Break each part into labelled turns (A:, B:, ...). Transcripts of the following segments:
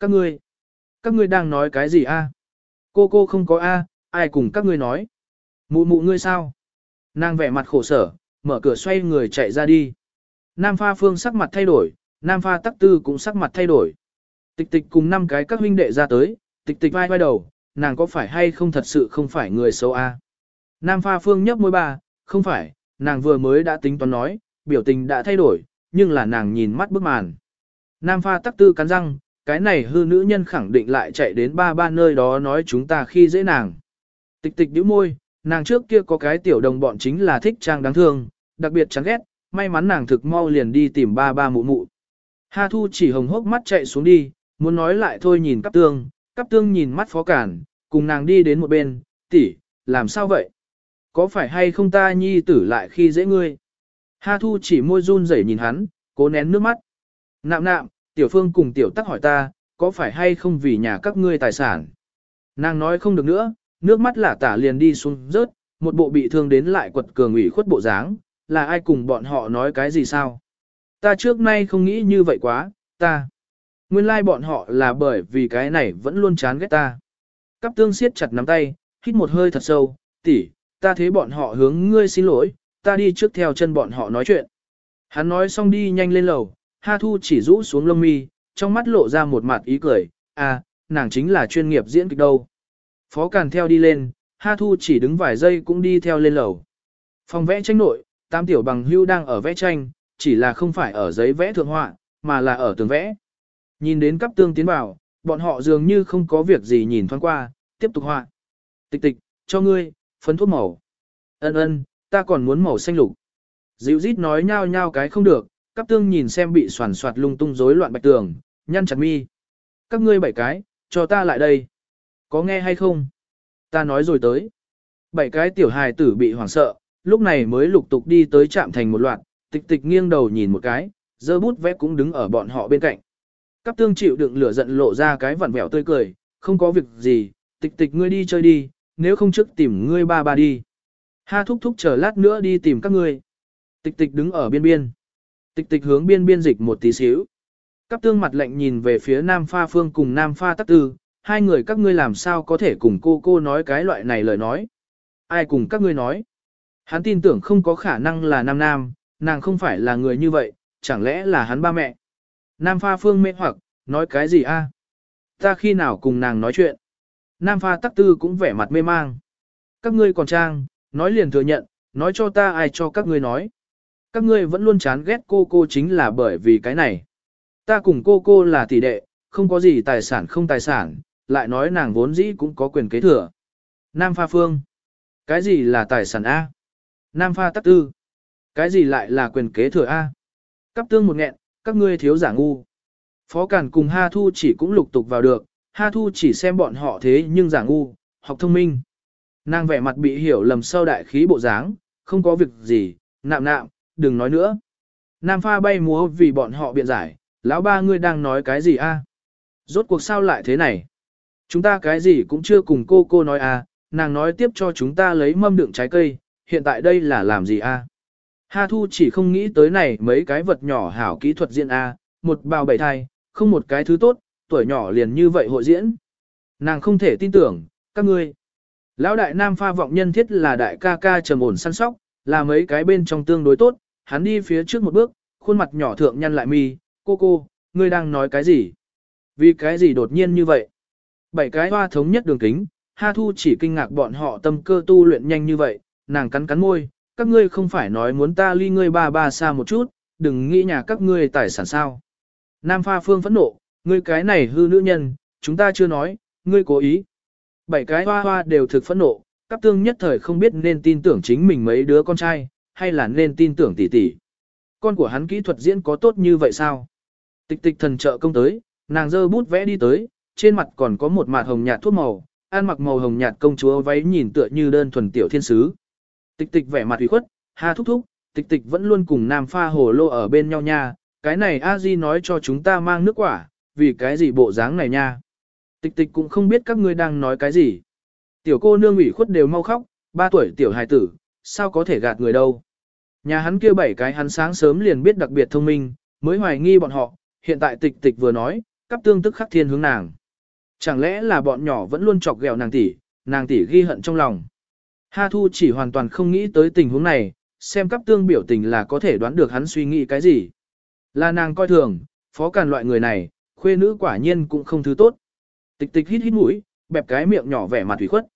A: các ngươi, các ngươi đang nói cái gì a? Cô cô không có a, ai cùng các ngươi nói? Mụ mụ ngươi sao? Nàng vẻ mặt khổ sở, mở cửa xoay người chạy ra đi. Nam pha phương sắc mặt thay đổi, Nam pha tắc tư cũng sắc mặt thay đổi. Tịch tịch cùng năm cái các huynh đệ ra tới, tịch tịch vai vai đầu, nàng có phải hay không thật sự không phải người xấu a? Nam pha phương nhấp môi ba, không phải, nàng vừa mới đã tính toán nói, biểu tình đã thay đổi, nhưng là nàng nhìn mắt bức màn. Nam pha tắc tư cắn răng, cái này hư nữ nhân khẳng định lại chạy đến ba ba nơi đó nói chúng ta khi dễ nàng. Tịch tịch nhíu môi, nàng trước kia có cái tiểu đồng bọn chính là thích trang đáng thương, đặc biệt chán ghét, may mắn nàng thực mau liền đi tìm ba ba mụ mụ. Hà Thu chỉ hồng hốc mắt chạy xuống đi, muốn nói lại thôi nhìn cắp tương, cắp tương nhìn mắt phó cản, cùng nàng đi đến một bên, tỷ, làm sao vậy? Có phải hay không ta nhi tử lại khi dễ ngươi? Hà Thu chỉ môi run rẩy nhìn hắn, cố nén nước mắt. Nạm nạm, tiểu phương cùng tiểu tắc hỏi ta, có phải hay không vì nhà các ngươi tài sản? Nàng nói không được nữa, nước mắt lả tả liền đi xuống rớt, một bộ bị thương đến lại quật cường ủy khuất bộ dáng, là ai cùng bọn họ nói cái gì sao? Ta trước nay không nghĩ như vậy quá, ta. Nguyên lai like bọn họ là bởi vì cái này vẫn luôn chán ghét ta. Cắp tương siết chặt nắm tay, hít một hơi thật sâu, tỷ, ta thấy bọn họ hướng ngươi xin lỗi, ta đi trước theo chân bọn họ nói chuyện. Hắn nói xong đi nhanh lên lầu, Ha Thu chỉ rũ xuống lông mi, trong mắt lộ ra một mặt ý cười, à, nàng chính là chuyên nghiệp diễn kịch đâu. Phó Càn theo đi lên, Ha Thu chỉ đứng vài giây cũng đi theo lên lầu. Phòng vẽ tranh nội, tam tiểu bằng hưu đang ở vẽ tranh, chỉ là không phải ở giấy vẽ thượng họa, mà là ở tường vẽ. Nhìn đến cấp tương tiến vào, bọn họ dường như không có việc gì nhìn thoáng qua, tiếp tục họa. Tịch tịch, cho ngươi, phấn thuốc màu. Ân ân, ta còn muốn màu xanh lục. Dịu rít nói nhao nhao cái không được, cấp tương nhìn xem bị soàn soạt lung tung rối loạn bạch tường, nhăn chặt mi. Các ngươi bảy cái, cho ta lại đây. Có nghe hay không? Ta nói rồi tới. Bảy cái tiểu hài tử bị hoảng sợ, lúc này mới lục tục đi tới trạm thành một loạt, tịch tịch nghiêng đầu nhìn một cái, dơ bút vẽ cũng đứng ở bọn họ bên cạnh. Cáp tương chịu đựng lửa giận lộ ra cái vặn vẹo tươi cười, không có việc gì, tịch tịch ngươi đi chơi đi, nếu không trước tìm ngươi ba ba đi. Ha thúc thúc chờ lát nữa đi tìm các ngươi. Tịch tịch đứng ở biên biên. Tịch tịch hướng biên biên dịch một tí xíu. Cắp tương mặt lạnh nhìn về phía Nam Pha Phương cùng Nam Pha Tắc Tư, hai người các ngươi làm sao có thể cùng cô cô nói cái loại này lời nói. Ai cùng các ngươi nói. Hắn tin tưởng không có khả năng là Nam Nam, nàng không phải là người như vậy, chẳng lẽ là hắn ba mẹ. Nam Pha Phương mê hoặc, nói cái gì a? Ta khi nào cùng nàng nói chuyện? Nam Pha Tắc Tư cũng vẻ mặt mê mang. Các ngươi còn trang, nói liền thừa nhận, nói cho ta ai cho các ngươi nói. Các ngươi vẫn luôn chán ghét cô cô chính là bởi vì cái này. Ta cùng cô cô là tỷ đệ, không có gì tài sản không tài sản, lại nói nàng vốn dĩ cũng có quyền kế thừa. Nam Pha Phương. Cái gì là tài sản A? Nam Pha Tắc Tư. Cái gì lại là quyền kế thừa A? Cắp tương một nghẹn, các ngươi thiếu giả ngu. Phó Cản cùng Ha Thu chỉ cũng lục tục vào được, Ha Thu chỉ xem bọn họ thế nhưng giả ngu, học thông minh. Nàng vẻ mặt bị hiểu lầm sâu đại khí bộ dáng, không có việc gì, nạm nạm, đừng nói nữa. Nam pha bay múa vì bọn họ biện giải, lão ba ngươi đang nói cái gì a? Rốt cuộc sao lại thế này? Chúng ta cái gì cũng chưa cùng cô cô nói a, nàng nói tiếp cho chúng ta lấy mâm đựng trái cây, hiện tại đây là làm gì a? Ha Thu chỉ không nghĩ tới này mấy cái vật nhỏ hảo kỹ thuật diễn A, một bào bảy thai, không một cái thứ tốt, tuổi nhỏ liền như vậy hội diễn. Nàng không thể tin tưởng, các ngươi. Lão đại nam pha vọng nhân thiết là đại ca ca trầm ổn săn sóc, là mấy cái bên trong tương đối tốt, hắn đi phía trước một bước, khuôn mặt nhỏ thượng nhăn lại mi, cô cô, ngươi đang nói cái gì? Vì cái gì đột nhiên như vậy? Bảy cái hoa thống nhất đường kính, Ha Thu chỉ kinh ngạc bọn họ tâm cơ tu luyện nhanh như vậy, nàng cắn cắn môi, các ngươi không phải nói muốn ta ly ngươi ba ba xa một chút, đừng nghĩ nhà các ngươi tài sản sao. Nam Pha Phương phẫn nộ, ngươi cái này hư nữ nhân, chúng ta chưa nói, ngươi cố ý. Bảy cái hoa hoa đều thực phẫn nộ, các tương nhất thời không biết nên tin tưởng chính mình mấy đứa con trai, hay là nên tin tưởng tỷ tỷ. Con của hắn kỹ thuật diễn có tốt như vậy sao? Tịch tịch thần trợ công tới, nàng dơ bút vẽ đi tới, trên mặt còn có một mạt hồng nhạt thuốc màu, ăn mặc màu hồng nhạt công chúa váy nhìn tựa như đơn thuần tiểu thiên sứ. Tịch tịch vẻ mặt ủy khuất, ha thúc thúc, tịch tịch vẫn luôn cùng nam pha hồ lô ở bên nhau nha, cái này a di nói cho chúng ta mang nước quả, vì cái gì bộ dáng này nha. Tịch tịch cũng không biết các ngươi đang nói cái gì. Tiểu cô nương ủy khuất đều mau khóc, ba tuổi tiểu hài tử, sao có thể gạt người đâu. Nhà hắn kia bảy cái hắn sáng sớm liền biết đặc biệt thông minh, mới hoài nghi bọn họ, hiện tại tịch tịch vừa nói, cắp tương tức khắc thiên hướng nàng. Chẳng lẽ là bọn nhỏ vẫn luôn chọc ghẹo nàng tỷ, nàng tỷ ghi hận trong lòng. Ha Thu chỉ hoàn toàn không nghĩ tới tình huống này, xem cắp tương biểu tình là có thể đoán được hắn suy nghĩ cái gì. Là nàng coi thường, phó càn loại người này, khuê nữ quả nhiên cũng không thứ tốt. Tịch tịch hít hít mũi, bẹp cái miệng nhỏ vẻ mặt thủy khuất.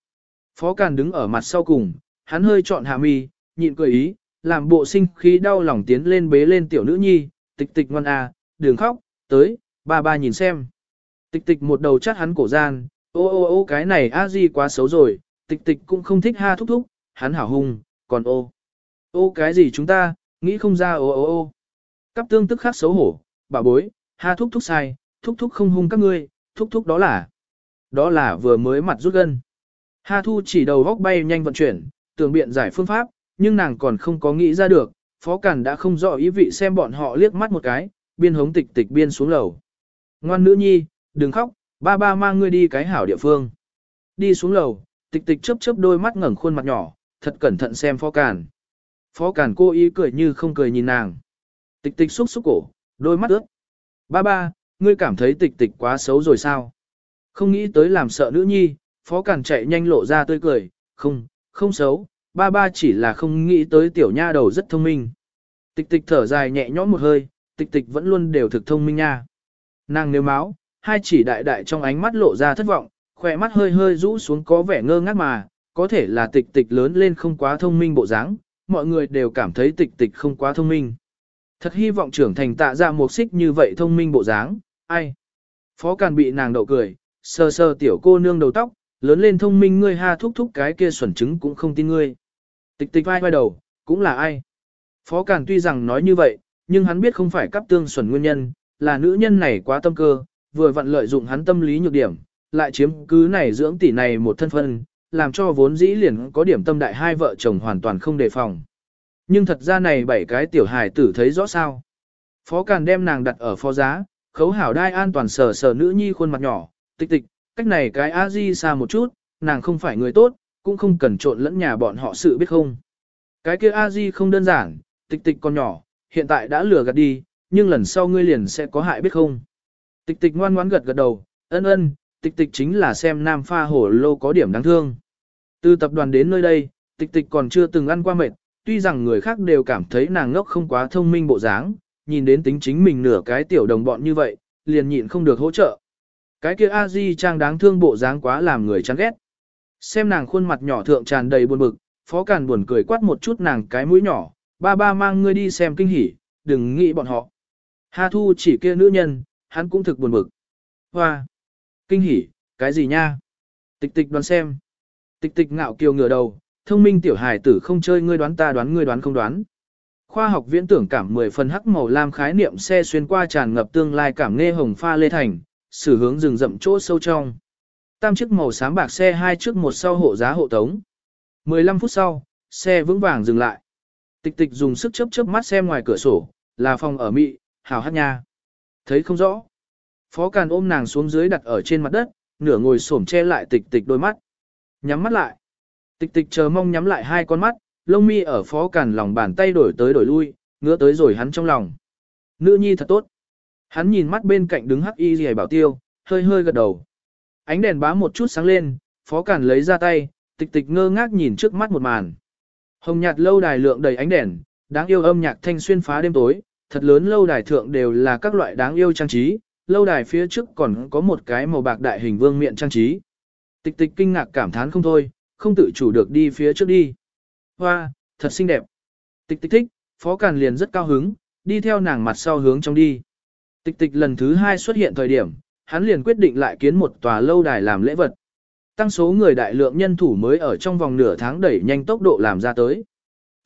A: Phó càn đứng ở mặt sau cùng, hắn hơi chọn hạ mi, nhịn cười ý, làm bộ sinh khí đau lòng tiến lên bế lên tiểu nữ nhi, tịch tịch ngoan à, đường khóc, tới, ba ba nhìn xem. Tịch tịch một đầu chắt hắn cổ gian, ô ô ô cái này a di quá xấu rồi, tịch tịch cũng không thích ha thúc thúc, hắn hảo hung, còn ô. Ô cái gì chúng ta, nghĩ không ra ô ô ô. Cắp tương tức khắc xấu hổ, bà bối, ha thúc thúc sai, thúc thúc không hung các ngươi, thúc thúc đó là. Đó là vừa mới mặt rút gân. Ha thu chỉ đầu góc bay nhanh vận chuyển, tưởng biện giải phương pháp, nhưng nàng còn không có nghĩ ra được, phó cản đã không rõ ý vị xem bọn họ liếc mắt một cái, biên hống tịch tịch biên xuống lầu. Ngoan nữ nhi, đừng khóc, ba ba mang ngươi đi cái hảo địa phương. Đi xuống lầu, tịch tịch chớp chớp đôi mắt ngẩng khuôn mặt nhỏ, thật cẩn thận xem phó cản. Phó cản cô ý cười như không cười nhìn nàng. Tịch tịch xúc xúc cổ, đôi mắt ướt. Ba ba, ngươi cảm thấy tịch tịch quá xấu rồi sao? Không nghĩ tới làm sợ nữ nhi, phó cản chạy nhanh lộ ra tươi cười, không, không xấu, ba ba chỉ là không nghĩ tới tiểu nha đầu rất thông minh. Tịch tịch thở dài nhẹ nhõm một hơi, tịch tịch vẫn luôn đều thực thông minh nha. Nàng nếu máu, hai chỉ đại đại trong ánh mắt lộ ra thất vọng, khỏe mắt hơi hơi rũ xuống có vẻ ngơ ngác mà, có thể là tịch tịch lớn lên không quá thông minh bộ dáng, mọi người đều cảm thấy tịch tịch không quá thông minh. Thật hy vọng trưởng thành tạ ra một xích như vậy thông minh bộ dáng, ai. Phó Càn bị nàng đậu cười, sờ sờ tiểu cô nương đầu tóc, lớn lên thông minh ngươi ha thúc thúc cái kia xuẩn trứng cũng không tin ngươi. Tịch tịch vai vai đầu, cũng là ai. Phó Càn tuy rằng nói như vậy, nhưng hắn biết không phải cấp tương xuẩn nguyên nhân, là nữ nhân này quá tâm cơ, vừa vặn lợi dụng hắn tâm lý nhược điểm, lại chiếm cứ này dưỡng tỷ này một thân phân, làm cho vốn dĩ liền có điểm tâm đại hai vợ chồng hoàn toàn không đề phòng. Nhưng thật ra này bảy cái tiểu hài tử thấy rõ sao. Phó Càn đem nàng đặt ở phó giá, khấu hảo đai an toàn sờ sờ nữ nhi khuôn mặt nhỏ, tịch tịch, cách này cái a di xa một chút, nàng không phải người tốt, cũng không cần trộn lẫn nhà bọn họ sự biết không. Cái kia a di không đơn giản, tịch tịch còn nhỏ, hiện tại đã lừa gạt đi, nhưng lần sau ngươi liền sẽ có hại biết không. Tịch tịch ngoan ngoãn gật gật đầu, ân ân, tịch tịch chính là xem nam pha hổ lô có điểm đáng thương. Từ tập đoàn đến nơi đây, tịch tịch còn chưa từng ăn qua mệt, tuy rằng người khác đều cảm thấy nàng ngốc không quá thông minh bộ dáng, nhìn đến tính chính mình nửa cái tiểu đồng bọn như vậy, liền nhịn không được hỗ trợ. Cái kia a di trang đáng thương bộ dáng quá làm người chán ghét. Xem nàng khuôn mặt nhỏ thượng tràn đầy buồn bực, phó càn buồn cười quát một chút nàng cái mũi nhỏ, ba ba mang ngươi đi xem kinh hỉ, đừng nghĩ bọn họ. Hà thu chỉ kia nữ nhân, hắn cũng thực buồn bực. Hoa! Kinh hỉ, cái gì nha? Tịch tịch đoán xem. Tịch tịch ngạo kiều ngửa đầu, thông minh tiểu hài tử không chơi ngươi đoán ta đoán ngươi đoán không đoán. Khoa học viễn tưởng cảm 10 phần hắc màu lam khái niệm xe xuyên qua tràn ngập tương lai cảm nghe hồng pha lê thành, xử hướng rừng rậm chỗ sâu trong. Tam chiếc màu xám bạc xe hai trước một sau hộ giá hộ tống. 15 phút sau, xe vững vàng dừng lại. Tịch tịch dùng sức chớp chớp mắt xem ngoài cửa sổ, là phòng ở Mỹ, hào hát nha. Thấy không rõ. Phó Càn ôm nàng xuống dưới đặt ở trên mặt đất, nửa ngồi xổm che lại tịch tịch đôi mắt. Nhắm mắt lại. Tịch tịch chờ mong nhắm lại hai con mắt, lông mi ở Phó Càn lòng bàn tay đổi tới đổi lui, ngứa tới rồi hắn trong lòng. Nữ nhi thật tốt. Hắn nhìn mắt bên cạnh đứng hắc y gì bảo tiêu, hơi hơi gật đầu. Ánh đèn bá một chút sáng lên, Phó Cản lấy ra tay, tịch tịch ngơ ngác nhìn trước mắt một màn. Hồng nhạt lâu đài lượng đầy ánh đèn, đáng yêu âm nhạc thanh xuyên phá đêm tối, thật lớn lâu đài thượng đều là các loại đáng yêu trang trí, lâu đài phía trước còn có một cái màu bạc đại hình vương miện trang trí. Tịch tịch kinh ngạc cảm thán không thôi, không tự chủ được đi phía trước đi. Hoa, thật xinh đẹp. Tịch tịch thích, phó càn liền rất cao hứng, đi theo nàng mặt sau hướng trong đi. Tịch tịch lần thứ hai xuất hiện thời điểm, hắn liền quyết định lại kiến một tòa lâu đài làm lễ vật. Tăng số người đại lượng nhân thủ mới ở trong vòng nửa tháng đẩy nhanh tốc độ làm ra tới.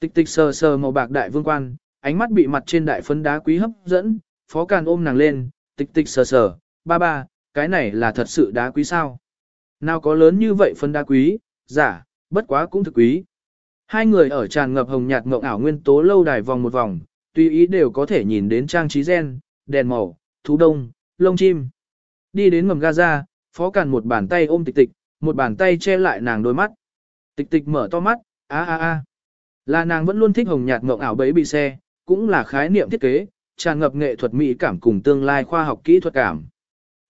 A: Tịch tịch sờ sờ màu bạc đại vương quan, ánh mắt bị mặt trên đại phấn đá quý hấp dẫn, phó càn ôm nàng lên, tịch tịch sờ sờ, ba ba, cái này là thật sự đá quý sao? Nào có lớn như vậy phấn đá quý, giả, bất quá cũng thực quý. Hai người ở tràn ngập hồng nhạt ngộng ảo nguyên tố lâu đài vòng một vòng, tùy ý đều có thể nhìn đến trang trí gen, đèn màu, thú đông, lông chim. Đi đến ngầm Gaza, phó càn một bàn tay ôm tịch tịch, một bàn tay che lại nàng đôi mắt. Tịch tịch mở to mắt, a a a. Là nàng vẫn luôn thích hồng nhạt ngộng ảo bấy bị xe, cũng là khái niệm thiết kế, tràn ngập nghệ thuật mỹ cảm cùng tương lai khoa học kỹ thuật cảm.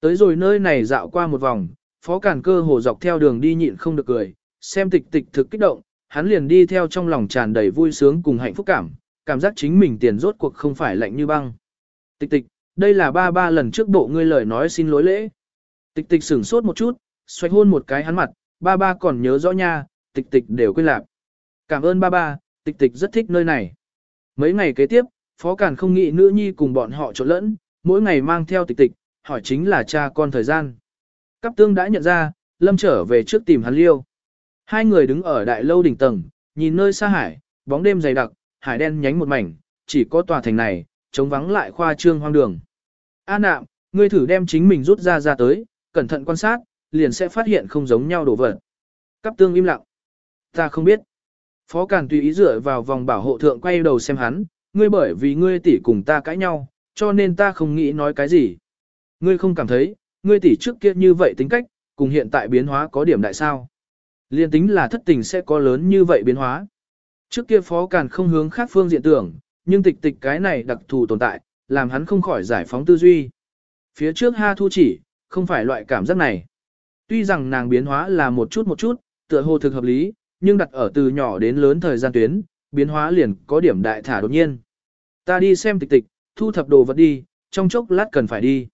A: Tới rồi nơi này dạo qua một vòng, phó cản cơ hồ dọc theo đường đi nhịn không được cười, xem tịch tịch thực kích động, hắn liền đi theo trong lòng tràn đầy vui sướng cùng hạnh phúc cảm, cảm giác chính mình tiền rốt cuộc không phải lạnh như băng. Tịch tịch, đây là ba ba lần trước bộ ngươi lời nói xin lỗi lễ. Tịch tịch sửng sốt một chút, xoay hôn một cái hắn mặt, ba ba còn nhớ rõ nha, tịch tịch đều quên lạc. Cảm ơn ba ba, tịch tịch rất thích nơi này. Mấy ngày kế tiếp, Phó Càn không nghĩ nữ nhi cùng bọn họ trộn lẫn, mỗi ngày mang theo tịch tịch, hỏi chính là cha con thời gian. Cáp tương đã nhận ra, Lâm trở về trước tìm hắn liêu. Hai người đứng ở đại lâu đỉnh tầng, nhìn nơi xa hải, bóng đêm dày đặc, hải đen nhánh một mảnh, chỉ có tòa thành này, chống vắng lại khoa trương hoang đường. A nạm, ngươi thử đem chính mình rút ra ra tới, cẩn thận quan sát, liền sẽ phát hiện không giống nhau đồ vật. Cáp tương im lặng. Ta không biết. Phó Càn tùy ý dựa vào vòng bảo hộ thượng quay đầu xem hắn, ngươi bởi vì ngươi tỷ cùng ta cãi nhau, cho nên ta không nghĩ nói cái gì. Ngươi không cảm thấy, ngươi tỷ trước kia như vậy tính cách, cùng hiện tại biến hóa có điểm đại sao. Liên tính là thất tình sẽ có lớn như vậy biến hóa. Trước kia Phó Càn không hướng khác phương diện tưởng, nhưng tịch tịch cái này đặc thù tồn tại, làm hắn không khỏi giải phóng tư duy. Phía trước Ha Thu chỉ, không phải loại cảm giác này. Tuy rằng nàng biến hóa là một chút một chút, tựa hồ thực hợp lý, nhưng đặt ở từ nhỏ đến lớn thời gian tuyến, biến hóa liền có điểm đại thả đột nhiên. Ta đi xem tịch tịch, thu thập đồ vật đi, trong chốc lát cần phải đi.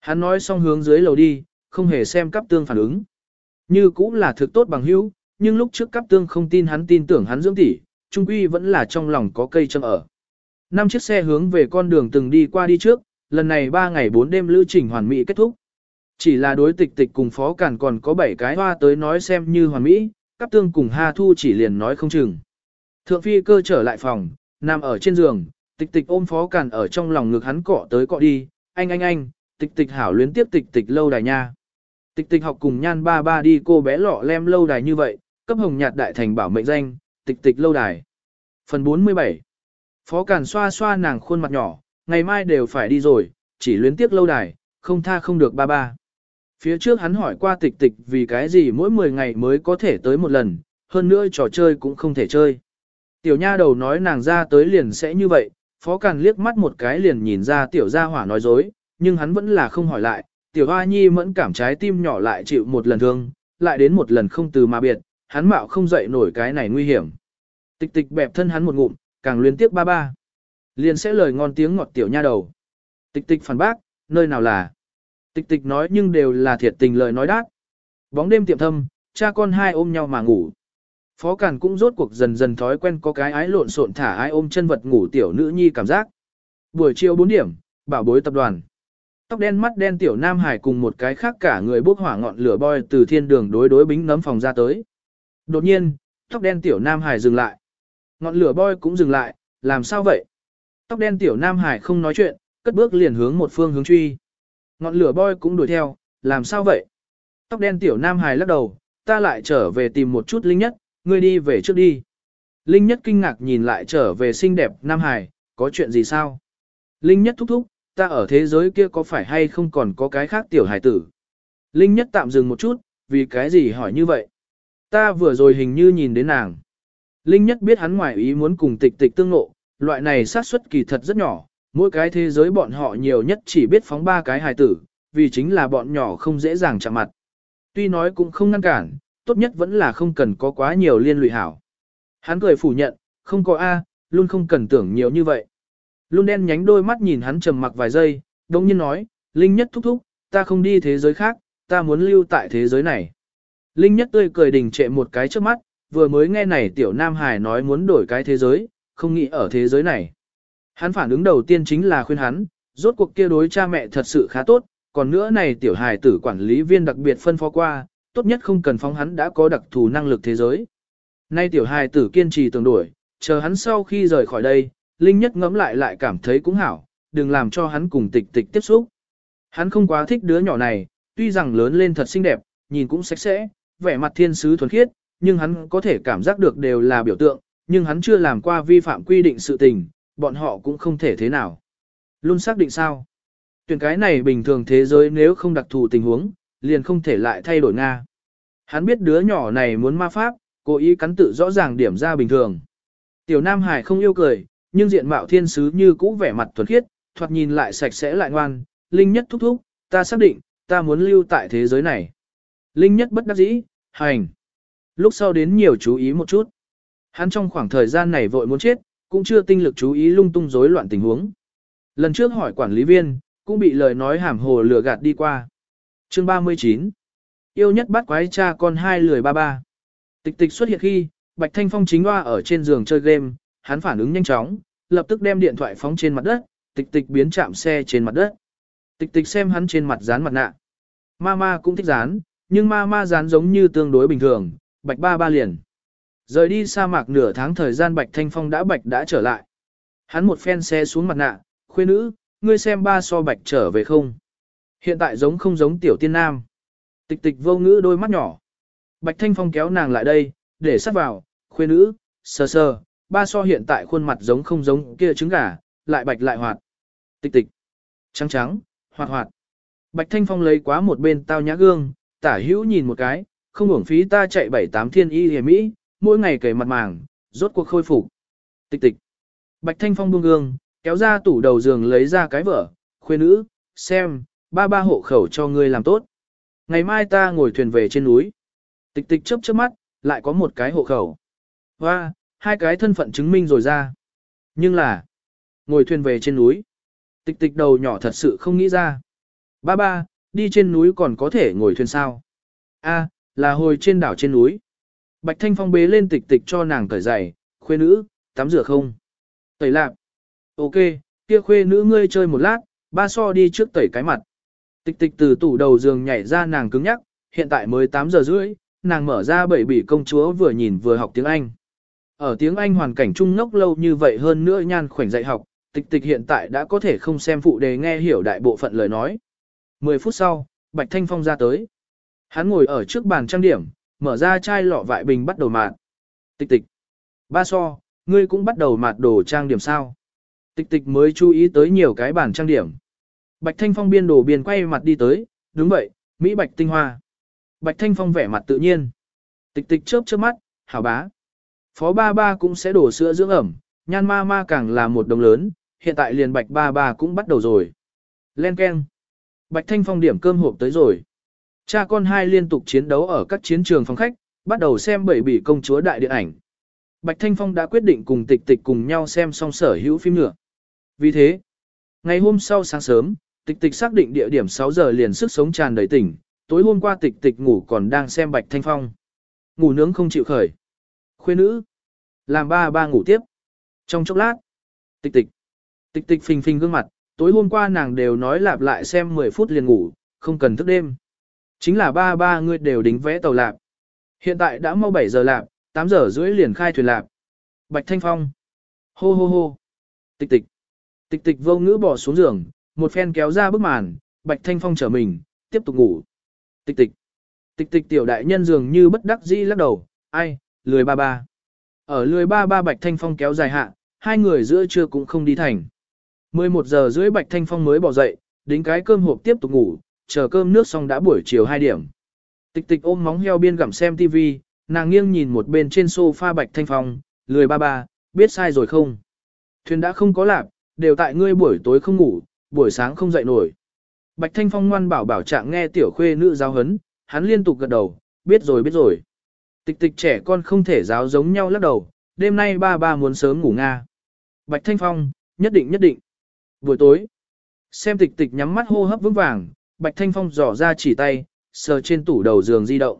A: Hắn nói xong hướng dưới lầu đi, không hề xem cắp tương phản ứng. Như cũng là thực tốt bằng hữu, nhưng lúc trước cắp tương không tin hắn tin tưởng hắn dưỡng tỷ, trung quy vẫn là trong lòng có cây châm ở. Năm chiếc xe hướng về con đường từng đi qua đi trước, lần này ba ngày bốn đêm lữ trình hoàn mỹ kết thúc. Chỉ là đối tịch tịch cùng phó cản còn có bảy cái hoa tới nói xem như hoàn mỹ, cắp tương cùng Ha Thu chỉ liền nói không chừng. Thượng phi cơ trở lại phòng, nằm ở trên giường, tịch tịch ôm phó cản ở trong lòng ngực hắn cọ tới cọ đi, anh anh anh, tịch tịch hảo luyến tiếp tịch tịch lâu đài nha. Tịch tịch học cùng nhan ba ba đi cô bé lọ lem lâu đài như vậy, cấp hồng nhạt đại thành bảo mệnh danh, tịch tịch lâu đài. Phần 47 Phó Cản xoa xoa nàng khuôn mặt nhỏ, ngày mai đều phải đi rồi, chỉ luyến tiếc lâu đài, không tha không được ba ba. Phía trước hắn hỏi qua tịch tịch vì cái gì mỗi 10 ngày mới có thể tới một lần, hơn nữa trò chơi cũng không thể chơi. Tiểu nha đầu nói nàng ra tới liền sẽ như vậy, phó càn liếc mắt một cái liền nhìn ra tiểu gia hỏa nói dối, nhưng hắn vẫn là không hỏi lại, tiểu hoa nhi mẫn cảm trái tim nhỏ lại chịu một lần thương, lại đến một lần không từ mà biệt, hắn mạo không dậy nổi cái này nguy hiểm. Tịch tịch bẹp thân hắn một ngụm, càng luyến tiếc ba ba. Liền sẽ lời ngon tiếng ngọt tiểu nha đầu. Tịch tịch phản bác, nơi nào là. Tịch tịch nói nhưng đều là thiệt tình lời nói đát. Bóng đêm tiệm thâm, cha con hai ôm nhau mà ngủ. Phó Càn cũng rốt cuộc dần dần thói quen có cái ái lộn xộn thả ái ôm chân vật ngủ tiểu nữ nhi cảm giác. Buổi chiều 4 điểm, bảo bối tập đoàn. Tóc đen mắt đen tiểu Nam Hải cùng một cái khác cả người bốc hỏa ngọn lửa boy từ thiên đường đối đối bính nấm phòng ra tới. Đột nhiên, tóc đen tiểu Nam Hải dừng lại. Ngọn lửa boy cũng dừng lại, làm sao vậy? Tóc đen tiểu Nam Hải không nói chuyện, cất bước liền hướng một phương hướng truy. Ngọn lửa boy cũng đuổi theo, làm sao vậy? Tóc đen tiểu Nam Hải lắc đầu, ta lại trở về tìm một chút Linh Nhất, ngươi đi về trước đi. Linh Nhất kinh ngạc nhìn lại trở về xinh đẹp Nam Hải, có chuyện gì sao? Linh Nhất thúc thúc, ta ở thế giới kia có phải hay không còn có cái khác tiểu hải tử? Linh Nhất tạm dừng một chút, vì cái gì hỏi như vậy? Ta vừa rồi hình như nhìn đến nàng. Linh Nhất biết hắn ngoài ý muốn cùng tịch tịch tương ngộ, loại này xác suất kỳ thật rất nhỏ, mỗi cái thế giới bọn họ nhiều nhất chỉ biết phóng ba cái hài tử, vì chính là bọn nhỏ không dễ dàng chạm mặt. Tuy nói cũng không ngăn cản, tốt nhất vẫn là không cần có quá nhiều liên lụy hảo. Hắn cười phủ nhận, không có A, luôn không cần tưởng nhiều như vậy. Luôn đen nhánh đôi mắt nhìn hắn trầm mặc vài giây, đồng nhiên nói, Linh nhất thúc thúc, ta không đi thế giới khác, ta muốn lưu tại thế giới này. Linh nhất tươi cười đình trệ một cái trước mắt, vừa mới nghe này tiểu Nam Hải nói muốn đổi cái thế giới, không nghĩ ở thế giới này. Hắn phản ứng đầu tiên chính là khuyên hắn, rốt cuộc kia đối cha mẹ thật sự khá tốt, còn nữa này tiểu hài tử quản lý viên đặc biệt phân phó qua, tốt nhất không cần phóng hắn đã có đặc thù năng lực thế giới. Nay tiểu hài tử kiên trì tưởng đuổi, chờ hắn sau khi rời khỏi đây, Linh nhất ngẫm lại lại cảm thấy cũng hảo, đừng làm cho hắn cùng tịch tịch tiếp xúc. Hắn không quá thích đứa nhỏ này, tuy rằng lớn lên thật xinh đẹp, nhìn cũng sạch sẽ, vẻ mặt thiên sứ thuần khiết, nhưng hắn có thể cảm giác được đều là biểu tượng, nhưng hắn chưa làm qua vi phạm quy định sự tình, bọn họ cũng không thể thế nào. Luôn xác định sao? Tuyển cái này bình thường thế giới nếu không đặc thù tình huống, liền không thể lại thay đổi Nga. Hắn biết đứa nhỏ này muốn ma pháp, cố ý cắn tự rõ ràng điểm ra bình thường. Tiểu Nam Hải không yêu cười, nhưng diện mạo thiên sứ như cũ vẻ mặt thuần khiết, thoạt nhìn lại sạch sẽ lại ngoan, linh nhất thúc thúc, ta xác định, ta muốn lưu tại thế giới này. Linh nhất bất đắc dĩ, hành. Lúc sau đến nhiều chú ý một chút. Hắn trong khoảng thời gian này vội muốn chết, cũng chưa tinh lực chú ý lung tung rối loạn tình huống. Lần trước hỏi quản lý viên, cũng bị lời nói hàm hồ lừa gạt đi qua. Chương 39 Yêu nhất bắt quái cha con hai lười ba ba. Tịch tịch xuất hiện khi, Bạch Thanh Phong chính hoa ở trên giường chơi game, hắn phản ứng nhanh chóng, lập tức đem điện thoại phóng trên mặt đất, tịch tịch biến chạm xe trên mặt đất. Tịch tịch xem hắn trên mặt dán mặt nạ. Mama cũng thích dán, nhưng mama dán giống như tương đối bình thường, Bạch ba ba liền. Rời đi sa mạc nửa tháng thời gian Bạch Thanh Phong đã Bạch đã trở lại. Hắn một phen xe xuống mặt nạ, khuê nữ, ngươi xem ba so Bạch trở về không. Hiện tại giống không giống tiểu tiên nam. Tịch tịch vô ngữ đôi mắt nhỏ. Bạch Thanh Phong kéo nàng lại đây, để sát vào, khuê nữ, sờ sờ, ba so hiện tại khuôn mặt giống không giống kia trứng gà, lại bạch lại hoạt. Tịch tịch, trắng trắng, hoạt hoạt. Bạch Thanh Phong lấy quá một bên tao nhã gương, tả hữu nhìn một cái, không uổng phí ta chạy bảy tám thiên y hề Mỹ, mỗi ngày cày mặt màng, rốt cuộc khôi phục. Tịch tịch. Bạch Thanh Phong buông gương, kéo ra tủ đầu giường lấy ra cái vở, khuê nữ, xem, ba ba hộ khẩu cho ngươi làm tốt. Ngày mai ta ngồi thuyền về trên núi. Tịch tịch chớp chớp mắt, lại có một cái hộ khẩu. Và, hai cái thân phận chứng minh rồi ra. Nhưng là, ngồi thuyền về trên núi. Tịch tịch đầu nhỏ thật sự không nghĩ ra. Ba ba, đi trên núi còn có thể ngồi thuyền sao? A, là hồi trên đảo trên núi. Bạch Thanh Phong bế lên tịch tịch cho nàng cởi giày, khuê nữ, tắm rửa không? Tẩy lạp. Ok, kia khuê nữ ngươi chơi một lát, ba so đi trước tẩy cái mặt. Tịch tịch từ tủ đầu giường nhảy ra nàng cứng nhắc, hiện tại mới 8 giờ rưỡi, nàng mở ra bảy bỉ công chúa vừa nhìn vừa học tiếng Anh. Ở tiếng Anh hoàn cảnh trung ngốc lâu như vậy hơn nữa nhan khoảnh dạy học, tịch tịch hiện tại đã có thể không xem phụ đề nghe hiểu đại bộ phận lời nói. 10 phút sau, Bạch Thanh Phong ra tới. Hắn ngồi ở trước bàn trang điểm, mở ra chai lọ vại bình bắt đầu mạt. Tịch tịch. Ba so, ngươi cũng bắt đầu mạt đồ trang điểm sao. Tịch tịch mới chú ý tới nhiều cái bàn trang điểm. Bạch Thanh Phong biên đồ biên quay mặt đi tới, đúng vậy, Mỹ Bạch tinh hoa. Bạch Thanh Phong vẻ mặt tự nhiên. Tịch tịch chớp chớp mắt, hảo bá. Phó ba ba cũng sẽ đổ sữa dưỡng ẩm, nhan ma ma càng là một đồng lớn, hiện tại liền bạch ba ba cũng bắt đầu rồi. Len Ken. Bạch Thanh Phong điểm cơm hộp tới rồi. Cha con hai liên tục chiến đấu ở các chiến trường phòng khách, bắt đầu xem bảy bỉ công chúa đại điện ảnh. Bạch Thanh Phong đã quyết định cùng tịch tịch cùng nhau xem xong sở hữu phim nữa. Vì thế, ngày hôm sau sáng sớm, tịch tịch xác định địa điểm 6 giờ liền sức sống tràn đầy tỉnh, tối hôm qua tịch tịch ngủ còn đang xem Bạch Thanh Phong. Ngủ nướng không chịu khởi. Khuê nữ. Làm ba ba ngủ tiếp. Trong chốc lát. Tịch tịch. Tịch tịch phình phình gương mặt, tối hôm qua nàng đều nói lặp lại xem 10 phút liền ngủ, không cần thức đêm. Chính là ba ba người đều đính vẽ tàu lạp. Hiện tại đã mau 7 giờ lạp, 8 giờ rưỡi liền khai thuyền lạp. Bạch Thanh Phong. Hô hô hô. Tịch tịch. Tịch tịch vô ngữ bỏ xuống giường, một phen kéo ra bức màn, Bạch Thanh Phong trở mình, tiếp tục ngủ. Tịch tịch. Tịch tịch tiểu đại nhân dường như bất đắc dĩ lắc đầu, ai, lười ba ba. Ở lười ba ba Bạch Thanh Phong kéo dài hạ, hai người giữa trưa cũng không đi thành. 11 giờ rưỡi Bạch Thanh Phong mới bỏ dậy, đính cái cơm hộp tiếp tục ngủ, chờ cơm nước xong đã buổi chiều 2 điểm. Tịch tịch ôm móng heo biên gặm xem TV, nàng nghiêng nhìn một bên trên sofa Bạch Thanh Phong, lười ba ba, biết sai rồi không? Thuyền đã không có lạp, đều tại ngươi buổi tối không ngủ, buổi sáng không dậy nổi. Bạch Thanh Phong ngoan bảo bảo trạng nghe tiểu khuê nữ giáo hấn, hắn liên tục gật đầu, biết rồi biết rồi. Tịch tịch trẻ con không thể giáo giống nhau lắc đầu, đêm nay ba ba muốn sớm ngủ nga. Bạch Thanh Phong, nhất định nhất định. Buổi tối, xem tịch tịch nhắm mắt hô hấp vững vàng, Bạch Thanh Phong dò ra chỉ tay, sờ trên tủ đầu giường di động.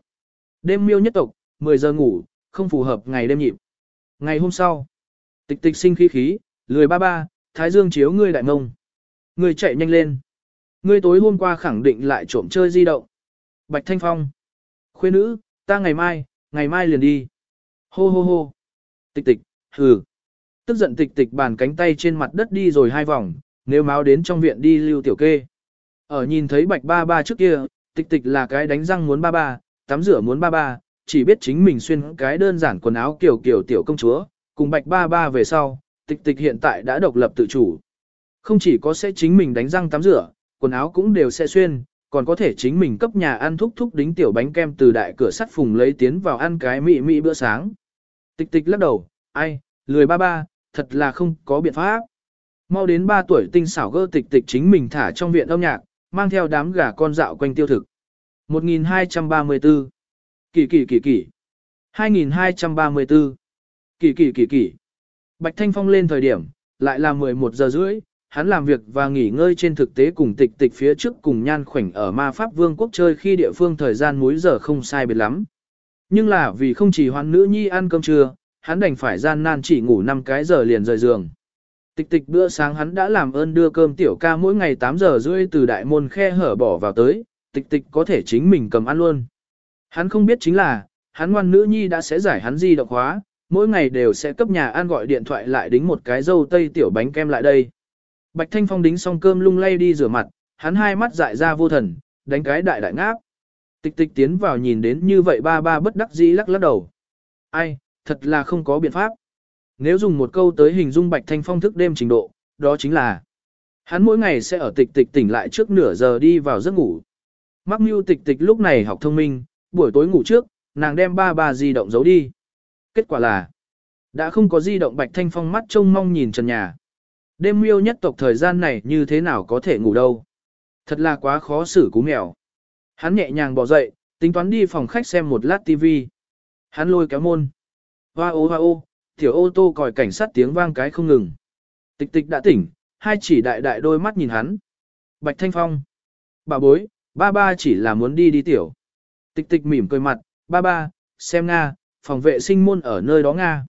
A: Đêm miêu nhất tộc, 10 giờ ngủ, không phù hợp ngày đêm nhịp. Ngày hôm sau, tịch tịch sinh khí khí, lười ba ba, thái dương chiếu ngươi đại ngông. Ngươi chạy nhanh lên. Ngươi tối hôm qua khẳng định lại trộm chơi di động. Bạch Thanh Phong. Khuê nữ, ta ngày mai, ngày mai liền đi. Hô hô hô. Tịch tịch, hừ. Tức giận tịch tịch bàn cánh tay trên mặt đất đi rồi hai vòng, nếu máu đến trong viện đi lưu tiểu kê. Ở nhìn thấy bạch ba ba trước kia, tịch tịch là cái đánh răng muốn ba ba, tắm rửa muốn ba ba, chỉ biết chính mình xuyên cái đơn giản quần áo kiểu kiểu tiểu công chúa, cùng bạch ba ba về sau, tịch tịch hiện tại đã độc lập tự chủ. Không chỉ có sẽ chính mình đánh răng tắm rửa, quần áo cũng đều sẽ xuyên, còn có thể chính mình cấp nhà ăn thúc thúc đính tiểu bánh kem từ đại cửa sắt phùng lấy tiến vào ăn cái mị mị bữa sáng. Tịch tịch lắc đầu, ai, lười ba ba, thật là không có biện pháp. Mau đến 3 tuổi tinh xảo gơ tịch tịch chính mình thả trong viện âm nhạc, mang theo đám gà con dạo quanh tiêu thực. 1234 Kỳ kỳ kỳ kỳ 2234 Kỳ kỳ kỳ kỳ Bạch Thanh Phong lên thời điểm, lại là 11 giờ rưỡi, hắn làm việc và nghỉ ngơi trên thực tế cùng tịch tịch phía trước cùng nhan khoảnh ở ma pháp vương quốc chơi khi địa phương thời gian múi giờ không sai biệt lắm. Nhưng là vì không chỉ hoan nữ nhi ăn cơm trưa, hắn đành phải gian nan chỉ ngủ 5 cái giờ liền rời giường. Tịch tịch bữa sáng hắn đã làm ơn đưa cơm tiểu ca mỗi ngày 8 giờ rưỡi từ đại môn khe hở bỏ vào tới, tịch tịch có thể chính mình cầm ăn luôn. Hắn không biết chính là, hắn ngoan nữ nhi đã sẽ giải hắn di động hóa, mỗi ngày đều sẽ cấp nhà ăn gọi điện thoại lại đính một cái dâu tây tiểu bánh kem lại đây. Bạch Thanh Phong đính xong cơm lung lay đi rửa mặt, hắn hai mắt dại ra vô thần, đánh cái đại đại ngáp. Tịch tịch tiến vào nhìn đến như vậy ba ba bất đắc dĩ lắc lắc đầu. Ai, thật là không có biện pháp. Nếu dùng một câu tới hình dung Bạch Thanh Phong thức đêm trình độ, đó chính là hắn mỗi ngày sẽ ở tịch tịch tỉnh lại trước nửa giờ đi vào giấc ngủ. Mắc mưu tịch tịch lúc này học thông minh, buổi tối ngủ trước, nàng đem ba ba di động giấu đi. Kết quả là, đã không có di động Bạch Thanh Phong mắt trông mong nhìn trần nhà. Đêm miêu nhất tộc thời gian này như thế nào có thể ngủ đâu. Thật là quá khó xử cú mèo. Hắn nhẹ nhàng bỏ dậy, tính toán đi phòng khách xem một lát tivi. Hắn lôi kéo môn. Hoa ô hoa ô, tiểu ô tô còi cảnh sát tiếng vang cái không ngừng. Tịch tịch đã tỉnh, hai chỉ đại đại đôi mắt nhìn hắn. Bạch Thanh Phong. Bà bối, ba ba chỉ là muốn đi đi tiểu. Tịch tịch mỉm cười mặt, ba ba, xem Nga, phòng vệ sinh môn ở nơi đó Nga.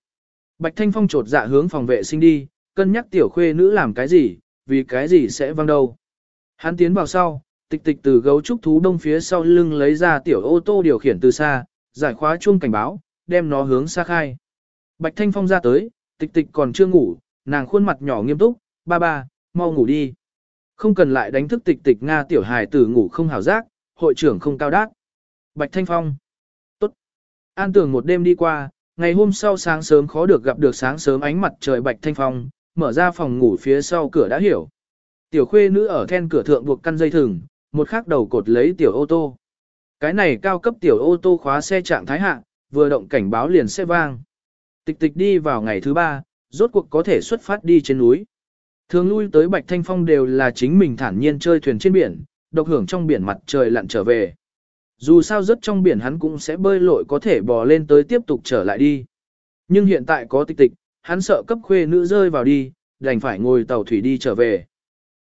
A: Bạch Thanh Phong trột dạ hướng phòng vệ sinh đi, cân nhắc tiểu khuê nữ làm cái gì, vì cái gì sẽ văng đâu. Hắn tiến vào sau, tịch tịch từ gấu trúc thú đông phía sau lưng lấy ra tiểu ô tô điều khiển từ xa, giải khóa chuông cảnh báo, đem nó hướng xa khai. Bạch Thanh Phong ra tới, tịch tịch còn chưa ngủ, nàng khuôn mặt nhỏ nghiêm túc, ba ba, mau ngủ đi. Không cần lại đánh thức tịch tịch Nga tiểu hài tử ngủ không hảo giác, hội trưởng không cao đát. Bạch Thanh Phong. Tốt. An tưởng một đêm đi qua, ngày hôm sau sáng sớm khó được gặp được sáng sớm ánh mặt trời Bạch Thanh Phong, mở ra phòng ngủ phía sau cửa đã hiểu. Tiểu khuê nữ ở then cửa thượng buộc căn dây thừng, một khắc đầu cột lấy tiểu ô tô. Cái này cao cấp tiểu ô tô khóa xe trạng thái hạ, vừa động cảnh báo liền xe vang. Tịch tịch đi vào ngày thứ ba, rốt cuộc có thể xuất phát đi trên núi. Thường lui tới Bạch Thanh Phong đều là chính mình thản nhiên chơi thuyền trên biển, độc hưởng trong biển mặt trời lặn trở về. Dù sao rất trong biển hắn cũng sẽ bơi lội có thể bò lên tới tiếp tục trở lại đi. Nhưng hiện tại có tịch tịch, hắn sợ cấp khuê nữ rơi vào đi, đành phải ngồi tàu thủy đi trở về.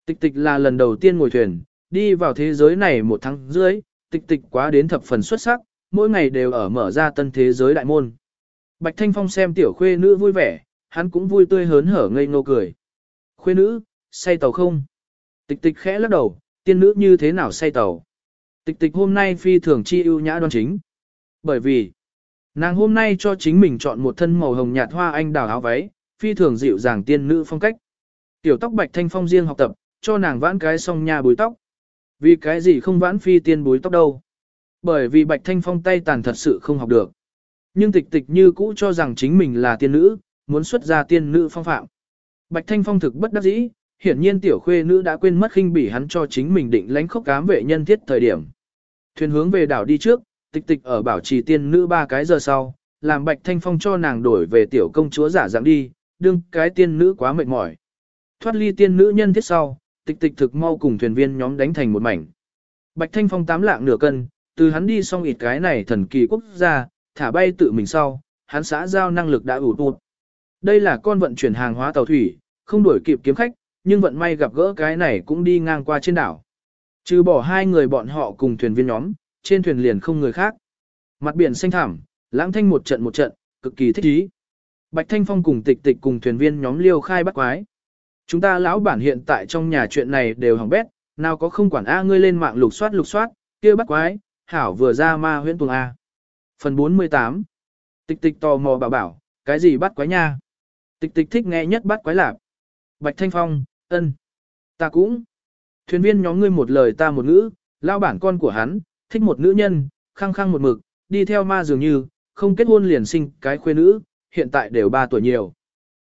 A: Tịch tịch là lần đầu tiên ngồi thuyền, đi vào thế giới này một tháng rưỡi, tịch tịch quá đến thập phần xuất sắc, mỗi ngày đều ở mở ra tân thế giới đại môn. Bạch Thanh Phong xem tiểu khuê nữ vui vẻ, hắn cũng vui tươi hớn hở ngây ngô cười. Khuê nữ, say tàu không? Tịch tịch khẽ lắc đầu, tiên nữ như thế nào say tàu? Tịch tịch hôm nay phi thường chi ưu nhã đoan chính. Bởi vì, nàng hôm nay cho chính mình chọn một thân màu hồng nhạt hoa anh đào áo váy, phi thường dịu dàng tiên nữ phong cách. Tiểu tóc bạch thanh phong riêng học tập, cho nàng vãn cái song nha búi tóc. Vì cái gì không vãn phi tiên búi tóc đâu? Bởi vì bạch thanh phong tay tàn thật sự không học được. Nhưng tịch tịch như cũ cho rằng chính mình là tiên nữ, muốn xuất ra tiên nữ phong phạm. Bạch thanh phong thực bất đắc dĩ, hiển nhiên tiểu khuê nữ đã quên mất khinh bỉ hắn cho chính mình định lãnh khốc cám vệ nhân thiết thời điểm. Thuyền hướng về đảo đi trước, tịch tịch ở bảo trì tiên nữ ba cái giờ sau, làm bạch thanh phong cho nàng đổi về tiểu công chúa giả dạng đi, đương cái tiên nữ quá mệt mỏi. Thoát ly tiên nữ nhân thiết sau, tịch tịch thực mau cùng thuyền viên nhóm đánh thành một mảnh. Bạch thanh phong tám lạng nửa cân, từ hắn đi xong ịt cái này thần kỳ quốc gia, thả bay tự mình sau, hắn xã giao năng lực đã ủ tụt. Đây là con vận chuyển hàng hóa tàu thủy, không đuổi kịp kiếm khách, nhưng vận may gặp gỡ cái này cũng đi ngang qua trên đảo. Trừ bỏ hai người bọn họ cùng thuyền viên nhóm, trên thuyền liền không người khác. Mặt biển xanh thẳm, lãng thanh một trận một trận, cực kỳ thích ý. Bạch Thanh Phong cùng tịch tịch cùng thuyền viên nhóm liêu khai bắt quái. Chúng ta lão bản hiện tại trong nhà chuyện này đều hỏng bét, nào có không quản A ngươi lên mạng lục soát lục soát, kia bắt quái, hảo vừa ra ma huyễn tuồng A. Phần 48 Tịch tịch tò mò bảo bảo, cái gì bắt quái nha? Tịch tịch thích nghe nhất bắt quái lạp. Bạch Thanh Phong, ân, Ta cũng. Thuyền viên nhóm ngươi một lời ta một ngữ, lao bản con của hắn, thích một nữ nhân, khăng khăng một mực, đi theo ma dường như, không kết hôn liền sinh cái khuê nữ, hiện tại đều 3 tuổi nhiều.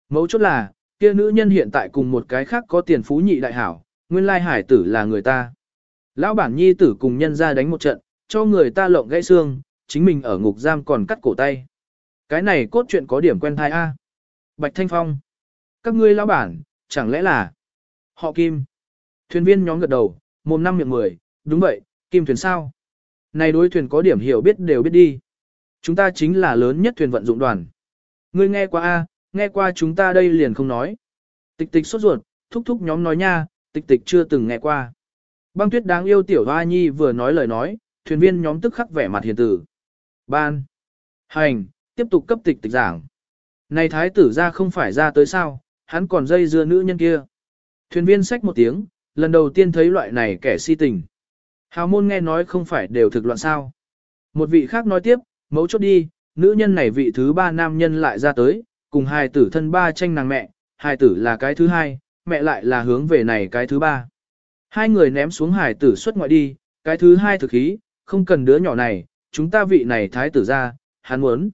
A: Mấu chốt là, kia nữ nhân hiện tại cùng một cái khác có tiền phú nhị đại hảo, nguyên lai hải tử là người ta. Lão bản nhi tử cùng nhân ra đánh một trận, cho người ta lộng gãy xương, chính mình ở ngục giam còn cắt cổ tay. Cái này cốt truyện có điểm quen thai A. Bạch Thanh Phong. Các ngươi lão bản, chẳng lẽ là họ Kim. Thuyền viên nhóm gật đầu, mồm năm miệng mười, đúng vậy, kim thuyền sao. Này đối thuyền có điểm hiểu biết đều biết đi. Chúng ta chính là lớn nhất thuyền vận dụng đoàn. Ngươi nghe qua a, nghe qua chúng ta đây liền không nói. Tịch tịch sốt ruột, thúc thúc nhóm nói nha, tịch tịch chưa từng nghe qua. Băng tuyết đáng yêu tiểu hoa nhi vừa nói lời nói, thuyền viên nhóm tức khắc vẻ mặt hiền tử. Ban. Hành, tiếp tục cấp tịch tịch giảng. Này thái tử ra không phải ra tới sao, hắn còn dây dưa nữ nhân kia. Thuyền viên xách một tiếng, lần đầu tiên thấy loại này kẻ si tình. Hào môn nghe nói không phải đều thực loạn sao. Một vị khác nói tiếp, mấu chốt đi, nữ nhân này vị thứ ba nam nhân lại ra tới, cùng hai tử thân ba tranh nàng mẹ, hai tử là cái thứ hai, mẹ lại là hướng về này cái thứ ba. Hai người ném xuống hải tử xuất ngoại đi, cái thứ hai thực khí, không cần đứa nhỏ này, chúng ta vị này thái tử ra, hắn muốn.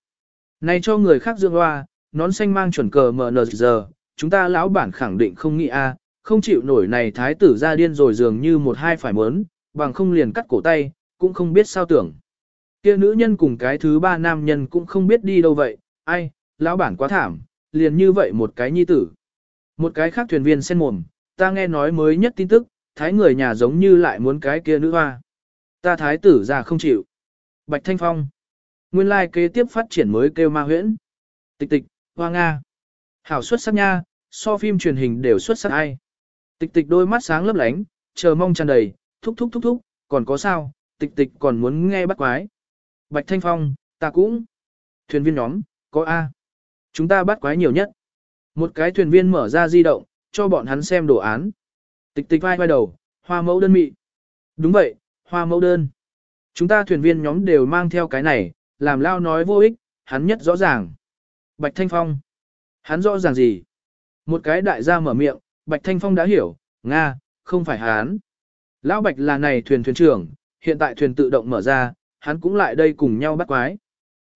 A: Này cho người khác dương hoa, nón xanh mang chuẩn cờ MN giờ, chúng ta lão bản khẳng định không nghĩ a, không chịu nổi này thái tử ra điên rồi dường như một hai phải muốn, bằng không liền cắt cổ tay, cũng không biết sao tưởng. Kia nữ nhân cùng cái thứ ba nam nhân cũng không biết đi đâu vậy, ai, lão bản quá thảm, liền như vậy một cái nhi tử. Một cái khác thuyền viên sen mồm, ta nghe nói mới nhất tin tức, thái người nhà giống như lại muốn cái kia nữ hoa. Ta thái tử ra không chịu. Bạch Thanh Phong. Nguyên lai like kế tiếp phát triển mới kêu ma huyễn. Tịch tịch, hoa Nga. Hảo xuất sắc nha, so phim truyền hình đều xuất sắc ai. Tịch tịch đôi mắt sáng lấp lánh, chờ mong tràn đầy, thúc thúc thúc thúc, còn có sao, tịch tịch còn muốn nghe bắt quái. Bạch Thanh Phong, ta cũng. Thuyền viên nhóm, có A. Chúng ta bắt quái nhiều nhất. Một cái thuyền viên mở ra di động, cho bọn hắn xem đồ án. Tịch tịch vai vai đầu, hoa mẫu đơn mị. Đúng vậy, hoa mẫu đơn. Chúng ta thuyền viên nhóm đều mang theo cái này, làm lao nói vô ích, hắn nhất rõ ràng. Bạch Thanh Phong. Hắn rõ ràng gì? Một cái đại gia mở miệng, Bạch Thanh Phong đã hiểu, Nga, không phải hắn. Lão Bạch là này thuyền thuyền trưởng, hiện tại thuyền tự động mở ra, hắn cũng lại đây cùng nhau bắt quái.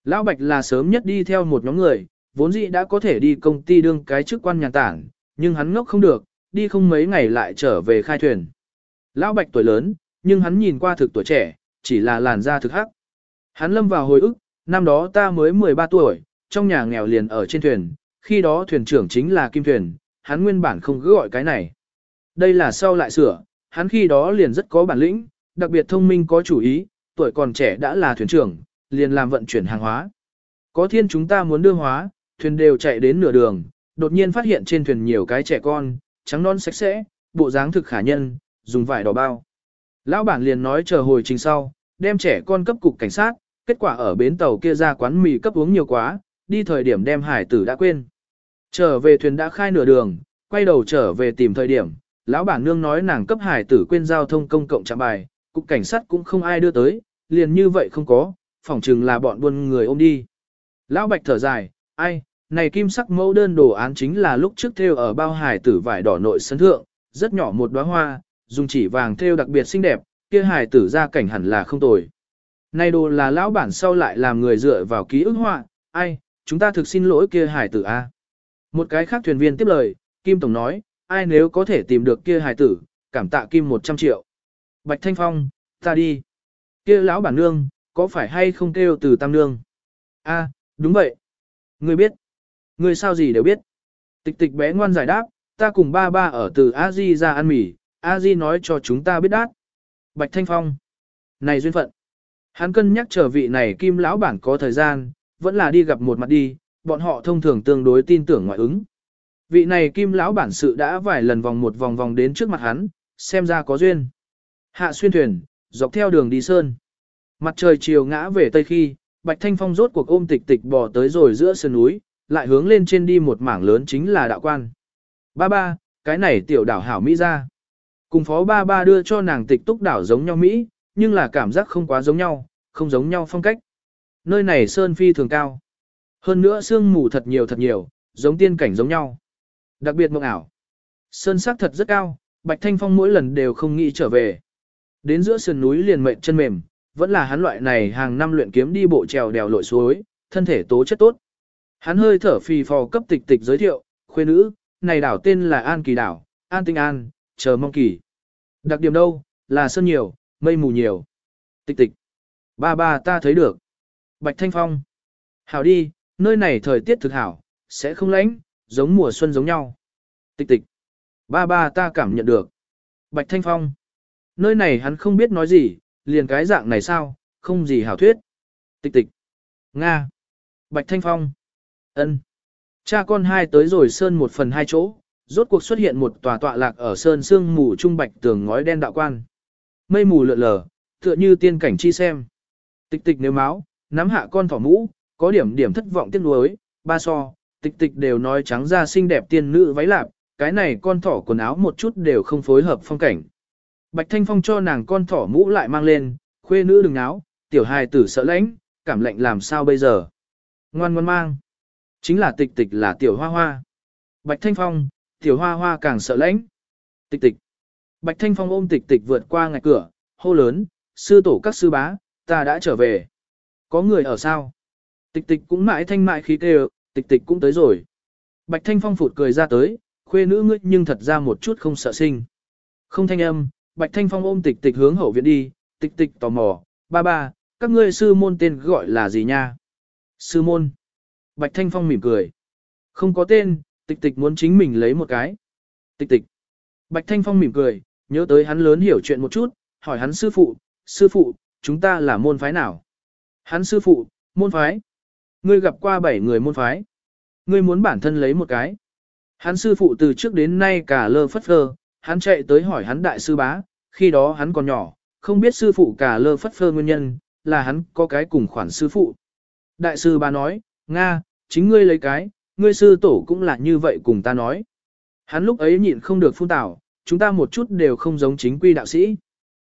A: Lão Bạch là sớm nhất đi theo một nhóm người, vốn dĩ đã có thể đi công ty đương cái chức quan nhà tảng, nhưng hắn ngốc không được, đi không mấy ngày lại trở về khai thuyền. Lão Bạch tuổi lớn, nhưng hắn nhìn qua thực tuổi trẻ, chỉ là làn da thực hắc. Hắn lâm vào hồi ức, năm đó ta mới 13 tuổi, trong nhà nghèo liền ở trên thuyền, khi đó thuyền trưởng chính là Kim Thuyền, hắn nguyên bản không cứ gọi cái này. Đây là sau lại sửa, hắn khi đó liền rất có bản lĩnh, đặc biệt thông minh có chủ ý, tuổi còn trẻ đã là thuyền trưởng, liền làm vận chuyển hàng hóa. Có thiên chúng ta muốn đưa hóa, thuyền đều chạy đến nửa đường, đột nhiên phát hiện trên thuyền nhiều cái trẻ con, trắng non sạch sẽ, bộ dáng thực khả nhân, dùng vải đỏ bao. Lão bản liền nói chờ hồi trình sau, đem trẻ con cấp cục cảnh sát, kết quả ở bến tàu kia ra quán mì cấp uống nhiều quá, đi thời điểm đem hải tử đã quên. Trở về thuyền đã khai nửa đường, quay đầu trở về tìm thời điểm, lão bản nương nói nàng cấp hải tử quên giao thông công cộng trạm bài, cục cảnh sát cũng không ai đưa tới, liền như vậy không có, phỏng chừng là bọn buôn người ôm đi. Lão bạch thở dài, ai, này kim sắc mẫu đơn đồ án chính là lúc trước theo ở bao hải tử vải đỏ nội sân thượng, rất nhỏ một đóa hoa, dùng chỉ vàng theo đặc biệt xinh đẹp, kia hải tử ra cảnh hẳn là không tồi. Này đồ là lão bản sau lại làm người dựa vào ký ức họa, ai, chúng ta thực xin lỗi kia hải tử a. Một cái khác thuyền viên tiếp lời, Kim Tổng nói, ai nếu có thể tìm được kia hải tử, cảm tạ Kim 100 triệu. Bạch Thanh Phong, ta đi. Kia lão bản nương, có phải hay không kêu từ tam nương? A, đúng vậy. Ngươi biết. Ngươi sao gì đều biết. Tịch tịch bé ngoan giải đáp, ta cùng ba ba ở từ A Di ra ăn mì, A Di nói cho chúng ta biết đát. Bạch Thanh Phong. Này duyên phận. Hắn cân nhắc trở vị này kim lão bản có thời gian, vẫn là đi gặp một mặt đi, bọn họ thông thường tương đối tin tưởng ngoại ứng. Vị này kim lão bản sự đã vài lần vòng một vòng vòng đến trước mặt hắn, xem ra có duyên. Hạ xuyên thuyền, dọc theo đường đi sơn. Mặt trời chiều ngã về tây khi, Bạch Thanh Phong rốt cuộc ôm tịch tịch bò tới rồi giữa sườn núi, lại hướng lên trên đi một mảng lớn chính là đạo quan. Ba ba, cái này tiểu đảo hảo Mỹ ra. Cùng phó ba ba đưa cho nàng tịch túc đảo giống nhau Mỹ, nhưng là cảm giác không quá giống nhau, không giống nhau phong cách. Nơi này sơn phi thường cao. Hơn nữa sương mù thật nhiều thật nhiều, giống tiên cảnh giống nhau. Đặc biệt mộng ảo. Sơn sắc thật rất cao, Bạch Thanh Phong mỗi lần đều không nghĩ trở về. Đến giữa sườn núi liền mệnh chân mềm, vẫn là hắn loại này hàng năm luyện kiếm đi bộ trèo đèo lội suối, thân thể tố chất tốt. Hắn hơi thở phì phò cấp tịch tịch giới thiệu, khuê nữ, này đảo tên là An Kỳ đảo, An Tinh An, chờ mong kỳ. Đặc điểm đâu, là sơn nhiều, mây mù nhiều. Tịch tịch. Ba ba ta thấy được. Bạch Thanh Phong. Hảo đi, nơi này thời tiết thực hảo, sẽ không lạnh, giống mùa xuân giống nhau. Tịch tịch. Ba ba ta cảm nhận được. Bạch Thanh Phong. Nơi này hắn không biết nói gì, liền cái dạng này sao, không gì hảo thuyết. Tịch tịch. Nga. Bạch Thanh Phong. ân Cha con hai tới rồi sơn một phần hai chỗ, rốt cuộc xuất hiện một tòa tọa lạc ở sơn sương mù trung bạch tường ngói đen đạo quan. Mây mù lượn lờ, tựa như tiên cảnh chi xem. Tịch tịch nếu máu, nắm hạ con thỏ mũ, có điểm điểm thất vọng tiếc nuối, ba so, tịch tịch đều nói trắng ra xinh đẹp tiên nữ váy lạp, cái này con thỏ quần áo một chút đều không phối hợp phong cảnh. Bạch Thanh Phong cho nàng con thỏ mũ lại mang lên, khuê nữ đừng áo, tiểu hài tử sợ lãnh, cảm lạnh làm sao bây giờ. Ngoan ngoan mang. Chính là tịch tịch là tiểu hoa hoa. Bạch Thanh Phong, tiểu hoa hoa càng sợ lãnh. Tịch tịch. Bạch Thanh Phong ôm tịch tịch vượt qua ngạch cửa, hô lớn, sư tổ các sư bá, ta đã trở về. Có người ở sao? Tịch tịch cũng mãi thanh mại khí kêu, tịch tịch cũng tới rồi. Bạch Thanh Phong phụt cười ra tới, khuê nữ ngươi nhưng thật ra một chút không sợ sinh. Không thanh âm, Bạch Thanh Phong ôm tịch tịch hướng hậu viện đi, tịch tịch tò mò, ba ba, các ngươi sư môn tên gọi là gì nha? Sư môn. Bạch Thanh Phong mỉm cười. Không có tên, tịch tịch muốn chính mình lấy một cái. Tịch tịch. Bạch Thanh Phong mỉm cười, nhớ tới hắn lớn hiểu chuyện một chút, hỏi hắn sư phụ, sư phụ, chúng ta là môn phái nào? Hắn sư phụ, môn phái. Ngươi gặp qua bảy người môn phái. Ngươi muốn bản thân lấy một cái. Hắn sư phụ từ trước đến nay cả lơ phất phơ, hắn chạy tới hỏi hắn đại sư bá, khi đó hắn còn nhỏ, không biết sư phụ cả lơ phất phơ nguyên nhân, là hắn có cái cùng khoản sư phụ. Đại sư bá nói, Nga, chính ngươi lấy cái, ngươi sư tổ cũng là như vậy cùng ta nói. Hắn lúc ấy nhịn không được phun tảo, chúng ta một chút đều không giống chính quy đạo sĩ.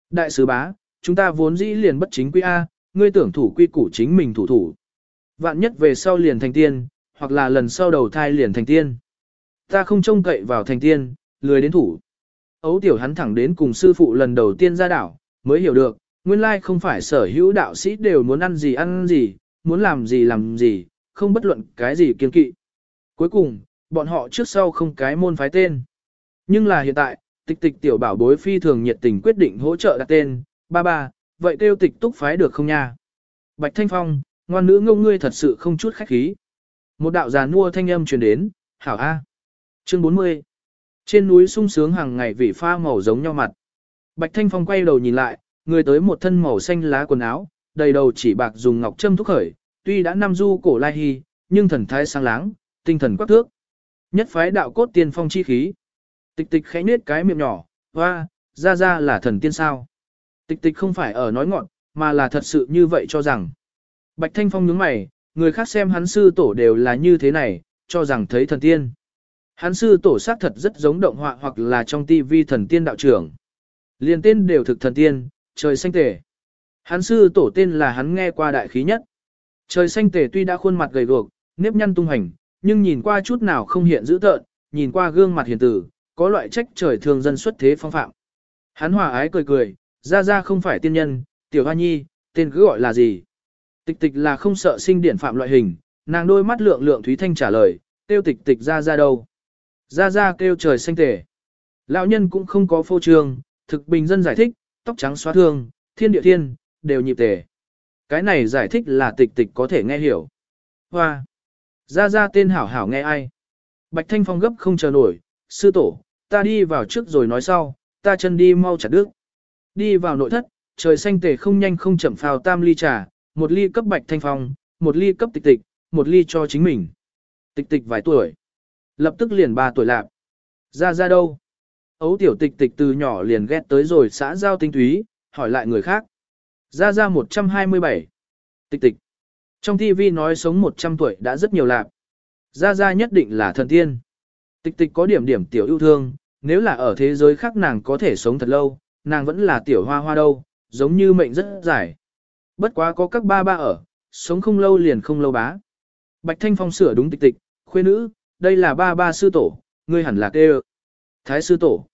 A: Đại sứ bá, chúng ta vốn dĩ liền bất chính quy A, ngươi tưởng thủ quy củ chính mình thủ thủ. Vạn nhất về sau liền thành tiên, hoặc là lần sau đầu thai liền thành tiên. Ta không trông cậy vào thành tiên, lười đến thủ. Ấu tiểu hắn thẳng đến cùng sư phụ lần đầu tiên ra đảo, mới hiểu được, nguyên lai không phải sở hữu đạo sĩ đều muốn ăn gì ăn gì, muốn làm gì làm gì, không bất luận cái gì kiên kỵ. Cuối cùng, bọn họ trước sau không cái môn phái tên. Nhưng là hiện tại, tịch tịch tiểu bảo bối phi thường nhiệt tình quyết định hỗ trợ đặt tên, ba ba, vậy kêu tịch túc phái được không nha? Bạch Thanh Phong, ngoan nữ ngông ngươi thật sự không chút khách khí. Một đạo già nua thanh âm truyền đến, hảo A. Chương 40 Trên núi sung sướng hàng ngày vị pha màu giống nhau mặt. Bạch Thanh Phong quay đầu nhìn lại, người tới một thân màu xanh lá quần áo, đầy đầu chỉ bạc dùng ngọc châm thúc khởi, tuy đã năm du cổ lai hy, nhưng thần thái sáng láng, tinh thần quắc thước. Nhất phái đạo cốt tiên phong chi khí. Tịch tịch khẽ nết cái miệng nhỏ, hoa, ra ra là thần tiên sao. Tịch tịch không phải ở nói ngọn, mà là thật sự như vậy cho rằng. Bạch Thanh Phong nhướng mày, người khác xem hắn sư tổ đều là như thế này, cho rằng thấy thần tiên. Hắn sư tổ xác thật rất giống động họa hoặc là trong tivi thần tiên đạo trưởng. Liên tên đều thực thần tiên, trời xanh tề. Hắn sư tổ tên là hắn nghe qua đại khí nhất. Trời xanh tề tuy đã khuôn mặt gầy guộc, nếp nhăn tung hành, nhưng nhìn qua chút nào không hiện dữ tợn, nhìn qua gương mặt hiền tử, có loại trách trời thường dân xuất thế phong phạm. Hắn hòa ái cười cười, ra ra không phải tiên nhân, tiểu hoa nhi, tên cứ gọi là gì. Tịch tịch là không sợ sinh điển phạm loại hình, nàng đôi mắt lượng lượng Thúy Thanh trả lời, tiêu tịch tịch ra ra đâu. Ra ra kêu trời xanh tề. Lão nhân cũng không có phô trương, thực bình dân giải thích, tóc trắng xóa thương, thiên địa thiên, đều nhịp tề. Cái này giải thích là tịch tịch có thể nghe hiểu. Hoa. Ra ra tên hảo hảo nghe ai. Bạch Thanh Phong gấp không chờ nổi, sư tổ, ta đi vào trước rồi nói sau, ta chân đi mau chặt đứt. Đi vào nội thất, trời xanh tề không nhanh không chậm phào tam ly trà, một ly cấp Bạch Thanh Phong, một ly cấp tịch tịch, một ly cho chính mình. Tịch tịch vài tuổi. Lập tức liền ba tuổi lạp. Ra ra đâu? Ấu tiểu tịch tịch từ nhỏ liền ghét tới rồi xã giao tinh túy, hỏi lại người khác. Ra ra 127. Tịch tịch. Trong TV nói sống 100 tuổi đã rất nhiều lạc. Ra ra nhất định là thần tiên. Tịch tịch có điểm điểm tiểu yêu thương, nếu là ở thế giới khác nàng có thể sống thật lâu, nàng vẫn là tiểu hoa hoa đâu, giống như mệnh rất dài. Bất quá có các ba ba ở, sống không lâu liền không lâu bá. Bạch Thanh Phong sửa đúng tịch tịch, khuê nữ, đây là ba ba sư tổ, ngươi hẳn là kê Thái sư tổ.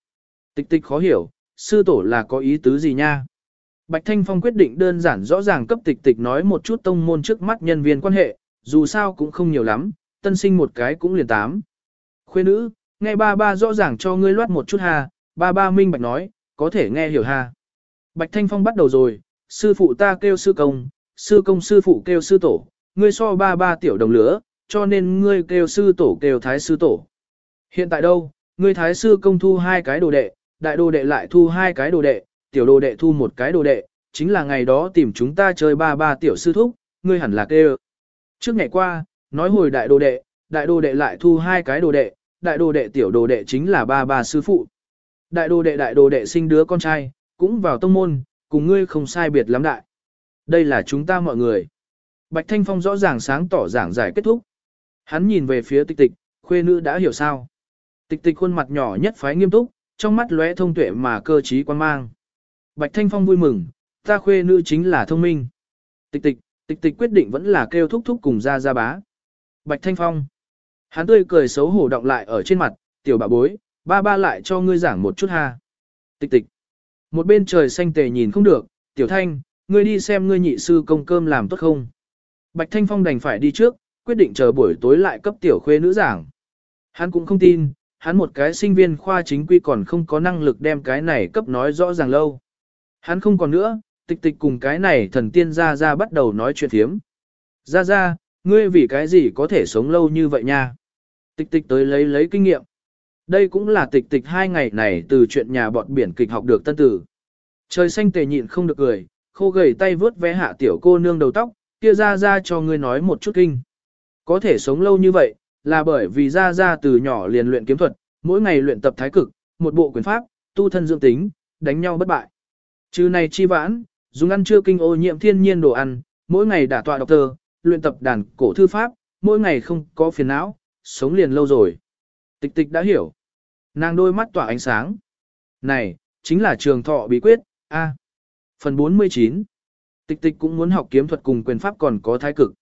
A: Tịch tịch khó hiểu, sư tổ là có ý tứ gì nha? Bạch Thanh Phong quyết định đơn giản rõ ràng cấp tịch tịch nói một chút tông môn trước mắt nhân viên quan hệ, dù sao cũng không nhiều lắm, tân sinh một cái cũng liền tám. Khuê nữ, nghe ba ba rõ ràng cho ngươi loát một chút ha, ba ba minh bạch nói, có thể nghe hiểu ha. Bạch Thanh Phong bắt đầu rồi, sư phụ ta kêu sư công, sư công sư phụ kêu sư tổ, ngươi so ba ba tiểu đồng lửa, cho nên ngươi kêu sư tổ kêu thái sư tổ. Hiện tại đâu, ngươi thái sư công thu hai cái đồ đệ, đại đồ đệ lại thu hai cái đồ đệ, tiểu đồ đệ thu một cái đồ đệ, chính là ngày đó tìm chúng ta chơi ba ba tiểu sư thúc, ngươi hẳn là kêu. Trước ngày qua, nói hồi đại đồ đệ, đại đồ đệ lại thu hai cái đồ đệ, đại đồ đệ tiểu đồ đệ chính là ba ba sư phụ. Đại đồ đệ đại đồ đệ sinh đứa con trai, cũng vào tông môn, cùng ngươi không sai biệt lắm đại. Đây là chúng ta mọi người. Bạch Thanh Phong rõ ràng sáng tỏ giảng giải kết thúc. Hắn nhìn về phía tịch tịch, khuê nữ đã hiểu sao. Tịch tịch khuôn mặt nhỏ nhất phái nghiêm túc, trong mắt lóe thông tuệ mà cơ trí quan mang. Bạch Thanh Phong vui mừng, ta khuê nữ chính là thông minh. Tịch tịch, tịch tịch quyết định vẫn là kêu thúc thúc cùng ra ra bá. Bạch Thanh Phong. Hắn tươi cười xấu hổ động lại ở trên mặt, tiểu bà bối, ba ba lại cho ngươi giảng một chút ha. Tịch tịch. Một bên trời xanh tề nhìn không được, tiểu thanh, ngươi đi xem ngươi nhị sư công cơm làm tốt không. Bạch Thanh Phong đành phải đi trước, quyết định chờ buổi tối lại cấp tiểu khuê nữ giảng. Hắn cũng không tin, hắn một cái sinh viên khoa chính quy còn không có năng lực đem cái này cấp nói rõ ràng lâu. Hắn không còn nữa, tịch tịch cùng cái này thần tiên ra ra bắt đầu nói chuyện thiếm. Ra ra, ngươi vì cái gì có thể sống lâu như vậy nha? Tịch tịch tới lấy lấy kinh nghiệm. Đây cũng là tịch tịch hai ngày này từ chuyện nhà bọn biển kịch học được tân tử. Trời xanh tề nhịn không được cười, khô gầy tay vướt vé hạ tiểu cô nương đầu tóc, kia ra ra cho ngươi nói một chút kinh. Có thể sống lâu như vậy, là bởi vì ra ra từ nhỏ liền luyện kiếm thuật, mỗi ngày luyện tập thái cực, một bộ quyền pháp, tu thân dưỡng tính, đánh nhau bất bại. Trừ này chi vãn, dùng ăn chưa kinh ô nhiễm thiên nhiên đồ ăn, mỗi ngày đả tọa đọc thơ, luyện tập đàn cổ thư pháp, mỗi ngày không có phiền não, sống liền lâu rồi. Tịch tịch đã hiểu. Nàng đôi mắt tỏa ánh sáng. Này, chính là trường thọ bí quyết, A. Phần 49. Tịch tịch cũng muốn học kiếm thuật cùng quyền pháp còn có thái cực.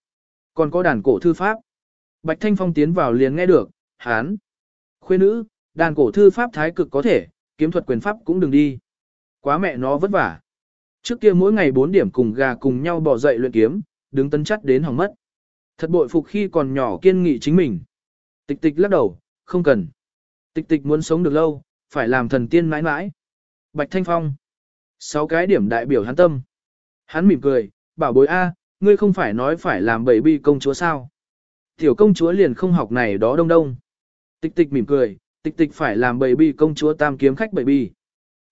A: Còn có đàn cổ thư pháp. Bạch Thanh Phong tiến vào liền nghe được, hán. Khuê nữ, đàn cổ thư pháp thái cực có thể, kiếm thuật quyền pháp cũng đừng đi. Quá mẹ nó vất vả. Trước kia mỗi ngày 4 điểm cùng gà cùng nhau bỏ dậy luyện kiếm, đứng tấn chắt đến hỏng mất. Thật bội phục khi còn nhỏ kiên nghị chính mình. Tịch tịch lắc đầu, không cần. Tịch tịch muốn sống được lâu, phải làm thần tiên mãi mãi. Bạch Thanh Phong. Sáu cái điểm đại biểu hắn tâm. Hắn mỉm cười, bảo bối A, ngươi không phải nói phải làm bảy bi công chúa sao. Tiểu công chúa liền không học này đó đông đông. Tịch tịch mỉm cười, tịch tịch phải làm bảy bi công chúa tam kiếm khách bảy bi.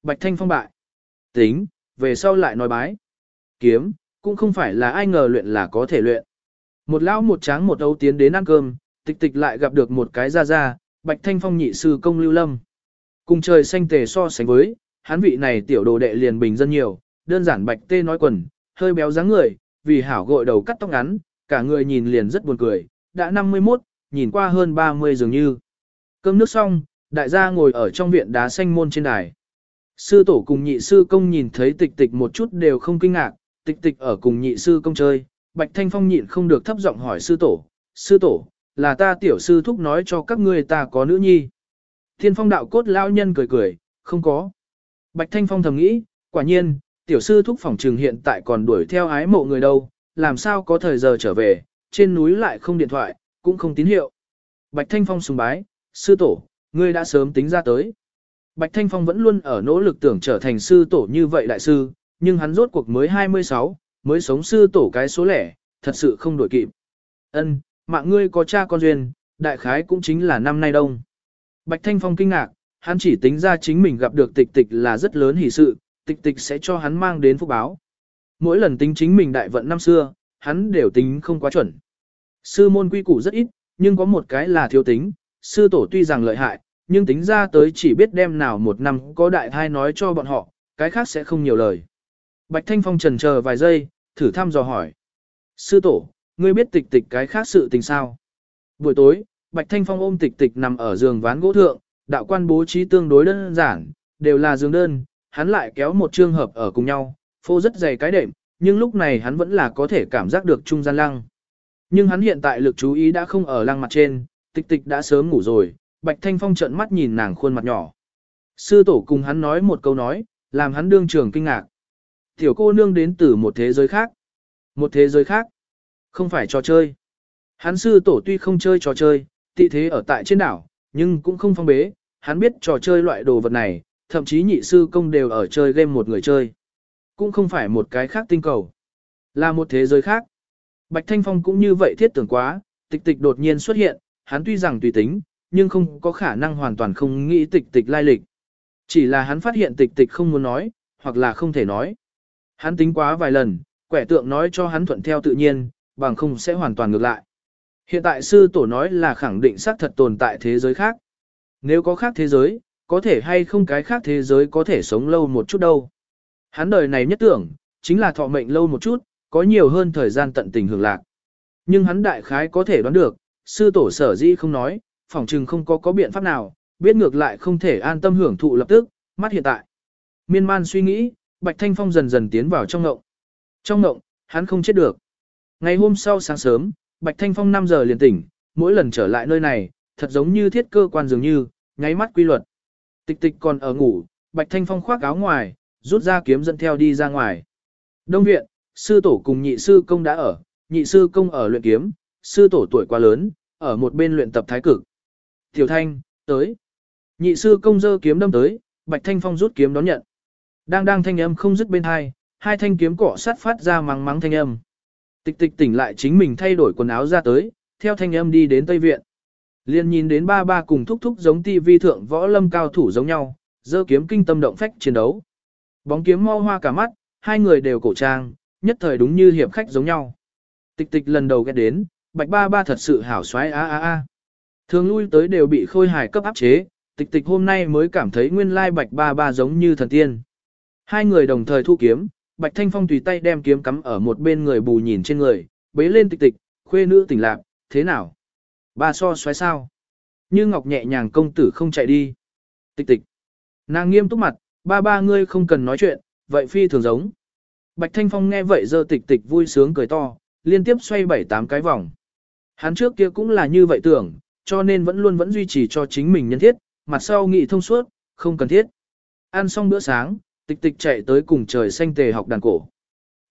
A: Bạch Thanh Phong bại. Tính, về sau lại nói bái. Kiếm, cũng không phải là ai ngờ luyện là có thể luyện. Một lão một tráng một âu tiến đến ăn cơm, tịch tịch lại gặp được một cái ra ra, Bạch Thanh Phong nhị sư công lưu lâm. Cùng trời xanh tề so sánh với, hắn vị này tiểu đồ đệ liền bình dân nhiều, đơn giản Bạch Tê nói quần, hơi béo dáng người, vì hảo gội đầu cắt tóc ngắn, cả người nhìn liền rất buồn cười, đã 51, nhìn qua hơn 30 dường như. Cơm nước xong, đại gia ngồi ở trong viện đá xanh môn trên đài. Sư tổ cùng nhị sư công nhìn thấy tịch tịch một chút đều không kinh ngạc, tịch tịch ở cùng nhị sư công chơi, Bạch Thanh Phong nhịn không được thấp giọng hỏi sư tổ, sư tổ, là ta tiểu sư thúc nói cho các ngươi ta có nữ nhi. Thiên phong đạo cốt lao nhân cười cười, không có. Bạch Thanh Phong thầm nghĩ, quả nhiên, tiểu sư thúc phòng trừng hiện tại còn đuổi theo ái mộ người đâu, làm sao có thời giờ trở về, trên núi lại không điện thoại, cũng không tín hiệu. Bạch Thanh Phong sùng bái, sư tổ, ngươi đã sớm tính ra tới. Bạch Thanh Phong vẫn luôn ở nỗ lực tưởng trở thành sư tổ như vậy đại sư, nhưng hắn rốt cuộc mới 26, mới sống sư tổ cái số lẻ, thật sự không đổi kịp. Ân, mạng ngươi có cha con duyên, đại khái cũng chính là năm nay đông. Bạch Thanh Phong kinh ngạc, hắn chỉ tính ra chính mình gặp được tịch tịch là rất lớn hỷ sự, tịch tịch sẽ cho hắn mang đến phúc báo. Mỗi lần tính chính mình đại vận năm xưa, hắn đều tính không quá chuẩn. Sư môn quy củ rất ít, nhưng có một cái là thiếu tính, sư tổ tuy rằng lợi hại, nhưng tính ra tới chỉ biết đem nào một năm có đại thai nói cho bọn họ, cái khác sẽ không nhiều lời. Bạch Thanh Phong trần chờ vài giây, thử thăm dò hỏi. Sư tổ, ngươi biết tịch tịch cái khác sự tình sao? Buổi tối, Bạch Thanh Phong ôm tịch tịch nằm ở giường ván gỗ thượng, đạo quan bố trí tương đối đơn giản, đều là giường đơn, hắn lại kéo một trường hợp ở cùng nhau, phô rất dày cái đệm, nhưng lúc này hắn vẫn là có thể cảm giác được trung gian lăng. Nhưng hắn hiện tại lực chú ý đã không ở lăng mặt trên, tịch tịch đã sớm ngủ rồi, Bạch Thanh Phong trợn mắt nhìn nàng khuôn mặt nhỏ. Sư tổ cùng hắn nói một câu nói, làm hắn đương trường kinh ngạc. Tiểu cô nương đến từ một thế giới khác. Một thế giới khác. Không phải trò chơi. Hắn sư tổ tuy không chơi trò chơi, tị thế ở tại trên đảo, nhưng cũng không phong bế. Hắn biết trò chơi loại đồ vật này, thậm chí nhị sư công đều ở chơi game một người chơi. Cũng không phải một cái khác tinh cầu. Là một thế giới khác. Bạch Thanh Phong cũng như vậy thiết tưởng quá, tịch tịch đột nhiên xuất hiện, hắn tuy rằng tùy tính, nhưng không có khả năng hoàn toàn không nghĩ tịch tịch lai lịch. Chỉ là hắn phát hiện tịch tịch không muốn nói, hoặc là không thể nói. Hắn tính quá vài lần, quẻ tượng nói cho hắn thuận theo tự nhiên, bằng không sẽ hoàn toàn ngược lại. Hiện tại sư tổ nói là khẳng định xác thật tồn tại thế giới khác. Nếu có khác thế giới, có thể hay không cái khác thế giới có thể sống lâu một chút đâu. Hắn đời này nhất tưởng, chính là thọ mệnh lâu một chút, có nhiều hơn thời gian tận tình hưởng lạc. Nhưng hắn đại khái có thể đoán được, sư tổ sở dĩ không nói, phỏng chừng không có có biện pháp nào, biết ngược lại không thể an tâm hưởng thụ lập tức, mắt hiện tại. Miên man suy nghĩ, Bạch Thanh Phong dần dần tiến vào trong ngộng. Trong ngộng, hắn không chết được. Ngày hôm sau sáng sớm, Bạch Thanh Phong 5 giờ liền tỉnh, mỗi lần trở lại nơi này, thật giống như thiết cơ quan dường như, nháy mắt quy luật. Tịch tịch còn ở ngủ, Bạch Thanh Phong khoác áo ngoài, rút ra kiếm dẫn theo đi ra ngoài. Đông viện, sư tổ cùng nhị sư công đã ở, nhị sư công ở luyện kiếm, sư tổ tuổi quá lớn, ở một bên luyện tập thái cực. Tiểu Thanh, tới. Nhị sư công dơ kiếm đâm tới, Bạch Thanh Phong rút kiếm đón nhận. Đang đang thanh âm không dứt bên hai, hai thanh kiếm cọ sát phát ra mắng mắng thanh âm. Tịch tịch tỉnh lại chính mình thay đổi quần áo ra tới, theo thanh âm đi đến Tây Viện. Liên nhìn đến ba ba cùng thúc thúc giống ti vi thượng võ lâm cao thủ giống nhau, dơ kiếm kinh tâm động phách chiến đấu. Bóng kiếm mau hoa cả mắt, hai người đều cổ trang, nhất thời đúng như hiệp khách giống nhau. Tịch tịch lần đầu ghé đến, bạch ba ba thật sự hảo xoái a a a. Thường lui tới đều bị khôi hài cấp áp chế, tịch tịch hôm nay mới cảm thấy nguyên lai bạch ba ba giống như thần tiên. Hai người đồng thời thu kiếm, bạch thanh phong tùy tay đem kiếm cắm ở một bên người bù nhìn trên người, bế lên tịch tịch, khuê nữ tỉnh lạc, thế nào? Ba so xoáy sao? Như ngọc nhẹ nhàng công tử không chạy đi. Tịch tịch. Nàng nghiêm túc mặt, ba ba ngươi không cần nói chuyện, vậy phi thường giống. Bạch Thanh Phong nghe vậy giơ tịch tịch vui sướng cười to, liên tiếp xoay bảy tám cái vòng. Hắn trước kia cũng là như vậy tưởng, cho nên vẫn luôn vẫn duy trì cho chính mình nhân thiết, mặt sau nghị thông suốt, không cần thiết. Ăn xong bữa sáng, tịch tịch chạy tới cùng trời xanh tề học đàn cổ.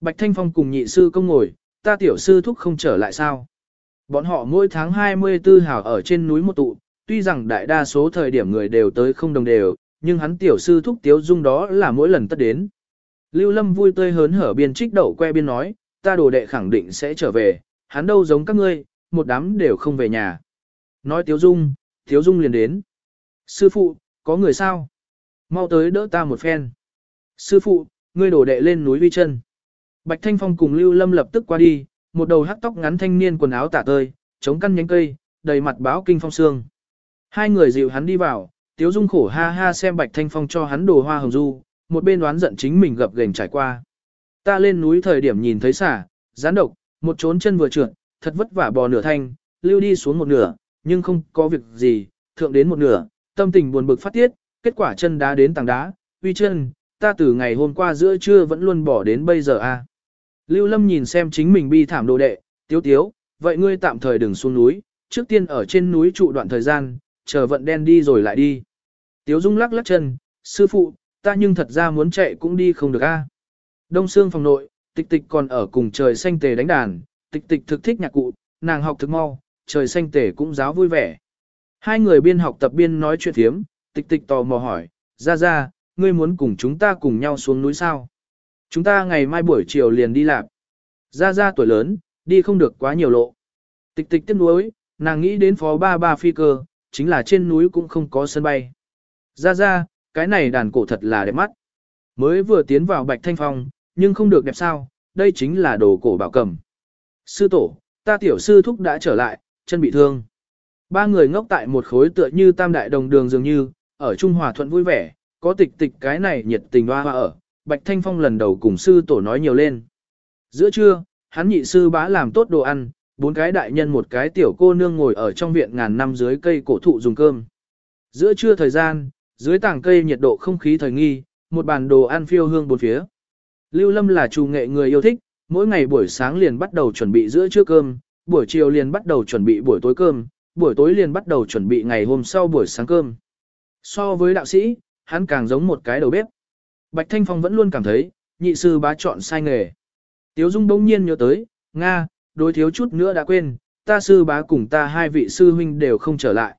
A: Bạch Thanh Phong cùng nhị sư công ngồi, ta tiểu sư thúc không trở lại sao. Bọn họ mỗi tháng 24 hào ở trên núi một tụ, tuy rằng đại đa số thời điểm người đều tới không đồng đều, nhưng hắn tiểu sư thúc tiếu dung đó là mỗi lần tất đến. Lưu Lâm vui tươi hớn hở biên trích đậu que biên nói, ta đồ đệ khẳng định sẽ trở về, hắn đâu giống các ngươi, một đám đều không về nhà. Nói tiếu dung, tiếu dung liền đến. Sư phụ, có người sao? Mau tới đỡ ta một phen. Sư phụ, ngươi đổ đệ lên núi vi chân. Bạch Thanh Phong cùng Lưu Lâm lập tức qua đi, một đầu hắc tóc ngắn thanh niên quần áo tả tơi, chống căn nhánh cây, đầy mặt báo kinh phong sương. Hai người dịu hắn đi vào, Tiếu Dung khổ ha ha xem Bạch Thanh Phong cho hắn đồ hoa hồng du, một bên đoán giận chính mình gập gềnh trải qua. Ta lên núi thời điểm nhìn thấy xả, gián độc, một trốn chân vừa trượt, thật vất vả bò nửa thanh, lưu đi xuống một nửa, nhưng không có việc gì, thượng đến một nửa, tâm tình buồn bực phát tiết, kết quả chân đá đến tảng đá, uy chân, ta từ ngày hôm qua giữa trưa vẫn luôn bỏ đến bây giờ a. À. Lưu Lâm nhìn xem chính mình bi thảm đồ đệ, tiếu tiếu, vậy ngươi tạm thời đừng xuống núi, trước tiên ở trên núi trụ đoạn thời gian, chờ vận đen đi rồi lại đi. Tiếu Dung lắc lắc chân, sư phụ, ta nhưng thật ra muốn chạy cũng đi không được a. Đông Sương phòng nội, tịch tịch còn ở cùng trời xanh tề đánh đàn, tịch tịch thực thích nhạc cụ, nàng học thực mau, trời xanh tể cũng giáo vui vẻ. Hai người biên học tập biên nói chuyện thiếm, tịch tịch tò mò hỏi, ra ra, ngươi muốn cùng chúng ta cùng nhau xuống núi sao? Chúng ta ngày mai buổi chiều liền đi làm. Ra ra tuổi lớn, đi không được quá nhiều lộ. Tịch tịch tiếc nuối, nàng nghĩ đến phó ba ba phi cơ, chính là trên núi cũng không có sân bay. Ra ra, cái này đàn cổ thật là đẹp mắt. Mới vừa tiến vào bạch thanh phong, nhưng không được đẹp sao, đây chính là đồ cổ bảo cầm. Sư tổ, ta tiểu sư thúc đã trở lại, chân bị thương. Ba người ngốc tại một khối tựa như tam đại đồng đường dường như, ở Trung Hòa thuận vui vẻ, có tịch tịch cái này nhiệt tình hoa hoa ở, Bạch Thanh Phong lần đầu cùng sư tổ nói nhiều lên. Giữa trưa, hắn nhị sư bá làm tốt đồ ăn, bốn cái đại nhân một cái tiểu cô nương ngồi ở trong viện ngàn năm dưới cây cổ thụ dùng cơm. Giữa trưa thời gian, dưới tảng cây nhiệt độ không khí thời nghi, một bàn đồ ăn phiêu hương bốn phía. Lưu Lâm là chủ nghệ người yêu thích, mỗi ngày buổi sáng liền bắt đầu chuẩn bị giữa trưa cơm, buổi chiều liền bắt đầu chuẩn bị buổi tối cơm, buổi tối liền bắt đầu chuẩn bị ngày hôm sau buổi sáng cơm. So với đạo sĩ, hắn càng giống một cái đầu bếp. Bạch Thanh Phong vẫn luôn cảm thấy, nhị sư bá chọn sai nghề. Tiếu Dung bỗng nhiên nhớ tới, Nga, đối thiếu chút nữa đã quên, ta sư bá cùng ta hai vị sư huynh đều không trở lại.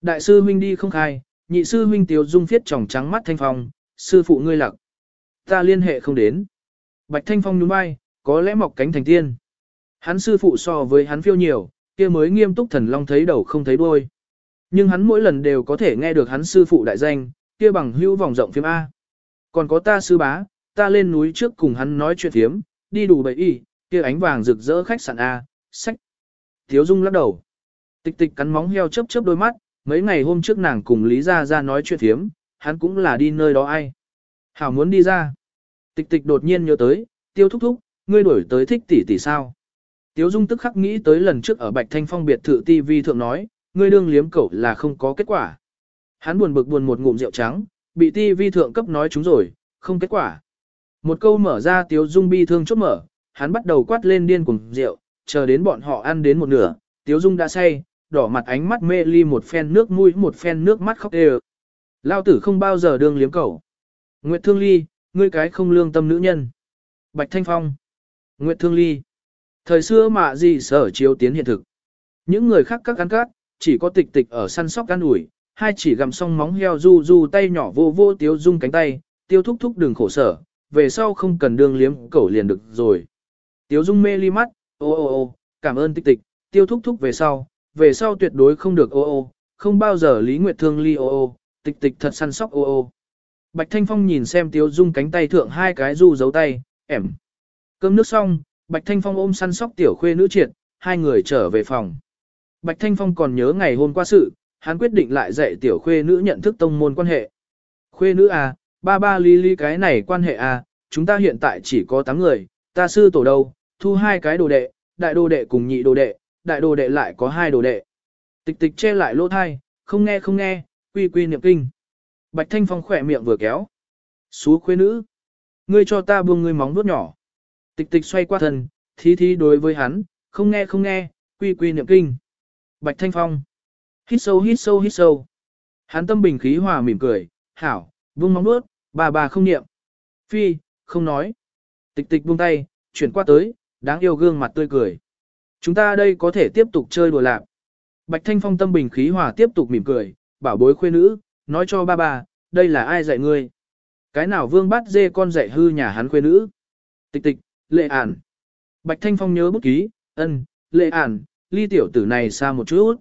A: Đại sư huynh đi không khai, nhị sư huynh Tiếu Dung viết tròng trắng mắt Thanh Phong, sư phụ ngươi lặc. Ta liên hệ không đến. Bạch Thanh Phong nhún vai, có lẽ mọc cánh thành tiên. Hắn sư phụ so với hắn phiêu nhiều, kia mới nghiêm túc thần long thấy đầu không thấy đuôi. Nhưng hắn mỗi lần đều có thể nghe được hắn sư phụ đại danh, kia bằng hữu vòng rộng phim A. Còn có ta sư bá, ta lên núi trước cùng hắn nói chuyện thiếm, đi đủ bậy y, kia ánh vàng rực rỡ khách sạn A, sách. Tiếu Dung lắc đầu. Tịch tịch cắn móng heo chớp chớp đôi mắt, mấy ngày hôm trước nàng cùng Lý Gia Gia nói chuyện thiếm, hắn cũng là đi nơi đó ai. Hảo muốn đi ra. Tịch tịch đột nhiên nhớ tới, tiêu thúc thúc, ngươi đổi tới thích tỷ tỷ sao. Tiếu Dung tức khắc nghĩ tới lần trước ở Bạch Thanh Phong biệt thự TV thượng nói, ngươi đương liếm cẩu là không có kết quả. Hắn buồn bực buồn một ngụm rượu trắng, bị TV thượng cấp nói chúng rồi, không kết quả. Một câu mở ra Tiếu Dung bi thương chốt mở, hắn bắt đầu quát lên điên cùng rượu, chờ đến bọn họ ăn đến một nửa, Tiếu Dung đã say, đỏ mặt ánh mắt mê ly một phen nước mũi một phen nước mắt khóc đều. Lao tử không bao giờ đương liếm cẩu. Nguyệt Thương Ly, ngươi cái không lương tâm nữ nhân. Bạch Thanh Phong. Nguyệt Thương Ly. Thời xưa mà gì sở chiếu tiến hiện thực. Những người khác các cắn cát, chỉ có tịch tịch ở săn sóc gan ủi, hai chỉ gặm xong móng heo du du tay nhỏ vô vô tiếu dung cánh tay, tiêu thúc thúc đừng khổ sở, về sau không cần đương liếm cẩu liền được rồi. Tiếu dung mê ly mắt, ô ô ô, cảm ơn tịch tịch, tiêu thúc thúc về sau, về sau tuyệt đối không được ô ô, không bao giờ Lý Nguyệt Thương ly ô ô, tịch tịch thật săn sóc ô ô. Bạch Thanh Phong nhìn xem Tiếu Dung cánh tay thượng hai cái du dấu tay, ẻm. Cơm nước xong, Bạch Thanh Phong ôm săn sóc tiểu khuê nữ triệt, hai người trở về phòng. Bạch Thanh Phong còn nhớ ngày hôm qua sự, hắn quyết định lại dạy tiểu khuê nữ nhận thức tông môn quan hệ. Khuê nữ à, ba ba lý lý cái này quan hệ à, chúng ta hiện tại chỉ có 8 người, ta sư tổ đâu, thu hai cái đồ đệ, đại đồ đệ cùng nhị đồ đệ, đại đồ đệ lại có hai đồ đệ. Tịch tịch che lại lỗ thai, không nghe không nghe, quy quy niệm kinh. Bạch Thanh Phong khỏe miệng vừa kéo. Xú khuê nữ. Ngươi cho ta buông ngươi móng vuốt nhỏ. Tịch tịch xoay qua thân, thí thí đối với hắn, không nghe không nghe, quy quy niệm kinh. Bạch Thanh Phong. Hít sâu hít sâu hít sâu. Hắn tâm bình khí hòa mỉm cười, hảo, buông móng vuốt, bà bà không niệm. Phi, không nói. Tịch tịch buông tay, chuyển qua tới, đáng yêu gương mặt tươi cười. Chúng ta đây có thể tiếp tục chơi đùa lạc. Bạch Thanh Phong tâm bình khí hòa tiếp tục mỉm cười, bảo bối khuê nữ, nói cho ba bà, đây là ai dạy ngươi? Cái nào vương bắt dê con dạy hư nhà hắn khuê nữ? Tịch tịch, lệ ản. Bạch Thanh Phong nhớ bút ký, ân, lệ ản, ly tiểu tử này xa một chút.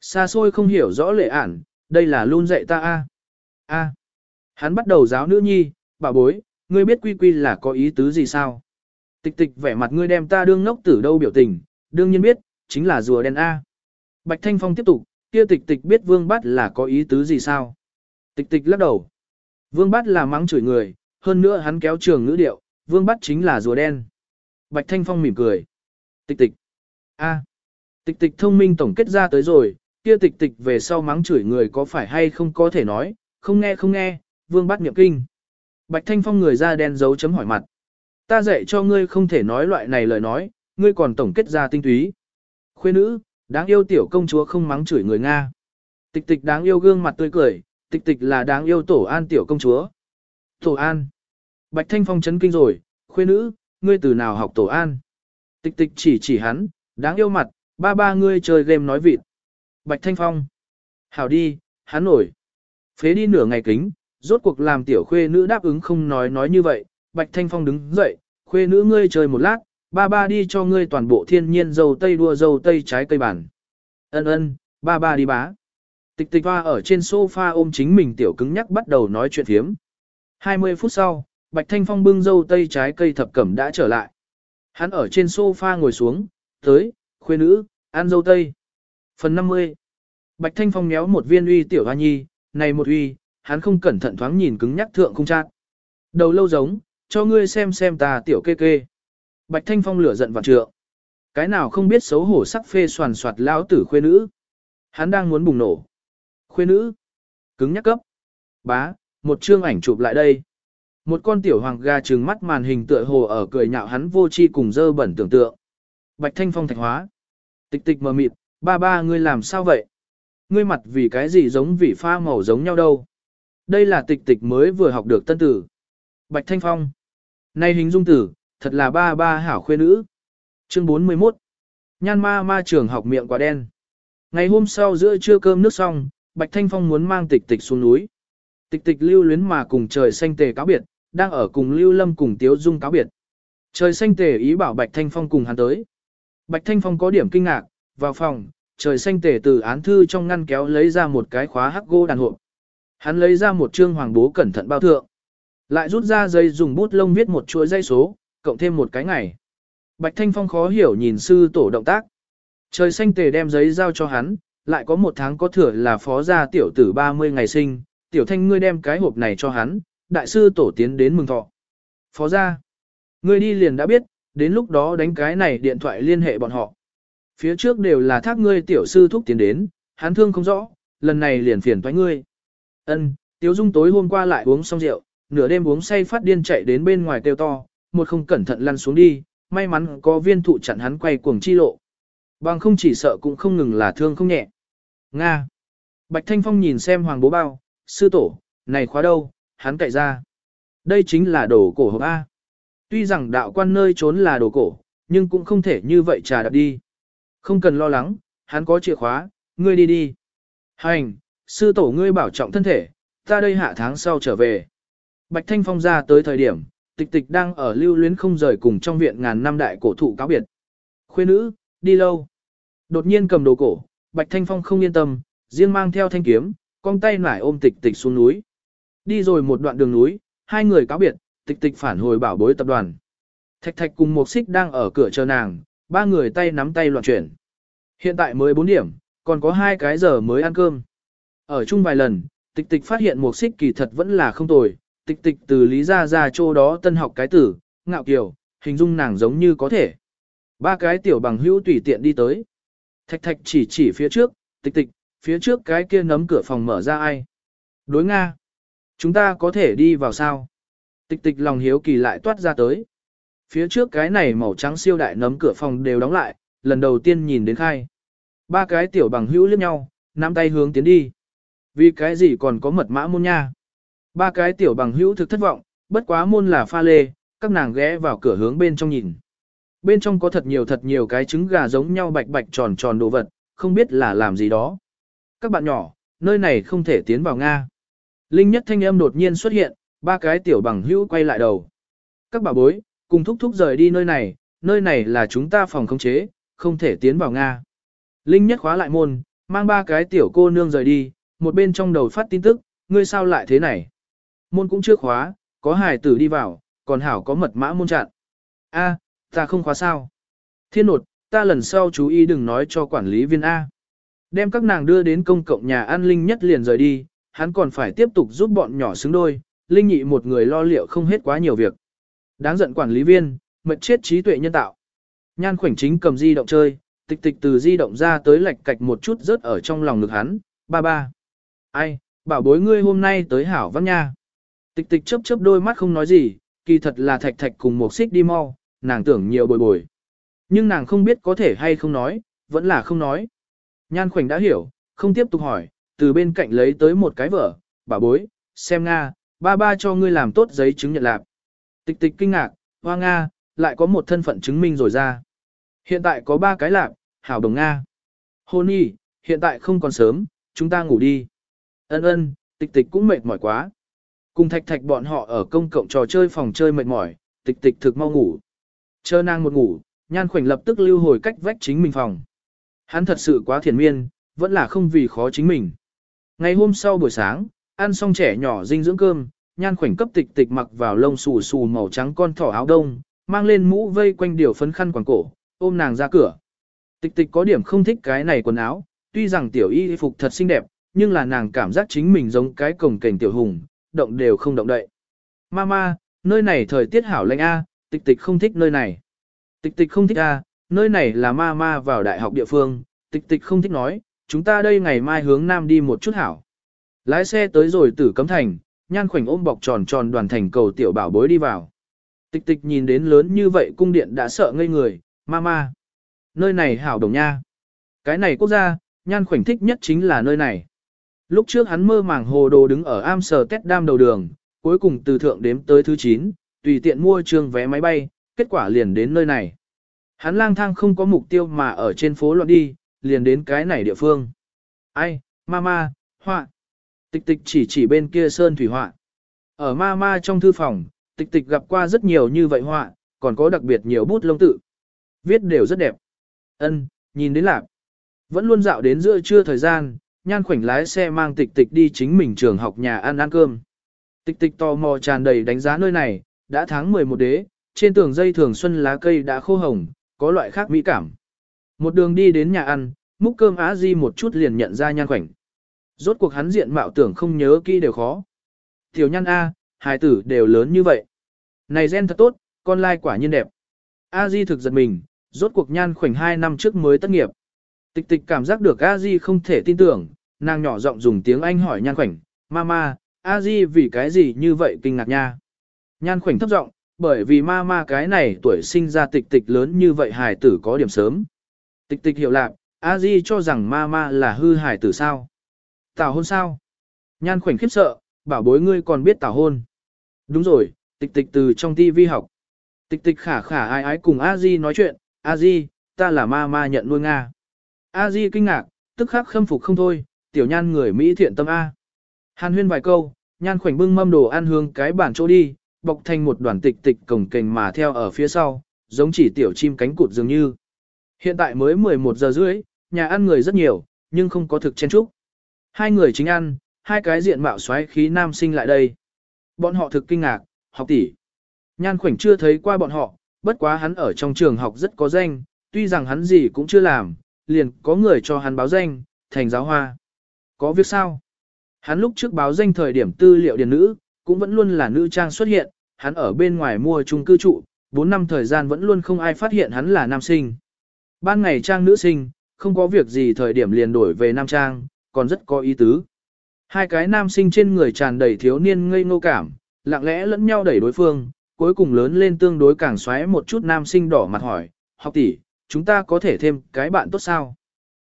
A: Xa xôi không hiểu rõ lệ ản, đây là luôn dạy ta a. A. Hắn bắt đầu giáo nữ nhi, bà bối, ngươi biết quy quy là có ý tứ gì sao? Tịch tịch vẻ mặt ngươi đem ta đương ngốc tử đâu biểu tình, đương nhiên biết, chính là rùa đen A. Bạch Thanh Phong tiếp tục, kia tịch tịch biết vương bát là có ý tứ gì sao? Tịch tịch lắc đầu. Vương bát là mắng chửi người, hơn nữa hắn kéo trường ngữ điệu, vương bát chính là rùa đen. Bạch Thanh Phong mỉm cười. Tịch tịch. A. Tịch tịch thông minh tổng kết ra tới rồi, kia tịch tịch về sau mắng chửi người có phải hay không có thể nói, không nghe không nghe, vương bát niệm kinh. Bạch Thanh Phong người ra đen dấu chấm hỏi mặt. Ta dạy cho ngươi không thể nói loại này lời nói, ngươi còn tổng kết ra tinh túy. Khuê nữ, đáng yêu tiểu công chúa không mắng chửi người Nga. Tịch tịch đáng yêu gương mặt tươi cười, tịch tịch là đáng yêu tổ an tiểu công chúa. Tổ an. Bạch Thanh Phong chấn kinh rồi, khuê nữ, ngươi từ nào học tổ an. Tịch tịch chỉ chỉ hắn, đáng yêu mặt, ba ba ngươi chơi game nói vịt. Bạch Thanh Phong. Hảo đi, hắn nổi. Phế đi nửa ngày kính, rốt cuộc làm tiểu khuê nữ đáp ứng không nói nói như vậy. Bạch Thanh Phong đứng dậy, khuê nữ ngươi chơi một lát, ba ba đi cho ngươi toàn bộ thiên nhiên dầu tây đua dầu tây trái cây bản. Ân ân, ba ba đi bá. Tịch tịch hoa ở trên sofa ôm chính mình tiểu cứng nhắc bắt đầu nói chuyện thiếm. 20 phút sau, Bạch Thanh Phong bưng dâu tây trái cây thập cẩm đã trở lại. Hắn ở trên sofa ngồi xuống, tới, khuê nữ, ăn dâu tây. Phần 50 Bạch Thanh Phong méo một viên uy tiểu hoa nhi, này một uy, hắn không cẩn thận thoáng nhìn cứng nhắc thượng không chát. Đầu lâu giống, cho ngươi xem xem ta tiểu kê kê. Bạch Thanh Phong lửa giận vạn trượng. Cái nào không biết xấu hổ sắc phê soàn soạt lão tử khuê nữ. Hắn đang muốn bùng nổ. Khuê nữ. Cứng nhắc cấp. Bá, một chương ảnh chụp lại đây. Một con tiểu hoàng gà trừng mắt màn hình tựa hồ ở cười nhạo hắn vô chi cùng dơ bẩn tưởng tượng. Bạch Thanh Phong thạch hóa. Tịch tịch mờ mịt, ba ba ngươi làm sao vậy? Ngươi mặt vì cái gì giống vị pha màu giống nhau đâu? Đây là tịch tịch mới vừa học được tân tử. Bạch Thanh Phong. Này hình dung tử, thật là ba ba hảo khuê nữ. Chương 41 Nhan ma ma trường học miệng quả đen. Ngày hôm sau giữa trưa cơm nước xong, Bạch Thanh Phong muốn mang tịch tịch xuống núi. Tịch tịch lưu luyến mà cùng trời xanh tề cáo biệt, đang ở cùng lưu lâm cùng tiếu dung cáo biệt. Trời xanh tề ý bảo Bạch Thanh Phong cùng hắn tới. Bạch Thanh Phong có điểm kinh ngạc, vào phòng, trời xanh tề từ án thư trong ngăn kéo lấy ra một cái khóa hắc gỗ đàn hộp. Hắn lấy ra một trương hoàng bố cẩn thận bao thượng. Lại rút ra giấy dùng bút lông viết một chuỗi dây số, cộng thêm một cái ngày. Bạch Thanh Phong khó hiểu nhìn sư tổ động tác. Trời xanh tề đem giấy giao cho hắn, lại có một tháng có thừa là phó gia tiểu tử 30 ngày sinh, tiểu thanh ngươi đem cái hộp này cho hắn, đại sư tổ tiến đến mừng thọ. Phó gia, ngươi đi liền đã biết, đến lúc đó đánh cái này điện thoại liên hệ bọn họ. Phía trước đều là thác ngươi tiểu sư thúc tiến đến, hắn thương không rõ, lần này liền phiền toái ngươi. Ân, Tiếu Dung tối hôm qua lại uống xong rượu, nửa đêm uống say phát điên chạy đến bên ngoài kêu to, một không cẩn thận lăn xuống đi, may mắn có viên thụ chặn hắn quay cuồng chi lộ. Bằng không chỉ sợ cũng không ngừng là thương không nhẹ. Nga. Bạch Thanh Phong nhìn xem hoàng bố bao, sư tổ, này khóa đâu, hắn cậy ra. Đây chính là đồ cổ hộp A. Tuy rằng đạo quan nơi trốn là đồ cổ, nhưng cũng không thể như vậy trà đạp đi. Không cần lo lắng, hắn có chìa khóa, ngươi đi đi. Hành, sư tổ ngươi bảo trọng thân thể, ta đây hạ tháng sau trở về. Bạch Thanh Phong ra tới thời điểm, tịch tịch đang ở lưu luyến không rời cùng trong viện ngàn năm đại cổ thụ cáo biệt. Khuê nữ, đi lâu. Đột nhiên cầm đồ cổ, Bạch Thanh Phong không yên tâm, riêng mang theo thanh kiếm, con tay nải ôm tịch tịch xuống núi. Đi rồi một đoạn đường núi, hai người cáo biệt, tịch tịch phản hồi bảo bối tập đoàn. Thạch thạch cùng một xích đang ở cửa chờ nàng, ba người tay nắm tay loạn chuyển. Hiện tại mới 4 điểm, còn có hai cái giờ mới ăn cơm. Ở chung vài lần, tịch tịch phát hiện một xích kỳ thật vẫn là không tồi, tịch tịch từ lý ra ra chỗ đó tân học cái tử, ngạo kiều, hình dung nàng giống như có thể. Ba cái tiểu bằng hữu tùy tiện đi tới. Thạch thạch chỉ chỉ phía trước, tịch tịch, phía trước cái kia nấm cửa phòng mở ra ai. Đối Nga. Chúng ta có thể đi vào sao? Tịch tịch lòng hiếu kỳ lại toát ra tới. Phía trước cái này màu trắng siêu đại nấm cửa phòng đều đóng lại, lần đầu tiên nhìn đến khai. Ba cái tiểu bằng hữu liếc nhau, nắm tay hướng tiến đi. Vì cái gì còn có mật mã môn nha? Ba cái tiểu bằng hữu thực thất vọng, bất quá môn là pha lê, các nàng ghé vào cửa hướng bên trong nhìn. Bên trong có thật nhiều thật nhiều cái trứng gà giống nhau bạch bạch tròn tròn đồ vật, không biết là làm gì đó. Các bạn nhỏ, nơi này không thể tiến vào Nga. Linh nhất thanh âm đột nhiên xuất hiện, ba cái tiểu bằng hữu quay lại đầu. Các bà bối, cùng thúc thúc rời đi nơi này, nơi này là chúng ta phòng khống chế, không thể tiến vào Nga. Linh nhất khóa lại môn, mang ba cái tiểu cô nương rời đi, một bên trong đầu phát tin tức, ngươi sao lại thế này? Môn cũng chưa khóa, có hài tử đi vào, còn hảo có mật mã môn chặn. A, ta không khóa sao? Thiên nột, ta lần sau chú ý đừng nói cho quản lý viên A. Đem các nàng đưa đến công cộng nhà an linh nhất liền rời đi, hắn còn phải tiếp tục giúp bọn nhỏ xứng đôi, linh nhị một người lo liệu không hết quá nhiều việc. Đáng giận quản lý viên, mệt chết trí tuệ nhân tạo. Nhan khoảnh chính cầm di động chơi, tịch tịch từ di động ra tới lạch cạch một chút rớt ở trong lòng ngực hắn, ba ba. Ai, bảo bối ngươi hôm nay tới hảo văn nha. Tịch tịch chớp chớp đôi mắt không nói gì, kỳ thật là thạch thạch cùng một xích đi mau, nàng tưởng nhiều bồi bồi. Nhưng nàng không biết có thể hay không nói, vẫn là không nói. Nhan khoảnh đã hiểu, không tiếp tục hỏi, từ bên cạnh lấy tới một cái vở, bảo bối, xem Nga, ba ba cho ngươi làm tốt giấy chứng nhận lạc. Tịch tịch kinh ngạc, hoa Nga, lại có một thân phận chứng minh rồi ra. Hiện tại có ba cái lạc, hảo đồng Nga. Hôn y, hiện tại không còn sớm, chúng ta ngủ đi. Ân ân, tịch tịch cũng mệt mỏi quá. Cùng thạch thạch bọn họ ở công cộng trò chơi phòng chơi mệt mỏi, tịch tịch thực mau ngủ. Chờ nàng một ngủ, nhan khoảnh lập tức lưu hồi cách vách chính mình phòng. Hắn thật sự quá thiền miên, vẫn là không vì khó chính mình. Ngày hôm sau buổi sáng, ăn xong trẻ nhỏ dinh dưỡng cơm, nhan khoảnh cấp tịch tịch mặc vào lông xù xù màu trắng con thỏ áo đông, mang lên mũ vây quanh điều phấn khăn quàng cổ, ôm nàng ra cửa. Tịch tịch có điểm không thích cái này quần áo, tuy rằng tiểu y phục thật xinh đẹp, nhưng là nàng cảm giác chính mình giống cái cổng cảnh tiểu hùng, động đều không động đậy. Mama, nơi này thời tiết hảo lạnh a, tịch tịch không thích nơi này. Tịch tịch không thích a, nơi này là mama vào đại học địa phương, tịch tịch không thích nói, chúng ta đây ngày mai hướng nam đi một chút hảo. Lái xe tới rồi tử cấm thành, nhan khoảnh ôm bọc tròn tròn đoàn thành cầu tiểu bảo bối đi vào. Tịch tịch nhìn đến lớn như vậy cung điện đã sợ ngây người, mama. Nơi này hảo đồng nha. Cái này quốc gia, nhan khoảnh thích nhất chính là nơi này. Lúc trước hắn mơ màng hồ đồ đứng ở Amsterdam đầu đường, cuối cùng từ thượng đếm tới thứ 9, tùy tiện mua trường vé máy bay, kết quả liền đến nơi này. Hắn lang thang không có mục tiêu mà ở trên phố loạn đi, liền đến cái này địa phương. Ai, mama, họa. Tịch tịch chỉ chỉ bên kia sơn thủy họa. Ở mama trong thư phòng, tịch tịch gặp qua rất nhiều như vậy họa, còn có đặc biệt nhiều bút lông tự. Viết đều rất đẹp. Ân, nhìn đến lạc. Vẫn luôn dạo đến giữa trưa thời gian, nhan khoảnh lái xe mang tịch tịch đi chính mình trường học nhà ăn ăn cơm. Tịch tịch tò mò tràn đầy đánh giá nơi này, đã tháng 11 đế, trên tường dây thường xuân lá cây đã khô hồng, có loại khác mỹ cảm. Một đường đi đến nhà ăn, múc cơm á di một chút liền nhận ra nhan khoảnh. Rốt cuộc hắn diện mạo tưởng không nhớ kỹ đều khó. Tiểu nhan A, hài tử đều lớn như vậy. Này gen thật tốt, con lai quả nhiên đẹp. A di thực giật mình, rốt cuộc nhan khoảnh 2 năm trước mới tất nghiệp. Tịch tịch cảm giác được A di không thể tin tưởng, nàng nhỏ giọng dùng tiếng Anh hỏi nhan khoảnh, Mama, A di vì cái gì như vậy kinh ngạc nha. Nhan khoảnh thấp giọng, bởi vì Mama cái này tuổi sinh ra tịch tịch lớn như vậy hài tử có điểm sớm. Tịch tịch hiểu lạc, A di cho rằng Mama là hư hải tử sao. Tảo hôn sao? Nhan khoảnh khiếp sợ, bảo bối ngươi còn biết tảo hôn. Đúng rồi, tịch tịch từ trong tivi học. Tịch tịch khả khả ai ái cùng A Di nói chuyện, A Di, ta là ma ma nhận nuôi Nga. A Di kinh ngạc, tức khắc khâm phục không thôi, tiểu nhan người Mỹ thiện tâm A. Hàn huyên vài câu, nhan khoảnh bưng mâm đồ ăn hương cái bản chỗ đi, bọc thành một đoàn tịch tịch cổng kềnh mà theo ở phía sau, giống chỉ tiểu chim cánh cụt dường như. Hiện tại mới 11 giờ rưỡi, nhà ăn người rất nhiều, nhưng không có thực chen trúc. Hai người chính ăn, hai cái diện mạo xoáy khí nam sinh lại đây. Bọn họ thực kinh ngạc, học tỷ. Nhan khoảnh chưa thấy qua bọn họ, bất quá hắn ở trong trường học rất có danh, tuy rằng hắn gì cũng chưa làm, liền có người cho hắn báo danh, thành giáo hoa. Có việc sao? Hắn lúc trước báo danh thời điểm tư liệu điền nữ, cũng vẫn luôn là nữ trang xuất hiện, hắn ở bên ngoài mua chung cư trụ, 4 năm thời gian vẫn luôn không ai phát hiện hắn là nam sinh. Ban ngày trang nữ sinh, không có việc gì thời điểm liền đổi về nam trang, còn rất có ý tứ. Hai cái nam sinh trên người tràn đầy thiếu niên ngây ngô cảm, lặng lẽ lẫn nhau đẩy đối phương, cuối cùng lớn lên tương đối càng xoáy một chút nam sinh đỏ mặt hỏi, học tỷ, chúng ta có thể thêm cái bạn tốt sao?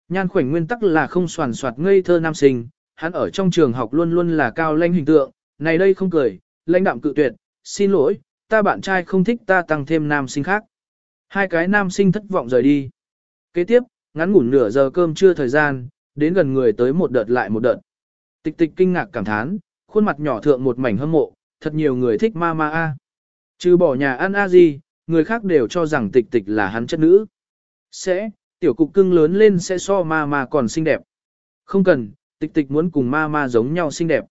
A: Nhan khoảnh nguyên tắc là không soàn soạt ngây thơ nam sinh, hắn ở trong trường học luôn luôn là cao lanh hình tượng, này đây không cười, lãnh đạm cự tuyệt, xin lỗi, ta bạn trai không thích ta tăng thêm nam sinh khác. Hai cái nam sinh thất vọng rời đi. Kế tiếp, ngắn ngủn nửa giờ cơm trưa thời gian, đến gần người tới một đợt lại một đợt. Tịch tịch kinh ngạc cảm thán, khuôn mặt nhỏ thượng một mảnh hâm mộ, thật nhiều người thích ma ma a. Trừ bỏ nhà ăn a gì, người khác đều cho rằng tịch tịch là hắn chất nữ. Sẽ, tiểu cục cưng lớn lên sẽ so ma ma còn xinh đẹp. Không cần, tịch tịch muốn cùng ma ma giống nhau xinh đẹp.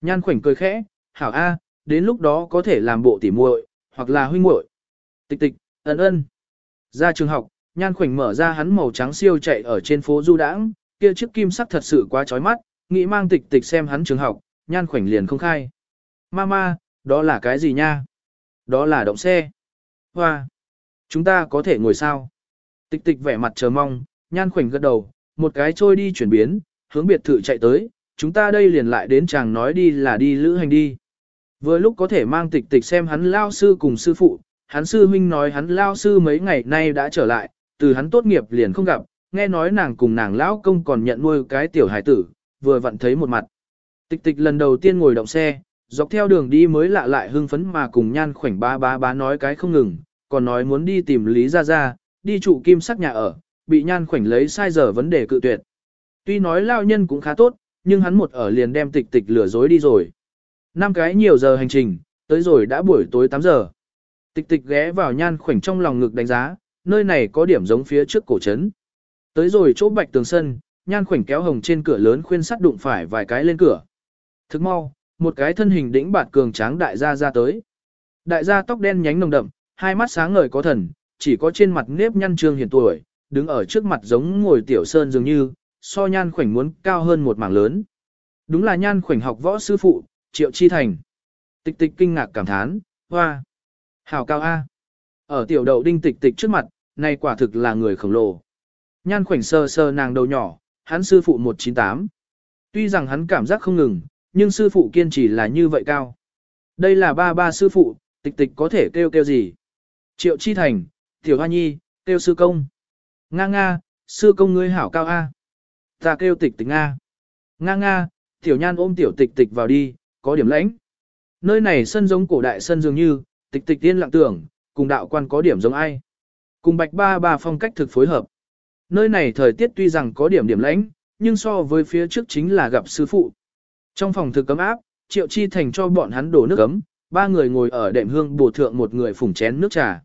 A: Nhan khoảnh cười khẽ, hảo a, đến lúc đó có thể làm bộ tỉ muội, hoặc là huynh muội. Tịch tịch, ấn ân. Ra trường học, nhan khoảnh mở ra hắn màu trắng siêu chạy ở trên phố du đãng, kia chiếc kim sắc thật sự quá chói mắt, nghĩ mang tịch tịch xem hắn trường học, nhan khoảnh liền không khai. Mama, đó là cái gì nha? Đó là động xe. Hoa! Chúng ta có thể ngồi sao? Tịch tịch vẻ mặt chờ mong, nhan khoảnh gật đầu, một cái trôi đi chuyển biến, hướng biệt thự chạy tới, chúng ta đây liền lại đến chàng nói đi là đi lữ hành đi. Vừa lúc có thể mang tịch tịch xem hắn lao sư cùng sư phụ, hắn sư huynh nói hắn lao sư mấy ngày nay đã trở lại, từ hắn tốt nghiệp liền không gặp, nghe nói nàng cùng nàng lão công còn nhận nuôi cái tiểu hải tử, vừa vặn thấy một mặt. Tịch tịch lần đầu tiên ngồi động xe, dọc theo đường đi mới lạ lại hưng phấn mà cùng nhan khoảnh ba ba bá nói cái không ngừng, còn nói muốn đi tìm Lý Gia Gia, đi trụ kim sắc nhà ở, bị nhan khoảnh lấy sai giờ vấn đề cự tuyệt. Tuy nói lao nhân cũng khá tốt, nhưng hắn một ở liền đem tịch tịch lừa dối đi rồi. Năm cái nhiều giờ hành trình, tới rồi đã buổi tối 8 giờ. Tịch tịch ghé vào nhan khoảnh trong lòng ngực đánh giá, nơi này có điểm giống phía trước cổ trấn. Tới rồi chỗ bạch tường sân, nhan khoảnh kéo hồng trên cửa lớn khuyên sắt đụng phải vài cái lên cửa. Thức mau, một cái thân hình đĩnh bạt cường tráng đại gia ra tới. Đại gia tóc đen nhánh nồng đậm, hai mắt sáng ngời có thần, chỉ có trên mặt nếp nhăn trương hiền tuổi, đứng ở trước mặt giống ngồi tiểu sơn dường như, so nhan khoảnh muốn cao hơn một mảng lớn. Đúng là nhan khoảnh học võ sư phụ, triệu chi thành. Tịch tịch kinh ngạc cảm thán, hoa, hào cao A. Ở tiểu đậu đinh tịch tịch trước mặt, này quả thực là người khổng lồ. Nhan khoảnh sơ sơ nàng đầu nhỏ, hắn sư phụ 198. Tuy rằng hắn cảm giác không ngừng, nhưng sư phụ kiên trì là như vậy cao. Đây là ba ba sư phụ, tịch tịch có thể kêu kêu gì? Triệu Chi Thành, Tiểu Hoa Nhi, kêu sư công. Nga nga, sư công ngươi hảo cao A. Ta kêu tịch tịch Nga. Nga nga, Tiểu Nhan ôm Tiểu tịch tịch vào đi, có điểm lãnh. Nơi này sân giống cổ đại sân dường như, tịch tịch tiên lặng tưởng, cùng đạo quan có điểm giống ai. Cùng bạch ba ba phong cách thực phối hợp. Nơi này thời tiết tuy rằng có điểm điểm lãnh, nhưng so với phía trước chính là gặp sư phụ. Trong phòng thực cấm áp, Triệu Chi Thành cho bọn hắn đổ nước cấm, ba người ngồi ở đệm hương bổ thượng một người phủng chén nước trà.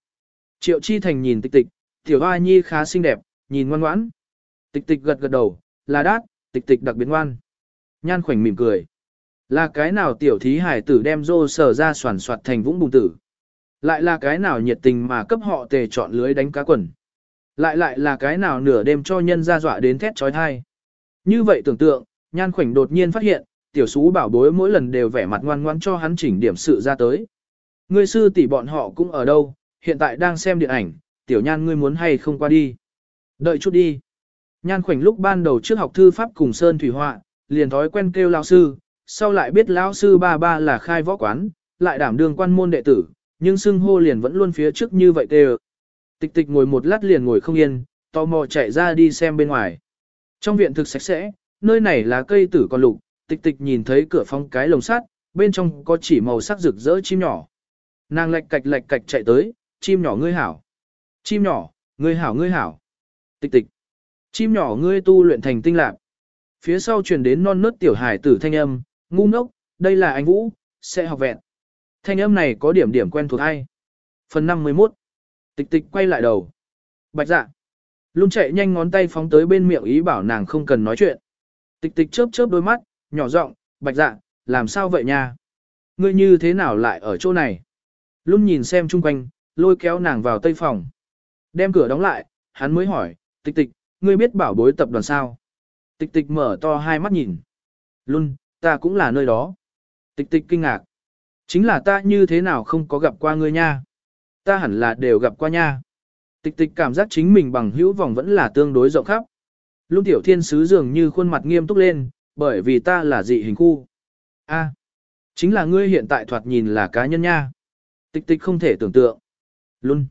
A: Triệu Chi Thành nhìn tịch tịch, tiểu hoa nhi khá xinh đẹp, nhìn ngoan ngoãn. Tịch tịch gật gật đầu, là đát, tịch tịch đặc biệt ngoan. Nhan khoảnh mỉm cười. Là cái nào tiểu thí hải tử đem rô sở ra soàn soạt thành vũng bùng tử. Lại là cái nào nhiệt tình mà cấp họ tề chọn lưới đánh cá quần. Lại lại là cái nào nửa đêm cho nhân ra dọa đến thét trói thai. Như vậy tưởng tượng, nhan khoảnh đột nhiên phát hiện, tiểu sú bảo bối mỗi lần đều vẻ mặt ngoan ngoan cho hắn chỉnh điểm sự ra tới. Ngươi sư tỷ bọn họ cũng ở đâu, hiện tại đang xem điện ảnh, tiểu nhan ngươi muốn hay không qua đi. Đợi chút đi. Nhan khoảnh lúc ban đầu trước học thư pháp cùng Sơn Thủy Họa, liền thói quen kêu lão sư, sau lại biết lão sư ba ba là khai võ quán, lại đảm đương quan môn đệ tử, nhưng xưng hô liền vẫn luôn phía trước như vậy tê Tịch tịch ngồi một lát liền ngồi không yên, tò mò chạy ra đi xem bên ngoài. Trong viện thực sạch sẽ, nơi này là cây tử còn lục, tịch tịch nhìn thấy cửa phong cái lồng sắt, bên trong có chỉ màu sắc rực rỡ chim nhỏ. Nàng lạch cạch lạch cạch chạy tới, chim nhỏ ngươi hảo. Chim nhỏ, ngươi hảo ngươi hảo. Tịch tịch. Chim nhỏ ngươi tu luyện thành tinh lạc. Phía sau truyền đến non nớt tiểu hải tử thanh âm, ngu ngốc, đây là anh Vũ, sẽ học vẹn. Thanh âm này có điểm điểm quen thuộc hay? Phần 51. Tịch tịch quay lại đầu. Bạch dạ. Luôn chạy nhanh ngón tay phóng tới bên miệng ý bảo nàng không cần nói chuyện. Tịch tịch chớp chớp đôi mắt, nhỏ giọng, bạch dạ, làm sao vậy nha? Ngươi như thế nào lại ở chỗ này? Luôn nhìn xem chung quanh, lôi kéo nàng vào tây phòng. Đem cửa đóng lại, hắn mới hỏi, tịch tịch, ngươi biết bảo bối tập đoàn sao? Tịch tịch mở to hai mắt nhìn. Luôn, ta cũng là nơi đó. Tịch tịch kinh ngạc. Chính là ta như thế nào không có gặp qua ngươi nha. Ta hẳn là đều gặp qua nha. Tịch tịch cảm giác chính mình bằng hữu vòng vẫn là tương đối rộng khắp. Lung tiểu thiên sứ dường như khuôn mặt nghiêm túc lên, bởi vì ta là dị hình khu. A, chính là ngươi hiện tại thoạt nhìn là cá nhân nha. Tịch tịch không thể tưởng tượng. Luôn.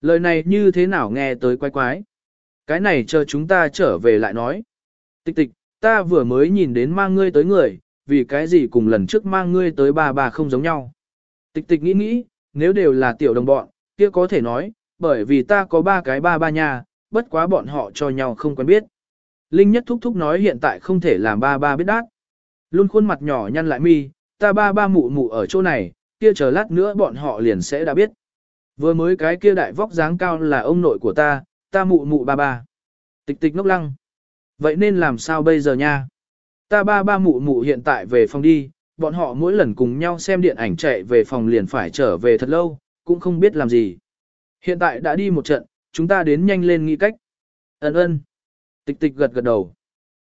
A: Lời này như thế nào nghe tới quái quái. Cái này chờ chúng ta trở về lại nói. Tịch tịch, ta vừa mới nhìn đến mang ngươi tới người, vì cái gì cùng lần trước mang ngươi tới ba bà không giống nhau. Tịch tịch nghĩ nghĩ, nếu đều là tiểu đồng bọn, kia có thể nói, bởi vì ta có ba cái ba ba nhà, bất quá bọn họ cho nhau không quen biết. Linh nhất thúc thúc nói hiện tại không thể làm ba ba biết đát. Luôn khuôn mặt nhỏ nhăn lại mi, ta ba ba mụ mụ ở chỗ này, kia chờ lát nữa bọn họ liền sẽ đã biết. Vừa mới cái kia đại vóc dáng cao là ông nội của ta, ta mụ mụ ba ba. Tịch tịch ngốc lăng. Vậy nên làm sao bây giờ nha? Ta ba ba mụ mụ hiện tại về phòng đi, bọn họ mỗi lần cùng nhau xem điện ảnh chạy về phòng liền phải trở về thật lâu, cũng không biết làm gì. Hiện tại đã đi một trận, chúng ta đến nhanh lên nghĩ cách. Ấn ơn. Tịch tịch gật gật đầu.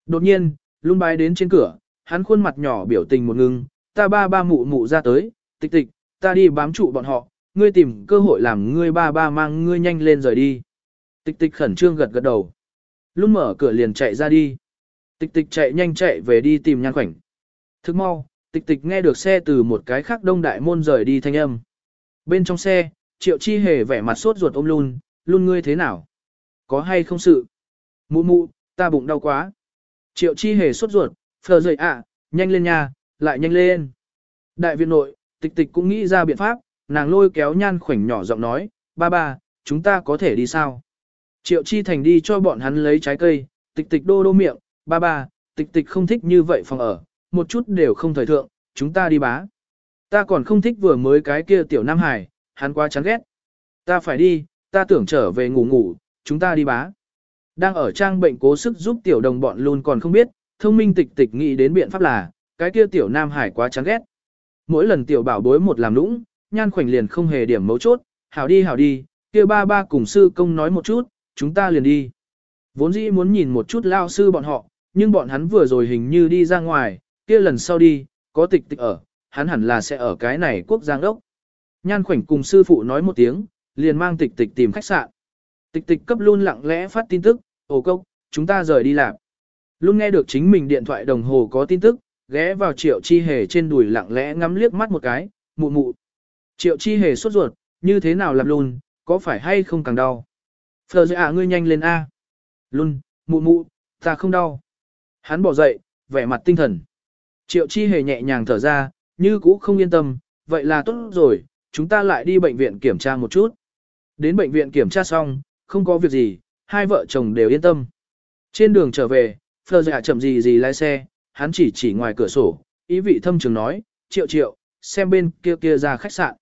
A: Đột nhiên, luôn bái đến trên cửa, hắn khuôn mặt nhỏ biểu tình một ngưng, ta ba ba mụ mụ ra tới, tịch tịch, ta đi bám trụ bọn họ, ngươi tìm cơ hội làm ngươi ba ba mang ngươi nhanh lên rời đi. Tịch tịch khẩn trương gật gật đầu. Luôn mở cửa liền chạy ra đi. Tịch tịch chạy nhanh chạy về đi tìm nhan khoảnh. Thức mau, tịch tịch nghe được xe từ một cái khác đông đại môn rời đi thanh âm. Bên trong xe, triệu chi hề vẻ mặt sốt ruột ôm luôn, luôn ngươi thế nào? Có hay không sự? Mụ mụ, ta bụng đau quá. Triệu chi hề sốt ruột, phờ dậy ạ, nhanh lên nha, lại nhanh lên. Đại viện nội, tịch tịch cũng nghĩ ra biện pháp, nàng lôi kéo nhan khoảnh nhỏ giọng nói, ba ba, chúng ta có thể đi sao? Triệu chi thành đi cho bọn hắn lấy trái cây, tịch tịch đô đô miệng, ba ba, tịch tịch không thích như vậy phòng ở, một chút đều không thời thượng, chúng ta đi bá. Ta còn không thích vừa mới cái kia tiểu Nam Hải, hắn quá chán ghét. Ta phải đi, ta tưởng trở về ngủ ngủ, chúng ta đi bá. Đang ở trang bệnh cố sức giúp tiểu đồng bọn luôn còn không biết, thông minh tịch tịch nghĩ đến biện pháp là, cái kia tiểu Nam Hải quá chán ghét. Mỗi lần tiểu bảo bối một làm lũng, nhan khoảnh liền không hề điểm mấu chốt, hảo đi hảo đi, kia ba ba cùng sư công nói một chút, chúng ta liền đi. Vốn dĩ muốn nhìn một chút lao sư bọn họ, nhưng bọn hắn vừa rồi hình như đi ra ngoài, kia lần sau đi, có tịch tịch ở, hắn hẳn là sẽ ở cái này quốc giang đốc. Nhan khoảnh cùng sư phụ nói một tiếng, liền mang tịch tịch tìm khách sạn. Tịch tịch cấp luôn lặng lẽ phát tin tức, ồ cốc, chúng ta rời đi làm. Luôn nghe được chính mình điện thoại đồng hồ có tin tức, ghé vào triệu chi hề trên đùi lặng lẽ ngắm liếc mắt một cái, mụ mụ. Triệu chi hề sốt ruột, như thế nào làm luôn, có phải hay không càng đau. Phờ dạ ngươi nhanh lên A. Luôn, mụ mụ, ta không đau. Hắn bỏ dậy, vẻ mặt tinh thần. Triệu chi hề nhẹ nhàng thở ra, như cũ không yên tâm, vậy là tốt rồi, chúng ta lại đi bệnh viện kiểm tra một chút. Đến bệnh viện kiểm tra xong, không có việc gì, hai vợ chồng đều yên tâm. Trên đường trở về, Phờ dạ chậm gì gì lái xe, hắn chỉ chỉ ngoài cửa sổ, ý vị thâm trường nói, triệu triệu, xem bên kia kia ra khách sạn.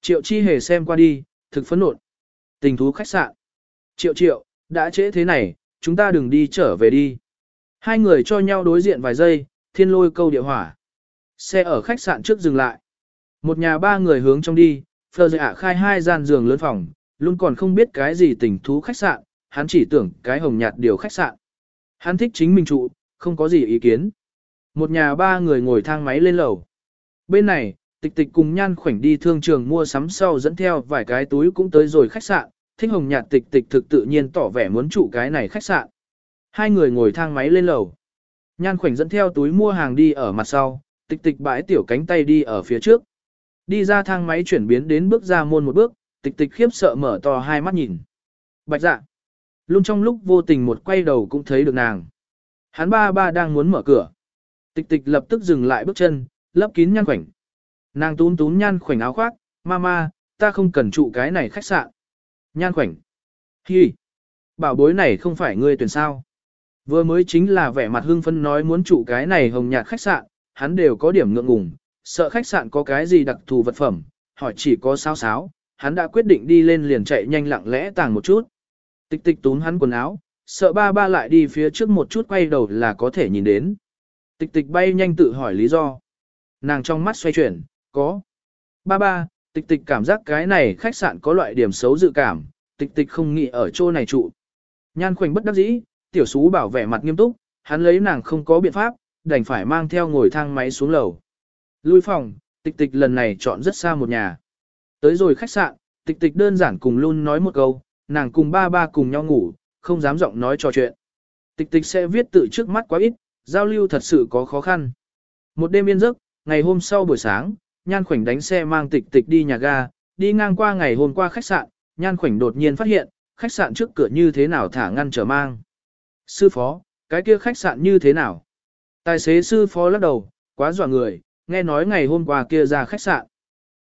A: Triệu chi hề xem qua đi, thực phấn nộn. Tình thú khách sạn. Triệu triệu, đã trễ thế này, chúng ta đừng đi trở về đi. Hai người cho nhau đối diện vài giây, thiên lôi câu địa hỏa. Xe ở khách sạn trước dừng lại. Một nhà ba người hướng trong đi, Phờ Dạ khai hai gian giường lớn phòng, luôn còn không biết cái gì tình thú khách sạn, hắn chỉ tưởng cái hồng nhạt điều khách sạn. Hắn thích chính mình trụ, không có gì ý kiến. Một nhà ba người ngồi thang máy lên lầu. Bên này, tịch tịch cùng nhan khoảnh đi thương trường mua sắm sau dẫn theo vài cái túi cũng tới rồi khách sạn, thích hồng nhạt tịch tịch thực tự nhiên tỏ vẻ muốn trụ cái này khách sạn. Hai người ngồi thang máy lên lầu. Nhan khoảnh dẫn theo túi mua hàng đi ở mặt sau, tịch tịch bãi tiểu cánh tay đi ở phía trước. Đi ra thang máy chuyển biến đến bước ra môn một bước, tịch tịch khiếp sợ mở to hai mắt nhìn. Bạch dạ. Luôn trong lúc vô tình một quay đầu cũng thấy được nàng. Hắn ba ba đang muốn mở cửa. Tịch tịch lập tức dừng lại bước chân, lấp kín nhan khoảnh. Nàng tún tún nhan khoảnh áo khoác, mama, ta không cần trụ cái này khách sạn. Nhan khoảnh. Hi. Bảo bối này không phải ngươi tuyển sao. Vừa mới chính là vẻ mặt hưng phân nói muốn trụ cái này hồng nhạt khách sạn, hắn đều có điểm ngượng ngùng, sợ khách sạn có cái gì đặc thù vật phẩm, hỏi chỉ có sao sáo, hắn đã quyết định đi lên liền chạy nhanh lặng lẽ tàng một chút. Tịch tịch túm hắn quần áo, sợ ba ba lại đi phía trước một chút quay đầu là có thể nhìn đến. Tịch tịch bay nhanh tự hỏi lý do. Nàng trong mắt xoay chuyển, có. Ba ba, tịch tịch cảm giác cái này khách sạn có loại điểm xấu dự cảm, tịch tịch không nghĩ ở chỗ này trụ. Nhan khoảnh bất đắc dĩ, tiểu sú bảo vẻ mặt nghiêm túc, hắn lấy nàng không có biện pháp, đành phải mang theo ngồi thang máy xuống lầu. Lui phòng, tịch tịch lần này chọn rất xa một nhà. Tới rồi khách sạn, tịch tịch đơn giản cùng luôn nói một câu, nàng cùng ba ba cùng nhau ngủ, không dám giọng nói trò chuyện. Tịch tịch sẽ viết tự trước mắt quá ít, giao lưu thật sự có khó khăn. Một đêm yên giấc, ngày hôm sau buổi sáng, Nhan Khoảnh đánh xe mang tịch tịch đi nhà ga, đi ngang qua ngày hôm qua khách sạn, Nhan Khoảnh đột nhiên phát hiện, khách sạn trước cửa như thế nào thả ngăn trở mang. Sư phó, cái kia khách sạn như thế nào? Tài xế sư phó lắc đầu, quá dọa người, nghe nói ngày hôm qua kia ra khách sạn.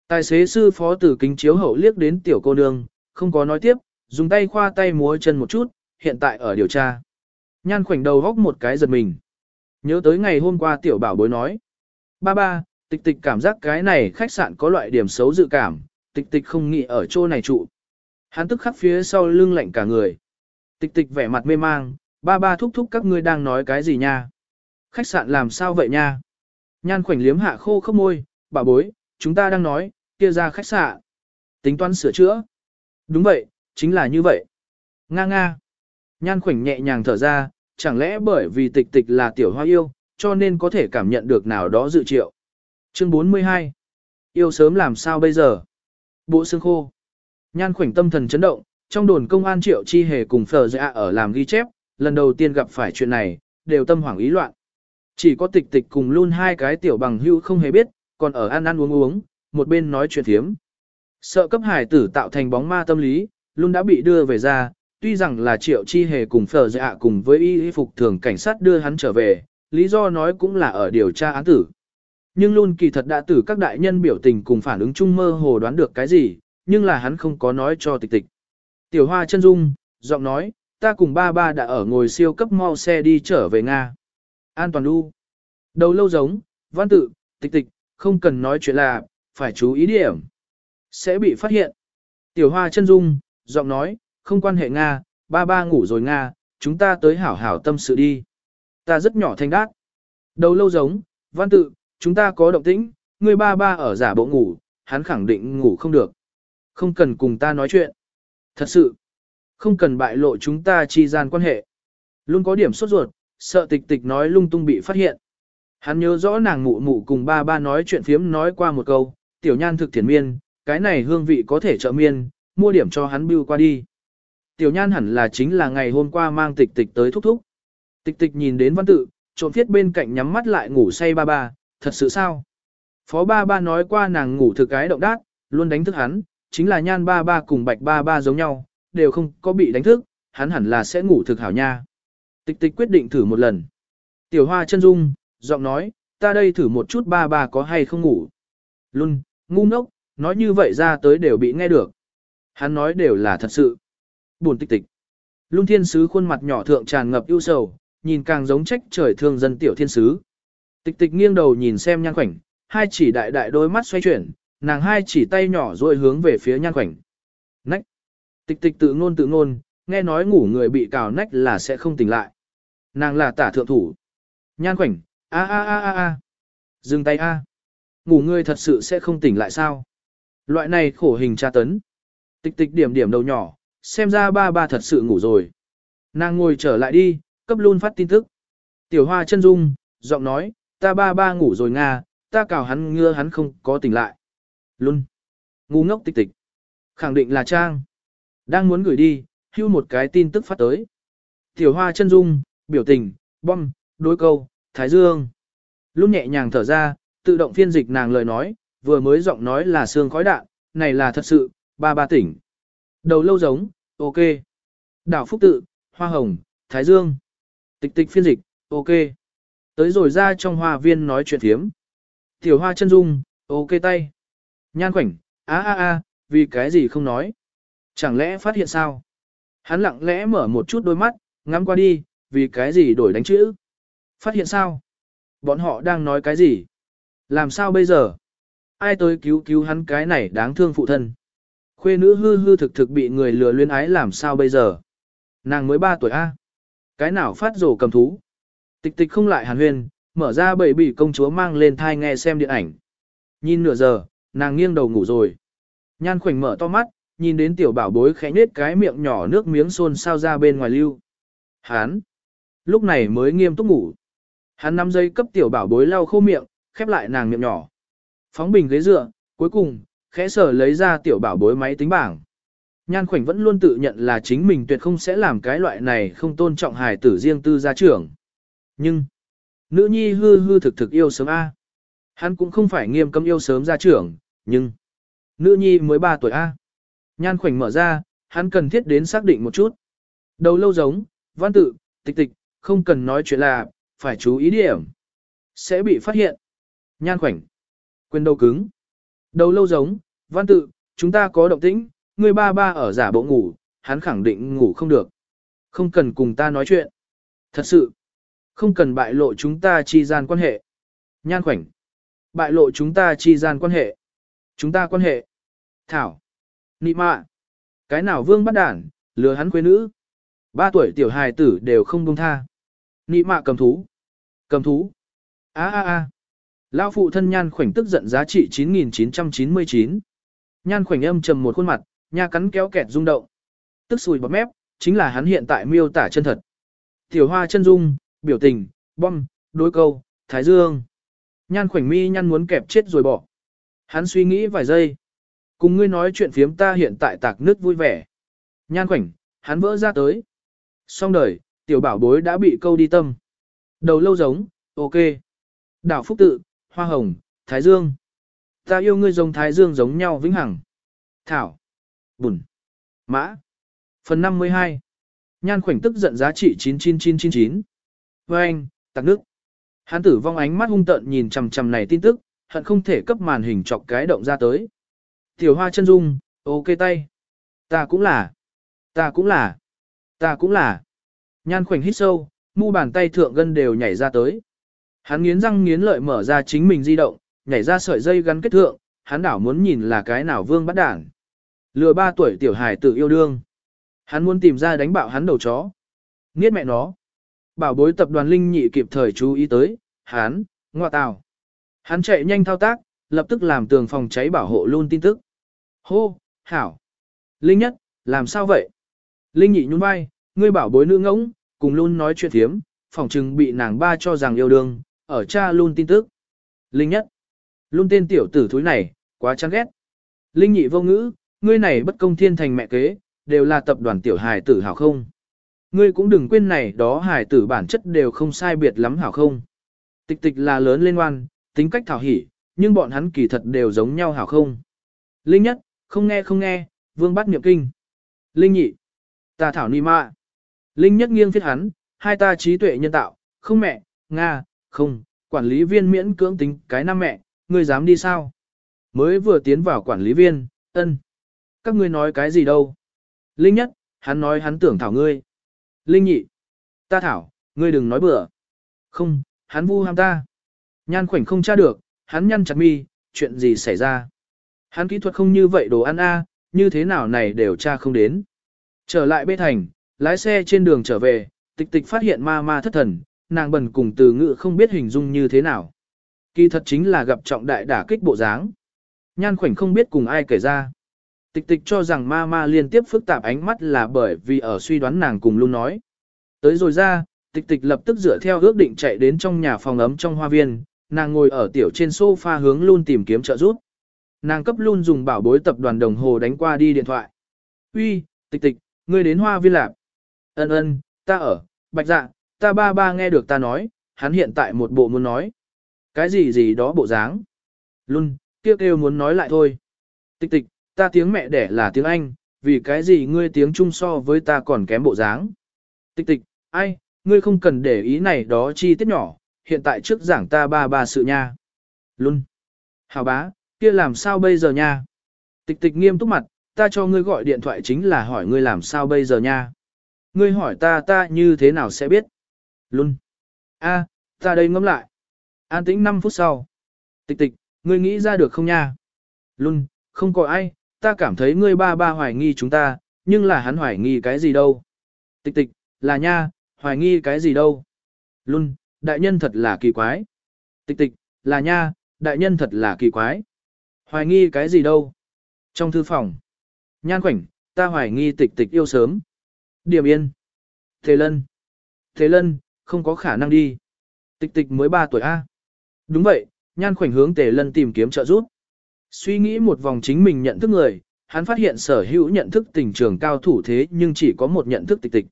A: Tài xế sư phó từ kính chiếu hậu liếc đến tiểu cô nương, không có nói tiếp, dùng tay khoa tay múa chân một chút, hiện tại ở điều tra. Nhan khoảnh đầu góc một cái giật mình. Nhớ tới ngày hôm qua tiểu bảo bối nói. Ba ba, tịch tịch cảm giác cái này khách sạn có loại điểm xấu dự cảm, tịch tịch không nghĩ ở chỗ này trụ. Hắn tức khắc phía sau lưng lạnh cả người. Tịch tịch vẻ mặt mê mang, ba ba thúc thúc các ngươi đang nói cái gì nha? Khách sạn làm sao vậy nha? Nhan khoảnh liếm hạ khô khốc môi, bà bối, chúng ta đang nói, kia ra khách sạn. Tính toán sửa chữa. Đúng vậy, chính là như vậy. Nga nga. Nhan khoảnh nhẹ nhàng thở ra, chẳng lẽ bởi vì tịch tịch là tiểu hoa yêu, cho nên có thể cảm nhận được nào đó dự triệu. Chương 42. Yêu sớm làm sao bây giờ? Bộ xương khô. Nhan khoảnh tâm thần chấn động, trong đồn công an triệu chi hề cùng phở dạ ở làm ghi chép, lần đầu tiên gặp phải chuyện này, đều tâm hoảng ý loạn. Chỉ có tịch tịch cùng luôn hai cái tiểu bằng hưu không hề biết, còn ở ăn ăn uống uống, một bên nói chuyện thiếm. Sợ cấp hải tử tạo thành bóng ma tâm lý, luôn đã bị đưa về ra, tuy rằng là triệu chi hề cùng phở dạ cùng với y phục thường cảnh sát đưa hắn trở về, lý do nói cũng là ở điều tra án tử. Nhưng luôn kỳ thật đã từ các đại nhân biểu tình cùng phản ứng chung mơ hồ đoán được cái gì, nhưng là hắn không có nói cho tịch tịch. Tiểu hoa chân dung, giọng nói, ta cùng ba ba đã ở ngồi siêu cấp mau xe đi trở về Nga. An toàn đu. Đầu lâu giống, văn tự, tịch tịch, không cần nói chuyện là, phải chú ý điểm. Sẽ bị phát hiện. Tiểu hoa chân dung, giọng nói, không quan hệ Nga, ba ba ngủ rồi Nga, chúng ta tới hảo hảo tâm sự đi. Ta rất nhỏ thanh đát. Đầu lâu giống, văn tự, chúng ta có động tĩnh, người ba ba ở giả bộ ngủ, hắn khẳng định ngủ không được. Không cần cùng ta nói chuyện. Thật sự, không cần bại lộ chúng ta chi gian quan hệ. Luôn có điểm sốt ruột, sợ tịch tịch nói lung tung bị phát hiện. Hắn nhớ rõ nàng mụ mụ cùng ba ba nói chuyện phiếm nói qua một câu, tiểu nhan thực thiền miên, cái này hương vị có thể trợ miên, mua điểm cho hắn bưu qua đi. Tiểu nhan hẳn là chính là ngày hôm qua mang tịch tịch tới thúc thúc. Tịch tịch nhìn đến văn tự, trộm thiết bên cạnh nhắm mắt lại ngủ say ba ba, thật sự sao? Phó ba ba nói qua nàng ngủ thực cái động đát, luôn đánh thức hắn, chính là nhan ba ba cùng bạch ba ba giống nhau, đều không có bị đánh thức, hắn hẳn là sẽ ngủ thực hảo nha. Tịch tịch quyết định thử một lần. Tiểu hoa chân dung, giọng nói, ta đây thử một chút ba ba có hay không ngủ. Luôn, ngu ngốc, nói như vậy ra tới đều bị nghe được. Hắn nói đều là thật sự. Buồn tịch tịch. Lung thiên sứ khuôn mặt nhỏ thượng tràn ngập ưu sầu, nhìn càng giống trách trời thương dân tiểu thiên sứ. Tịch tịch nghiêng đầu nhìn xem nhan khoảnh, hai chỉ đại đại đôi mắt xoay chuyển, nàng hai chỉ tay nhỏ rồi hướng về phía nhan khoảnh. Tịch tịch tự ngôn tự ngôn, nghe nói ngủ người bị cào nách là sẽ không tỉnh lại. Nàng là tả thượng thủ. Nhan khoảnh, a a a a a. Dừng tay a. Ngủ người thật sự sẽ không tỉnh lại sao? Loại này khổ hình tra tấn. Tịch tịch điểm điểm đầu nhỏ, xem ra ba ba thật sự ngủ rồi. Nàng ngồi trở lại đi, cấp luôn phát tin tức. Tiểu hoa chân dung, giọng nói, ta ba ba ngủ rồi nga, ta cào hắn ngưa hắn không có tỉnh lại. Luôn. Ngu ngốc tịch tịch. Khẳng định là Trang. Đang muốn gửi đi, hưu một cái tin tức phát tới. Tiểu hoa chân dung, biểu tình, bom, đối câu, thái dương. Lúc nhẹ nhàng thở ra, tự động phiên dịch nàng lời nói, vừa mới giọng nói là xương khói đạn, này là thật sự, ba ba tỉnh. Đầu lâu giống, ok. Đảo Phúc Tự, Hoa Hồng, Thái Dương. Tịch tịch phiên dịch, ok. Tới rồi ra trong hoa viên nói chuyện thiếm. Tiểu hoa chân dung, ok tay. Nhan khoảnh, a a a, vì cái gì không nói. Chẳng lẽ phát hiện sao? Hắn lặng lẽ mở một chút đôi mắt, ngắm qua đi, vì cái gì đổi đánh chữ. Phát hiện sao? Bọn họ đang nói cái gì? Làm sao bây giờ? Ai tới cứu cứu hắn cái này đáng thương phụ thân? Khuê nữ hư hư thực thực bị người lừa luyến ái làm sao bây giờ? Nàng mới 3 tuổi A. Cái nào phát rổ cầm thú? Tịch tịch không lại hàn huyên, mở ra bầy bị công chúa mang lên thai nghe xem điện ảnh. Nhìn nửa giờ, nàng nghiêng đầu ngủ rồi. Nhan khoảnh mở to mắt, nhìn đến tiểu bảo bối khẽ nết cái miệng nhỏ nước miếng xôn sao ra bên ngoài lưu. Hán! Lúc này mới nghiêm túc ngủ. Hắn nắm dây cấp tiểu bảo bối lau khô miệng, khép lại nàng miệng nhỏ. Phóng bình ghế dựa, cuối cùng, khẽ sở lấy ra tiểu bảo bối máy tính bảng. Nhan khoảnh vẫn luôn tự nhận là chính mình tuyệt không sẽ làm cái loại này không tôn trọng hài tử riêng tư gia trưởng. Nhưng, nữ nhi hư hư thực thực yêu sớm A. Hắn cũng không phải nghiêm cấm yêu sớm gia trưởng, nhưng, nữ nhi mới 3 tuổi A. Nhan khoảnh mở ra, hắn cần thiết đến xác định một chút. Đầu lâu giống, văn tự, tịch tịch, không cần nói chuyện là, phải chú ý điểm. Sẽ bị phát hiện. Nhan khoảnh. Quyền đầu cứng. Đầu lâu giống, văn tự, chúng ta có động tĩnh, người ba ba ở giả bộ ngủ, hắn khẳng định ngủ không được. Không cần cùng ta nói chuyện. Thật sự. Không cần bại lộ chúng ta chi gian quan hệ. Nhan khoảnh. Bại lộ chúng ta chi gian quan hệ. Chúng ta quan hệ. Thảo. Nị mạ. Cái nào vương bắt đản, lừa hắn quê nữ. Ba tuổi tiểu hài tử đều không buông tha. Nị mạ cầm thú. Cầm thú. a a a Lão phụ thân nhan khoảnh tức giận giá trị 9999. Nhan khoảnh âm trầm một khuôn mặt, nha cắn kéo kẹt rung động. Tức sùi bọt mép, chính là hắn hiện tại miêu tả chân thật. Tiểu hoa chân dung, biểu tình, bom, đối câu, thái dương. Nhan khoảnh mi nhăn muốn kẹp chết rồi bỏ. Hắn suy nghĩ vài giây. Cùng ngươi nói chuyện phiếm ta hiện tại tạc nước vui vẻ. Nhan khoảnh, hắn vỡ ra tới. Xong đời, tiểu bảo bối đã bị câu đi tâm. Đầu lâu giống, ok. Đảo Phúc Tự, Hoa Hồng, Thái Dương. Ta yêu ngươi giống Thái Dương giống nhau vĩnh hằng. Thảo. Bùn. Mã. Phần 52. Nhan khoảnh tức giận giá trị 99999. Với vâng anh, tạc nước. Hán tử vong ánh mắt hung tợn nhìn chằm chằm này tin tức, hận không thể cấp màn hình chọc cái động ra tới. Tiểu hoa chân dung, ok tay. Ta cũng là. Ta cũng là. Ta cũng là. Nhan khoảnh hít sâu, mu bàn tay thượng gân đều nhảy ra tới. Hắn nghiến răng nghiến lợi mở ra chính mình di động, nhảy ra sợi dây gắn kết thượng, hắn đảo muốn nhìn là cái nào vương bắt đảng. Lừa ba tuổi tiểu hài tự yêu đương. Hắn muốn tìm ra đánh bạo hắn đầu chó. Nghiết mẹ nó. Bảo bối tập đoàn Linh nhị kịp thời chú ý tới, hắn, ngoại tào. Hắn chạy nhanh thao tác, lập tức làm tường phòng cháy bảo hộ luôn tin tức. Hô, hảo. Linh nhất, làm sao vậy? Linh nhị nhún vai, ngươi bảo bối nữ ngỗng, cùng luôn nói chuyện thiếm, phòng trừng bị nàng ba cho rằng yêu đương, ở cha luôn tin tức. Linh nhất, luôn tên tiểu tử thúi này, quá chán ghét. Linh nhị vô ngữ, ngươi này bất công thiên thành mẹ kế, đều là tập đoàn tiểu hài tử hảo không. Ngươi cũng đừng quên này đó hài tử bản chất đều không sai biệt lắm hảo không. Tịch tịch là lớn lên ngoan, tính cách thảo hỉ, nhưng bọn hắn kỳ thật đều giống nhau hảo không. Linh nhất, không nghe không nghe, vương bắt niệm kinh. Linh nhị, ta thảo ni ma. Linh nhất nghiêng phiết hắn, hai ta trí tuệ nhân tạo, không mẹ, Nga, không, quản lý viên miễn cưỡng tính cái năm mẹ, ngươi dám đi sao? Mới vừa tiến vào quản lý viên, ân. Các ngươi nói cái gì đâu? Linh nhất, hắn nói hắn tưởng thảo ngươi. Linh nhị, ta thảo, ngươi đừng nói bừa. Không, hắn vu ham ta. Nhan khoảnh không tra được, hắn nhăn chặt mi, chuyện gì xảy ra? Hắn kỹ thuật không như vậy đồ ăn a, như thế nào này đều tra không đến. Trở lại bê thành, lái xe trên đường trở về, tịch tịch phát hiện ma ma thất thần, nàng bần cùng từ ngữ không biết hình dung như thế nào. Kỳ thật chính là gặp trọng đại đả kích bộ dáng. Nhan khoảnh không biết cùng ai kể ra. Tịch tịch cho rằng ma ma liên tiếp phức tạp ánh mắt là bởi vì ở suy đoán nàng cùng luôn nói. Tới rồi ra, tịch tịch lập tức dựa theo ước định chạy đến trong nhà phòng ấm trong hoa viên, nàng ngồi ở tiểu trên sofa hướng luôn tìm kiếm trợ giúp. Nàng cấp luôn dùng bảo bối tập đoàn đồng hồ đánh qua đi điện thoại. Uy, tịch tịch, ngươi đến hoa viên lạc. Ân ân, ta ở, bạch dạ, ta ba ba nghe được ta nói, hắn hiện tại một bộ muốn nói. Cái gì gì đó bộ dáng. Luôn, kêu kêu muốn nói lại thôi. Tịch tịch, ta tiếng mẹ đẻ là tiếng Anh, vì cái gì ngươi tiếng Trung so với ta còn kém bộ dáng. Tịch tịch, ai, ngươi không cần để ý này đó chi tiết nhỏ, hiện tại trước giảng ta ba ba sự nha. Luôn. Hào bá, kia làm sao bây giờ nha? Tịch tịch nghiêm túc mặt, ta cho ngươi gọi điện thoại chính là hỏi ngươi làm sao bây giờ nha. Ngươi hỏi ta ta như thế nào sẽ biết? Luôn. A, ta đây ngẫm lại. An tĩnh 5 phút sau. Tịch tịch, ngươi nghĩ ra được không nha? Luôn, không có ai, ta cảm thấy ngươi ba ba hoài nghi chúng ta, nhưng là hắn hoài nghi cái gì đâu. Tịch tịch, là nha, hoài nghi cái gì đâu. Luôn, đại nhân thật là kỳ quái. Tịch tịch, là nha, đại nhân thật là kỳ quái. Hoài nghi cái gì đâu. Trong thư phòng. Nhan khoảnh, ta hoài nghi tịch tịch yêu sớm. Điểm yên. Thế lân. Thế lân, không có khả năng đi. Tịch tịch mới 3 tuổi A. Đúng vậy, nhan khoảnh hướng tề lân tìm kiếm trợ giúp. Suy nghĩ một vòng chính mình nhận thức người, hắn phát hiện sở hữu nhận thức tình trường cao thủ thế nhưng chỉ có một nhận thức tịch tịch.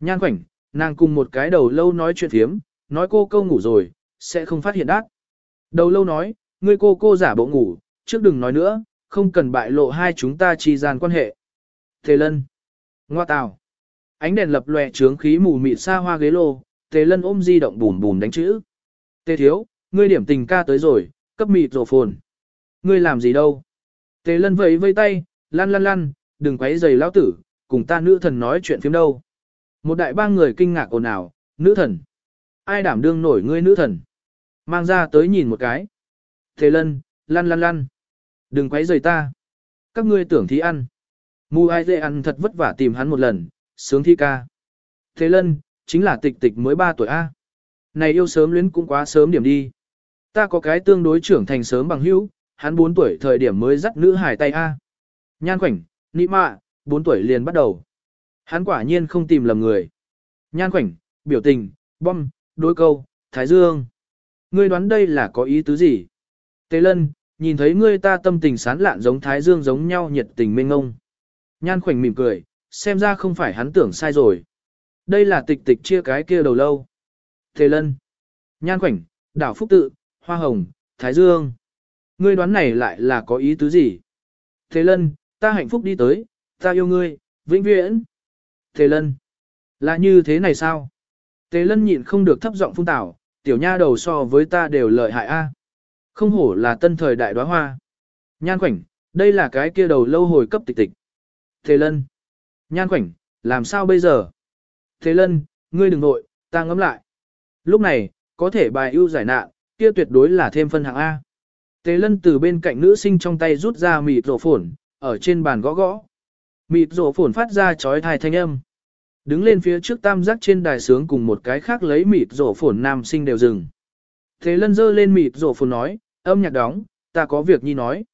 A: Nhan khoảnh, nàng cùng một cái đầu lâu nói chuyện thiếm, nói cô câu ngủ rồi, sẽ không phát hiện đát. Đầu lâu nói, ngươi cô cô giả bộ ngủ, trước đừng nói nữa, không cần bại lộ hai chúng ta chi gian quan hệ. Tề lân. Ngoa tào. Ánh đèn lập lòe trướng khí mù mịt xa hoa ghế lô, tề lân ôm di động bùn bùn đánh chữ. Tề thiếu, ngươi điểm tình ca tới rồi, cấp mịt rổ phồn. Ngươi làm gì đâu? Tề lân vẫy vây tay, lăn lăn lăn, đừng quấy giày lão tử, cùng ta nữ thần nói chuyện phim đâu. Một đại ba người kinh ngạc ồn ào, nữ thần. Ai đảm đương nổi ngươi nữ thần? Mang ra tới nhìn một cái. Tề lân, lăn lăn lăn. Đừng quấy rầy ta. Các ngươi tưởng thi ăn. Mù ai dễ ăn thật vất vả tìm hắn một lần, sướng thi ca. Thế lân, chính là tịch tịch mới 3 tuổi A. Này yêu sớm luyến cũng quá sớm điểm đi. Ta có cái tương đối trưởng thành sớm bằng hữu, hắn 4 tuổi thời điểm mới dắt nữ hải tay A. Nhan khoảnh, nị mạ, 4 tuổi liền bắt đầu. Hắn quả nhiên không tìm lầm người. Nhan khoảnh, biểu tình, bom, đối câu, thái dương. Ngươi đoán đây là có ý tứ gì? Tế lân, nhìn thấy ngươi ta tâm tình sán lạn giống thái dương giống nhau nhiệt tình mênh ngông. Nhan khoảnh mỉm cười, xem ra không phải hắn tưởng sai rồi. Đây là tịch tịch chia cái kia đầu lâu. Thế lân, nhan khoảnh, đảo phúc tự, hoa hồng, thái dương. Ngươi đoán này lại là có ý tứ gì? Thế lân, ta hạnh phúc đi tới, ta yêu ngươi, vĩnh viễn. Thế lân, là như thế này sao? Tề lân nhịn không được thấp giọng phun tảo, tiểu nha đầu so với ta đều lợi hại a. Không hổ là tân thời đại đóa hoa. Nhan khoảnh, đây là cái kia đầu lâu hồi cấp tịch tịch. Thế lân. Nhan khoảnh, làm sao bây giờ? Thế lân, ngươi đừng nội, ta ngẫm lại. Lúc này, có thể bài ưu giải nạn, kia tuyệt đối là thêm phân hạng A. Thế lân từ bên cạnh nữ sinh trong tay rút ra mịt rổ phổn, ở trên bàn gõ gõ. Mịt rổ phổn phát ra chói thai thanh âm. Đứng lên phía trước tam giác trên đài sướng cùng một cái khác lấy mịt rổ phổn nam sinh đều dừng. Thế lân dơ lên mịt rổ phồn nói, âm nhạc đóng, ta có việc nhi nói.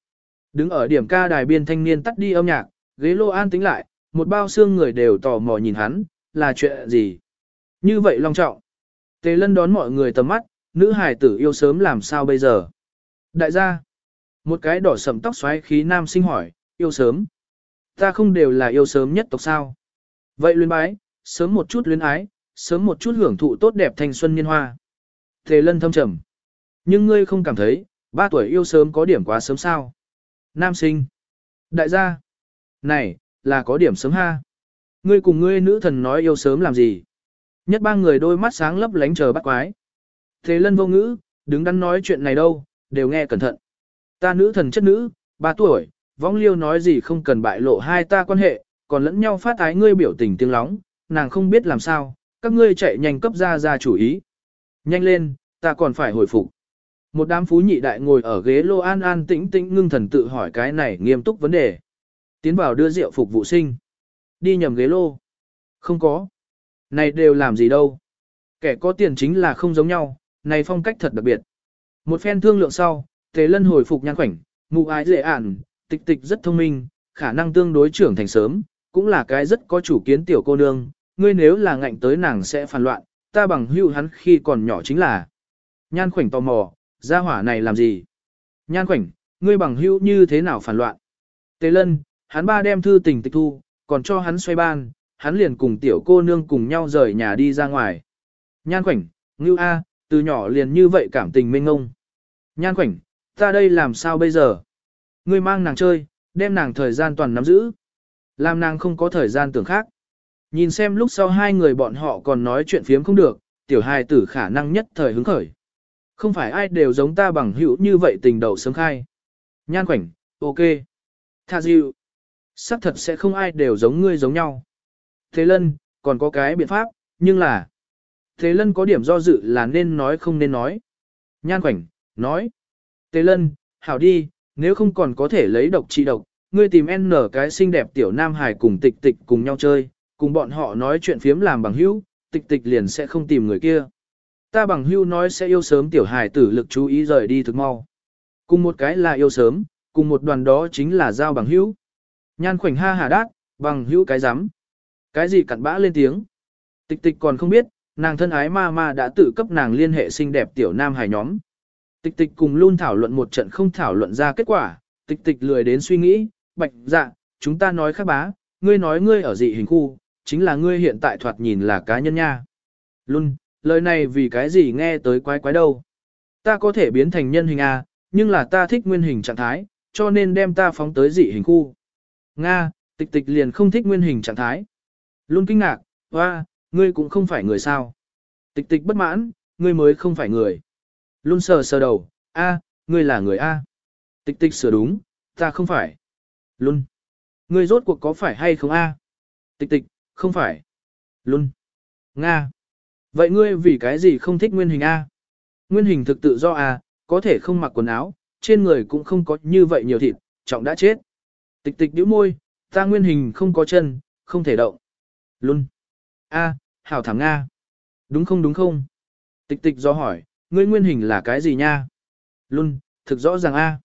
A: Đứng ở điểm ca đài biên thanh niên tắt đi âm nhạc, ghế lô an tính lại, một bao xương người đều tò mò nhìn hắn, là chuyện gì? Như vậy long trọng. Tề lân đón mọi người tầm mắt, nữ hài tử yêu sớm làm sao bây giờ? Đại gia, một cái đỏ sầm tóc xoáy khí nam sinh hỏi, yêu sớm. Ta không đều là yêu sớm nhất tộc sao? Vậy luyến bái, sớm một chút luyến ái, sớm một chút hưởng thụ tốt đẹp thanh xuân niên hoa. Tề lân thâm trầm. Nhưng ngươi không cảm thấy, ba tuổi yêu sớm có điểm quá sớm sao? Nam sinh. Đại gia. Này, là có điểm sớm ha. Ngươi cùng ngươi nữ thần nói yêu sớm làm gì? Nhất ba người đôi mắt sáng lấp lánh chờ bắt quái. Thế lân vô ngữ, đứng đắn nói chuyện này đâu, đều nghe cẩn thận. Ta nữ thần chất nữ, ba tuổi, võng liêu nói gì không cần bại lộ hai ta quan hệ, còn lẫn nhau phát ái ngươi biểu tình tiếng lóng, nàng không biết làm sao, các ngươi chạy nhanh cấp ra ra chủ ý. Nhanh lên, ta còn phải hồi phục. Một đám phú nhị đại ngồi ở ghế lô an an tĩnh tĩnh ngưng thần tự hỏi cái này nghiêm túc vấn đề. Tiến vào đưa rượu phục vụ sinh. Đi nhầm ghế lô. Không có. Này đều làm gì đâu. Kẻ có tiền chính là không giống nhau, này phong cách thật đặc biệt. Một phen thương lượng sau, Tề Lân hồi phục nhan khoảnh, mụ ái dễ ản, tịch tịch rất thông minh, khả năng tương đối trưởng thành sớm, cũng là cái rất có chủ kiến tiểu cô nương, ngươi nếu là ngạnh tới nàng sẽ phản loạn, ta bằng hữu hắn khi còn nhỏ chính là. Nhan khoảnh tò mò, gia hỏa này làm gì? Nhan khoảnh, ngươi bằng hữu như thế nào phản loạn? Tề Lân, hắn ba đem thư tình tịch thu, còn cho hắn xoay ban, hắn liền cùng tiểu cô nương cùng nhau rời nhà đi ra ngoài. Nhan khoảnh, ngưu a, từ nhỏ liền như vậy cảm tình mênh ngông. Nhan khoảnh, ta đây làm sao bây giờ? Ngươi mang nàng chơi, đem nàng thời gian toàn nắm giữ. Làm nàng không có thời gian tưởng khác. Nhìn xem lúc sau hai người bọn họ còn nói chuyện phiếm không được, tiểu hài tử khả năng nhất thời hứng khởi. Không phải ai đều giống ta bằng hữu như vậy tình đầu sớm khai. Nhan khoảnh, ok. Tha dịu. Sắc thật sẽ không ai đều giống ngươi giống nhau. Thế lân, còn có cái biện pháp, nhưng là... Thế lân có điểm do dự là nên nói không nên nói. Nhan khoảnh, nói. Thế lân, hảo đi, nếu không còn có thể lấy độc trị độc, ngươi tìm N cái xinh đẹp tiểu nam hài cùng tịch tịch cùng nhau chơi, cùng bọn họ nói chuyện phiếm làm bằng hữu, tịch tịch liền sẽ không tìm người kia. Ta bằng hữu nói sẽ yêu sớm tiểu hài tử lực chú ý rời đi thực mau. Cùng một cái là yêu sớm, cùng một đoàn đó chính là giao bằng hữu. Nhan khoảnh ha hà đát, bằng hữu cái rắm Cái gì cặn bã lên tiếng. Tịch tịch còn không biết, nàng thân ái ma ma đã tự cấp nàng liên hệ xinh đẹp tiểu nam hài nhóm. Tịch tịch cùng luôn thảo luận một trận không thảo luận ra kết quả, tịch tịch lười đến suy nghĩ, bạch dạ, chúng ta nói khác bá, ngươi nói ngươi ở dị hình khu, chính là ngươi hiện tại thoạt nhìn là cá nhân nha. Luôn, lời này vì cái gì nghe tới quái quái đâu. Ta có thể biến thành nhân hình A, nhưng là ta thích nguyên hình trạng thái, cho nên đem ta phóng tới dị hình khu. Nga, tịch tịch liền không thích nguyên hình trạng thái. Luôn kinh ngạc, hoa, ngươi cũng không phải người sao. Tịch tịch bất mãn, ngươi mới không phải người. Luôn sờ sờ đầu, a, ngươi là người a. Tịch tịch sửa đúng, ta không phải. Luôn. Ngươi rốt cuộc có phải hay không a? Tịch tịch, không phải. Luôn. Nga. Vậy ngươi vì cái gì không thích nguyên hình a? Nguyên hình thực tự do a, có thể không mặc quần áo, trên người cũng không có như vậy nhiều thịt, trọng đã chết. Tịch tịch nhíu môi, ta nguyên hình không có chân, không thể động. Luôn. A, hảo thảm Nga. Đúng không đúng không? Tịch tịch do hỏi, ngươi nguyên hình là cái gì nha? Luôn, thực rõ ràng A.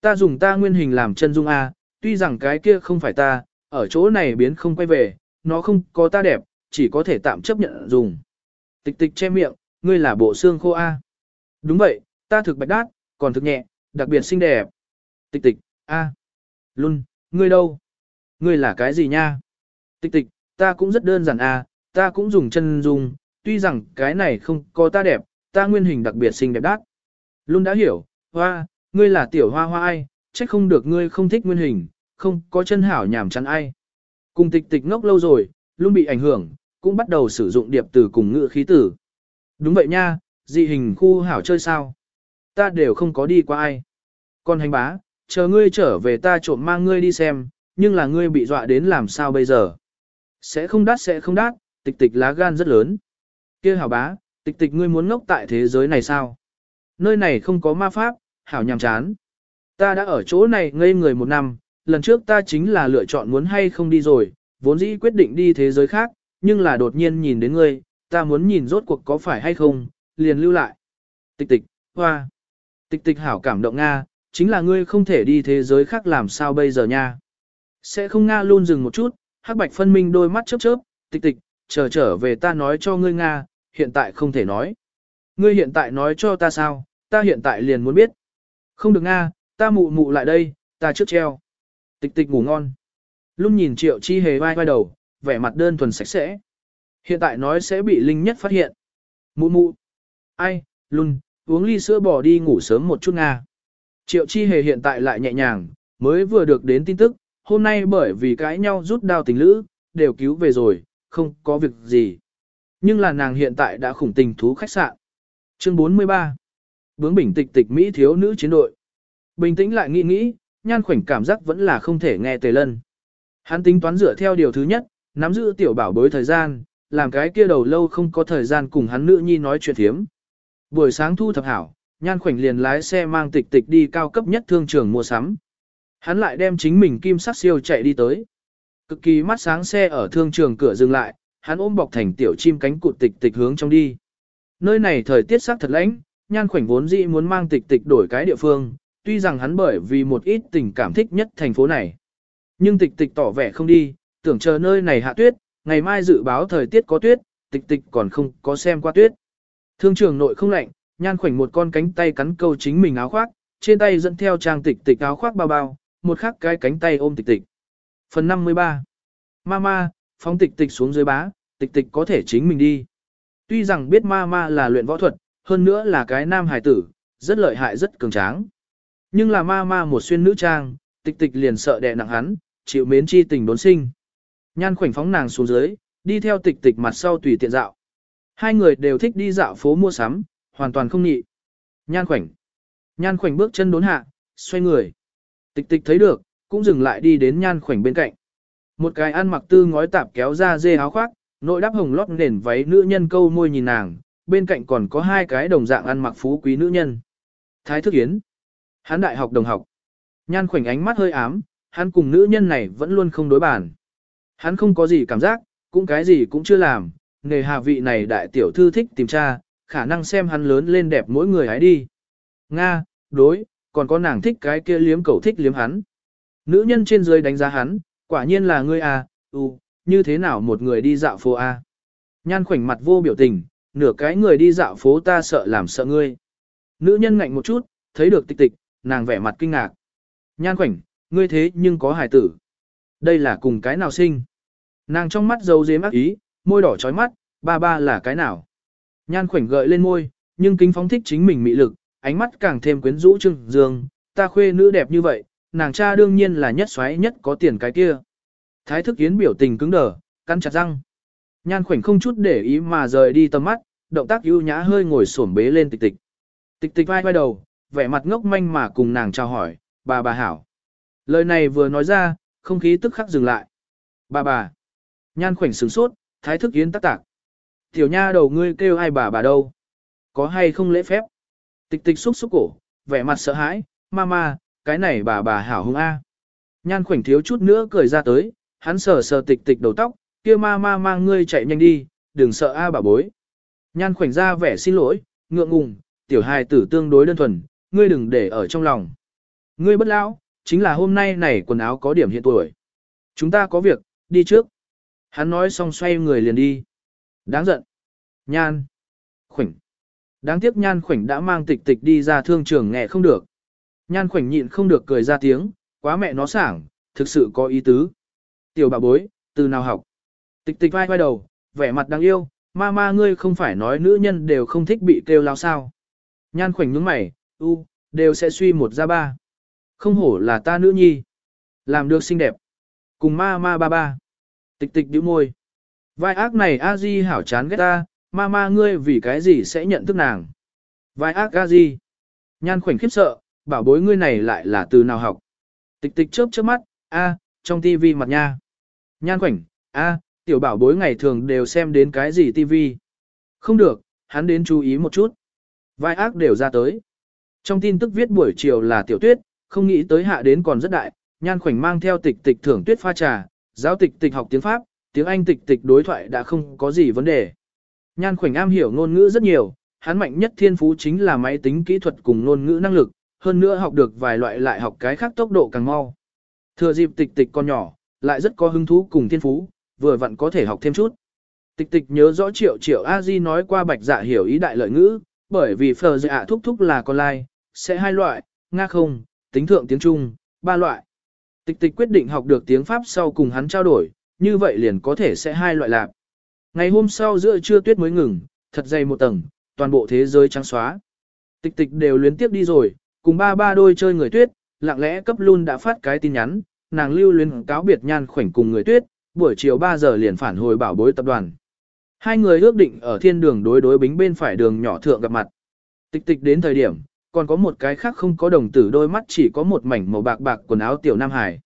A: Ta dùng ta nguyên hình làm chân dung A, tuy rằng cái kia không phải ta, ở chỗ này biến không quay về, nó không có ta đẹp, chỉ có thể tạm chấp nhận dùng. Tịch tịch che miệng, ngươi là bộ xương khô A. Đúng vậy, ta thực bạch đát, còn thực nhẹ, đặc biệt xinh đẹp. Tịch tịch, A. Luôn, ngươi đâu? Ngươi là cái gì nha? Tịch tịch, ta cũng rất đơn giản A, ta cũng dùng chân dùng, tuy rằng cái này không có ta đẹp, ta nguyên hình đặc biệt xinh đẹp đát. Luôn đã hiểu, hoa, ngươi là tiểu hoa hoa ai, trách không được ngươi không thích nguyên hình, không có chân hảo nhảm chắn ai. Cùng tịch tịch ngốc lâu rồi, luôn bị ảnh hưởng, cũng bắt đầu sử dụng điệp từ cùng ngữ khí tử. Đúng vậy nha, dị hình khu hảo chơi sao? Ta đều không có đi qua ai. Còn hành bá, chờ ngươi trở về ta trộm mang ngươi đi xem, nhưng là ngươi bị dọa đến làm sao bây giờ? Sẽ không đắt sẽ không đắt, tịch tịch lá gan rất lớn. kia hảo bá, tịch tịch ngươi muốn ngốc tại thế giới này sao? Nơi này không có ma pháp, hảo nhàm chán. Ta đã ở chỗ này ngây người một năm, lần trước ta chính là lựa chọn muốn hay không đi rồi, vốn dĩ quyết định đi thế giới khác, nhưng là đột nhiên nhìn đến ngươi, ta muốn nhìn rốt cuộc có phải hay không, liền lưu lại. Tịch tịch, hoa. Tịch tịch hảo cảm động Nga, chính là ngươi không thể đi thế giới khác làm sao bây giờ nha. Sẽ không Nga luôn dừng một chút, hắc bạch phân minh đôi mắt chớp chớp, tịch tịch, chờ trở về ta nói cho ngươi Nga, hiện tại không thể nói. Ngươi hiện tại nói cho ta sao, ta hiện tại liền muốn biết. Không được Nga, ta mụ mụ lại đây, ta trước treo. Tịch tịch ngủ ngon. Lúc nhìn triệu chi hề vai vai đầu, vẻ mặt đơn thuần sạch sẽ. Hiện tại nói sẽ bị Linh nhất phát hiện. Mụ mụ. Ai, lun uống ly sữa bò đi ngủ sớm một chút Nga. Triệu chi hề hiện tại lại nhẹ nhàng, mới vừa được đến tin tức, hôm nay bởi vì cãi nhau rút đao tình lữ, đều cứu về rồi, không có việc gì. Nhưng là nàng hiện tại đã khủng tình thú khách sạn. Chương 43 Bướng bình tịch tịch Mỹ thiếu nữ chiến đội. Bình tĩnh lại nghĩ nghĩ, nhan khoảnh cảm giác vẫn là không thể nghe tề lân. Hắn tính toán dựa theo điều thứ nhất, nắm giữ tiểu bảo bối thời gian, làm cái kia đầu lâu không có thời gian cùng hắn nữ nhi nói chuyện thiếm. Buổi sáng thu thập hảo, nhan khoảnh liền lái xe mang tịch tịch đi cao cấp nhất thương trường mua sắm. Hắn lại đem chính mình kim sắc siêu chạy đi tới. Cực kỳ mắt sáng xe ở thương trường cửa dừng lại, hắn ôm bọc thành tiểu chim cánh cụt tịch tịch hướng trong đi. Nơi này thời tiết sắc thật lạnh, nhan khoảnh vốn dĩ muốn mang tịch tịch đổi cái địa phương, tuy rằng hắn bởi vì một ít tình cảm thích nhất thành phố này. Nhưng tịch tịch tỏ vẻ không đi, tưởng chờ nơi này hạ tuyết, ngày mai dự báo thời tiết có tuyết, tịch tịch còn không có xem qua tuyết. Thương trường nội không lạnh, nhan khoảnh một con cánh tay cắn câu chính mình áo khoác, trên tay dẫn theo trang tịch tịch áo khoác bao bao, một khắc cái cánh tay ôm tịch tịch. Phần 53 Mama, phóng tịch tịch xuống dưới bá, tịch tịch có thể chính mình đi. Tuy rằng biết Mama là luyện võ thuật, hơn nữa là cái nam hài tử, rất lợi hại rất cường tráng. Nhưng là Mama một xuyên nữ trang, tịch tịch liền sợ đè nặng hắn, chịu mến chi tình đốn sinh. Nhan khoảnh phóng nàng xuống dưới, đi theo tịch tịch mặt sau tùy tiện dạo. Hai người đều thích đi dạo phố mua sắm, hoàn toàn không nhị. Nhan khoảnh. Nhan khoảnh bước chân đốn hạ, xoay người. Tịch tịch thấy được, cũng dừng lại đi đến nhan khoảnh bên cạnh. Một cái ăn mặc tư ngói tạp kéo ra dê áo khoác, nội đắp hồng lót nền váy nữ nhân câu môi nhìn nàng, bên cạnh còn có hai cái đồng dạng ăn mặc phú quý nữ nhân. Thái thức yến. Hán đại học đồng học. Nhan khoảnh ánh mắt hơi ám, hắn cùng nữ nhân này vẫn luôn không đối bản. Hắn không có gì cảm giác, cũng cái gì cũng chưa làm, nghề hà vị này đại tiểu thư thích tìm tra, khả năng xem hắn lớn lên đẹp mỗi người hãy đi. Nga, đối, còn có nàng thích cái kia liếm cầu thích liếm hắn. Nữ nhân trên dưới đánh giá hắn, quả nhiên là ngươi à, ừ, như thế nào một người đi dạo phố à. Nhan khoảnh mặt vô biểu tình, nửa cái người đi dạo phố ta sợ làm sợ ngươi. Nữ nhân ngạnh một chút, thấy được tịch tịch, nàng vẻ mặt kinh ngạc. Nhan khoảnh, ngươi thế nhưng có hài tử. Đây là cùng cái nào sinh? Nàng trong mắt dấu dếm ác ý, môi đỏ trói mắt, ba ba là cái nào? Nhan khoảnh gợi lên môi, nhưng kính phóng thích chính mình mị lực, ánh mắt càng thêm quyến rũ trưng dương, ta khuê nữ đẹp như vậy, nàng cha đương nhiên là nhất xoáy nhất có tiền cái kia. Thái thức yến biểu tình cứng đờ, căn chặt răng. Nhan khoảnh không chút để ý mà rời đi tầm mắt, động tác ưu nhã hơi ngồi xổm bế lên tịch tịch. Tịch tịch vai vai đầu, vẻ mặt ngốc manh mà cùng nàng chào hỏi, bà bà hảo. Lời này vừa nói ra, không khí tức khắc dừng lại. Bà bà. Nhan khoảnh sửng sốt, thái thức yến tắc tạc. Tiểu nha đầu ngươi kêu ai bà bà đâu? Có hay không lễ phép? Tịch tịch xúc xúc cổ, vẻ mặt sợ hãi, mama, cái này bà bà hảo hung a. Nhan khoảnh thiếu chút nữa cười ra tới, hắn sờ sờ tịch tịch đầu tóc, kia ma ma mang ngươi chạy nhanh đi, đừng sợ a bà bối. Nhan khoảnh ra vẻ xin lỗi, ngượng ngùng, tiểu hài tử tương đối đơn thuần, ngươi đừng để ở trong lòng. Ngươi bất lão, chính là hôm nay này quần áo có điểm hiện tuổi. Chúng ta có việc, đi trước. Hắn nói xong xoay người liền đi. Đáng giận. Nhan. Khoảnh. Đáng tiếc nhan khoảnh đã mang tịch tịch đi ra thương trường nghe không được. Nhan khoảnh nhịn không được cười ra tiếng, quá mẹ nó sảng, thực sự có ý tứ. Tiểu bà bối, từ nào học? Tịch tịch vai vai đầu, vẻ mặt đáng yêu, ma ma ngươi không phải nói nữ nhân đều không thích bị kêu lao sao. Nhan khoảnh nhướng mày, u, đều sẽ suy một ra ba. Không hổ là ta nữ nhi. Làm được xinh đẹp. Cùng ma ma ba ba. Tịch tịch điếu môi. Vai ác này a di hảo chán ghét ta, ma ma ngươi vì cái gì sẽ nhận thức nàng. Vai ác a di. Nhan khoảnh khiếp sợ, bảo bối ngươi này lại là từ nào học. Tịch tịch chớp chớp mắt, a, trong tivi mặt nha. Nhan khoảnh, a, tiểu bảo bối ngày thường đều xem đến cái gì tivi. Không được, hắn đến chú ý một chút. Vai ác đều ra tới. Trong tin tức viết buổi chiều là tiểu tuyết, không nghĩ tới hạ đến còn rất đại, nhan khoảnh mang theo tịch tịch thưởng tuyết pha trà, giáo tịch tịch học tiếng Pháp, tiếng Anh tịch tịch đối thoại đã không có gì vấn đề. Nhan khoảnh am hiểu ngôn ngữ rất nhiều, hắn mạnh nhất thiên phú chính là máy tính kỹ thuật cùng ngôn ngữ năng lực, hơn nữa học được vài loại lại học cái khác tốc độ càng mau. Thừa dịp tịch tịch con nhỏ, lại rất có hứng thú cùng thiên phú, vừa vặn có thể học thêm chút. Tịch tịch nhớ rõ triệu triệu a di nói qua bạch dạ hiểu ý đại lợi ngữ, bởi vì phờ dạ thúc thúc là con lai, sẽ hai loại, nga không, tính thượng tiếng Trung, ba loại. Tịch tịch quyết định học được tiếng Pháp sau cùng hắn trao đổi, như vậy liền có thể sẽ hai loại lạc. Ngày hôm sau giữa trưa tuyết mới ngừng, thật dày một tầng, toàn bộ thế giới trắng xóa. Tịch tịch đều luyến tiếp đi rồi, cùng ba ba đôi chơi người tuyết, lặng lẽ cấp luôn đã phát cái tin nhắn, nàng lưu luyến cáo biệt nhan khoảnh cùng người tuyết, buổi chiều 3 giờ liền phản hồi bảo bối tập đoàn. Hai người ước định ở thiên đường đối đối bính bên phải đường nhỏ thượng gặp mặt. Tịch tịch đến thời điểm, còn có một cái khác không có đồng tử đôi mắt chỉ có một mảnh màu bạc bạc quần áo tiểu Nam Hải.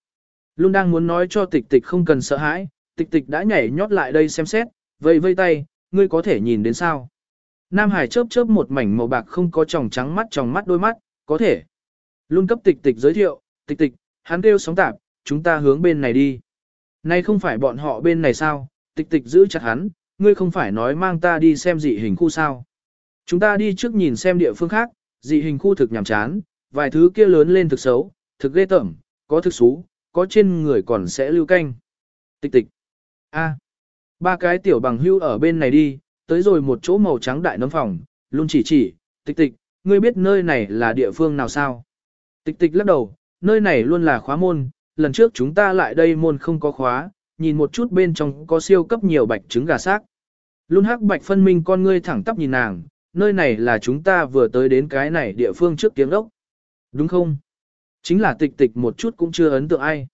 A: Luôn đang muốn nói cho tịch tịch không cần sợ hãi, tịch tịch đã nhảy nhót lại đây xem xét, vây vây tay, ngươi có thể nhìn đến sao. Nam Hải chớp chớp một mảnh màu bạc không có tròng trắng mắt tròng mắt đôi mắt, có thể. Luôn cấp tịch tịch giới thiệu, tịch tịch, hắn kêu sóng tạp, chúng ta hướng bên này đi. Nay không phải bọn họ bên này sao, tịch tịch giữ chặt hắn, ngươi không phải nói mang ta đi xem dị hình khu sao. Chúng ta đi trước nhìn xem địa phương khác, dị hình khu thực nhàm chán, vài thứ kia lớn lên thực xấu, thực ghê tởm, có thực xú, có trên người còn sẽ lưu canh. Tịch tịch. A. Ba cái tiểu bằng hưu ở bên này đi, tới rồi một chỗ màu trắng đại nấm phòng, luôn chỉ chỉ, tịch tịch, ngươi biết nơi này là địa phương nào sao? Tịch tịch lắc đầu, nơi này luôn là khóa môn, lần trước chúng ta lại đây môn không có khóa, nhìn một chút bên trong có siêu cấp nhiều bạch trứng gà xác. Luôn hắc bạch phân minh con ngươi thẳng tắp nhìn nàng, nơi này là chúng ta vừa tới đến cái này địa phương trước tiếng ốc. Đúng không? Chính là tịch tịch một chút cũng chưa ấn tượng ai.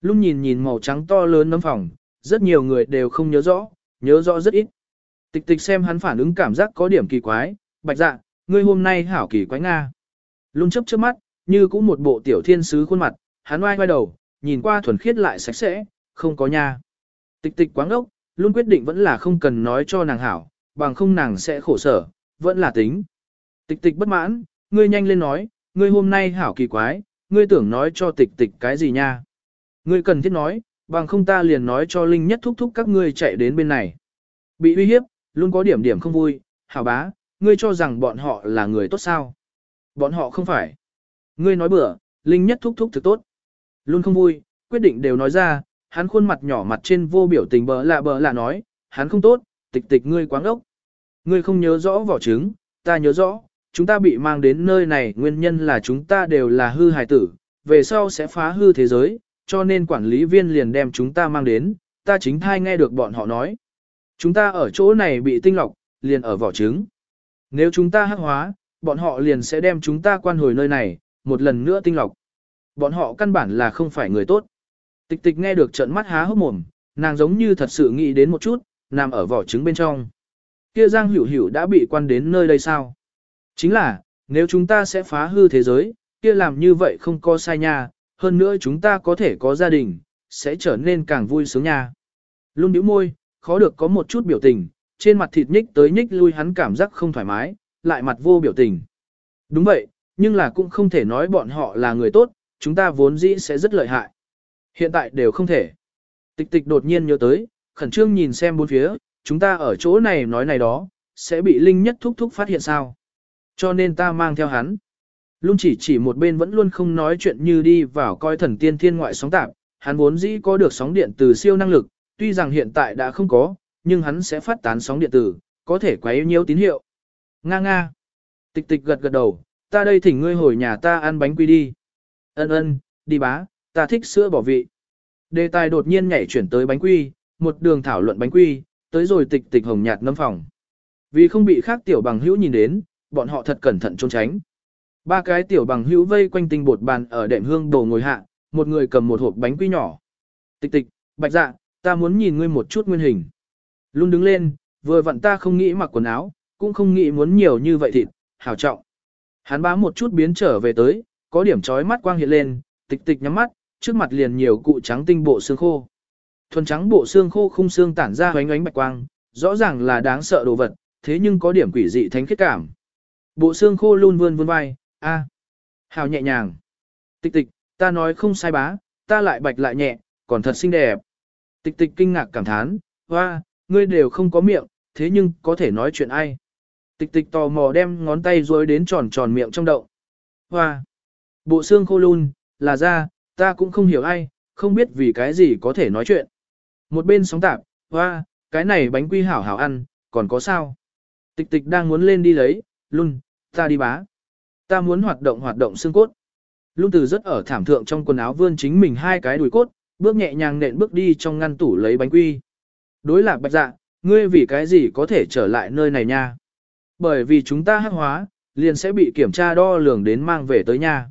A: Lúc nhìn nhìn màu trắng to lớn nấm phòng, rất nhiều người đều không nhớ rõ, nhớ rõ rất ít. Tịch tịch xem hắn phản ứng cảm giác có điểm kỳ quái, bạch dạ, ngươi hôm nay hảo kỳ quái Nga. Lung chấp trước mắt, như cũng một bộ tiểu thiên sứ khuôn mặt, hắn oai oai đầu, nhìn qua thuần khiết lại sạch sẽ, không có nha. Tịch tịch quáng ốc, luôn quyết định vẫn là không cần nói cho nàng hảo, bằng không nàng sẽ khổ sở, vẫn là tính. Tịch tịch bất mãn, ngươi nhanh lên nói, ngươi hôm nay hảo kỳ quái, ngươi tưởng nói cho tịch tịch cái gì nha. Ngươi cần thiết nói, bằng không ta liền nói cho Linh nhất thúc thúc các ngươi chạy đến bên này. Bị uy hiếp, luôn có điểm điểm không vui, hảo bá, ngươi cho rằng bọn họ là người tốt sao. Bọn họ không phải. Ngươi nói bừa, Linh nhất thúc thúc thực tốt. Luôn không vui, quyết định đều nói ra, hắn khuôn mặt nhỏ mặt trên vô biểu tình bờ lạ bờ lạ nói, hắn không tốt, tịch tịch ngươi quáng ốc. Ngươi không nhớ rõ vỏ trứng, ta nhớ rõ, chúng ta bị mang đến nơi này nguyên nhân là chúng ta đều là hư hài tử, về sau sẽ phá hư thế giới, cho nên quản lý viên liền đem chúng ta mang đến, ta chính thai nghe được bọn họ nói. Chúng ta ở chỗ này bị tinh lọc, liền ở vỏ trứng. Nếu chúng ta hắc hóa, bọn họ liền sẽ đem chúng ta quan hồi nơi này, một lần nữa tinh lọc. Bọn họ căn bản là không phải người tốt. Tịch tịch nghe được trận mắt há hốc mồm, nàng giống như thật sự nghĩ đến một chút, nằm ở vỏ trứng bên trong. Kia Giang Hữu Hữu đã bị quan đến nơi đây sao? Chính là, nếu chúng ta sẽ phá hư thế giới, kia làm như vậy không có sai nha, hơn nữa chúng ta có thể có gia đình, sẽ trở nên càng vui sướng nha. Luôn nhíu môi, khó được có một chút biểu tình, trên mặt thịt nhích tới nhích lui hắn cảm giác không thoải mái, lại mặt vô biểu tình. Đúng vậy, nhưng là cũng không thể nói bọn họ là người tốt, chúng ta vốn dĩ sẽ rất lợi hại. Hiện tại đều không thể. Tịch tịch đột nhiên nhớ tới, khẩn trương nhìn xem bốn phía, chúng ta ở chỗ này nói này đó, sẽ bị Linh nhất thúc thúc phát hiện sao. Cho nên ta mang theo hắn. lung chỉ chỉ một bên vẫn luôn không nói chuyện như đi vào coi thần tiên thiên ngoại sóng tạp, hắn vốn dĩ có được sóng điện từ siêu năng lực, tuy rằng hiện tại đã không có, nhưng hắn sẽ phát tán sóng điện tử, có thể quấy nhiễu tín hiệu. Nga nga. Tịch tịch gật gật đầu, ta đây thỉnh ngươi hồi nhà ta ăn bánh quy đi. Ân ân, đi bá, ta thích sữa bỏ vị. Đề tài đột nhiên nhảy chuyển tới bánh quy, một đường thảo luận bánh quy, tới rồi tịch tịch hồng nhạt nâm phòng. Vì không bị khác tiểu bằng hữu nhìn đến, bọn họ thật cẩn thận trốn tránh. Ba cái tiểu bằng hữu vây quanh tinh bột bàn ở đệm hương đồ ngồi hạ, một người cầm một hộp bánh quy nhỏ. Tịch tịch, bạch dạ, ta muốn nhìn ngươi một chút nguyên hình. Luôn đứng lên, vừa vặn ta không nghĩ mặc quần áo, cũng không nghĩ muốn nhiều như vậy thịt, hảo trọng. Hắn bá một chút biến trở về tới, có điểm chói mắt quang hiện lên, tịch tịch nhắm mắt, trước mặt liền nhiều cụ trắng tinh bộ xương khô. Thuần trắng bộ xương khô khung xương tản ra hoánh ánh bạch quang, rõ ràng là đáng sợ đồ vật, thế nhưng có điểm quỷ dị thánh khiết cảm. Bộ xương khô luôn vươn vươn vai, a, hào nhẹ nhàng. Tịch tịch, ta nói không sai bá, ta lại bạch lại nhẹ, còn thật xinh đẹp. Tịch tịch kinh ngạc cảm thán, hoa, ngươi đều không có miệng, thế nhưng có thể nói chuyện ai. Tịch tịch tò mò đem ngón tay rối đến tròn tròn miệng trong đậu. Hoa, bộ xương khô luôn, là ra, ta cũng không hiểu ai, không biết vì cái gì có thể nói chuyện. Một bên sóng tạp, hoa, cái này bánh quy hảo hảo ăn, còn có sao? Tịch tịch đang muốn lên đi lấy, luôn, ta đi bá. Ta muốn hoạt động hoạt động xương cốt. Lung từ rất ở thảm thượng trong quần áo vươn chính mình hai cái đùi cốt, bước nhẹ nhàng nện bước đi trong ngăn tủ lấy bánh quy. Đối lạc bạch dạ, ngươi vì cái gì có thể trở lại nơi này nha? Bởi vì chúng ta hắc hóa, liền sẽ bị kiểm tra đo lường đến mang về tới nhà.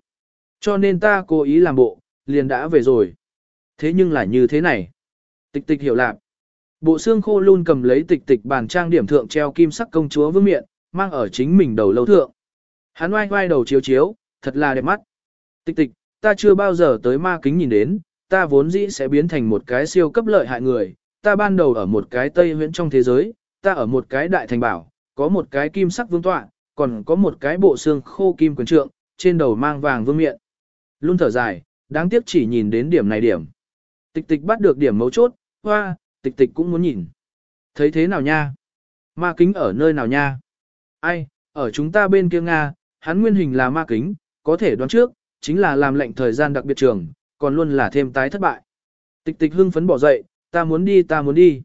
A: Cho nên ta cố ý làm bộ, liền đã về rồi. Thế nhưng là như thế này. Tịch tịch hiểu lạc. Bộ xương khô luôn cầm lấy tịch tịch bàn trang điểm thượng treo kim sắc công chúa vương miện, mang ở chính mình đầu lâu thượng. Hắn oai oai đầu chiếu chiếu, thật là đẹp mắt. Tịch tịch, ta chưa bao giờ tới ma kính nhìn đến, ta vốn dĩ sẽ biến thành một cái siêu cấp lợi hại người, ta ban đầu ở một cái tây huyễn trong thế giới, ta ở một cái đại thành bảo, có một cái kim sắc vương tọa, còn có một cái bộ xương khô kim quyền trượng, trên đầu mang vàng vương miện. Luôn thở dài, đáng tiếc chỉ nhìn đến điểm này điểm. Tịch tịch bắt được điểm mấu chốt, hoa, tịch tịch cũng muốn nhìn. Thấy thế nào nha? Ma kính ở nơi nào nha? Ai, ở chúng ta bên kia Nga, hắn nguyên hình là ma kính, có thể đoán trước, chính là làm lệnh thời gian đặc biệt trường, còn luôn là thêm tái thất bại. Tịch tịch hưng phấn bỏ dậy, ta muốn đi ta muốn đi.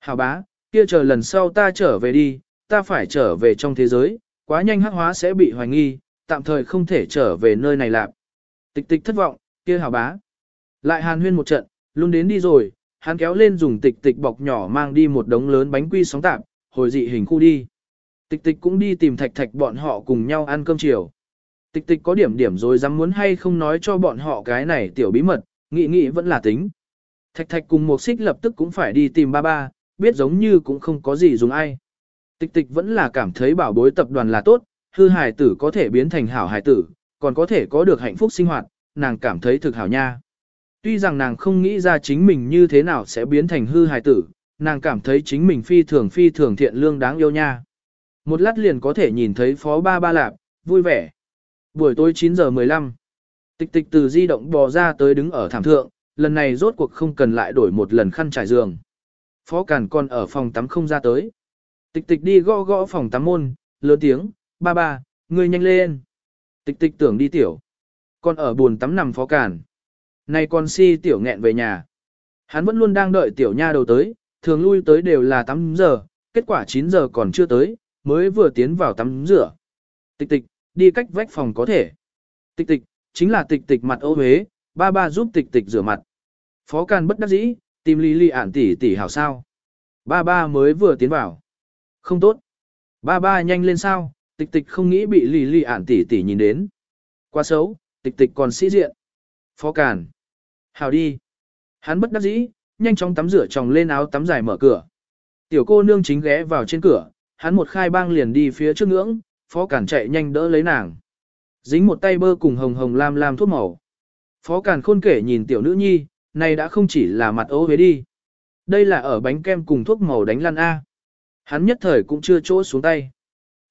A: Hảo bá, kia chờ lần sau ta trở về đi, ta phải trở về trong thế giới, quá nhanh hắc hóa sẽ bị hoài nghi, tạm thời không thể trở về nơi này lạc. Tịch tịch thất vọng, kia hảo bá. Lại hàn huyên một trận, luôn đến đi rồi, hắn kéo lên dùng tịch tịch bọc nhỏ mang đi một đống lớn bánh quy sóng tạp, hồi dị hình khu đi. Tịch tịch cũng đi tìm thạch thạch bọn họ cùng nhau ăn cơm chiều. Tịch tịch có điểm điểm rồi dám muốn hay không nói cho bọn họ cái này tiểu bí mật, nghĩ nghĩ vẫn là tính. Thạch thạch cùng một xích lập tức cũng phải đi tìm ba ba, biết giống như cũng không có gì dùng ai. Tịch tịch vẫn là cảm thấy bảo bối tập đoàn là tốt, hư hài tử có thể biến thành hảo hài tử, còn có thể có được hạnh phúc sinh hoạt, nàng cảm thấy thực hảo nha. Tuy rằng nàng không nghĩ ra chính mình như thế nào sẽ biến thành hư hài tử, nàng cảm thấy chính mình phi thường phi thường thiện lương đáng yêu nha. Một lát liền có thể nhìn thấy phó ba ba lạp, vui vẻ. Buổi tối 9 giờ 15. Tịch tịch từ di động bò ra tới đứng ở thảm thượng, lần này rốt cuộc không cần lại đổi một lần khăn trải giường. Phó Càn còn ở phòng tắm không ra tới. Tịch tịch đi gõ gõ phòng tắm môn, lớn tiếng, ba ba, ngươi nhanh lên. Tịch tịch tưởng đi tiểu. Còn ở buồn tắm nằm Phó Càn. Này con si tiểu nghẹn về nhà. Hắn vẫn luôn đang đợi tiểu nha đầu tới, thường lui tới đều là 8 giờ, kết quả 9 giờ còn chưa tới, mới vừa tiến vào tắm rửa. Tịch tịch, đi cách vách phòng có thể. Tịch tịch, chính là tịch tịch mặt ô huế, ba ba giúp tịch tịch rửa mặt. Phó Càn bất đắc dĩ, tìm Lý Lý ản tỷ tỷ hảo sao. Ba ba mới vừa tiến vào. Không tốt. Ba ba nhanh lên sao, tịch tịch không nghĩ bị Lý Lý ản tỷ tỷ nhìn đến. Quá xấu, tịch tịch còn sĩ diện. Phó Càn. Hảo đi. Hắn bất đắc dĩ, nhanh chóng tắm rửa tròng lên áo tắm dài mở cửa. Tiểu cô nương chính ghé vào trên cửa, hắn một khai bang liền đi phía trước ngưỡng, Phó cản chạy nhanh đỡ lấy nàng. Dính một tay bơ cùng hồng hồng lam lam thuốc màu. Phó cản khôn kể nhìn tiểu nữ nhi, này đã không chỉ là mặt ố huế đi. Đây là ở bánh kem cùng thuốc màu đánh lăn A. Hắn nhất thời cũng chưa chỗ xuống tay.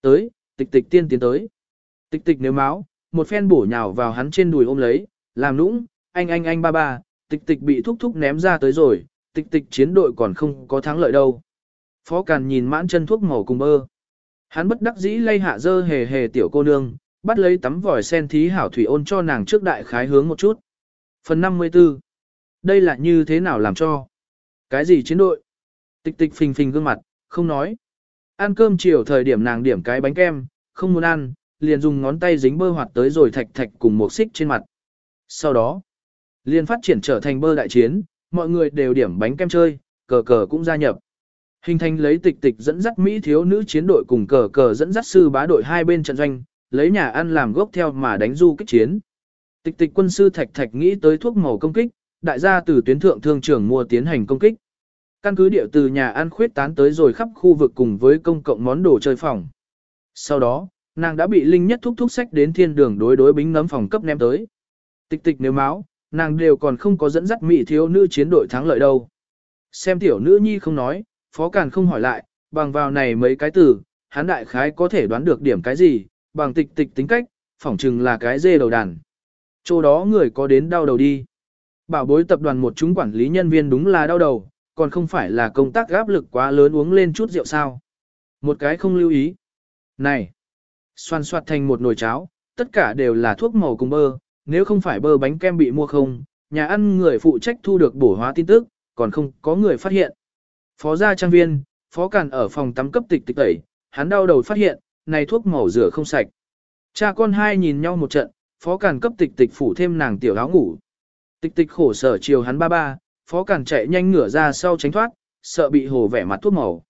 A: Tới, tịch tịch tiên tiến tới. Tịch tịch nếu máu, một phen bổ nhào vào hắn trên đùi ôm lấy, làm nũng, anh anh anh ba ba, tịch tịch bị thúc thúc ném ra tới rồi, tịch tịch chiến đội còn không có thắng lợi đâu. Phó Càn nhìn mãn chân thuốc màu cùng bơ. Hắn bất đắc dĩ lay hạ dơ hề hề tiểu cô nương, bắt lấy tắm vòi sen thí hảo thủy ôn cho nàng trước đại khái hướng một chút. Phần 54 Đây là như thế nào làm cho? Cái gì chiến đội? Tịch tịch phình phình gương mặt, không nói. Ăn cơm chiều thời điểm nàng điểm cái bánh kem, không muốn ăn, liền dùng ngón tay dính bơ hoạt tới rồi thạch thạch cùng một xích trên mặt. Sau đó, liền phát triển trở thành bơ đại chiến, mọi người đều điểm bánh kem chơi, cờ cờ cũng gia nhập. Hình thành lấy tịch tịch dẫn dắt Mỹ thiếu nữ chiến đội cùng cờ cờ dẫn dắt sư bá đội hai bên trận doanh, lấy nhà ăn làm gốc theo mà đánh du kích chiến. Tịch tịch quân sư thạch thạch nghĩ tới thuốc màu công kích, đại gia từ tuyến thượng thương trưởng mua tiến hành công kích. Căn cứ địa từ nhà ăn khuyết tán tới rồi khắp khu vực cùng với công cộng món đồ chơi phòng. Sau đó, nàng đã bị Linh Nhất thúc thúc sách đến thiên đường đối đối bính nấm phòng cấp ném tới. Tịch tịch nếu máu, nàng đều còn không có dẫn dắt mỹ thiếu nữ chiến đội thắng lợi đâu. Xem tiểu nữ nhi không nói, phó càn không hỏi lại, bằng vào này mấy cái từ, hắn đại khái có thể đoán được điểm cái gì, bằng tịch tịch tính cách, phỏng chừng là cái dê đầu đàn. Chỗ đó người có đến đau đầu đi. Bảo bối tập đoàn một chúng quản lý nhân viên đúng là đau đầu, còn không phải là công tác áp lực quá lớn uống lên chút rượu sao. Một cái không lưu ý. Này! Xoan xoạt thành một nồi cháo, tất cả đều là thuốc màu cùng bơ, nếu không phải bơ bánh kem bị mua không, nhà ăn người phụ trách thu được bổ hóa tin tức, còn không có người phát hiện. Phó gia trang viên, phó càn ở phòng tắm cấp tịch tịch tẩy, hắn đau đầu phát hiện, này thuốc màu rửa không sạch. Cha con hai nhìn nhau một trận, phó càn cấp tịch tịch phủ thêm nàng tiểu áo ngủ. Tịch tịch khổ sở chiều hắn ba ba, phó càn chạy nhanh ngửa ra sau tránh thoát, sợ bị hồ vẻ mặt thuốc màu.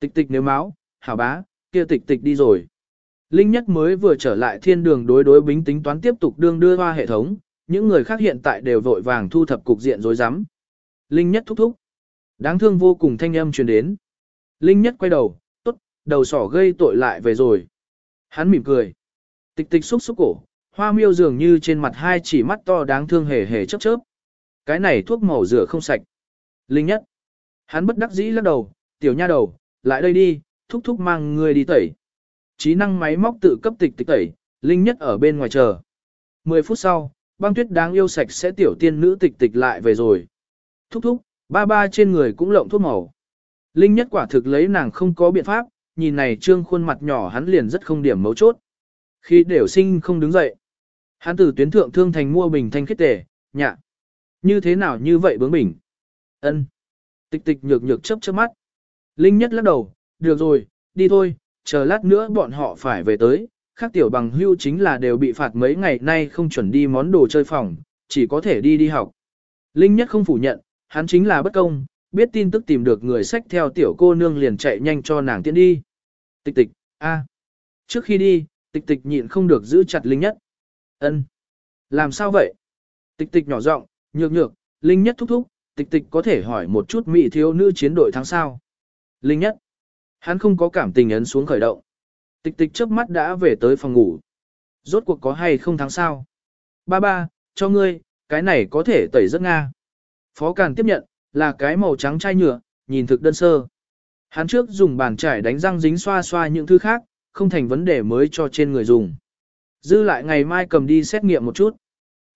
A: Tịch tịch nếu máu, hảo bá, kia tịch tịch đi rồi. Linh nhất mới vừa trở lại thiên đường đối đối bính tính toán tiếp tục đương đưa hoa hệ thống, những người khác hiện tại đều vội vàng thu thập cục diện rối rắm. Linh nhất thúc thúc. Đáng thương vô cùng thanh âm truyền đến. Linh nhất quay đầu, tốt, đầu sỏ gây tội lại về rồi. Hắn mỉm cười. Tịch tịch xúc xúc cổ, hoa miêu dường như trên mặt hai chỉ mắt to đáng thương hề hề chớp chớp. Cái này thuốc màu rửa không sạch. Linh nhất. Hắn bất đắc dĩ lắc đầu, tiểu nha đầu, lại đây đi, thúc thúc mang người đi tẩy. Trí năng máy móc tự cấp tịch tịch tẩy, Linh nhất ở bên ngoài chờ. 10 phút sau, băng tuyết đáng yêu sạch sẽ tiểu tiên nữ tịch tịch lại về rồi. Thúc thúc, ba ba trên người cũng lộng thuốc màu. Linh nhất quả thực lấy nàng không có biện pháp, nhìn này trương khuôn mặt nhỏ hắn liền rất không điểm mấu chốt. Khi đều sinh không đứng dậy. Hắn từ tuyến thượng thương thành mua bình thanh khiết tề, nhạ. Như thế nào như vậy bướng bỉnh? ân Tịch tịch nhược nhược chớp chớp mắt. Linh nhất lắc đầu, được rồi, đi thôi, chờ lát nữa bọn họ phải về tới. Khác tiểu bằng hưu chính là đều bị phạt mấy ngày nay không chuẩn đi món đồ chơi phòng, chỉ có thể đi đi học. Linh nhất không phủ nhận, hắn chính là bất công, biết tin tức tìm được người sách theo tiểu cô nương liền chạy nhanh cho nàng tiến đi. Tịch tịch, a. Trước khi đi, tịch tịch nhịn không được giữ chặt Linh nhất. ân Làm sao vậy? Tịch tịch nhỏ giọng, nhược nhược, Linh nhất thúc thúc, tịch tịch có thể hỏi một chút mỹ thiếu nữ chiến đội tháng sau. Linh nhất. Hắn không có cảm tình ấn xuống khởi động. Tịch tịch trước mắt đã về tới phòng ngủ. Rốt cuộc có hay không tháng sau? Ba ba, cho ngươi, cái này có thể tẩy rất Nga. Phó Càn tiếp nhận, là cái màu trắng chai nhựa, nhìn thực đơn sơ. Hắn trước dùng bàn chải đánh răng dính xoa xoa những thứ khác, không thành vấn đề mới cho trên người dùng. Dư lại ngày mai cầm đi xét nghiệm một chút.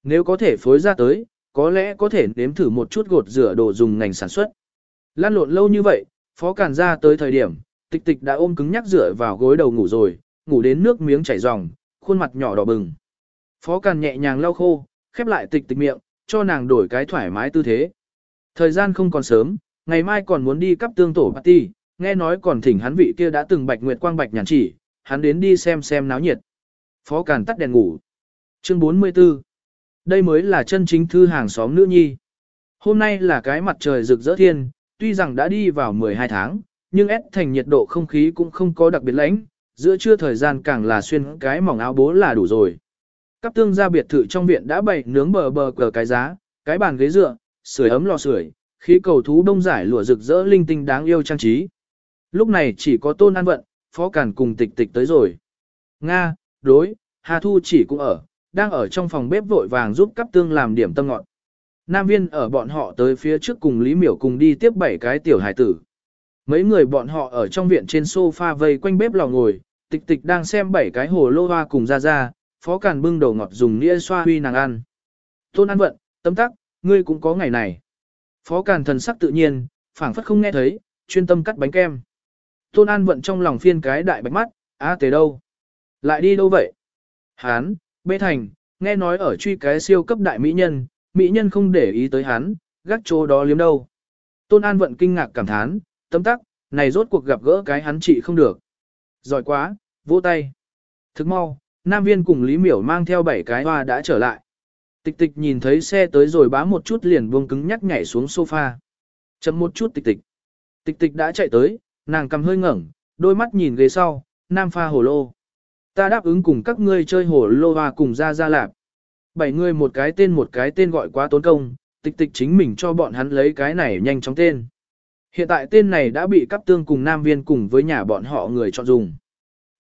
A: Nếu có thể phối ra tới, có lẽ có thể nếm thử một chút gột rửa đồ dùng ngành sản xuất. Lan lộn lâu như vậy, phó càn ra tới thời điểm, tịch tịch đã ôm cứng nhắc rửa vào gối đầu ngủ rồi, ngủ đến nước miếng chảy ròng, khuôn mặt nhỏ đỏ bừng. Phó càn nhẹ nhàng lau khô, khép lại tịch tịch miệng, cho nàng đổi cái thoải mái tư thế. Thời gian không còn sớm, ngày mai còn muốn đi cắp tương tổ party, nghe nói còn thỉnh hắn vị kia đã từng bạch nguyệt quang bạch nhàn chỉ, hắn đến đi xem xem náo nhiệt. Phó Càn tắt đèn ngủ. Chương 44 Đây mới là chân chính thư hàng xóm nữ nhi. Hôm nay là cái mặt trời rực rỡ thiên, tuy rằng đã đi vào 12 tháng, nhưng ép thành nhiệt độ không khí cũng không có đặc biệt lạnh, giữa trưa thời gian càng là xuyên cái mỏng áo bố là đủ rồi. Cắp tương gia biệt thự trong viện đã bày nướng bờ bờ cờ cái giá, cái bàn ghế dựa, sưởi ấm lò sưởi, khí cầu thú đông giải lụa rực rỡ linh tinh đáng yêu trang trí. Lúc này chỉ có tôn an vận, phó cản cùng tịch tịch tới rồi. Nga, đối, Hà Thu chỉ cũng ở, đang ở trong phòng bếp vội vàng giúp cắp tương làm điểm tâm ngọt. Nam viên ở bọn họ tới phía trước cùng Lý Miểu cùng đi tiếp bảy cái tiểu hải tử. Mấy người bọn họ ở trong viện trên sofa vây quanh bếp lò ngồi, tịch tịch đang xem bảy cái hồ lô hoa cùng ra ra, phó càn bưng đầu ngọt dùng nĩa xoa huy nàng ăn. Tôn ăn vận, tâm tắc, ngươi cũng có ngày này. Phó càn thần sắc tự nhiên, phảng phất không nghe thấy, chuyên tâm cắt bánh kem. Tôn An vận trong lòng phiên cái đại bạch mắt, á tế đâu? Lại đi đâu vậy? Hán, bê thành, nghe nói ở truy cái siêu cấp đại mỹ nhân, mỹ nhân không để ý tới hắn, gác chỗ đó liếm đâu. Tôn An vận kinh ngạc cảm thán, tấm tắc, này rốt cuộc gặp gỡ cái hắn trị không được. Giỏi quá, vỗ tay. Thức mau, Nam Viên cùng Lý Miểu mang theo bảy cái hoa đã trở lại. Tịch tịch nhìn thấy xe tới rồi bá một chút liền buông cứng nhắc nhảy xuống sofa. Chậm một chút tịch tịch. Tịch tịch đã chạy tới, nàng cầm hơi ngẩng, đôi mắt nhìn ghế sau, nam pha hồ lô. Ta đáp ứng cùng các ngươi chơi hồ lô và cùng ra ra lạp. Bảy người một cái tên một cái tên gọi quá tốn công, tịch tịch chính mình cho bọn hắn lấy cái này nhanh chóng tên. Hiện tại tên này đã bị cấp tương cùng nam viên cùng với nhà bọn họ người chọn dùng.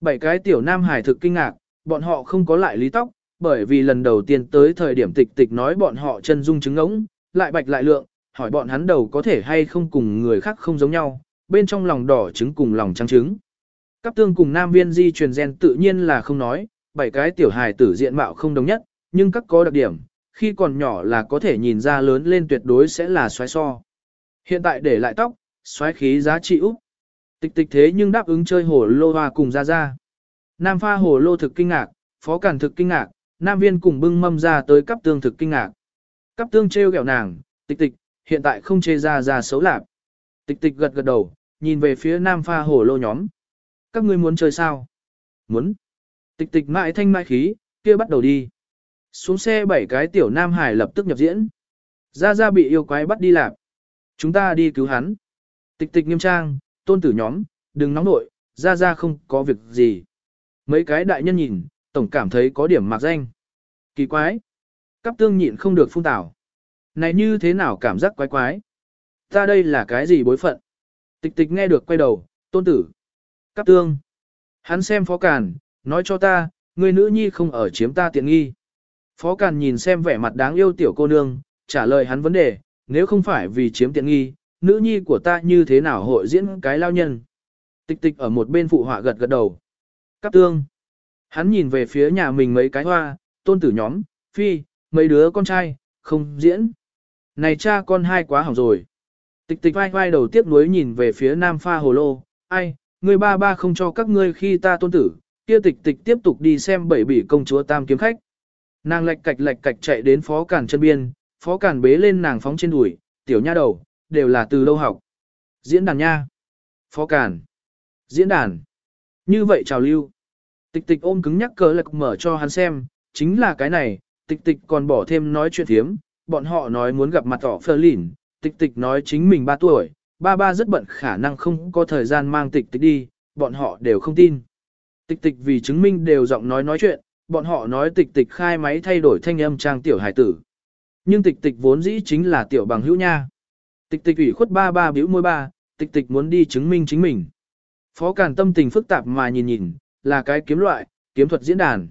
A: Bảy cái tiểu nam hải thực kinh ngạc, bọn họ không có lại lý tóc, bởi vì lần đầu tiên tới thời điểm tịch tịch nói bọn họ chân dung chứng ống, lại bạch lại lượng, hỏi bọn hắn đầu có thể hay không cùng người khác không giống nhau, bên trong lòng đỏ trứng cùng lòng trắng trứng. Cấp tương cùng nam viên di truyền gen tự nhiên là không nói, bảy cái tiểu hài tử diện mạo không đồng nhất, nhưng các có đặc điểm, khi còn nhỏ là có thể nhìn ra lớn lên tuyệt đối sẽ là xoáy so. Hiện tại để lại tóc, xoáy khí giá trị úp. Tịch tịch thế nhưng đáp ứng chơi hồ lô hoa cùng ra ra. Nam pha hồ lô thực kinh ngạc, phó cản thực kinh ngạc, nam viên cùng bưng mâm ra tới cấp tương thực kinh ngạc. Cấp tương treo gẹo nàng, tịch tịch, hiện tại không chê ra ra xấu lạc. Tịch tịch gật gật đầu, nhìn về phía nam pha hồ lô nhóm. Các ngươi muốn chơi sao? Muốn. Tịch tịch mãi thanh mãi khí, kia bắt đầu đi. Xuống xe bảy cái tiểu nam hải lập tức nhập diễn. Ra ra bị yêu quái bắt đi làm. Chúng ta đi cứu hắn. Tịch tịch nghiêm trang, tôn tử nhóm, đừng nóng nội, ra ra không có việc gì. Mấy cái đại nhân nhìn, tổng cảm thấy có điểm mạc danh. Kỳ quái. Cắp tương nhịn không được phun tảo. Này như thế nào cảm giác quái quái? Ta đây là cái gì bối phận? Tịch tịch nghe được quay đầu, tôn tử. Cắp tương. Hắn xem phó càn, nói cho ta, người nữ nhi không ở chiếm ta tiện nghi. Phó càn nhìn xem vẻ mặt đáng yêu tiểu cô nương, trả lời hắn vấn đề, nếu không phải vì chiếm tiện nghi, nữ nhi của ta như thế nào hội diễn cái lao nhân. Tịch tịch ở một bên phụ họa gật gật đầu. Cắp tương. Hắn nhìn về phía nhà mình mấy cái hoa, tôn tử nhóm, phi, mấy đứa con trai, không diễn. Này cha con hai quá hỏng rồi. Tịch tịch vai vai đầu tiếp nối nhìn về phía nam pha hồ lô, ai, người ba ba không cho các ngươi khi ta tôn tử, kia tịch tịch tiếp tục đi xem bảy bỉ công chúa tam kiếm khách. Nàng lạch cạch lạch cạch chạy đến phó cản chân biên, phó càn bế lên nàng phóng trên đùi, tiểu nha đầu, đều là từ lâu học. Diễn đàn nha. Phó càn, Diễn đàn. Như vậy chào lưu. Tịch tịch ôm cứng nhắc cờ lạc mở cho hắn xem, chính là cái này, tịch tịch còn bỏ thêm nói chuyện thiếm, bọn họ nói muốn gặp mặt tỏ phơ lỉn, tịch tịch nói chính mình 3 tuổi, ba ba rất bận khả năng không có thời gian mang tịch tịch đi, bọn họ đều không tin. Tịch tịch vì chứng minh đều giọng nói nói chuyện, bọn họ nói tịch tịch khai máy thay đổi thanh âm trang tiểu hải tử. Nhưng tịch tịch vốn dĩ chính là tiểu bằng hữu nha. Tịch tịch ủy khuất ba ba biểu môi ba, tịch tịch muốn đi chứng minh chính mình. Phó Càn tâm tình phức tạp mà nhìn nhìn, là cái kiếm loại, kiếm thuật diễn đàn.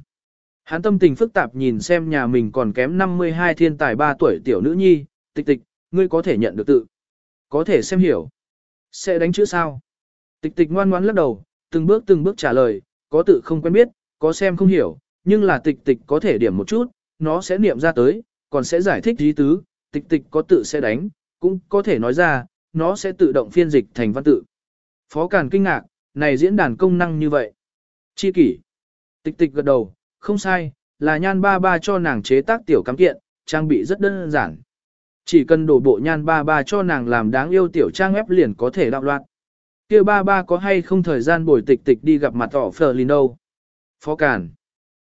A: Hắn tâm tình phức tạp nhìn xem nhà mình còn kém 52 thiên tài 3 tuổi tiểu nữ nhi, tịch tịch, ngươi có thể nhận được tự. Có thể xem hiểu. Sẽ đánh chữ sao? Tịch tịch ngoan ngoãn lắc đầu, từng bước từng bước trả lời, có tự không quen biết, có xem không hiểu, nhưng là tịch tịch có thể điểm một chút, nó sẽ niệm ra tới, còn sẽ giải thích ý tứ, tịch tịch có tự sẽ đánh, cũng có thể nói ra, nó sẽ tự động phiên dịch thành văn tự. Phó Càn kinh ngạc, này diễn đàn công năng như vậy. Chi kỷ. Tịch tịch gật đầu, không sai, là nhan ba ba cho nàng chế tác tiểu cắm kiện, trang bị rất đơn giản. Chỉ cần đổ bộ nhan ba ba cho nàng làm đáng yêu tiểu trang ép liền có thể đạo loạn. kia ba ba có hay không thời gian bồi tịch tịch đi gặp mặt tỏ phờ lìn đâu. Phó Càn.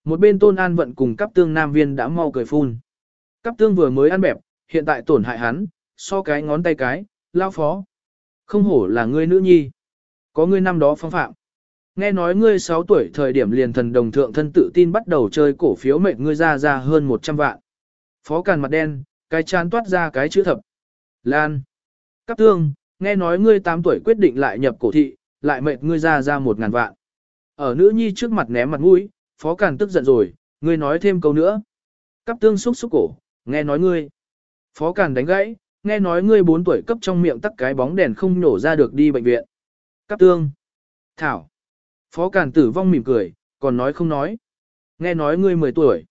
A: Một bên tôn an vận cùng cấp tương nam viên đã mau cười phun. Cắp tương vừa mới ăn bẹp, hiện tại tổn hại hắn, so cái ngón tay cái, lao phó. Không hổ là ngươi nữ nhi. Có ngươi năm đó phong phạm. Nghe nói ngươi 6 tuổi thời điểm liền thần đồng thượng thân tự tin bắt đầu chơi cổ phiếu mệnh ngươi ra ra hơn 100 vạn. Phó càn mặt đen, cái chán toát ra cái chữ thập. Lan. Cắp tương, nghe nói ngươi 8 tuổi quyết định lại nhập cổ thị, lại mệnh ngươi ra ra 1 ngàn vạn. Ở nữ nhi trước mặt ném mặt mũi, phó càn tức giận rồi, ngươi nói thêm câu nữa. Cắp tương xúc xúc cổ, nghe nói ngươi. Phó càn đánh gãy, nghe nói ngươi 4 tuổi cấp trong miệng tắt cái bóng đèn không nổ ra được đi bệnh viện. Cấp tương. Thảo. Phó Càn tử vong mỉm cười, còn nói không nói. Nghe nói ngươi 10 tuổi.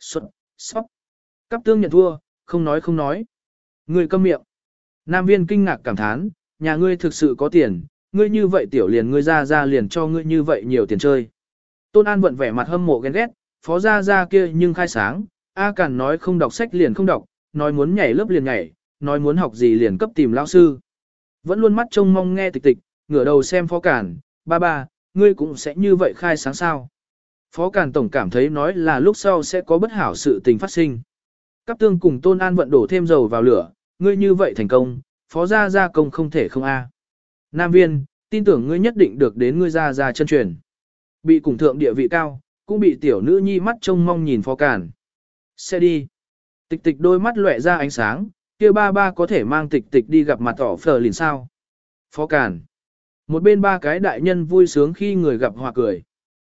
A: Xuất, sóc. Cấp tương nhận thua, không nói không nói. Ngươi câm miệng. Nam viên kinh ngạc cảm thán, nhà ngươi thực sự có tiền, ngươi như vậy tiểu liền ngươi ra ra liền cho ngươi như vậy nhiều tiền chơi. Tôn An vận vẻ mặt hâm mộ ghen ghét, phó ra ra kia nhưng khai sáng, A Càn nói không đọc sách liền không đọc, nói muốn nhảy lớp liền nhảy, nói muốn học gì liền cấp tìm lão sư. Vẫn luôn mắt trông mong nghe tịch tịch, ngửa đầu xem phó cản, ba ba, ngươi cũng sẽ như vậy khai sáng sao. Phó cản tổng cảm thấy nói là lúc sau sẽ có bất hảo sự tình phát sinh. Cắp tương cùng tôn an vận đổ thêm dầu vào lửa, ngươi như vậy thành công, phó gia gia công không thể không a. Nam viên, tin tưởng ngươi nhất định được đến ngươi gia gia chân truyền. Bị cùng thượng địa vị cao, cũng bị tiểu nữ nhi mắt trông mong nhìn phó cản. Sẽ đi. Tịch tịch đôi mắt lóe ra ánh sáng, kia ba ba có thể mang tịch tịch đi gặp mặt tỏ phở liền sao. Phó cản. Một bên ba cái đại nhân vui sướng khi người gặp hòa cười.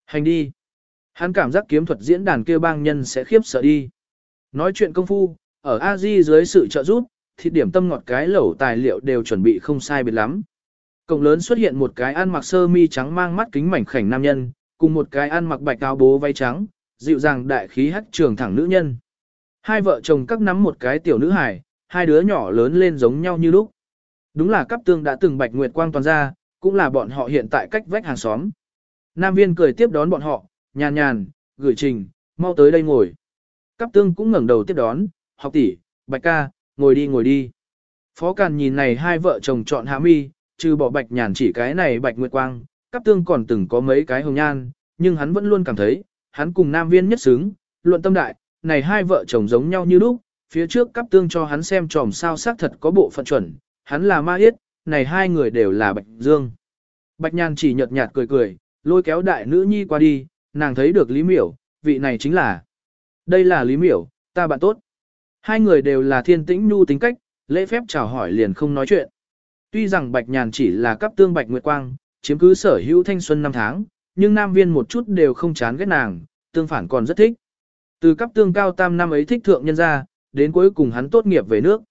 A: Hành đi. Hắn cảm giác kiếm thuật diễn đàn kia bang nhân sẽ khiếp sợ đi. Nói chuyện công phu, ở a di dưới sự trợ giúp, thịt điểm tâm ngọt cái lẩu tài liệu đều chuẩn bị không sai biệt lắm. Cổng lớn xuất hiện một cái ăn mặc sơ mi trắng mang mắt kính mảnh khảnh nam nhân, cùng một cái ăn mặc bạch áo bố váy trắng, dịu dàng đại khí hắc trường thẳng nữ nhân. Hai vợ chồng các nắm một cái tiểu nữ hải, hai đứa nhỏ lớn lên giống nhau như lúc. Đúng là cấp tương đã từng bạch nguyệt quang toàn ra, cũng là bọn họ hiện tại cách vách hàng xóm. Nam viên cười tiếp đón bọn họ, nhàn nhàn, gửi trình, mau tới đây ngồi. Cấp tương cũng ngẩng đầu tiếp đón, học tỷ, bạch ca, ngồi đi ngồi đi. Phó Càn nhìn này hai vợ chồng chọn hạ mi, trừ bỏ bạch nhàn chỉ cái này bạch nguyệt quang, cấp tương còn từng có mấy cái hồng nhan, nhưng hắn vẫn luôn cảm thấy, hắn cùng nam viên nhất xứng, luận tâm đại, này hai vợ chồng giống nhau như lúc, phía trước cấp tương cho hắn xem tròm sao xác thật có bộ phận chuẩn, hắn là ma yết, này hai người đều là Bạch Dương. Bạch Nhàn chỉ nhợt nhạt cười cười, lôi kéo đại nữ nhi qua đi, nàng thấy được Lý Miểu, vị này chính là. Đây là Lý Miểu, ta bạn tốt. Hai người đều là thiên tĩnh nhu tính cách, lễ phép chào hỏi liền không nói chuyện. Tuy rằng Bạch Nhàn chỉ là cấp tương Bạch Nguyệt Quang, chiếm cứ sở hữu thanh xuân năm tháng, nhưng nam viên một chút đều không chán ghét nàng, tương phản còn rất thích. Từ cấp tương cao tam năm ấy thích thượng nhân ra, đến cuối cùng hắn tốt nghiệp về nước.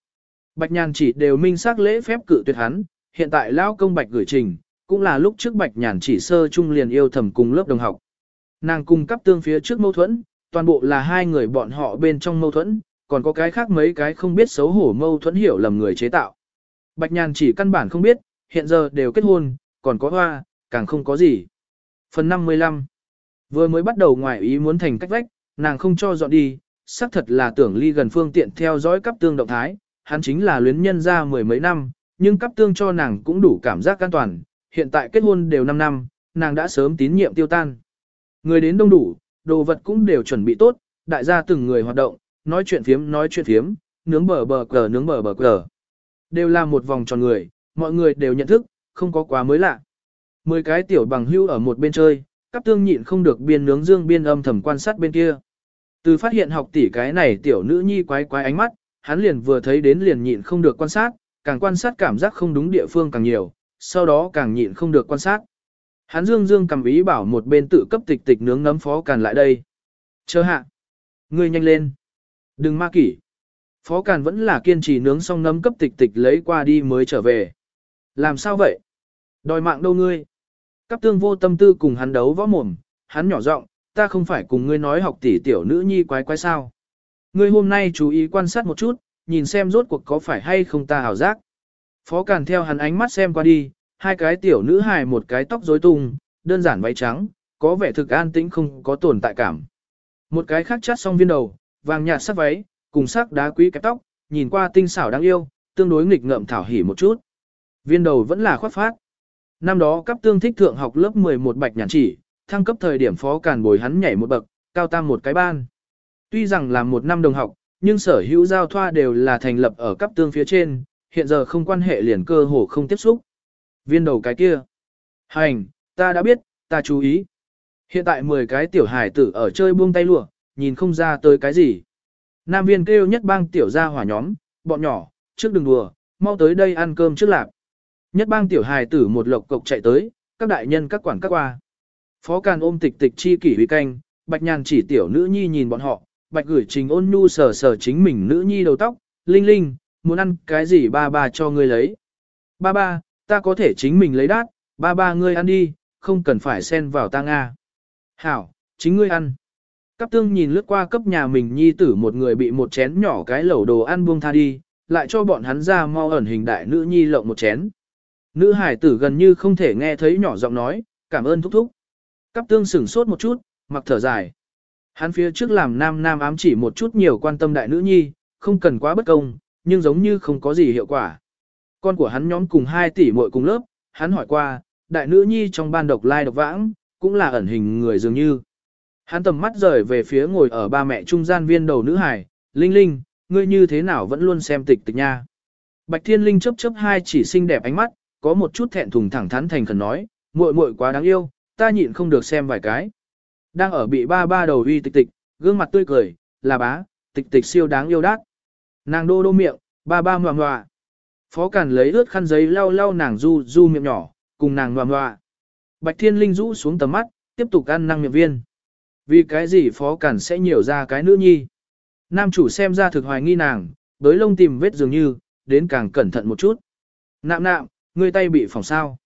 A: Bạch Nhàn chỉ đều minh xác lễ phép cự tuyệt hắn, hiện tại lão công Bạch gửi trình, cũng là lúc trước Bạch Nhàn chỉ sơ trung liền yêu thầm cùng lớp đồng học. Nàng cung cấp tương phía trước mâu thuẫn, toàn bộ là hai người bọn họ bên trong mâu thuẫn, còn có cái khác mấy cái không biết xấu hổ mâu thuẫn hiểu lầm người chế tạo. Bạch Nhàn chỉ căn bản không biết, hiện giờ đều kết hôn, còn có hoa, càng không có gì. Phần 55 Vừa mới bắt đầu ngoài ý muốn thành cách vách, nàng không cho dọn đi, xác thật là tưởng ly gần phương tiện theo dõi cấp tương động thái, hắn chính là luyến nhân ra mười mấy năm, nhưng cấp tương cho nàng cũng đủ cảm giác an toàn, hiện tại kết hôn đều 5 năm, nàng đã sớm tín nhiệm tiêu tan. Người đến đông đủ, đồ vật cũng đều chuẩn bị tốt, đại gia từng người hoạt động, nói chuyện phiếm nói chuyện phiếm, nướng bờ bờ cờ nướng bờ bờ cờ. Đều là một vòng tròn người, mọi người đều nhận thức, không có quá mới lạ. Mười cái tiểu bằng hưu ở một bên chơi, các tương nhịn không được biên nướng dương biên âm thầm quan sát bên kia. Từ phát hiện học tỷ cái này tiểu nữ nhi quái quái ánh mắt, hắn liền vừa thấy đến liền nhịn không được quan sát, càng quan sát cảm giác không đúng địa phương càng nhiều, sau đó càng nhịn không được quan sát. Hắn dương dương cầm ý bảo một bên tự cấp tịch tịch nướng nấm phó càn lại đây. Chờ hạ. Ngươi nhanh lên. Đừng ma kỷ. Phó càn vẫn là kiên trì nướng xong nấm cấp tịch tịch lấy qua đi mới trở về. Làm sao vậy? Đòi mạng đâu ngươi? Cáp tương vô tâm tư cùng hắn đấu võ mồm, hắn nhỏ giọng, ta không phải cùng ngươi nói học tỷ tiểu nữ nhi quái quái sao. Ngươi hôm nay chú ý quan sát một chút, nhìn xem rốt cuộc có phải hay không ta hảo giác. Phó Càn theo hắn ánh mắt xem qua đi, hai cái tiểu nữ hài một cái tóc rối tung, đơn giản váy trắng, có vẻ thực an tĩnh không có tồn tại cảm. Một cái khác chát xong viên đầu, vàng nhạt sắc váy, cùng sắc đá quý kẹp tóc, nhìn qua tinh xảo đáng yêu, tương đối nghịch ngợm thảo hỉ một chút. Viên đầu vẫn là khoát phát. Năm đó cấp tương thích thượng học lớp 11 bạch nhàn chỉ, thăng cấp thời điểm phó càn bồi hắn nhảy một bậc, cao tam một cái ban. Tuy rằng là một năm đồng học, nhưng sở hữu giao thoa đều là thành lập ở cấp tương phía trên, hiện giờ không quan hệ liền cơ hồ không tiếp xúc. Viên đầu cái kia. Hành, ta đã biết, ta chú ý. Hiện tại 10 cái tiểu hải tử ở chơi buông tay lụa, nhìn không ra tới cái gì. Nam viên kêu nhất bang tiểu gia hỏa nhóm, bọn nhỏ, trước đừng đùa, mau tới đây ăn cơm trước lạc. Nhất bang tiểu hài tử một lộc cộc chạy tới, các đại nhân các quản các qua. Phó Càn ôm tịch tịch chi kỷ huy canh, Bạch Nhàn chỉ tiểu nữ nhi nhìn bọn họ, Bạch gửi trình ôn nhu sờ sờ chính mình nữ nhi đầu tóc, Linh Linh, muốn ăn cái gì ba ba cho ngươi lấy. Ba ba, ta có thể chính mình lấy đát, ba ba ngươi ăn đi, không cần phải xen vào ta Nga. Hảo, chính ngươi ăn. Cắp tương nhìn lướt qua cấp nhà mình nhi tử một người bị một chén nhỏ cái lẩu đồ ăn buông tha đi, lại cho bọn hắn ra mau ẩn hình đại nữ nhi lộng một chén. Nữ hải tử gần như không thể nghe thấy nhỏ giọng nói, cảm ơn thúc thúc. Cắp tương sửng sốt một chút, mặc thở dài. Hắn phía trước làm nam nam ám chỉ một chút nhiều quan tâm đại nữ nhi, không cần quá bất công, nhưng giống như không có gì hiệu quả. Con của hắn nhóm cùng hai tỷ muội cùng lớp, hắn hỏi qua, đại nữ nhi trong ban độc lai độc vãng, cũng là ẩn hình người dường như. Hắn tầm mắt rời về phía ngồi ở ba mẹ trung gian viên đầu nữ hải, Linh Linh, ngươi như thế nào vẫn luôn xem tịch tịch nha. Bạch Thiên Linh chấp chấp hai chỉ xinh đẹp ánh mắt, có một chút thẹn thùng thẳng thắn thành khẩn nói, muội muội quá đáng yêu, ta nhịn không được xem vài cái. Đang ở bị ba ba đầu uy tịch tịch, gương mặt tươi cười, là bá, tịch tịch siêu đáng yêu đát. Nàng đô đô miệng, ba ba ngoà ngoà. Phó cản lấy ướt khăn giấy lau lau nàng du du miệng nhỏ, cùng nàng ngoà ngoà. Bạch Thiên Linh rũ xuống tầm mắt, tiếp tục ăn năng miệng viên. Vì cái gì Phó cản sẽ nhiều ra cái nữ nhi? Nam chủ xem ra thực hoài nghi nàng, với lông tìm vết dường như, đến càng cẩn thận một chút. Nạm nạm, ngươi tay bị phỏng sao.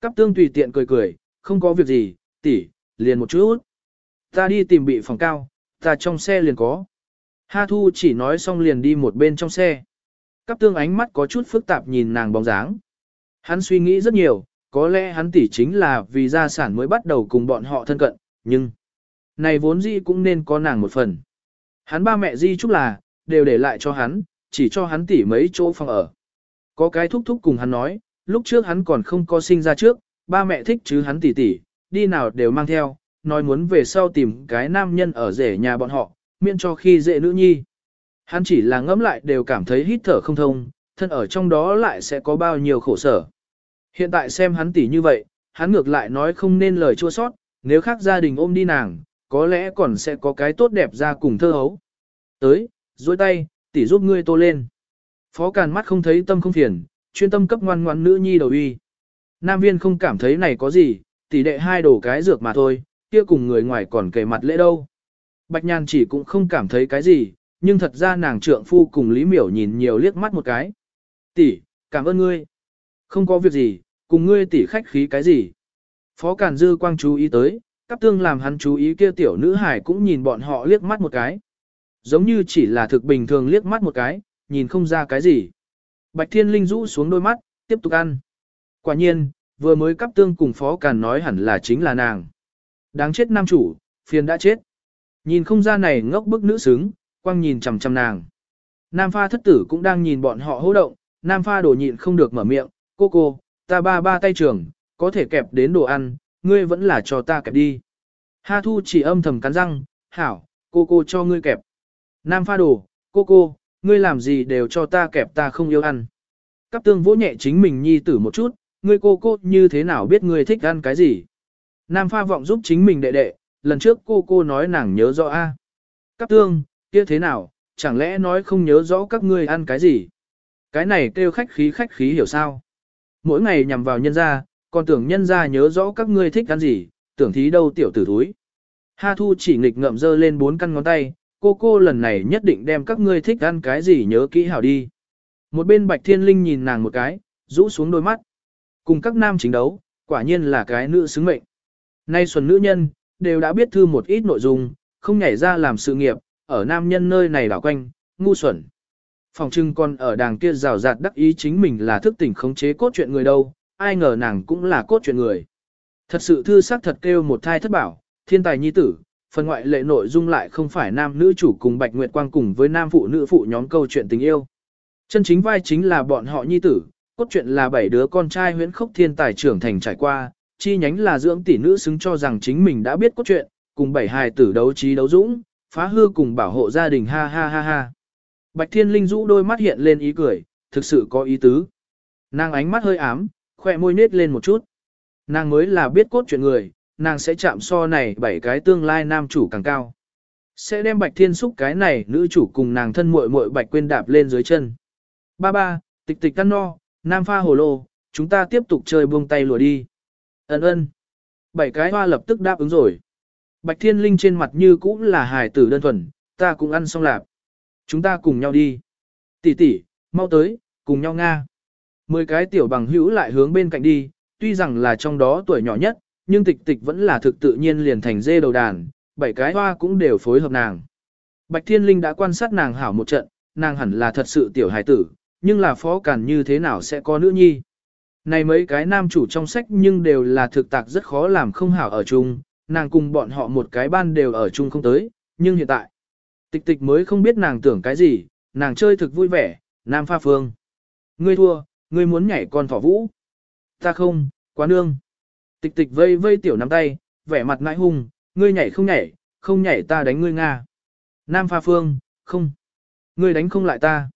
A: Cắp tương tùy tiện cười cười, không có việc gì, tỷ, liền một chút. Ta đi tìm bị phòng cao, ta trong xe liền có. Ha Thu chỉ nói xong liền đi một bên trong xe. Cắp tương ánh mắt có chút phức tạp nhìn nàng bóng dáng. Hắn suy nghĩ rất nhiều, có lẽ hắn tỷ chính là vì gia sản mới bắt đầu cùng bọn họ thân cận, nhưng... Này vốn dĩ cũng nên có nàng một phần. Hắn ba mẹ di chúc là, đều để lại cho hắn, chỉ cho hắn tỷ mấy chỗ phòng ở. Có cái thúc thúc cùng hắn nói, lúc trước hắn còn không có sinh ra trước, ba mẹ thích chứ hắn tỉ tỉ, đi nào đều mang theo, nói muốn về sau tìm cái nam nhân ở rể nhà bọn họ, miễn cho khi dễ nữ nhi. Hắn chỉ là ngẫm lại đều cảm thấy hít thở không thông, thân ở trong đó lại sẽ có bao nhiêu khổ sở. Hiện tại xem hắn tỉ như vậy, hắn ngược lại nói không nên lời chua sót, nếu khác gia đình ôm đi nàng, có lẽ còn sẽ có cái tốt đẹp ra cùng thơ hấu. Tới, duỗi tay, tỉ giúp ngươi tô lên. Phó Càn mắt không thấy tâm không phiền, chuyên tâm cấp ngoan ngoan nữ nhi đầu uy. Nam viên không cảm thấy này có gì, tỷ đệ hai đổ cái dược mà thôi, kia cùng người ngoài còn kề mặt lễ đâu. Bạch nhàn chỉ cũng không cảm thấy cái gì, nhưng thật ra nàng trượng phu cùng Lý Miểu nhìn nhiều liếc mắt một cái. Tỷ, cảm ơn ngươi. Không có việc gì, cùng ngươi tỷ khách khí cái gì. Phó càn Dư quang chú ý tới, cấp tương làm hắn chú ý kia tiểu nữ hải cũng nhìn bọn họ liếc mắt một cái. Giống như chỉ là thực bình thường liếc mắt một cái, nhìn không ra cái gì. Bạch Thiên Linh rũ xuống đôi mắt, tiếp tục ăn. Quả nhiên, Vừa mới cắp tương cùng phó càn nói hẳn là chính là nàng. Đáng chết nam chủ, phiền đã chết. Nhìn không ra này ngốc bức nữ xứng, quăng nhìn chằm chằm nàng. Nam pha thất tử cũng đang nhìn bọn họ hô động, nam pha đổ nhịn không được mở miệng, cô cô, ta ba ba tay trường, có thể kẹp đến đồ ăn, ngươi vẫn là cho ta kẹp đi. Ha thu chỉ âm thầm cắn răng, hảo, cô cô cho ngươi kẹp. Nam pha đổ, cô cô, ngươi làm gì đều cho ta kẹp ta không yêu ăn. Cắp tương vỗ nhẹ chính mình nhi tử một chút, ngươi cô cô như thế nào biết ngươi thích ăn cái gì. Nam pha vọng giúp chính mình đệ đệ, lần trước cô cô nói nàng nhớ rõ a. À. Cắp tương, kia thế nào, chẳng lẽ nói không nhớ rõ các ngươi ăn cái gì. Cái này kêu khách khí khách khí hiểu sao. Mỗi ngày nhằm vào nhân gia, còn tưởng nhân gia nhớ rõ các ngươi thích ăn gì, tưởng thí đâu tiểu tử thúi. Ha Thu chỉ nghịch ngậm dơ lên bốn căn ngón tay, cô cô lần này nhất định đem các ngươi thích ăn cái gì nhớ kỹ hảo đi. Một bên Bạch Thiên Linh nhìn nàng một cái, rũ xuống đôi mắt. Cùng các nam chính đấu, quả nhiên là cái nữ xứng mệnh. Nay xuân nữ nhân, đều đã biết thư một ít nội dung, không nhảy ra làm sự nghiệp, ở nam nhân nơi này đảo quanh, ngu xuẩn. Phòng trưng còn ở đàng kia rào rạt đắc ý chính mình là thức tỉnh khống chế cốt truyện người đâu, ai ngờ nàng cũng là cốt truyện người. Thật sự thư sắc thật kêu một thai thất bảo, thiên tài nhi tử, phần ngoại lệ nội dung lại không phải nam nữ chủ cùng Bạch Nguyệt Quang cùng với nam phụ nữ phụ nhóm câu chuyện tình yêu. Chân chính vai chính là bọn họ nhi tử, cốt truyện là bảy đứa con trai huyễn khốc thiên tài trưởng thành trải qua, chi nhánh là dưỡng tỷ nữ xứng cho rằng chính mình đã biết cốt truyện, cùng bảy hài tử đấu trí đấu dũng, phá hư cùng bảo hộ gia đình ha ha ha ha. Bạch Thiên Linh rũ đôi mắt hiện lên ý cười, thực sự có ý tứ. Nàng ánh mắt hơi ám, khỏe môi nết lên một chút. Nàng mới là biết cốt chuyện người, nàng sẽ chạm so này bảy cái tương lai nam chủ càng cao. Sẽ đem Bạch Thiên xúc cái này nữ chủ cùng nàng thân muội muội Bạch Quyên đạp lên dưới chân. Ba ba, tịch tịch căn no, nam pha hồ lô, chúng ta tiếp tục chơi buông tay lùa đi. Ấn ơn. Bảy cái hoa lập tức đáp ứng rồi. Bạch Thiên Linh trên mặt như cũng là hài tử đơn thuần, ta cũng ăn xong lạp. Chúng ta cùng nhau đi. Tỷ tỷ, mau tới, cùng nhau Nga. Mười cái tiểu bằng hữu lại hướng bên cạnh đi, tuy rằng là trong đó tuổi nhỏ nhất, nhưng tịch tịch vẫn là thực tự nhiên liền thành dê đầu đàn, bảy cái hoa cũng đều phối hợp nàng. Bạch Thiên Linh đã quan sát nàng hảo một trận, nàng hẳn là thật sự tiểu hài tử, nhưng là phó cản như thế nào sẽ có nữ nhi. Này mấy cái nam chủ trong sách nhưng đều là thực tạc rất khó làm không hảo ở chung, nàng cùng bọn họ một cái ban đều ở chung không tới, nhưng hiện tại, tịch tịch mới không biết nàng tưởng cái gì, nàng chơi thực vui vẻ, nam pha phương. Ngươi thua, ngươi muốn nhảy con thỏ vũ. Ta không, quá nương. Tịch tịch vây vây tiểu nắm tay, vẻ mặt ngãi hung, ngươi nhảy không nhảy, không nhảy ta đánh ngươi Nga. Nam pha phương, không. Ngươi đánh không lại ta.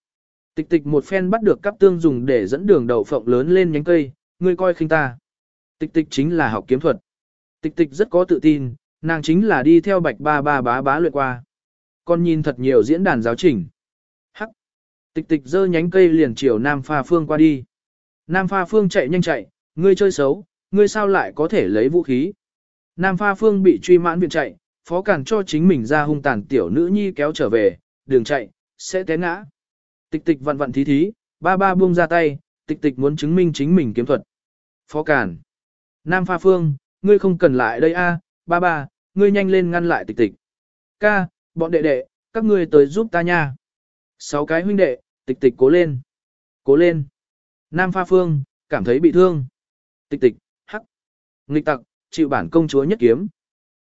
A: Tịch tịch một phen bắt được cắp tương dùng để dẫn đường đậu phộng lớn lên nhánh cây, ngươi coi khinh ta. Tịch tịch chính là học kiếm thuật. Tịch tịch rất có tự tin, nàng chính là đi theo bạch ba ba bá bá luyện qua. Con nhìn thật nhiều diễn đàn giáo trình. Hắc. Tịch tịch giơ nhánh cây liền chiều Nam Pha Phương qua đi. Nam Pha Phương chạy nhanh chạy, ngươi chơi xấu, ngươi sao lại có thể lấy vũ khí. Nam Pha Phương bị truy mãn viện chạy, phó cản cho chính mình ra hung tàn tiểu nữ nhi kéo trở về, đường chạy, sẽ té ngã. Tịch tịch vặn vặn thí thí, ba ba buông ra tay, tịch tịch muốn chứng minh chính mình kiếm thuật. Phó cản. Nam Pha Phương, ngươi không cần lại đây a, ba ba, ngươi nhanh lên ngăn lại tịch tịch. Ca, bọn đệ đệ, các ngươi tới giúp ta nha. Sáu cái huynh đệ, tịch tịch cố lên. Cố lên. Nam Pha Phương, cảm thấy bị thương. Tịch tịch. Nghịch tặc, chịu bản công chúa nhất kiếm.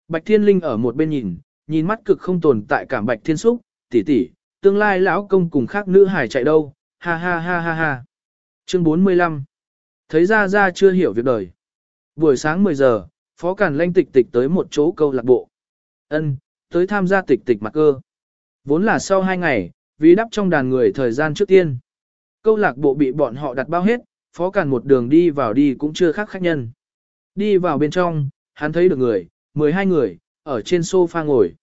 A: Bạch Thiên Linh ở một bên nhìn, nhìn mắt cực không tồn tại cảm Bạch Thiên Súc, tỷ tỷ, tương lai lão công cùng khác nữ hải chạy đâu, ha ha ha ha ha. Chương 45 Thấy ra ra chưa hiểu việc đời. Buổi sáng 10 giờ, Phó Càn Lanh tịch tịch tới một chỗ câu lạc bộ. Ân, tới tham gia tịch tịch mặt cơ. Vốn là sau 2 ngày, vì đắp trong đàn người thời gian trước tiên. Câu lạc bộ bị bọn họ đặt bao hết, Phó Càn một đường đi vào đi cũng chưa khác khách nhân. Đi vào bên trong, hắn thấy được người, 12 người, ở trên sofa ngồi.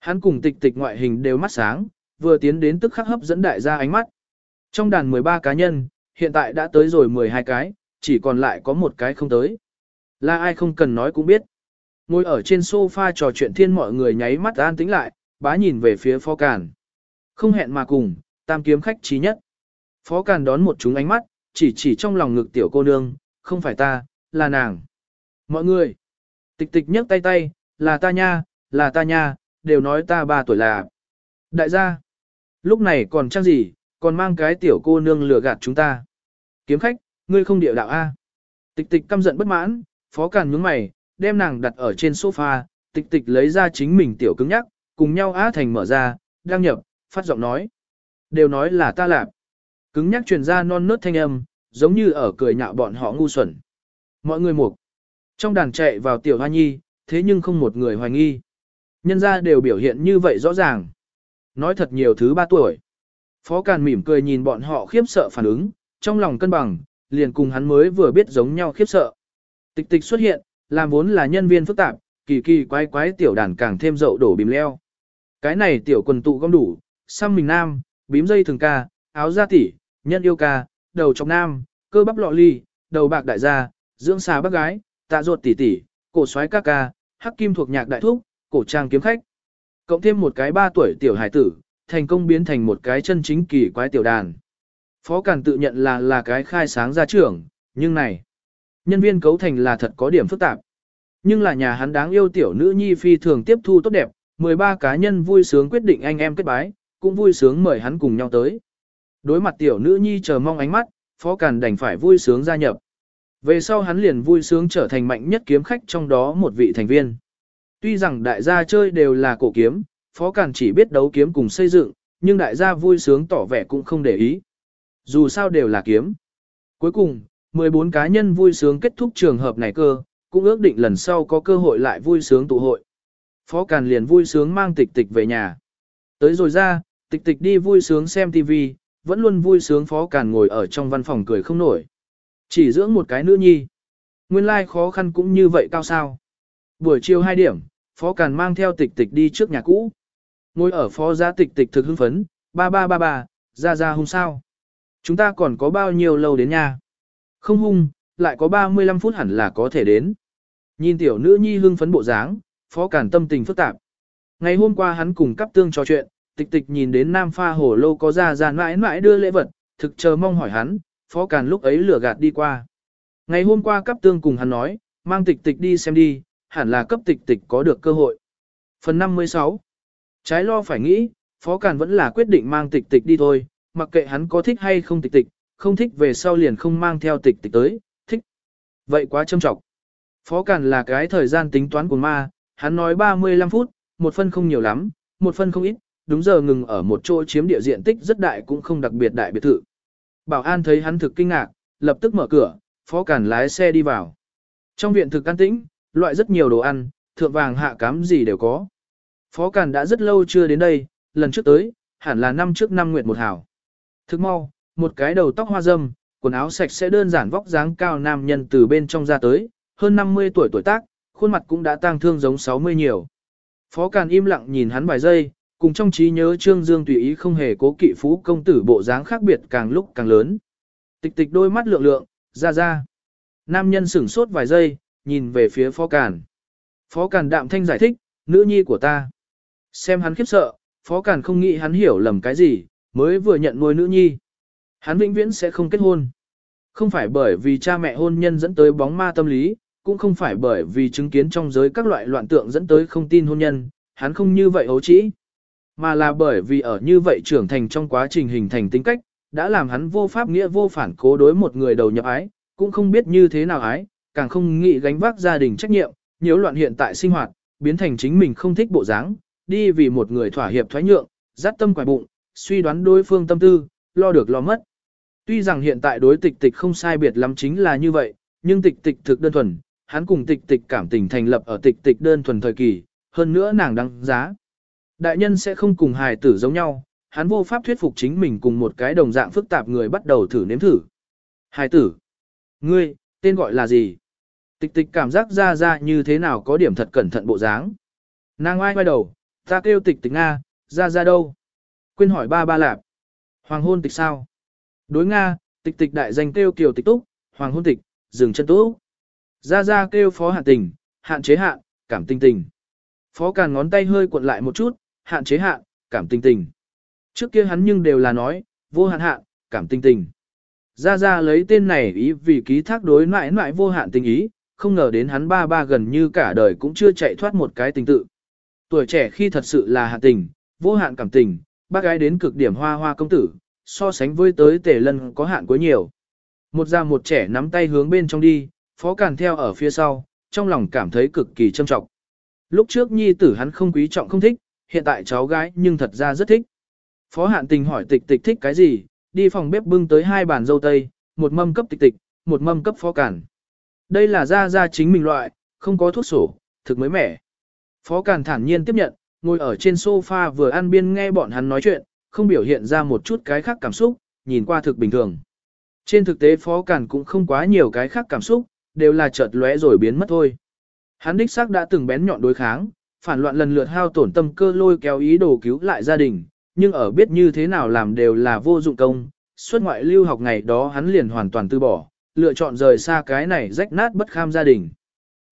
A: Hắn cùng tịch tịch ngoại hình đều mắt sáng, vừa tiến đến tức khắc hấp dẫn đại gia ánh mắt. Trong đàn 13 cá nhân, hiện tại đã tới rồi 12 cái, chỉ còn lại có một cái không tới. Là ai không cần nói cũng biết. Ngồi ở trên sofa trò chuyện thiên mọi người nháy mắt an tĩnh lại, bá nhìn về phía phó càn. Không hẹn mà cùng, tam kiếm khách trí nhất. Phó càn đón một chúng ánh mắt, chỉ chỉ trong lòng ngực tiểu cô nương, không phải ta, là nàng. Mọi người, tịch tịch nhấc tay tay, là ta nha, là ta nha, đều nói ta ba tuổi là. Đại gia, lúc này còn trang gì, còn mang cái tiểu cô nương lừa gạt chúng ta. Kiếm khách, ngươi không điệu đạo A. Tịch tịch căm giận bất mãn, phó càn nhướng mày, đem nàng đặt ở trên sofa, tịch tịch lấy ra chính mình tiểu cứng nhắc, cùng nhau á thành mở ra, đăng nhập, phát giọng nói. Đều nói là ta lạp Cứng nhắc truyền ra non nớt thanh âm, giống như ở cười nhạo bọn họ ngu xuẩn. Mọi người mục. Trong đàn chạy vào tiểu hoa nhi, thế nhưng không một người hoài nghi. Nhân ra đều biểu hiện như vậy rõ ràng. Nói thật nhiều thứ ba tuổi. Phó Càn mỉm cười nhìn bọn họ khiếp sợ phản ứng, trong lòng cân bằng, liền cùng hắn mới vừa biết giống nhau khiếp sợ. Tịch tịch xuất hiện, làm vốn là nhân viên phức tạp, kỳ kỳ quái quái tiểu đàn càng thêm dậu đổ bìm leo. Cái này tiểu quần tụ gom đủ, xăm mình nam, bím dây thường ca, áo da tỉ, nhân yêu ca, đầu trọc nam, cơ bắp lọ ly, đầu bạc đại gia, dưỡng xà bác gái, tạ ruột tỷ tỷ, cổ xoáy ca ca, hắc kim thuộc nhạc đại thúc, cổ trang kiếm khách. Cộng thêm một cái ba tuổi tiểu hải tử, thành công biến thành một cái chân chính kỳ quái tiểu đàn. Phó Càn tự nhận là là cái khai sáng ra trưởng, nhưng này, nhân viên cấu thành là thật có điểm phức tạp. Nhưng là nhà hắn đáng yêu tiểu nữ nhi phi thường tiếp thu tốt đẹp, 13 cá nhân vui sướng quyết định anh em kết bái, cũng vui sướng mời hắn cùng nhau tới. Đối mặt tiểu nữ nhi chờ mong ánh mắt, Phó Càn đành phải vui sướng gia nhập. Về sau hắn liền vui sướng trở thành mạnh nhất kiếm khách trong đó một vị thành viên. Tuy rằng đại gia chơi đều là cổ kiếm, Phó Càn chỉ biết đấu kiếm cùng xây dựng, nhưng đại gia vui sướng tỏ vẻ cũng không để ý. Dù sao đều là kiếm. Cuối cùng, 14 cá nhân vui sướng kết thúc trường hợp này cơ, cũng ước định lần sau có cơ hội lại vui sướng tụ hội. Phó Càn liền vui sướng mang tịch tịch về nhà. Tới rồi ra, tịch tịch đi vui sướng xem TV, vẫn luôn vui sướng Phó Càn ngồi ở trong văn phòng cười không nổi. Chỉ dưỡng một cái nữ nhi. Nguyên lai khó khăn cũng như vậy cao sao. Buổi chiều 2 điểm, Phó Càn mang theo tịch tịch đi trước nhà cũ. Ngồi ở phó giá tịch tịch thực hưng phấn, ba ba ba ba, ra ra hung sao. Chúng ta còn có bao nhiêu lâu đến nhà? Không hung, lại có 35 phút hẳn là có thể đến. Nhìn tiểu nữ nhi hưng phấn bộ dáng, phó Càn tâm tình phức tạp. Ngày hôm qua hắn cùng cấp tương trò chuyện, tịch tịch nhìn đến nam pha hồ lô có ra ra mãi mãi đưa lễ vật, thực chờ mong hỏi hắn, phó Càn lúc ấy lửa gạt đi qua. Ngày hôm qua cấp tương cùng hắn nói, mang tịch tịch đi xem đi, hẳn là cấp tịch tịch có được cơ hội. Phần 56 Trái lo phải nghĩ, phó Càn vẫn là quyết định mang tịch tịch đi thôi, mặc kệ hắn có thích hay không tịch tịch, không thích về sau liền không mang theo tịch tịch tới, thích. Vậy quá châm trọng. Phó Càn là cái thời gian tính toán của ma, hắn nói 35 phút, một phân không nhiều lắm, một phân không ít, đúng giờ ngừng ở một chỗ chiếm địa diện tích rất đại cũng không đặc biệt đại biệt thự. Bảo an thấy hắn thực kinh ngạc, lập tức mở cửa, Phó cản lái xe đi vào. Trong viện thực an tĩnh, loại rất nhiều đồ ăn, thượng vàng hạ cám gì đều có. Phó cản đã rất lâu chưa đến đây, lần trước tới, hẳn là năm trước năm nguyệt một hảo. Thức mau, một cái đầu tóc hoa dâm, quần áo sạch sẽ đơn giản vóc dáng cao nam nhân từ bên trong ra tới, hơn 50 tuổi tuổi tác, khuôn mặt cũng đã tang thương giống 60 nhiều. Phó Càn im lặng nhìn hắn vài giây, cùng trong trí nhớ Trương Dương tùy ý không hề cố kỵ phú công tử bộ dáng khác biệt càng lúc càng lớn. Tịch tịch đôi mắt lượng lượng, ra ra. Nam nhân sửng sốt vài giây, nhìn về phía Phó Càn. Phó Càn đạm thanh giải thích, nữ nhi của ta. Xem hắn khiếp sợ, Phó Càn không nghĩ hắn hiểu lầm cái gì, mới vừa nhận nuôi nữ nhi. Hắn vĩnh viễn sẽ không kết hôn. Không phải bởi vì cha mẹ hôn nhân dẫn tới bóng ma tâm lý, cũng không phải bởi vì chứng kiến trong giới các loại loạn tượng dẫn tới không tin hôn nhân, hắn không như vậy hấu trĩ. Mà là bởi vì ở như vậy trưởng thành trong quá trình hình thành tính cách, đã làm hắn vô pháp nghĩa vô phản cố đối một người đầu nhập ái, cũng không biết như thế nào ái, càng không nghĩ gánh vác gia đình trách nhiệm, nhiễu loạn hiện tại sinh hoạt, biến thành chính mình không thích bộ dáng, đi vì một người thỏa hiệp thoái nhượng, dắt tâm quải bụng, suy đoán đối phương tâm tư, lo được lo mất. Tuy rằng hiện tại đối tịch tịch không sai biệt lắm chính là như vậy, nhưng tịch tịch thực đơn thuần, hắn cùng tịch tịch cảm tình thành lập ở tịch tịch đơn thuần thời kỳ, hơn nữa nàng đăng giá. Đại nhân sẽ không cùng hài tử giống nhau, hắn vô pháp thuyết phục chính mình cùng một cái đồng dạng phức tạp người bắt đầu thử nếm thử. Hài tử, ngươi, tên gọi là gì? Tịch tịch cảm giác ra ra như thế nào có điểm thật cẩn thận bộ dáng. Nàng ai quay đầu, ta kêu tịch tịch Nga, ra ra đâu? Quên hỏi ba ba lạp. Hoàng hôn tịch sao? Đối Nga, tịch tịch đại danh kêu kiều tịch túc, hoàng hôn tịch, dừng chân túc. Ra ra kêu phó hạn tình, hạn chế hạn, cảm tình tình. Phó càn ngón tay hơi cuộn lại một chút, hạn chế hạn, cảm tình tình. Trước kia hắn nhưng đều là nói, vô hạn hạn, cảm tình tình. Ra ra lấy tên này ý vì ký thác đối mãi mãi vô hạn tình ý, không ngờ đến hắn ba ba gần như cả đời cũng chưa chạy thoát một cái tình tự. Tuổi trẻ khi thật sự là hạn tình, vô hạn cảm tình, bác gái đến cực điểm hoa hoa công tử, so sánh với tới tề lân có hạn quá nhiều. Một già một trẻ nắm tay hướng bên trong đi, phó càn theo ở phía sau, trong lòng cảm thấy cực kỳ trâm trọng. Lúc trước nhi tử hắn không quý trọng không thích, hiện tại cháu gái nhưng thật ra rất thích. Phó hạn tình hỏi tịch tịch thích cái gì, đi phòng bếp bưng tới hai bàn dâu tây, một mâm cấp tịch tịch, một mâm cấp phó cản. Đây là ra ra chính mình loại, không có thuốc sổ, thực mới mẻ. Phó cản thản nhiên tiếp nhận, ngồi ở trên sofa vừa ăn biên nghe bọn hắn nói chuyện, không biểu hiện ra một chút cái khác cảm xúc, nhìn qua thực bình thường. Trên thực tế phó cản cũng không quá nhiều cái khác cảm xúc, đều là chợt lóe rồi biến mất thôi. Hắn đích xác đã từng bén nhọn đối kháng, phản loạn lần lượt hao tổn tâm cơ lôi kéo ý đồ cứu lại gia đình, nhưng ở biết như thế nào làm đều là vô dụng công. Xuất ngoại lưu học ngày đó hắn liền hoàn toàn từ bỏ, lựa chọn rời xa cái này rách nát bất kham gia đình.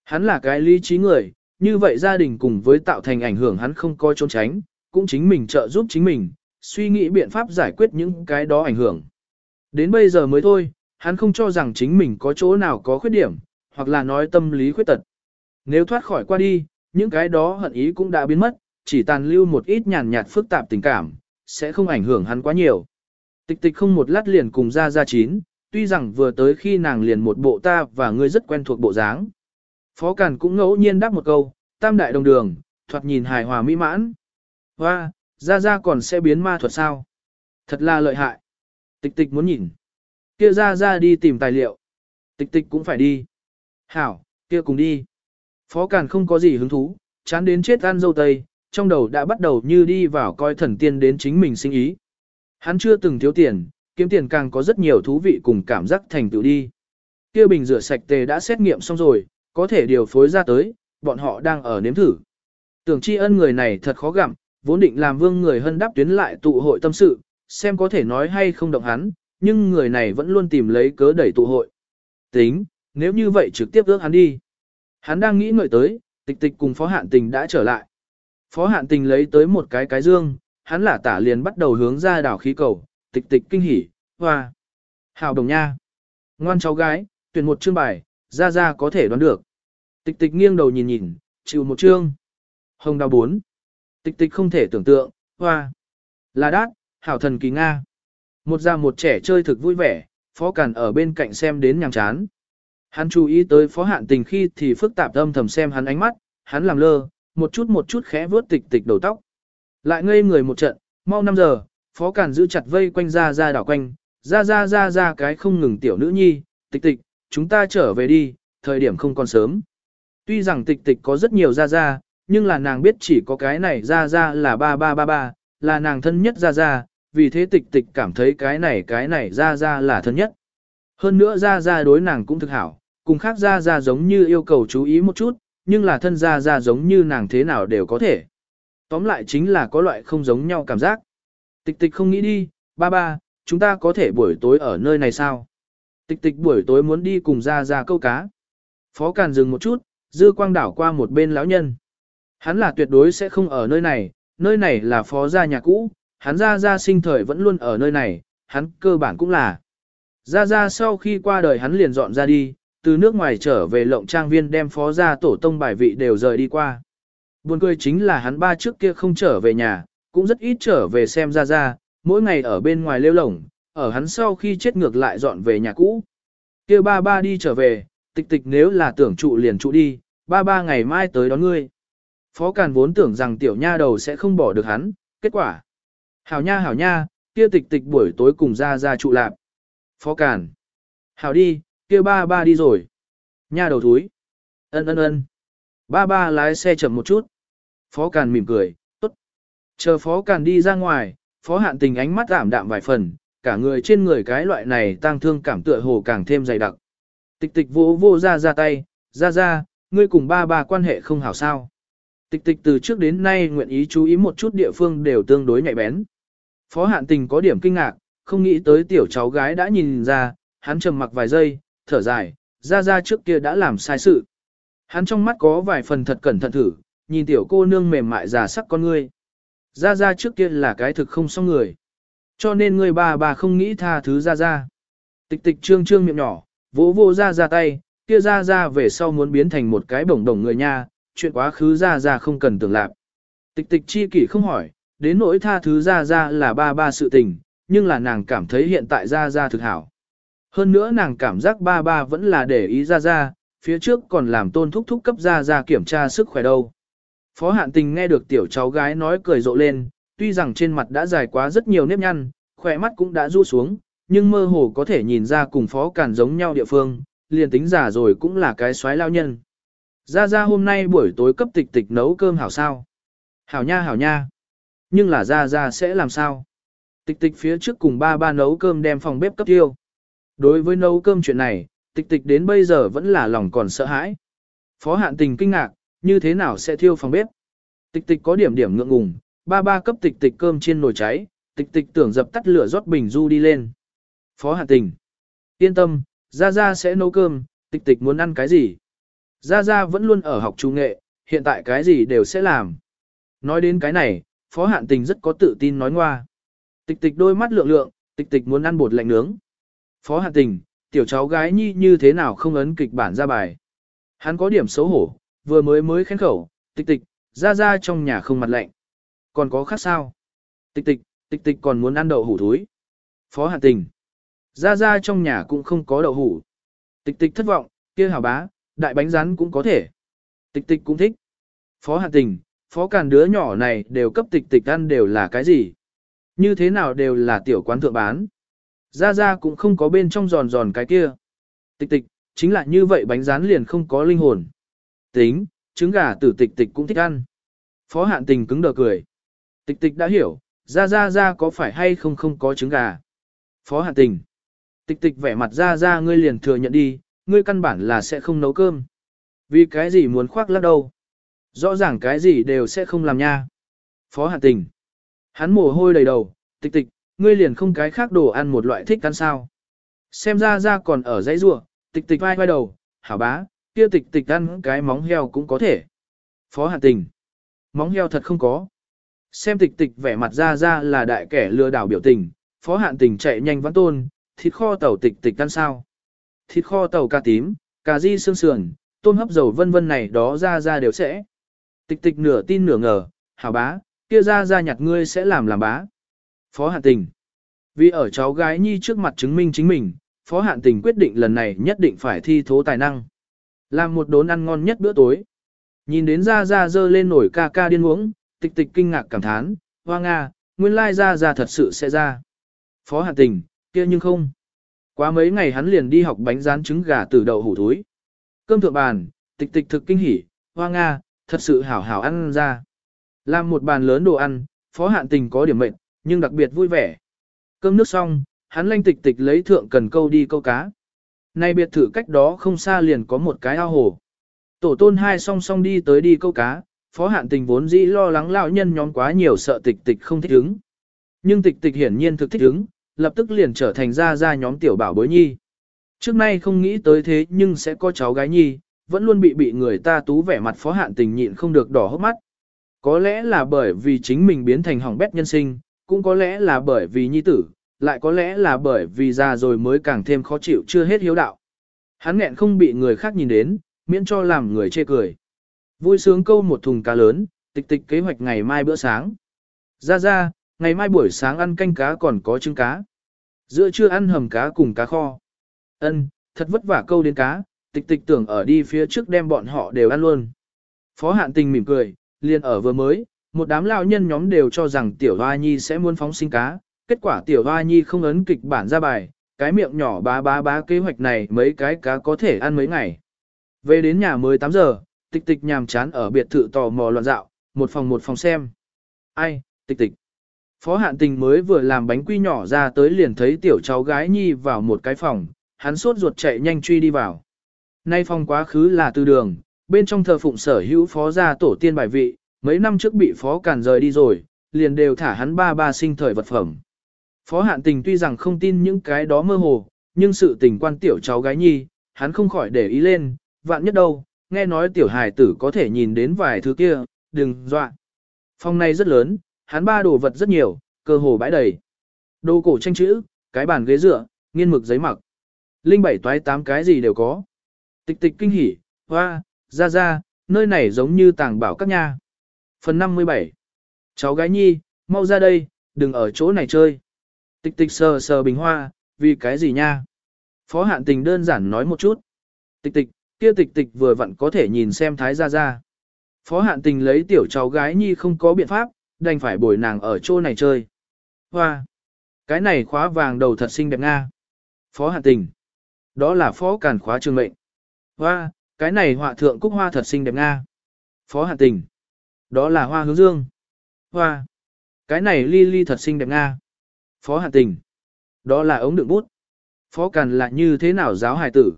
A: Hắn là cái lý trí người, như vậy gia đình cùng với tạo thành ảnh hưởng hắn không coi trốn tránh, cũng chính mình trợ giúp chính mình, suy nghĩ biện pháp giải quyết những cái đó ảnh hưởng. Đến bây giờ mới thôi, hắn không cho rằng chính mình có chỗ nào có khuyết điểm, hoặc là nói tâm lý khuyết tật. Nếu thoát khỏi qua đi, những cái đó hận ý cũng đã biến mất, chỉ tàn lưu một ít nhàn nhạt phức tạp tình cảm, sẽ không ảnh hưởng hắn quá nhiều. Tịch tịch không một lát liền cùng ra ra chín, tuy rằng vừa tới khi nàng liền một bộ ta và ngươi rất quen thuộc bộ dáng. Phó Càn cũng ngẫu nhiên đáp một câu, tam đại đồng đường, thoạt nhìn hài hòa mỹ mãn. Hoa, ra ra còn sẽ biến ma thuật sao? Thật là lợi hại. Tịch tịch muốn nhìn. Kia ra ra đi tìm tài liệu. Tịch tịch cũng phải đi. Hảo, kia cùng đi. Phó Càn không có gì hứng thú, chán đến chết ăn dâu tây, trong đầu đã bắt đầu như đi vào coi thần tiên đến chính mình sinh ý. Hắn chưa từng thiếu tiền, kiếm tiền càng có rất nhiều thú vị cùng cảm giác thành tựu đi. Kia bình rửa sạch tề đã xét nghiệm xong rồi, có thể điều phối ra tới, bọn họ đang ở nếm thử. Tưởng tri ân người này thật khó gặm, vốn định làm vương người hân đáp tuyến lại tụ hội tâm sự, xem có thể nói hay không động hắn, nhưng người này vẫn luôn tìm lấy cớ đẩy tụ hội. Tính, nếu như vậy trực tiếp ước hắn đi. Hắn đang nghĩ ngợi tới, tịch tịch cùng phó hạn tình đã trở lại. Phó hạn tình lấy tới một cái cái dương, hắn là tả liền bắt đầu hướng ra đảo khí cầu, tịch tịch kinh hỉ, hoa. Hào đồng nha. Ngoan cháu gái, tuyển một chương bài, ra ra có thể đoán được. Tịch tịch nghiêng đầu nhìn nhìn, chịu một chương. Hồng đào bốn. Tịch tịch không thể tưởng tượng, hoa. Là đát, hảo thần kỳ Nga. Một già một trẻ chơi thực vui vẻ, phó cản ở bên cạnh xem đến nhàng chán. Hắn chú ý tới phó hạn tình khi thì phức tạp âm thầm xem hắn ánh mắt, hắn làm lơ, một chút một chút khẽ vướt tịch tịch đầu tóc. Lại ngây người một trận, mau 5 giờ, phó cản giữ chặt vây quanh ra ra đảo quanh, ra ra ra ra cái không ngừng tiểu nữ nhi, tịch tịch, chúng ta trở về đi, thời điểm không còn sớm. Tuy rằng tịch tịch có rất nhiều ra ra, nhưng là nàng biết chỉ có cái này ra ra là ba ba ba ba, là nàng thân nhất ra ra, vì thế tịch tịch cảm thấy cái này cái này ra ra là thân nhất. Hơn nữa ra ra đối nàng cũng thực hảo, cùng khác ra ra giống như yêu cầu chú ý một chút, nhưng là thân ra ra giống như nàng thế nào đều có thể. Tóm lại chính là có loại không giống nhau cảm giác. Tịch tịch không nghĩ đi, ba ba, chúng ta có thể buổi tối ở nơi này sao? Tịch tịch buổi tối muốn đi cùng ra ra câu cá. Phó Càn dừng một chút, dư quang đảo qua một bên lão nhân. Hắn là tuyệt đối sẽ không ở nơi này, nơi này là phó gia nhà cũ, hắn ra ra sinh thời vẫn luôn ở nơi này, hắn cơ bản cũng là. Ra ra sau khi qua đời hắn liền dọn ra đi, từ nước ngoài trở về lộng trang viên đem phó gia tổ tông bài vị đều rời đi qua. Buồn cười chính là hắn ba trước kia không trở về nhà, cũng rất ít trở về xem ra ra, mỗi ngày ở bên ngoài lêu lổng, ở hắn sau khi chết ngược lại dọn về nhà cũ. kia ba ba đi trở về, tịch tịch nếu là tưởng trụ liền trụ đi, ba ba ngày mai tới đón ngươi. Phó Càn vốn tưởng rằng tiểu nha đầu sẽ không bỏ được hắn, kết quả. Hảo nha hảo nha, kia tịch tịch buổi tối cùng ra ra trụ lạp. Phó Càn. Hảo đi, kia ba ba đi rồi. Nha đầu thúi. Ân ân ân. Ba ba lái xe chậm một chút. Phó Càn mỉm cười, tốt. Chờ Phó Càn đi ra ngoài, Phó Hạn Tình ánh mắt giảm đạm vài phần, cả người trên người cái loại này tang thương cảm tựa hồ càng thêm dày đặc. Tịch tịch vô vô ra ra tay, ra ra, ngươi cùng ba ba quan hệ không hảo sao. Tịch tịch từ trước đến nay nguyện ý chú ý một chút địa phương đều tương đối nhạy bén. Phó Hạn Tình có điểm kinh ngạc, không nghĩ tới tiểu cháu gái đã nhìn ra, hắn trầm mặc vài giây, thở dài, ra ra trước kia đã làm sai sự. Hắn trong mắt có vài phần thật cẩn thận thử, nhìn tiểu cô nương mềm mại già sắc con ngươi. Ra ra trước kia là cái thực không xong người. Cho nên người bà bà không nghĩ tha thứ ra ra. Tịch tịch trương trương miệng nhỏ, vỗ vô ra ra tay, kia ra ra về sau muốn biến thành một cái bổng đồng người nha, chuyện quá khứ ra ra không cần tưởng lạc. Tịch tịch chi kỷ không hỏi, đến nỗi tha thứ ra ra là ba ba sự tình, nhưng là nàng cảm thấy hiện tại ra ra thực hảo. Hơn nữa nàng cảm giác ba ba vẫn là để ý ra ra, phía trước còn làm tôn thúc thúc cấp ra ra kiểm tra sức khỏe đâu. Phó hạn tình nghe được tiểu cháu gái nói cười rộ lên, tuy rằng trên mặt đã dài quá rất nhiều nếp nhăn, khỏe mắt cũng đã ru xuống, nhưng mơ hồ có thể nhìn ra cùng phó cản giống nhau địa phương, liền tính giả rồi cũng là cái xoái lao nhân. Ra ra hôm nay buổi tối cấp tịch tịch nấu cơm hảo sao? Hảo nha hảo nha. Nhưng là ra ra sẽ làm sao? Tịch tịch phía trước cùng ba ba nấu cơm đem phòng bếp cấp tiêu. Đối với nấu cơm chuyện này, tịch tịch đến bây giờ vẫn là lòng còn sợ hãi. Phó hạn tình kinh ngạc, như thế nào sẽ thiêu phòng bếp? Tịch tịch có điểm điểm ngượng ngùng, ba ba cấp tịch tịch cơm trên nồi cháy, tịch tịch tưởng dập tắt lửa rót bình du đi lên. Phó hạn tình. Yên tâm, Gia Gia sẽ nấu cơm, tịch tịch muốn ăn cái gì? Gia Gia vẫn luôn ở học trung nghệ, hiện tại cái gì đều sẽ làm. Nói đến cái này, Phó Hạn Tình rất có tự tin nói ngoa. Tịch tịch đôi mắt lượng lượng, tịch tịch muốn ăn bột lạnh nướng. Phó Hàn Tình, tiểu cháu gái nhi như thế nào không ấn kịch bản ra bài. Hắn có điểm xấu hổ, vừa mới mới khen khẩu, tịch tịch, Gia Gia trong nhà không mặt lạnh. Còn có khác sao? Tịch tịch, tịch tịch còn muốn ăn đậu hủ thúi. Phó Hàn Tình. Gia Gia trong nhà cũng không có đậu hủ. Tịch tịch thất vọng, kia hảo bá, đại bánh rán cũng có thể. Tịch tịch cũng thích. Phó Hàn Tình, phó càn đứa nhỏ này đều cấp tịch tịch ăn đều là cái gì? Như thế nào đều là tiểu quán thượng bán. Ra Ra cũng không có bên trong giòn giòn cái kia. Tịch tịch, chính là như vậy bánh rán liền không có linh hồn. Tính, trứng gà tử tịch tịch cũng thích ăn. Phó Hạn Tình cứng đờ cười. Tịch tịch đã hiểu, Ra Ra Ra có phải hay không không có trứng gà. Phó Hạn Tình. Tịch tịch vẻ mặt ra ra ngươi liền thừa nhận đi, ngươi căn bản là sẽ không nấu cơm. Vì cái gì muốn khoác lắc đâu. Rõ ràng cái gì đều sẽ không làm nha. Phó Hạn tình. Hắn mồ hôi đầy đầu, tịch tịch, ngươi liền không cái khác đồ ăn một loại thích ăn sao. Xem ra ra còn ở dãy rua, tịch tịch vai vai đầu, hảo bá, kia tịch tịch ăn cái móng heo cũng có thể. Phó hạ tình. Móng heo thật không có. Xem tịch tịch vẻ mặt ra ra là đại kẻ lừa đảo biểu tình, phó hạn tình chạy nhanh vãn tôn, thịt kho tàu tịch tịch ăn sao. Thịt kho tàu cà tím, cà ri xương sườn, tôm hấp dầu vân vân này đó ra ra đều sẽ. Tịch tịch nửa tin nửa ngờ, hảo bá, kia ra ra nhặt ngươi sẽ làm làm bá. Phó Hạn Tình. Vì ở cháu gái nhi trước mặt chứng minh chính mình, Phó Hạn Tình quyết định lần này nhất định phải thi thố tài năng. Làm một đốn ăn ngon nhất bữa tối. Nhìn đến ra ra dơ lên nổi ca ca điên uống, tịch tịch kinh ngạc cảm thán, hoa nga, nguyên lai ra ra thật sự sẽ ra. Phó Hạn Tình, kia nhưng không. Quá mấy ngày hắn liền đi học bánh rán trứng gà từ đậu hủ thúi. Cơm thượng bàn, tịch tịch thực kinh hỉ, hoa nga, thật sự hảo hảo ăn ra. Làm một bàn lớn đồ ăn, phó hạn tình có điểm mệnh, nhưng đặc biệt vui vẻ. Cơm nước xong, hắn lanh tịch tịch lấy thượng cần câu đi câu cá. Nay biệt thự cách đó không xa liền có một cái ao hồ. Tổ tôn hai song song đi tới đi câu cá, phó hạn tình vốn dĩ lo lắng lão nhân nhóm quá nhiều sợ tịch tịch không thích ứng. Nhưng tịch tịch hiển nhiên thực thích ứng, lập tức liền trở thành ra ra nhóm tiểu bảo bối nhi. Trước nay không nghĩ tới thế nhưng sẽ có cháu gái nhi, vẫn luôn bị bị người ta tú vẻ mặt phó hạn tình nhịn không được đỏ hốc mắt. Có lẽ là bởi vì chính mình biến thành hỏng bét nhân sinh, cũng có lẽ là bởi vì nhi tử, lại có lẽ là bởi vì già rồi mới càng thêm khó chịu chưa hết hiếu đạo. Hắn nghẹn không bị người khác nhìn đến, miễn cho làm người chê cười. Vui sướng câu một thùng cá lớn, tịch tịch kế hoạch ngày mai bữa sáng. Ra ra, ngày mai buổi sáng ăn canh cá còn có trứng cá. Giữa trưa ăn hầm cá cùng cá kho. Ân, thật vất vả câu đến cá, tịch tịch tưởng ở đi phía trước đem bọn họ đều ăn luôn. Phó hạn tình mỉm cười, liền ở vừa mới, một đám lão nhân nhóm đều cho rằng tiểu hoa nhi sẽ muốn phóng sinh cá, kết quả tiểu hoa nhi không ấn kịch bản ra bài, cái miệng nhỏ bá bá bá kế hoạch này mấy cái cá có thể ăn mấy ngày. Về đến nhà mới 8 giờ, tịch tịch nhàm chán ở biệt thự tò mò loạn dạo, một phòng một phòng xem. Ai, tịch tịch. Phó hạn tình mới vừa làm bánh quy nhỏ ra tới liền thấy tiểu cháu gái nhi vào một cái phòng, hắn sốt ruột chạy nhanh truy đi vào. Nay phòng quá khứ là từ đường, bên trong thờ phụng sở hữu phó gia tổ tiên bài vị, mấy năm trước bị phó càn rời đi rồi, liền đều thả hắn ba ba sinh thời vật phẩm. Phó hạn tình tuy rằng không tin những cái đó mơ hồ, nhưng sự tình quan tiểu cháu gái nhi, hắn không khỏi để ý lên, vạn nhất đâu, nghe nói tiểu hài tử có thể nhìn đến vài thứ kia, đừng dọa. Phòng này rất lớn, hắn ba đồ vật rất nhiều, cơ hồ bãi đầy. Đồ cổ tranh chữ, cái bàn ghế dựa, nghiên mực giấy mặc. Linh bảy toái tám cái gì đều có. Tịch tịch kinh hỉ, hoa, ra ra, nơi này giống như tàng bảo các nha. Phần 57 Cháu gái nhi, mau ra đây, đừng ở chỗ này chơi. Tịch tịch sờ sờ bình hoa, vì cái gì nha? Phó hạn tình đơn giản nói một chút. Tịch tịch, kia tịch tịch vừa vặn có thể nhìn xem thái gia gia. Phó hạn tình lấy tiểu cháu gái nhi không có biện pháp, đành phải bồi nàng ở chỗ này chơi. Hoa! Cái này khóa vàng đầu thật xinh đẹp nga. Phó hạn tình. Đó là phó càn khóa trường mệnh. Hoa! Cái này họa thượng cúc hoa thật xinh đẹp nga. Phó hạn tình. Đó là hoa hướng dương. Hoa! Cái này ly ly thật xinh đẹp nga. Phó hạn tình. Đó là ống đựng bút. Phó càn là như thế nào giáo hài tử?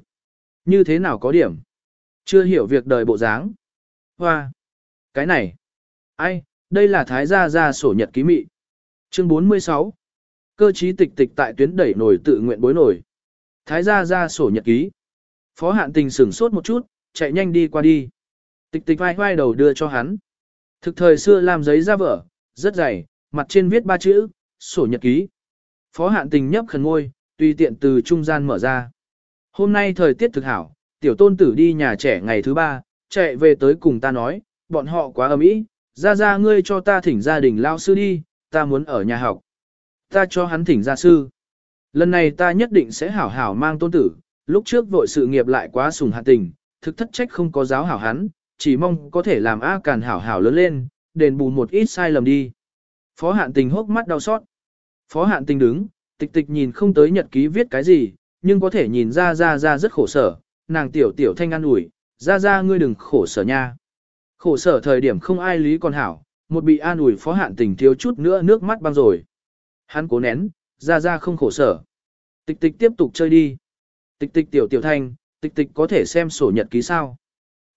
A: Như thế nào có điểm? Chưa hiểu việc đời bộ dáng. Hoa! Cái này! Ai, đây là thái gia gia sổ nhật ký mị. Chương 46 Cơ trí tịch tịch tại tuyến đẩy nổi tự nguyện bối nổi. Thái gia gia sổ nhật ký. Phó hạn tình sửng sốt một chút, chạy nhanh đi qua đi. Tịch tịch vai vai đầu đưa cho hắn. Thực thời xưa làm giấy ra vở, rất dày, mặt trên viết ba chữ, sổ nhật ký. Phó hạn tình nhấp khẩn ngôi, tùy tiện từ trung gian mở ra. Hôm nay thời tiết thực hảo, tiểu tôn tử đi nhà trẻ ngày thứ ba, chạy về tới cùng ta nói, bọn họ quá ấm ý, ra ra ngươi cho ta thỉnh gia đình lao sư đi, ta muốn ở nhà học. Ta cho hắn thỉnh gia sư. Lần này ta nhất định sẽ hảo hảo mang tôn tử, lúc trước vội sự nghiệp lại quá sùng hạ tình, thực thất trách không có giáo hảo hắn, chỉ mong có thể làm A Càn hảo hảo lớn lên, đền bù một ít sai lầm đi. Phó hạn tình hốc mắt đau xót. Phó hạn tình đứng, tịch tịch nhìn không tới nhật ký viết cái gì, nhưng có thể nhìn ra ra ra rất khổ sở, nàng tiểu tiểu thanh an ủi, ra ra ngươi đừng khổ sở nha. Khổ sở thời điểm không ai lý còn hảo, một bị an ủi phó hạn tình thiếu chút nữa nước mắt băng rồi. Hắn cố nén, ra ra không khổ sở. Tịch tịch tiếp tục chơi đi. Tịch tịch tiểu tiểu thanh, tịch tịch có thể xem sổ nhật ký sao.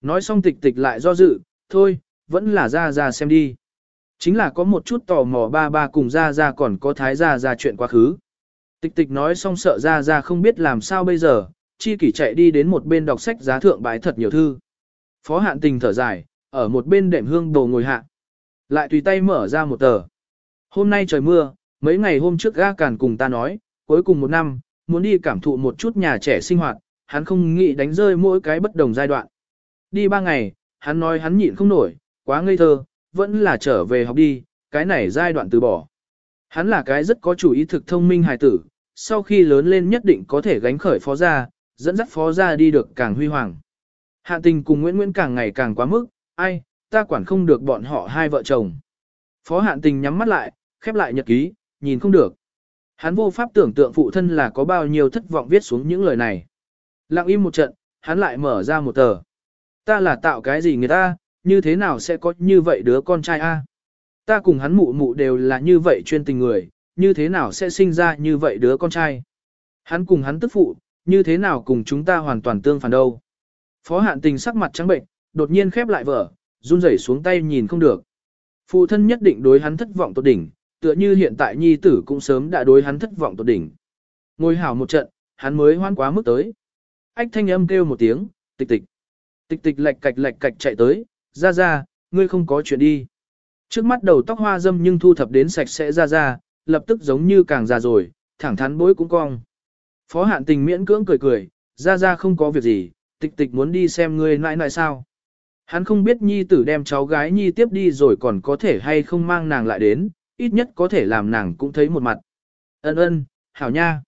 A: Nói xong tịch tịch lại do dự, thôi, vẫn là ra ra xem đi. Chính là có một chút tò mò ba ba cùng ra ra còn có thái ra ra chuyện quá khứ. Tịch tịch nói xong sợ ra ra không biết làm sao bây giờ, chi kỷ chạy đi đến một bên đọc sách giá thượng bái thật nhiều thư. Phó hạn tình thở dài, ở một bên đệm hương đồ ngồi hạ. Lại tùy tay mở ra một tờ. Hôm nay trời mưa, mấy ngày hôm trước ga càn cùng ta nói, cuối cùng một năm, muốn đi cảm thụ một chút nhà trẻ sinh hoạt, hắn không nghĩ đánh rơi mỗi cái bất đồng giai đoạn. Đi ba ngày, hắn nói hắn nhịn không nổi, quá ngây thơ, vẫn là trở về học đi, cái này giai đoạn từ bỏ. Hắn là cái rất có chủ ý thực thông minh hài tử, sau khi lớn lên nhất định có thể gánh khởi phó gia, dẫn dắt phó gia đi được càng huy hoàng. Hạ tình cùng Nguyễn Nguyễn càng ngày càng quá mức, ai, ta quản không được bọn họ hai vợ chồng. Phó hạn tình nhắm mắt lại, khép lại nhật ký, nhìn không được. Hắn vô pháp tưởng tượng phụ thân là có bao nhiêu thất vọng viết xuống những lời này. Lặng im một trận, hắn lại mở ra một tờ. Ta là tạo cái gì người ta, như thế nào sẽ có như vậy đứa con trai a? Ta cùng hắn mụ mụ đều là như vậy chuyên tình người, như thế nào sẽ sinh ra như vậy đứa con trai? Hắn cùng hắn tức phụ, như thế nào cùng chúng ta hoàn toàn tương phản đâu? Phó hạn tình sắc mặt trắng bệnh, đột nhiên khép lại vở, run rẩy xuống tay nhìn không được. Phụ thân nhất định đối hắn thất vọng tột đỉnh, tựa như hiện tại nhi tử cũng sớm đã đối hắn thất vọng tột đỉnh. Ngồi hảo một trận, hắn mới hoan quá mức tới. Ách thanh âm kêu một tiếng, tịch tịch. Tịch tịch lạch cạch lạch cạch chạy tới, ra ra, ngươi không có chuyện đi. Trước mắt đầu tóc hoa dâm nhưng thu thập đến sạch sẽ ra ra, lập tức giống như càng già rồi, thẳng thắn bối cũng cong. Phó hạn tình miễn cưỡng cười cười, ra ra không có việc gì, tịch tịch muốn đi xem ngươi nãi nãi sao. Hắn không biết nhi tử đem cháu gái nhi tiếp đi rồi còn có thể hay không mang nàng lại đến, ít nhất có thể làm nàng cũng thấy một mặt. Ân ân, hảo nha.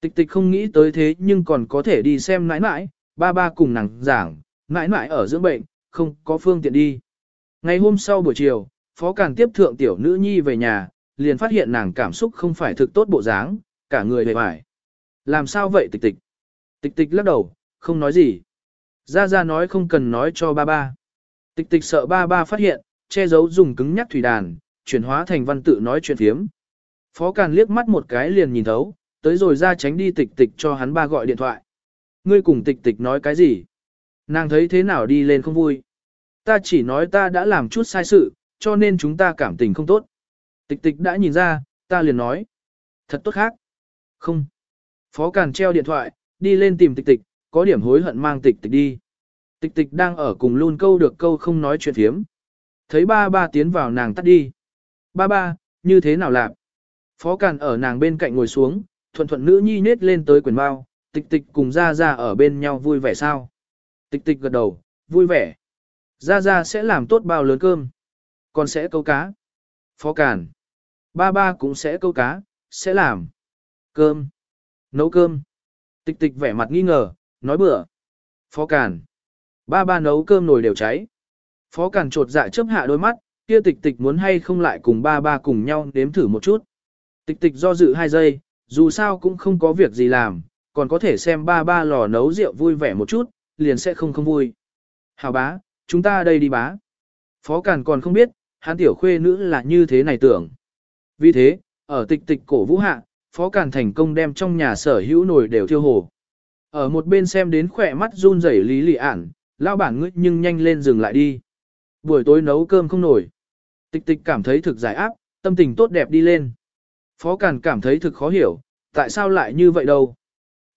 A: Tịch tịch không nghĩ tới thế nhưng còn có thể đi xem nãi nãi, ba ba cùng nàng giảng, mãi mãi ở dưỡng bệnh, không có phương tiện đi. Ngày hôm sau buổi chiều, Phó Càn tiếp thượng tiểu nữ nhi về nhà, liền phát hiện nàng cảm xúc không phải thực tốt bộ dáng, cả người bề bải. Làm sao vậy tịch tịch? Tịch tịch lắc đầu, không nói gì. Ra ra nói không cần nói cho ba ba. Tịch tịch sợ ba ba phát hiện, che giấu dùng cứng nhắc thủy đàn, chuyển hóa thành văn tự nói chuyện phiếm. Phó Càn liếc mắt một cái liền nhìn thấu, tới rồi ra tránh đi tịch tịch cho hắn ba gọi điện thoại. Ngươi cùng tịch tịch nói cái gì? Nàng thấy thế nào đi lên không vui. Ta chỉ nói ta đã làm chút sai sự, cho nên chúng ta cảm tình không tốt. Tịch tịch đã nhìn ra, ta liền nói. Thật tốt khác. Không. Phó Càn treo điện thoại, đi lên tìm tịch tịch, có điểm hối hận mang tịch tịch đi. Tịch tịch đang ở cùng luôn câu được câu không nói chuyện phiếm. Thấy ba ba tiến vào nàng tắt đi. Ba ba, như thế nào làm? Phó Càn ở nàng bên cạnh ngồi xuống, thuận thuận nữ nhi nết lên tới quyền bao, tịch tịch cùng ra ra ở bên nhau vui vẻ sao? Tịch tịch gật đầu, vui vẻ. Ra ra sẽ làm tốt bao lớn cơm. Còn sẽ câu cá. Phó Cản, Ba ba cũng sẽ câu cá, sẽ làm. Cơm. Nấu cơm. Tịch tịch vẻ mặt nghi ngờ, nói bừa. Phó Cản, Ba ba nấu cơm nồi đều cháy. Phó Cản trột dạ chớp hạ đôi mắt, kia tịch tịch muốn hay không lại cùng ba ba cùng nhau nếm thử một chút. Tịch tịch do dự hai giây, dù sao cũng không có việc gì làm, còn có thể xem ba ba lò nấu rượu vui vẻ một chút, liền sẽ không không vui. Hào bá, chúng ta đây đi bá. Phó Càn còn không biết, hắn tiểu khuê nữ là như thế này tưởng. Vì thế, ở tịch tịch cổ vũ hạ, Phó Càn thành công đem trong nhà sở hữu nồi đều thiêu hồ. Ở một bên xem đến khỏe mắt run rẩy lý lị ản, lao bản ngươi nhưng nhanh lên dừng lại đi. Buổi tối nấu cơm không nổi. Tịch tịch cảm thấy thực giải áp, tâm tình tốt đẹp đi lên. Phó Càn cảm thấy thực khó hiểu, tại sao lại như vậy đâu?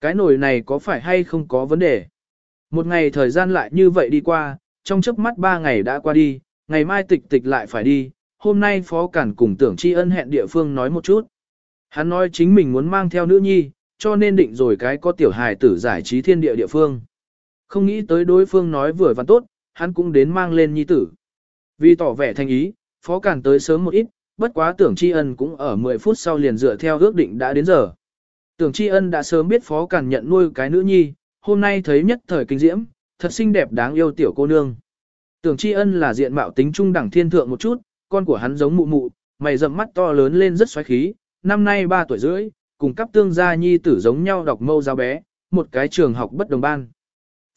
A: Cái nồi này có phải hay không có vấn đề? Một ngày thời gian lại như vậy đi qua, trong chớp mắt ba ngày đã qua đi, ngày mai tịch tịch lại phải đi, hôm nay Phó Cản cùng tưởng tri ân hẹn địa phương nói một chút. Hắn nói chính mình muốn mang theo nữ nhi, cho nên định rồi cái có tiểu hài tử giải trí thiên địa địa phương. Không nghĩ tới đối phương nói vừa và tốt, hắn cũng đến mang lên nhi tử. Vì tỏ vẻ thành ý, Phó Cản tới sớm một ít, bất quá tưởng tri ân cũng ở 10 phút sau liền dựa theo ước định đã đến giờ. Tưởng tri ân đã sớm biết Phó Cản nhận nuôi cái nữ nhi, hôm nay thấy nhất thời kinh diễm, thật xinh đẹp đáng yêu tiểu cô nương. Tưởng tri ân là diện mạo tính trung đẳng thiên thượng một chút, con của hắn giống mụ mụ, mày rậm mắt to lớn lên rất xoáy khí, năm nay 3 tuổi rưỡi, cùng cấp tương gia nhi tử giống nhau đọc mâu giáo bé, một cái trường học bất đồng ban.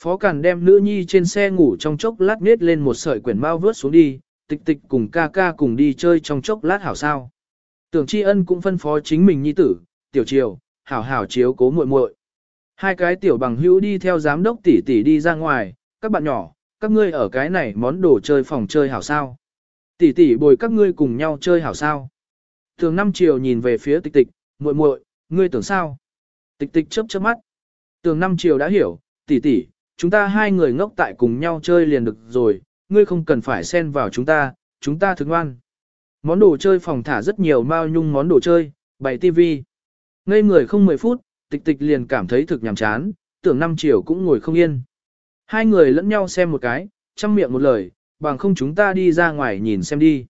A: Phó Càn đem nữ nhi trên xe ngủ trong chốc lát nết lên một sợi quyển mau vớt xuống đi, tịch tịch cùng ca ca cùng đi chơi trong chốc lát hảo sao. Tưởng tri ân cũng phân phó chính mình nhi tử, tiểu triều, hảo hảo chiếu cố muội muội. Hai cái tiểu bằng hữu đi theo giám đốc tỷ tỷ đi ra ngoài, các bạn nhỏ, các ngươi ở cái này món đồ chơi phòng chơi hảo sao. Tỷ tỷ bồi các ngươi cùng nhau chơi hảo sao. Thường năm chiều nhìn về phía tịch tịch, muội muội, ngươi tưởng sao? Tịch tịch chớp chớp mắt. Tường năm chiều đã hiểu, tỷ tỷ, chúng ta hai người ngốc tại cùng nhau chơi liền được rồi, ngươi không cần phải xen vào chúng ta, chúng ta thức ngoan. Món đồ chơi phòng thả rất nhiều mao nhung món đồ chơi, bày tivi. Ngây người không 10 phút, tịch tịch liền cảm thấy thực nhàm chán, tưởng năm chiều cũng ngồi không yên. Hai người lẫn nhau xem một cái, chăm miệng một lời, bằng không chúng ta đi ra ngoài nhìn xem đi.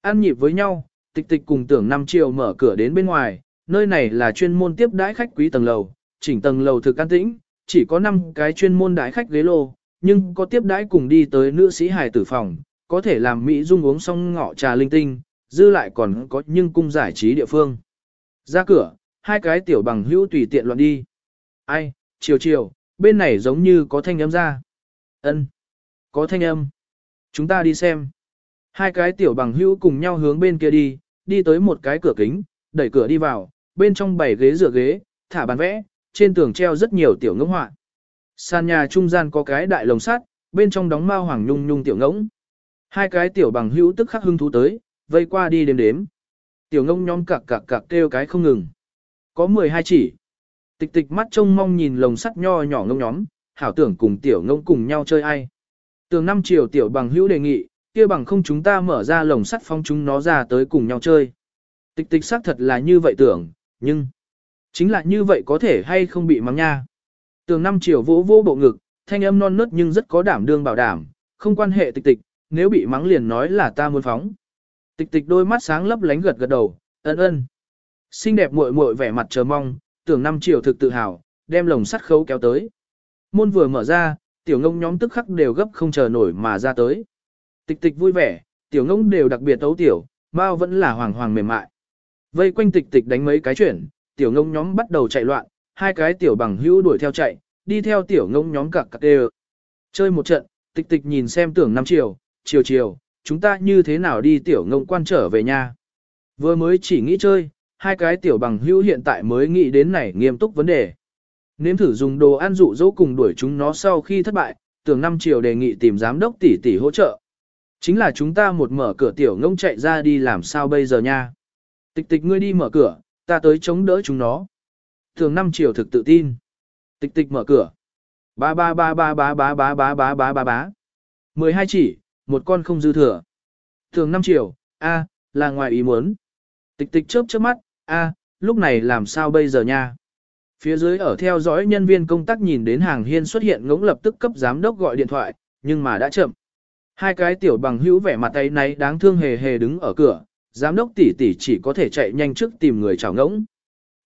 A: Ăn nhịp với nhau, tịch tịch cùng tưởng năm chiều mở cửa đến bên ngoài, nơi này là chuyên môn tiếp đãi khách quý tầng lầu, chỉnh tầng lầu thực an tĩnh, chỉ có 5 cái chuyên môn đãi khách ghế lô, nhưng có tiếp đãi cùng đi tới nữ sĩ hài tử phòng, có thể làm Mỹ dung uống xong ngọ trà linh tinh, dư lại còn có nhưng cung giải trí địa phương. Ra cửa, hai cái tiểu bằng hữu tùy tiện loạn đi. Ai, chiều chiều, bên này giống như có thanh âm ra. Ân, có thanh âm. Chúng ta đi xem. Hai cái tiểu bằng hữu cùng nhau hướng bên kia đi, đi tới một cái cửa kính, đẩy cửa đi vào, bên trong bảy ghế rửa ghế, thả bàn vẽ, trên tường treo rất nhiều tiểu ngỗng họa. Sàn nhà trung gian có cái đại lồng sắt, bên trong đóng mao hoàng nhung nhung tiểu ngỗng. Hai cái tiểu bằng hữu tức khắc hưng thú tới, vây qua đi đếm đếm. Tiểu ngỗng nhóm cặc cặc cặc kêu cái không ngừng. Có 12 chỉ. Tịch tịch mắt trông mong nhìn lồng sắt nho nhỏ ngông nhóm, hảo tưởng cùng tiểu ngông cùng nhau chơi ai. Tường năm chiều tiểu bằng hữu đề nghị, kia bằng không chúng ta mở ra lồng sắt phong chúng nó ra tới cùng nhau chơi. Tịch tịch xác thật là như vậy tưởng, nhưng chính là như vậy có thể hay không bị mắng nha. Tường năm chiều vỗ vỗ bộ ngực, thanh âm non nớt nhưng rất có đảm đương bảo đảm, không quan hệ tịch tịch, nếu bị mắng liền nói là ta muốn phóng. Tịch tịch đôi mắt sáng lấp lánh gật gật đầu, ân ân. Xinh đẹp muội muội vẻ mặt chờ mong, tưởng năm chiều thực tự hào, đem lồng sắt khấu kéo tới. Môn vừa mở ra, tiểu ngông nhóm tức khắc đều gấp không chờ nổi mà ra tới. Tịch tịch vui vẻ, tiểu ngông đều đặc biệt tấu tiểu, bao vẫn là hoàng hoàng mềm mại. Vây quanh tịch tịch đánh mấy cái chuyển, tiểu ngông nhóm bắt đầu chạy loạn, hai cái tiểu bằng hữu đuổi theo chạy, đi theo tiểu ngông nhóm cặc cặc đều. Chơi một trận, tịch tịch nhìn xem tưởng năm chiều, chiều chiều, chúng ta như thế nào đi tiểu ngông quan trở về nhà. Vừa mới chỉ nghĩ chơi, hai cái tiểu bằng hữu hiện tại mới nghĩ đến này nghiêm túc vấn đề. Nếm thử dùng đồ ăn dụ dỗ cùng đuổi chúng nó sau khi thất bại, tưởng năm chiều đề nghị tìm giám đốc tỷ tỷ hỗ trợ. Chính là chúng ta một mở cửa tiểu ngông chạy ra đi làm sao bây giờ nha. Tịch tịch ngươi đi mở cửa, ta tới chống đỡ chúng nó. Thường năm chiều thực tự tin. Tịch tịch mở cửa. Ba ba ba ba ba ba ba ba ba ba ba ba. Mười hai chỉ, một con không dư thừa. Thường năm chiều, a, là ngoài ý muốn. Tịch tịch chớp chớp mắt, a, lúc này làm sao bây giờ nha? Phía dưới ở theo dõi nhân viên công tác nhìn đến hàng hiên xuất hiện ngỗng lập tức cấp giám đốc gọi điện thoại, nhưng mà đã chậm. Hai cái tiểu bằng hữu vẻ mặt tay náy đáng thương hề hề đứng ở cửa, giám đốc tỷ tỷ chỉ có thể chạy nhanh trước tìm người chào ngỗng.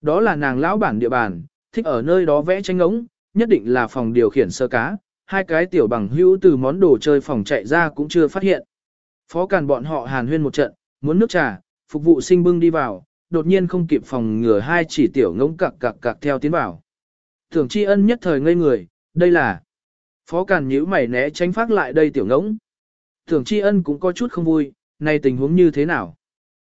A: Đó là nàng lão bản địa bàn, thích ở nơi đó vẽ tranh ngỗng, nhất định là phòng điều khiển sơ cá, hai cái tiểu bằng hữu từ món đồ chơi phòng chạy ra cũng chưa phát hiện. Phó càn bọn họ hàn huyên một trận, muốn nước trà, phục vụ sinh bưng đi vào, đột nhiên không kịp phòng ngừa hai chỉ tiểu ngỗng cặc cặc cặc theo tiến vào. Thường tri ân nhất thời ngây người, đây là... Phó càn nhữ mày né tránh phát lại đây tiểu ngỗng. Thường tri ân cũng có chút không vui, này tình huống như thế nào?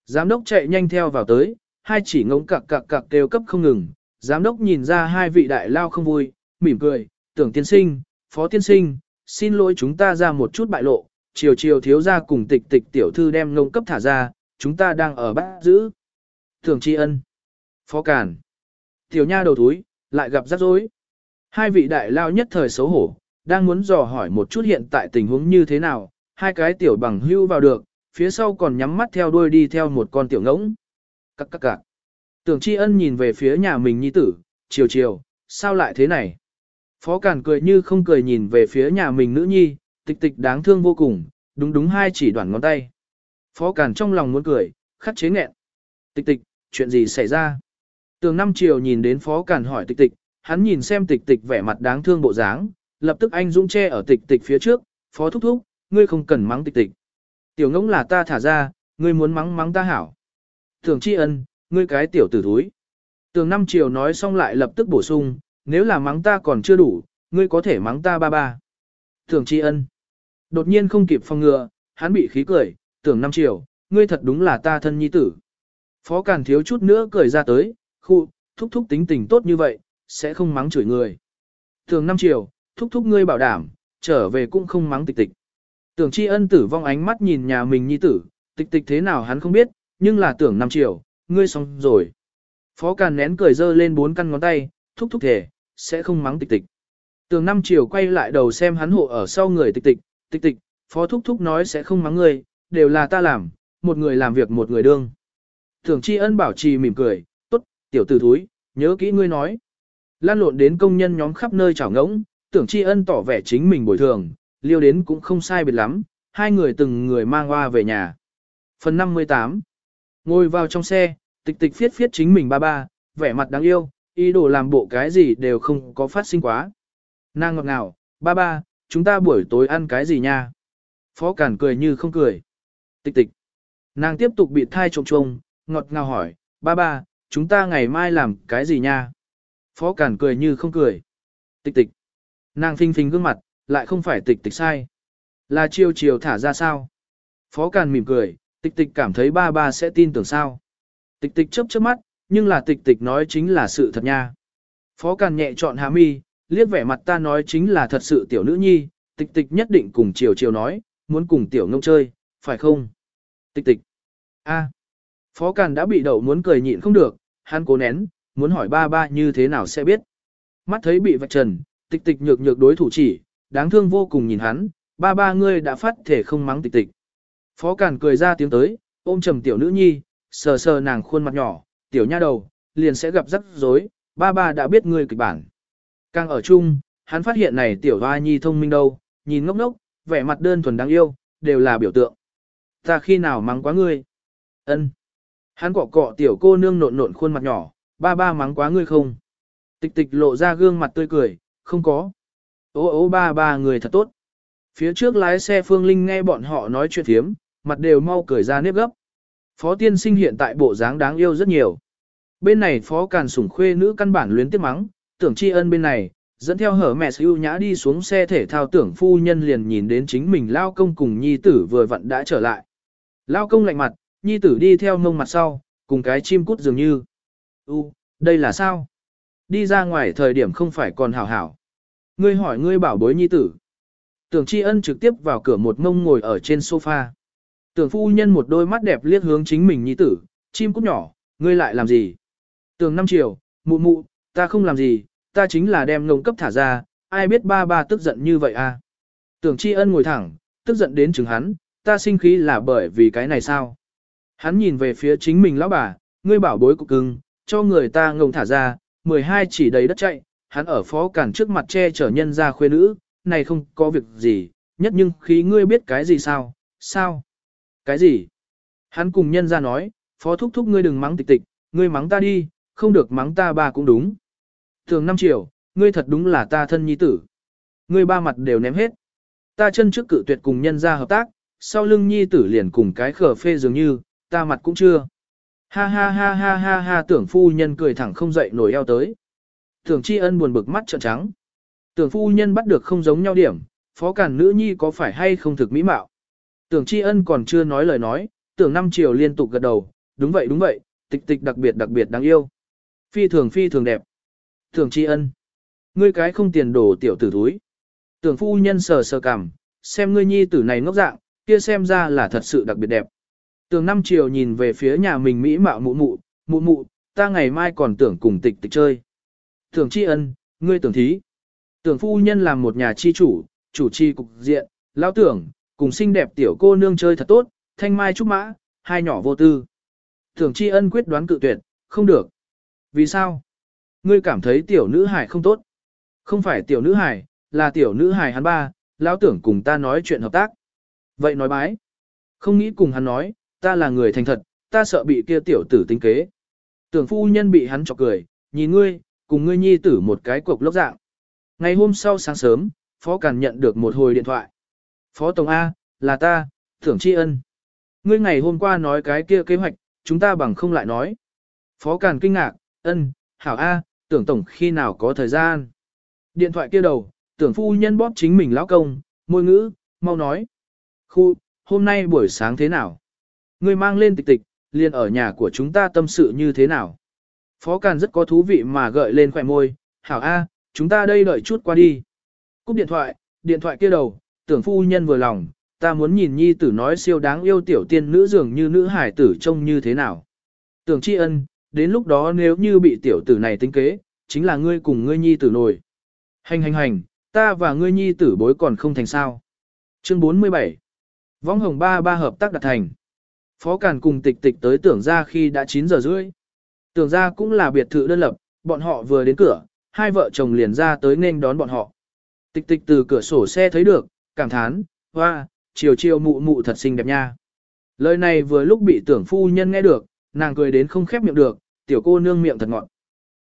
A: Giám đốc chạy nhanh theo vào tới, hai chỉ ngỗng cặc cặc cặc kêu cấp không ngừng. Giám đốc nhìn ra hai vị đại lao không vui, mỉm cười, tưởng tiên sinh, phó tiên sinh, xin lỗi chúng ta ra một chút bại lộ, chiều chiều thiếu ra cùng tịch tịch tiểu thư đem ngông cấp thả ra, chúng ta đang ở bắt giữ. Thường tri ân, phó cản, tiểu nha đầu túi, lại gặp rắc rối. Hai vị đại lao nhất thời xấu hổ, đang muốn dò hỏi một chút hiện tại tình huống như thế nào, hai cái tiểu bằng hưu vào được, phía sau còn nhắm mắt theo đuôi đi theo một con tiểu ngỗng. Các các cắc. Tưởng tri ân nhìn về phía nhà mình nhi tử, chiều chiều, sao lại thế này? Phó Cản cười như không cười nhìn về phía nhà mình nữ nhi, tịch tịch đáng thương vô cùng, đúng đúng hai chỉ đoạn ngón tay. Phó Cản trong lòng muốn cười, khắc chế nghẹn. Tịch tịch, chuyện gì xảy ra? Tường năm chiều nhìn đến Phó Cản hỏi tịch tịch, hắn nhìn xem tịch tịch vẻ mặt đáng thương bộ dáng, lập tức anh dũng che ở tịch tịch phía trước, Phó thúc thúc, ngươi không cần mắng tịch tịch. Tiểu ngỗng là ta thả ra, ngươi muốn mắng mắng ta hảo. Thường tri ân, ngươi cái tiểu tử thúi. Tường năm chiều nói xong lại lập tức bổ sung, nếu là mắng ta còn chưa đủ, ngươi có thể mắng ta ba ba. Thường tri ân. Đột nhiên không kịp phòng ngừa, hắn bị khí cười, tưởng năm triệu, ngươi thật đúng là ta thân nhi tử. Phó Càn thiếu chút nữa cười ra tới, khu, thúc thúc tính tình tốt như vậy, sẽ không mắng chửi người. Tưởng năm triệu, thúc thúc ngươi bảo đảm, trở về cũng không mắng tịch tịch. Tưởng tri ân tử vong ánh mắt nhìn nhà mình nhi tử, tịch tịch thế nào hắn không biết, nhưng là tưởng năm triệu, ngươi xong rồi. Phó Càn nén cười dơ lên bốn căn ngón tay, thúc thúc thể, sẽ không mắng tịch tịch. Tường năm chiều quay lại đầu xem hắn hộ ở sau người tịch tịch, tịch tịch, phó thúc thúc nói sẽ không mắng ngươi đều là ta làm, một người làm việc một người đương. Thường tri ân bảo trì mỉm cười, tốt, tiểu tử thúi, nhớ kỹ ngươi nói. Lan lộn đến công nhân nhóm khắp nơi chảo ngỗng, tưởng tri ân tỏ vẻ chính mình bồi thường, liêu đến cũng không sai biệt lắm, hai người từng người mang hoa về nhà. Phần 58 Ngồi vào trong xe, tịch tịch phiết phiết chính mình ba ba, vẻ mặt đáng yêu, ý đồ làm bộ cái gì đều không có phát sinh quá. Nàng ngọt ngào, ba ba, chúng ta buổi tối ăn cái gì nha? Phó Cản cười như không cười. Tịch tịch. Nàng tiếp tục bị thai trông trông, ngọt ngào hỏi, ba ba, chúng ta ngày mai làm cái gì nha? Phó Cản cười như không cười. Tịch tịch. Nàng phinh phinh gương mặt, lại không phải tịch tịch sai. Là chiều chiều thả ra sao? Phó Cản mỉm cười, tịch tịch cảm thấy ba ba sẽ tin tưởng sao? Tịch tịch chớp chớp mắt, nhưng là tịch tịch nói chính là sự thật nha. Phó Càn nhẹ chọn hạ mi, liếc vẻ mặt ta nói chính là thật sự tiểu nữ nhi, tịch tịch nhất định cùng chiều chiều nói, muốn cùng tiểu ngông chơi, phải không? Tịch tịch. a Phó Càn đã bị đậu muốn cười nhịn không được, hắn cố nén, muốn hỏi ba ba như thế nào sẽ biết. Mắt thấy bị vạch trần, tịch tịch nhược nhược đối thủ chỉ, đáng thương vô cùng nhìn hắn, ba ba ngươi đã phát thể không mắng tịch tịch. Phó Càn cười ra tiếng tới, ôm trầm tiểu nữ nhi, sờ sờ nàng khuôn mặt nhỏ, tiểu nha đầu, liền sẽ gặp rắc rối, ba ba đã biết ngươi kịch bản. Càng ở chung, hắn phát hiện này tiểu hoa nhi thông minh đâu, nhìn ngốc ngốc, vẻ mặt đơn thuần đáng yêu, đều là biểu tượng. Ta khi nào mắng quá ngươi? ân Hắn cọ cọ tiểu cô nương nộn nộn khuôn mặt nhỏ, ba ba mắng quá ngươi không? Tịch tịch lộ ra gương mặt tươi cười, không có. Ô ô ba ba người thật tốt. Phía trước lái xe Phương Linh nghe bọn họ nói chuyện thiếm, mặt đều mau cười ra nếp gấp. Phó tiên sinh hiện tại bộ dáng đáng yêu rất nhiều. Bên này phó càn sủng khuê nữ căn bản luyến tiếp mắng, tưởng tri ân bên này, dẫn theo hở mẹ siêu nhã đi xuống xe thể thao tưởng phu nhân liền nhìn đến chính mình lao công cùng nhi tử vừa vặn đã trở lại. Lao công lạnh mặt, nhi tử đi theo mông mặt sau, cùng cái chim cút dường như. U, đây là sao? Đi ra ngoài thời điểm không phải còn hảo hảo. Ngươi hỏi ngươi bảo bối nhi tử. Tưởng tri ân trực tiếp vào cửa một mông ngồi ở trên sofa. Tưởng phu nhân một đôi mắt đẹp liếc hướng chính mình nhi tử, chim cút nhỏ, ngươi lại làm gì? tưởng năm chiều, mụ mụ, ta không làm gì, ta chính là đem ngông cấp thả ra, ai biết ba ba tức giận như vậy à? Tưởng tri ân ngồi thẳng, tức giận đến chừng hắn, ta sinh khí là bởi vì cái này sao? Hắn nhìn về phía chính mình lão bà, ngươi bảo bối cục cưng, cho người ta ngông thả ra, 12 chỉ đầy đất chạy, hắn ở phó cản trước mặt che chở nhân ra khuê nữ, này không có việc gì, nhất nhưng khí ngươi biết cái gì sao, sao? Cái gì? Hắn cùng nhân ra nói, phó thúc thúc ngươi đừng mắng tịch tịch, ngươi mắng ta đi, không được mắng ta ba cũng đúng. Thường năm triệu, ngươi thật đúng là ta thân nhi tử. Ngươi ba mặt đều ném hết. Ta chân trước cự tuyệt cùng nhân ra hợp tác, sau lưng nhi tử liền cùng cái khờ phê dường như, ta mặt cũng chưa. Ha ha ha ha ha ha tưởng phu nhân cười thẳng không dậy nổi eo tới. Tưởng tri ân buồn bực mắt trợn trắng. Tưởng phu nhân bắt được không giống nhau điểm, phó cản nữ nhi có phải hay không thực mỹ mạo. Tưởng tri ân còn chưa nói lời nói, tưởng năm chiều liên tục gật đầu, đúng vậy đúng vậy, tịch tịch đặc biệt đặc biệt đáng yêu. Phi thường phi thường đẹp. Tưởng tri ân. Ngươi cái không tiền đổ tiểu tử thúi. Tưởng phu nhân sờ sờ cằm, xem ngươi nhi tử này ngốc dạng, kia xem ra là thật sự đặc biệt đẹp. tường năm chiều nhìn về phía nhà mình mỹ mạo mụ mụ, mụ mụ, ta ngày mai còn tưởng cùng tịch tịch chơi. Tưởng tri ân, ngươi tưởng thí. Tưởng phu nhân làm một nhà chi chủ, chủ chi cục diện, lão tưởng, cùng xinh đẹp tiểu cô nương chơi thật tốt, thanh mai trúc mã, hai nhỏ vô tư. Tưởng tri ân quyết đoán cự tuyệt, không được. Vì sao? Ngươi cảm thấy tiểu nữ hải không tốt. Không phải tiểu nữ hải, là tiểu nữ hải hắn ba, lão tưởng cùng ta nói chuyện hợp tác. Vậy nói bái. Không nghĩ cùng hắn nói, ta là người thành thật, ta sợ bị kia tiểu tử tính kế. Tưởng phu nhân bị hắn chọc cười, nhìn ngươi, cùng ngươi nhi tử một cái cuộc lốc dạng. Ngày hôm sau sáng sớm, Phó Càn nhận được một hồi điện thoại. Phó Tổng A, là ta, thưởng tri ân. Ngươi ngày hôm qua nói cái kia kế hoạch, chúng ta bằng không lại nói. Phó Càn kinh ngạc, ân, hảo A, tưởng Tổng khi nào có thời gian. Điện thoại kia đầu, tưởng phu nhân bóp chính mình lão công, môi ngữ, mau nói. Khu, hôm nay buổi sáng thế nào? Ngươi mang lên tịch tịch, liền ở nhà của chúng ta tâm sự như thế nào? Phó Càn rất có thú vị mà gợi lên khỏe môi, hảo A, chúng ta đây đợi chút qua đi. Cúp điện thoại, điện thoại kia đầu, tưởng phu nhân vừa lòng, ta muốn nhìn nhi tử nói siêu đáng yêu tiểu tiên nữ dường như nữ hải tử trông như thế nào. Tưởng tri ân, đến lúc đó nếu như bị tiểu tử này tính kế, chính là ngươi cùng ngươi nhi tử nổi. Hành hành hành, ta và ngươi nhi tử bối còn không thành sao. Chương 47 Võng hồng ba ba hợp tác đạt thành. Phó Càn cùng tịch tịch tới tưởng ra khi đã 9 giờ rưỡi. Tưởng ra cũng là biệt thự đơn lập, bọn họ vừa đến cửa, hai vợ chồng liền ra tới nên đón bọn họ. Tịch tịch từ cửa sổ xe thấy được, cảm thán, hoa, chiều chiều mụ mụ thật xinh đẹp nha. Lời này vừa lúc bị tưởng phu nhân nghe được, nàng cười đến không khép miệng được, tiểu cô nương miệng thật ngọt.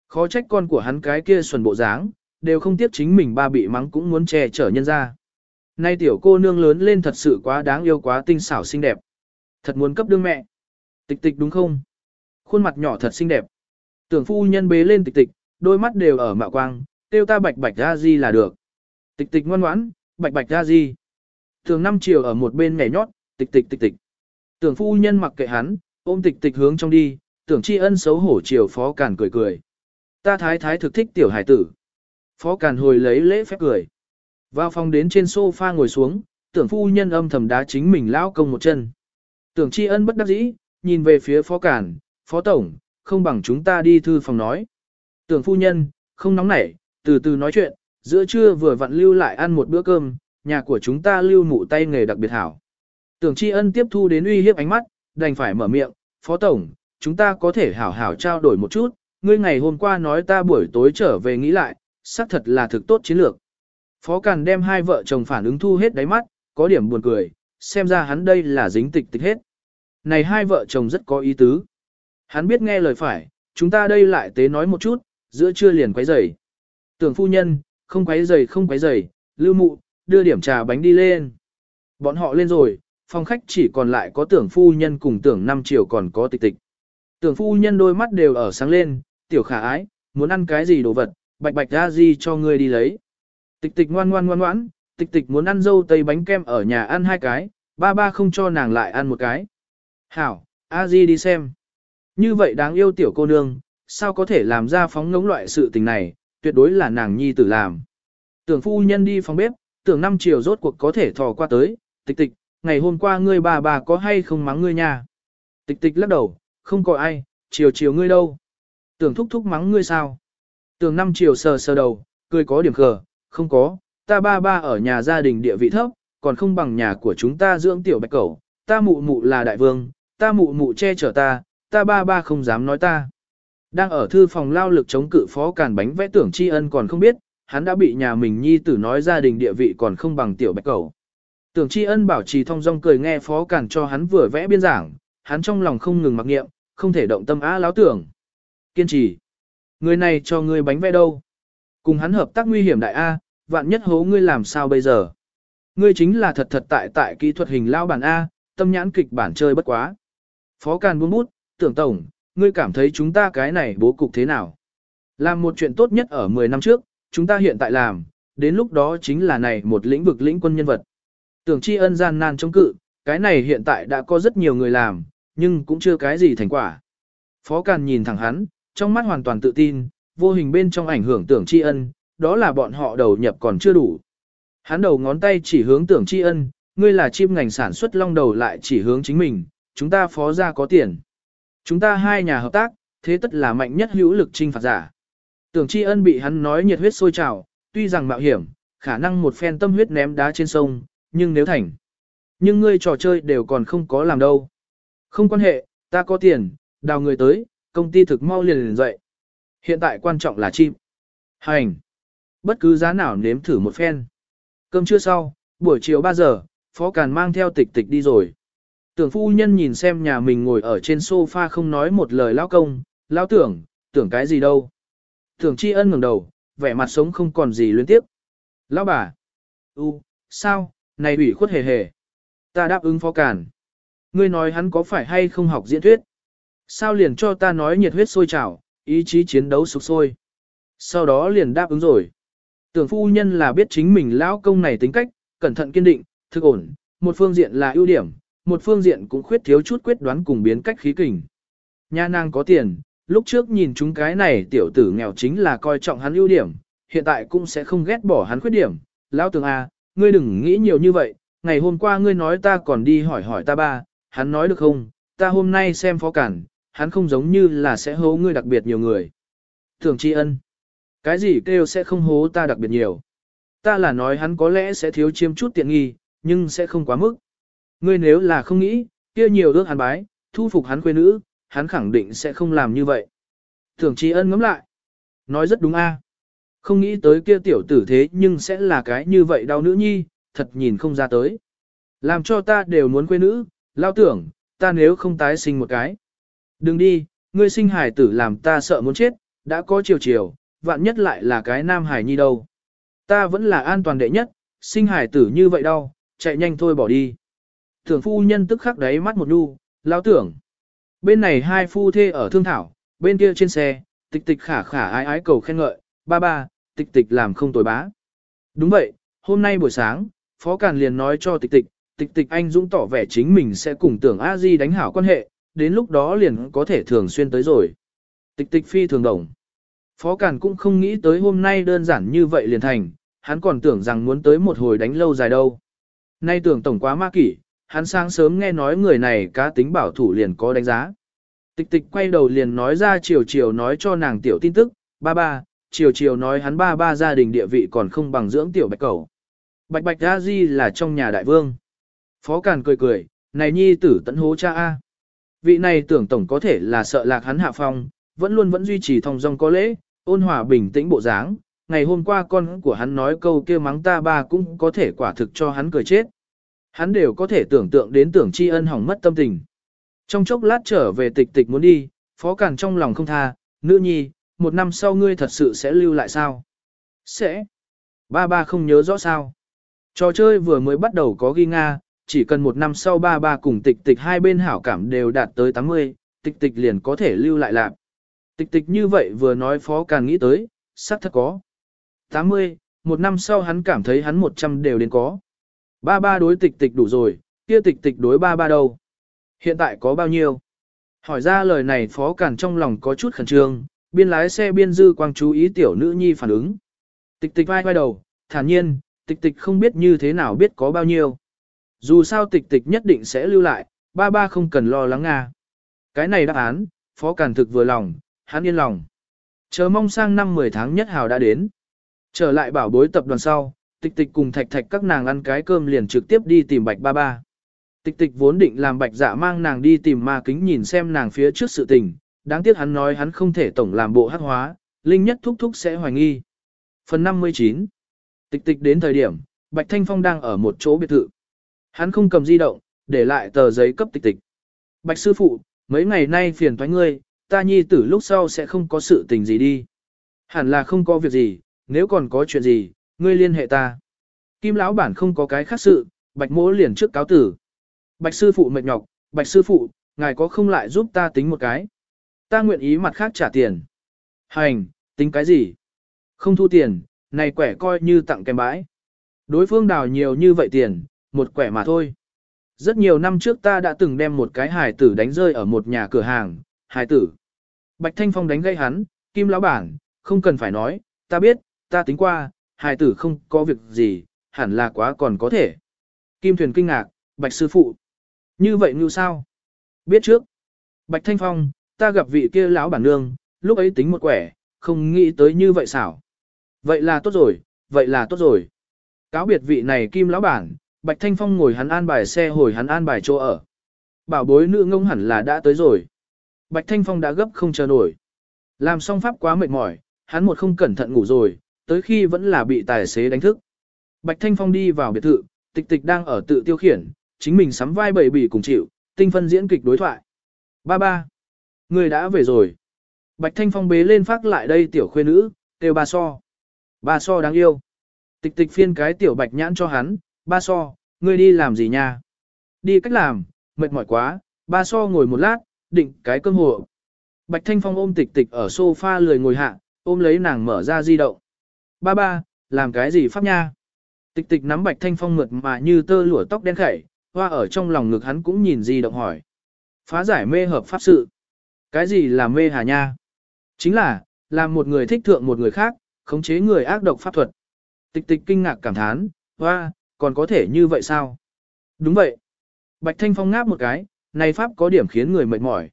A: Khó trách con của hắn cái kia xuẩn bộ dáng, đều không tiếc chính mình ba bị mắng cũng muốn che chở nhân ra. Nay tiểu cô nương lớn lên thật sự quá đáng yêu quá tinh xảo xinh đẹp. Thật muốn cấp đương mẹ. Tịch tịch đúng không? Khuôn mặt nhỏ thật xinh đẹp. Tưởng phu nhân bế lên tịch tịch, đôi mắt đều ở mạo quang, tiêu ta bạch bạch ra gì là được. Tịch tịch ngoan ngoãn, bạch bạch ra gì thường năm chiều ở một bên nhảy nhót, tịch tịch tịch tịch. Tưởng phu nhân mặc kệ hắn, ôm tịch tịch hướng trong đi, tưởng tri ân xấu hổ chiều phó càn cười cười. Ta thái thái thực thích tiểu hải tử. Phó càn hồi lấy lễ phép cười. Vào phòng đến trên sofa ngồi xuống, tưởng phu nhân âm thầm đá chính mình lão công một chân. Tưởng tri ân bất đắc dĩ, nhìn về phía phó cản, phó tổng, không bằng chúng ta đi thư phòng nói. Tưởng phu nhân, không nóng nảy, từ từ nói chuyện, giữa trưa vừa vặn lưu lại ăn một bữa cơm, nhà của chúng ta lưu mụ tay nghề đặc biệt hảo. Tưởng tri ân tiếp thu đến uy hiếp ánh mắt, đành phải mở miệng, phó tổng, chúng ta có thể hảo hảo trao đổi một chút, ngươi ngày hôm qua nói ta buổi tối trở về nghĩ lại, xác thật là thực tốt chiến lược. Phó Càn đem hai vợ chồng phản ứng thu hết đáy mắt, có điểm buồn cười, xem ra hắn đây là dính tịch tịch hết. Này hai vợ chồng rất có ý tứ. Hắn biết nghe lời phải, chúng ta đây lại tế nói một chút, giữa trưa liền quấy rầy. Tưởng phu nhân, không quấy rầy không quấy rầy, lưu mụ, đưa điểm trà bánh đi lên. Bọn họ lên rồi, phòng khách chỉ còn lại có tưởng phu nhân cùng tưởng năm chiều còn có tịch tịch. Tưởng phu nhân đôi mắt đều ở sáng lên, tiểu khả ái, muốn ăn cái gì đồ vật, bạch bạch ra gì cho ngươi đi lấy. Tịch tịch ngoan ngoan ngoan ngoãn, tịch tịch muốn ăn dâu tây bánh kem ở nhà ăn hai cái, ba ba không cho nàng lại ăn một cái. Hảo, a di đi xem. Như vậy đáng yêu tiểu cô nương, sao có thể làm ra phóng ngống loại sự tình này, tuyệt đối là nàng nhi tử làm. Tưởng phu nhân đi phòng bếp, tưởng năm chiều rốt cuộc có thể thò qua tới, tịch tịch, ngày hôm qua ngươi bà bà có hay không mắng ngươi nha. Tịch tịch lắc đầu, không có ai, chiều chiều ngươi đâu. Tưởng thúc thúc mắng ngươi sao. Tưởng năm chiều sờ sờ đầu, cười có điểm khờ, không có, ta ba ba ở nhà gia đình địa vị thấp, còn không bằng nhà của chúng ta dưỡng tiểu bạch cẩu, ta mụ mụ là đại vương, ta mụ mụ che chở ta, ta ba ba không dám nói ta. Đang ở thư phòng lao lực chống cự phó càn bánh vẽ tưởng tri ân còn không biết, hắn đã bị nhà mình nhi tử nói gia đình địa vị còn không bằng tiểu bạch cẩu. Tưởng tri ân bảo trì thong dong cười nghe phó càn cho hắn vừa vẽ biên giảng, hắn trong lòng không ngừng mặc nghiệm, không thể động tâm á láo tưởng. Kiên trì. Người này cho ngươi bánh vẽ đâu? Cùng hắn hợp tác nguy hiểm đại A, vạn nhất hố ngươi làm sao bây giờ. Ngươi chính là thật thật tại tại kỹ thuật hình lao bản A, tâm nhãn kịch bản chơi bất quá. Phó Càn buông bút, tưởng tổng, ngươi cảm thấy chúng ta cái này bố cục thế nào? Làm một chuyện tốt nhất ở 10 năm trước, chúng ta hiện tại làm, đến lúc đó chính là này một lĩnh vực lĩnh quân nhân vật. Tưởng tri ân gian nan chống cự, cái này hiện tại đã có rất nhiều người làm, nhưng cũng chưa cái gì thành quả. Phó Càn nhìn thẳng hắn, trong mắt hoàn toàn tự tin, vô hình bên trong ảnh hưởng tưởng tri ân, đó là bọn họ đầu nhập còn chưa đủ. Hắn đầu ngón tay chỉ hướng tưởng tri ân, ngươi là chim ngành sản xuất long đầu lại chỉ hướng chính mình, chúng ta phó ra có tiền. Chúng ta hai nhà hợp tác, thế tất là mạnh nhất hữu lực trinh phạt giả. Tưởng tri ân bị hắn nói nhiệt huyết sôi trào, tuy rằng mạo hiểm, khả năng một phen tâm huyết ném đá trên sông, nhưng nếu thành. Nhưng ngươi trò chơi đều còn không có làm đâu. Không quan hệ, ta có tiền, đào người tới, công ty thực mau liền liền dậy. Hiện tại quan trọng là chim. Hành. Bất cứ giá nào nếm thử một phen. Cơm trưa sau, buổi chiều 3 giờ, Phó Càn mang theo tịch tịch đi rồi. Tưởng phu nhân nhìn xem nhà mình ngồi ở trên sofa không nói một lời lao công, lao tưởng, tưởng cái gì đâu. Tưởng tri ân ngẩng đầu, vẻ mặt sống không còn gì luyến tiếp. Lão bà. U, sao, này ủy khuất hề hề. Ta đáp ứng phó càn, Ngươi nói hắn có phải hay không học diễn thuyết? Sao liền cho ta nói nhiệt huyết sôi trào, ý chí chiến đấu sục sôi. Sau đó liền đáp ứng rồi. Tưởng phu nhân là biết chính mình lão công này tính cách, cẩn thận kiên định, thực ổn, một phương diện là ưu điểm, một phương diện cũng khuyết thiếu chút quyết đoán cùng biến cách khí kình. Nha nàng có tiền, lúc trước nhìn chúng cái này tiểu tử nghèo chính là coi trọng hắn ưu điểm, hiện tại cũng sẽ không ghét bỏ hắn khuyết điểm. Lão tường à, ngươi đừng nghĩ nhiều như vậy, ngày hôm qua ngươi nói ta còn đi hỏi hỏi ta ba, hắn nói được không, ta hôm nay xem phó cản, hắn không giống như là sẽ hố ngươi đặc biệt nhiều người. Thường tri ân, cái gì kêu sẽ không hố ta đặc biệt nhiều. Ta là nói hắn có lẽ sẽ thiếu chiếm chút tiện nghi, nhưng sẽ không quá mức. Ngươi nếu là không nghĩ, kia nhiều ước hắn bái, thu phục hắn quê nữ, hắn khẳng định sẽ không làm như vậy. Thường trí ân ngắm lại. Nói rất đúng a. Không nghĩ tới kia tiểu tử thế nhưng sẽ là cái như vậy đau nữ nhi, thật nhìn không ra tới. Làm cho ta đều muốn quê nữ, lao tưởng, ta nếu không tái sinh một cái. Đừng đi, ngươi sinh hải tử làm ta sợ muốn chết, đã có chiều chiều, vạn nhất lại là cái nam hải nhi đâu. Ta vẫn là an toàn đệ nhất, sinh hải tử như vậy đâu, chạy nhanh thôi bỏ đi. Tưởng phu nhân tức khắc đáy mắt một đu, lao tưởng. Bên này hai phu thê ở thương thảo, bên kia trên xe, tịch tịch khả khả ái ái cầu khen ngợi, ba ba, tịch tịch làm không tồi bá. Đúng vậy, hôm nay buổi sáng, Phó Càn liền nói cho tịch tịch, tịch tịch anh Dũng tỏ vẻ chính mình sẽ cùng tưởng a di đánh hảo quan hệ, đến lúc đó liền có thể thường xuyên tới rồi. Tịch tịch phi thường đồng. Phó Càn cũng không nghĩ tới hôm nay đơn giản như vậy liền thành, hắn còn tưởng rằng muốn tới một hồi đánh lâu dài đâu. Nay tưởng tổng quá ma kỷ, hắn sáng sớm nghe nói người này cá tính bảo thủ liền có đánh giá. Tịch tịch quay đầu liền nói ra chiều chiều nói cho nàng tiểu tin tức, ba ba, chiều chiều nói hắn ba ba gia đình địa vị còn không bằng dưỡng tiểu bạch cầu. Bạch bạch ra di là trong nhà đại vương. Phó Càn cười cười, này nhi tử tận hố cha A. Vị này tưởng tổng có thể là sợ lạc hắn hạ phong, vẫn luôn vẫn duy trì thong dong có lễ, ôn hòa bình tĩnh bộ dáng. Ngày hôm qua con của hắn nói câu kia mắng ta ba cũng có thể quả thực cho hắn cười chết. Hắn đều có thể tưởng tượng đến tưởng tri ân hỏng mất tâm tình. Trong chốc lát trở về tịch tịch muốn đi, phó cản trong lòng không tha, nữ nhi, một năm sau ngươi thật sự sẽ lưu lại sao? Sẽ. Ba ba không nhớ rõ sao. Trò chơi vừa mới bắt đầu có ghi Nga, chỉ cần một năm sau ba ba cùng tịch tịch hai bên hảo cảm đều đạt tới 80, tịch tịch liền có thể lưu lại lạc. Tịch tịch như vậy vừa nói phó càng nghĩ tới, xác thật có. 80, một năm sau hắn cảm thấy hắn 100 đều đến có. Ba ba đối tịch tịch đủ rồi, kia tịch tịch đối ba ba đâu. Hiện tại có bao nhiêu? Hỏi ra lời này phó càn trong lòng có chút khẩn trương, biên lái xe biên dư quang chú ý tiểu nữ nhi phản ứng. Tịch tịch vai vai đầu, thản nhiên, tịch tịch không biết như thế nào biết có bao nhiêu. Dù sao tịch tịch nhất định sẽ lưu lại, ba ba không cần lo lắng nga. Cái này đáp án, phó càn thực vừa lòng, hắn yên lòng. Chờ mong sang năm 10 tháng nhất hào đã đến. Trở lại bảo bối tập đoàn sau, tịch tịch cùng thạch thạch các nàng ăn cái cơm liền trực tiếp đi tìm bạch ba ba. Tịch tịch vốn định làm bạch dạ mang nàng đi tìm ma kính nhìn xem nàng phía trước sự tình, đáng tiếc hắn nói hắn không thể tổng làm bộ hắc hóa, linh nhất thúc thúc sẽ hoài nghi. Phần 59 Tịch tịch đến thời điểm, Bạch Thanh Phong đang ở một chỗ biệt thự. Hắn không cầm di động, để lại tờ giấy cấp tịch tịch. Bạch sư phụ, mấy ngày nay phiền toái ngươi, ta nhi tử lúc sau sẽ không có sự tình gì đi. Hẳn là không có việc gì, nếu còn có chuyện gì, ngươi liên hệ ta. Kim lão bản không có cái khác sự, bạch mỗ liền trước cáo tử. Bạch sư phụ mệt nhọc, bạch sư phụ, ngài có không lại giúp ta tính một cái. Ta nguyện ý mặt khác trả tiền. Hành, tính cái gì? Không thu tiền, này quẻ coi như tặng kèm bãi. Đối phương đào nhiều như vậy tiền, một quẻ mà thôi. Rất nhiều năm trước ta đã từng đem một cái hài tử đánh rơi ở một nhà cửa hàng, hài tử. Bạch Thanh Phong đánh gây hắn, Kim lão bản, không cần phải nói, ta biết, ta tính qua, hài tử không có việc gì, hẳn là quá còn có thể. Kim Thuyền kinh ngạc, Bạch Sư Phụ. Như vậy như sao? Biết trước. Bạch Thanh Phong, ta gặp vị kia lão bản nương, lúc ấy tính một quẻ, không nghĩ tới như vậy xảo. Vậy là tốt rồi, vậy là tốt rồi. Cáo biệt vị này Kim lão bản, Bạch Thanh Phong ngồi hắn an bài xe hồi hắn an bài chỗ ở. Bảo bối nữ ngông hẳn là đã tới rồi. Bạch Thanh Phong đã gấp không chờ nổi. Làm xong pháp quá mệt mỏi, hắn một không cẩn thận ngủ rồi, tới khi vẫn là bị tài xế đánh thức. Bạch Thanh Phong đi vào biệt thự, tịch tịch đang ở tự tiêu khiển, chính mình sắm vai bầy bỉ cùng chịu, tinh phân diễn kịch đối thoại. Ba ba. Người đã về rồi. Bạch Thanh Phong bế lên phát lại đây tiểu khuê nữ, kêu ba so. Ba so đáng yêu. Tịch tịch phiên cái tiểu bạch nhãn cho hắn, ba so, ngươi đi làm gì nha? Đi cách làm, mệt mỏi quá, ba so ngồi một lát, định cái cơm hộ. Bạch Thanh Phong ôm tịch tịch ở sofa lười ngồi hạ, ôm lấy nàng mở ra di động. Ba ba, làm cái gì pháp nha? Tịch tịch nắm Bạch Thanh Phong mượt mà như tơ lụa tóc đen khẩy, hoa ở trong lòng ngực hắn cũng nhìn di động hỏi. Phá giải mê hợp pháp sự. Cái gì là mê hà nha? Chính là, làm một người thích thượng một người khác, khống chế người ác độc pháp thuật. Tịch tịch kinh ngạc cảm thán, hoa, còn có thể như vậy sao? Đúng vậy. Bạch Thanh Phong ngáp một cái, này pháp có điểm khiến người mệt mỏi.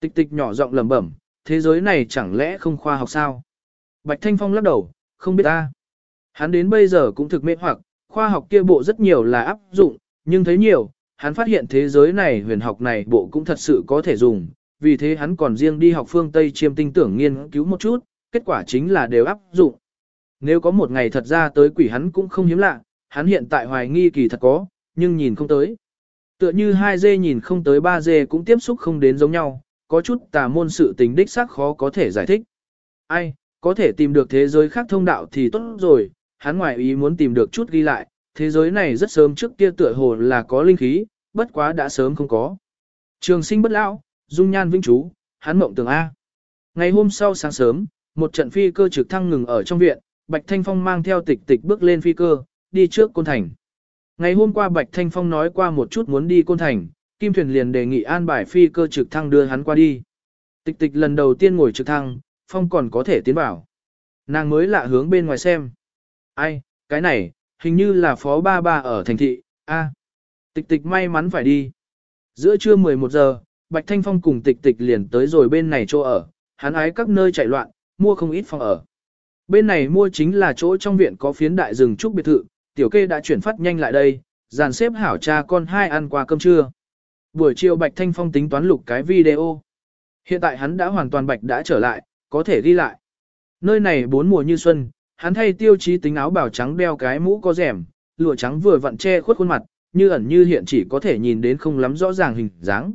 A: Tịch tịch nhỏ giọng lẩm bẩm, thế giới này chẳng lẽ không khoa học sao? Bạch Thanh Phong lắc đầu, không biết ta. Hắn đến bây giờ cũng thực mê hoặc, khoa học kia bộ rất nhiều là áp dụng, nhưng thấy nhiều, hắn phát hiện thế giới này huyền học này bộ cũng thật sự có thể dùng, vì thế hắn còn riêng đi học phương Tây chiêm tinh tưởng nghiên cứu một chút, kết quả chính là đều áp dụng. Nếu có một ngày thật ra tới quỷ hắn cũng không hiếm lạ, hắn hiện tại hoài nghi kỳ thật có, nhưng nhìn không tới. Tựa như hai dê nhìn không tới ba dê cũng tiếp xúc không đến giống nhau, có chút tà môn sự tình đích xác khó có thể giải thích. Ai, có thể tìm được thế giới khác thông đạo thì tốt rồi, hắn ngoài ý muốn tìm được chút ghi lại, thế giới này rất sớm trước kia tựa hồ là có linh khí, bất quá đã sớm không có. Trường sinh bất lão, dung nhan vĩnh chú, hắn mộng tường A. Ngày hôm sau sáng sớm, một trận phi cơ trực thăng ngừng ở trong viện, Bạch Thanh Phong mang theo tịch tịch bước lên phi cơ, đi trước Côn Thành. Ngày hôm qua Bạch Thanh Phong nói qua một chút muốn đi Côn Thành, Kim Thuyền liền đề nghị an bài phi cơ trực thăng đưa hắn qua đi. Tịch tịch lần đầu tiên ngồi trực thăng, Phong còn có thể tiến vào. Nàng mới lạ hướng bên ngoài xem. Ai, cái này, hình như là phó ba ba ở thành thị, a. Tịch tịch may mắn phải đi. Giữa trưa 11 giờ, Bạch Thanh Phong cùng tịch tịch liền tới rồi bên này chỗ ở, hắn ái các nơi chạy loạn, mua không ít phòng ở. Bên này mua chính là chỗ trong viện có phiến đại rừng trúc biệt thự, tiểu kê đã chuyển phát nhanh lại đây, dàn xếp hảo cha con hai ăn qua cơm trưa. Buổi chiều Bạch Thanh Phong tính toán lục cái video. Hiện tại hắn đã hoàn toàn Bạch đã trở lại, có thể đi lại. Nơi này bốn mùa như xuân, hắn thay tiêu chí tính áo bảo trắng đeo cái mũ có rẻm, lụa trắng vừa vặn che khuất khuôn mặt, như ẩn như hiện chỉ có thể nhìn đến không lắm rõ ràng hình dáng.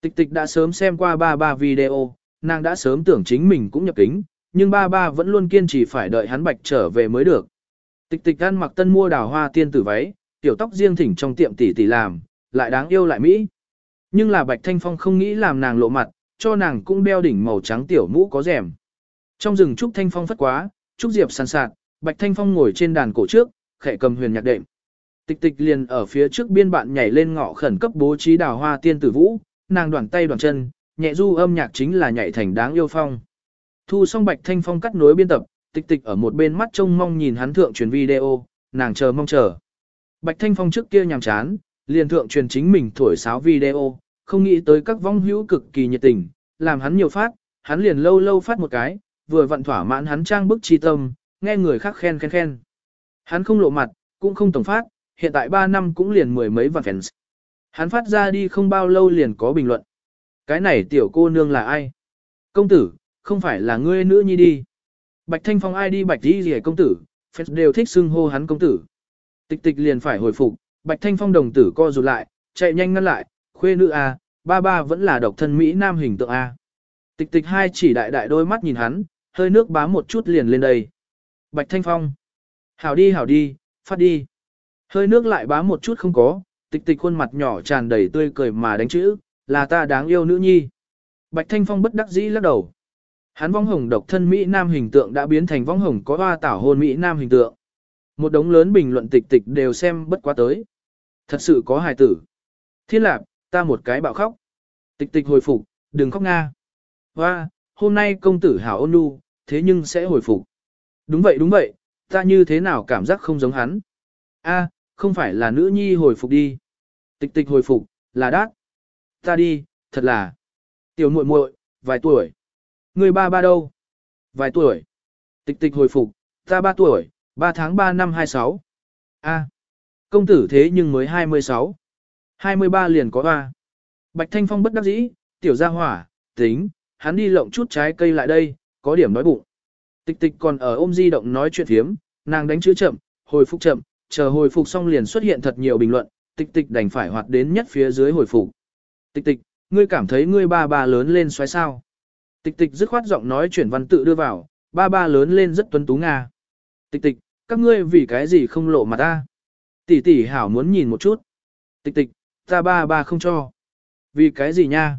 A: Tịch tịch đã sớm xem qua ba ba video, nàng đã sớm tưởng chính mình cũng nhập kính, nhưng ba ba vẫn luôn kiên trì phải đợi hắn bạch trở về mới được. Tịch tịch ăn mặc tân mua đào hoa tiên tử váy, tiểu tóc riêng thỉnh trong tiệm tỷ tỷ làm, lại đáng yêu lại mỹ. Nhưng là bạch thanh phong không nghĩ làm nàng lộ mặt, cho nàng cũng đeo đỉnh màu trắng tiểu mũ có rèm. Trong rừng trúc thanh phong phất quá, trúc diệp sàn sạt, bạch thanh phong ngồi trên đàn cổ trước, khẽ cầm huyền nhạc đệm. Tịch tịch liền ở phía trước biên bạn nhảy lên ngọ khẩn cấp bố trí đào hoa tiên tử vũ, nàng đoàn tay đoàn chân, nhẹ du âm nhạc chính là nhảy thành đáng yêu phong. Thu xong Bạch Thanh Phong cắt nối biên tập, tịch tịch ở một bên mắt trông mong nhìn hắn thượng truyền video, nàng chờ mong chờ. Bạch Thanh Phong trước kia nhàm chán, liền thượng truyền chính mình thổi sáo video, không nghĩ tới các vong hữu cực kỳ nhiệt tình, làm hắn nhiều phát, hắn liền lâu lâu phát một cái, vừa vặn thỏa mãn hắn trang bức chi tâm, nghe người khác khen khen khen. Hắn không lộ mặt, cũng không tổng phát, hiện tại 3 năm cũng liền mười mấy vạn fans. Hắn phát ra đi không bao lâu liền có bình luận. Cái này tiểu cô nương là ai? Công tử, không phải là ngươi nữ nhi đi. Bạch Thanh Phong ai đi bạch Di gì công tử, phép đều thích xưng hô hắn công tử. Tịch tịch liền phải hồi phục, Bạch Thanh Phong đồng tử co rụt lại, chạy nhanh ngăn lại, khuê nữ A, ba ba vẫn là độc thân Mỹ Nam hình tượng A. Tịch tịch hai chỉ đại đại đôi mắt nhìn hắn, hơi nước bám một chút liền lên đây. Bạch Thanh Phong. Hảo đi hảo đi, phát đi. Hơi nước lại bám một chút không có, tịch tịch khuôn mặt nhỏ tràn đầy tươi cười mà đánh chữ, là ta đáng yêu nữ nhi. Bạch Thanh Phong bất đắc dĩ lắc đầu. Hắn vong hồng độc thân Mỹ Nam hình tượng đã biến thành vong hồng có hoa tảo hôn Mỹ Nam hình tượng. Một đống lớn bình luận tịch tịch đều xem bất quá tới. Thật sự có hài tử. Thiên lạp, ta một cái bạo khóc. Tịch tịch hồi phục, đừng khóc nga. Hoa, hôm nay công tử hảo ôn nhu, thế nhưng sẽ hồi phục. Đúng vậy đúng vậy, ta như thế nào cảm giác không giống hắn. A, không phải là nữ nhi hồi phục đi. Tịch tịch hồi phục, là đát. Ta đi, thật là. Tiểu muội muội, vài tuổi. Người ba ba đâu? Vài tuổi. Tịch tịch hồi phục, ta ba tuổi, ba tháng ba năm hai sáu. A, công tử thế nhưng mới hai mươi sáu. Hai mươi ba liền có ba. Bạch Thanh Phong bất đắc dĩ, tiểu gia hỏa, tính, hắn đi lộng chút trái cây lại đây, có điểm nói bụng. Tịch tịch còn ở ôm di động nói chuyện thiếm, nàng đánh chữ chậm, hồi phục chậm, chờ hồi phục xong liền xuất hiện thật nhiều bình luận, tịch tịch đành phải hoạt đến nhất phía dưới hồi phục. Tịch tịch, ngươi cảm thấy ngươi ba ba lớn lên xoáy sao? Tịch tịch dứt khoát giọng nói chuyển văn tự đưa vào, ba ba lớn lên rất tuấn tú nga. Tịch tịch, các ngươi vì cái gì không lộ mặt ta? Tỷ tỷ hảo muốn nhìn một chút. Tịch tịch, ta ba ba không cho. Vì cái gì nha?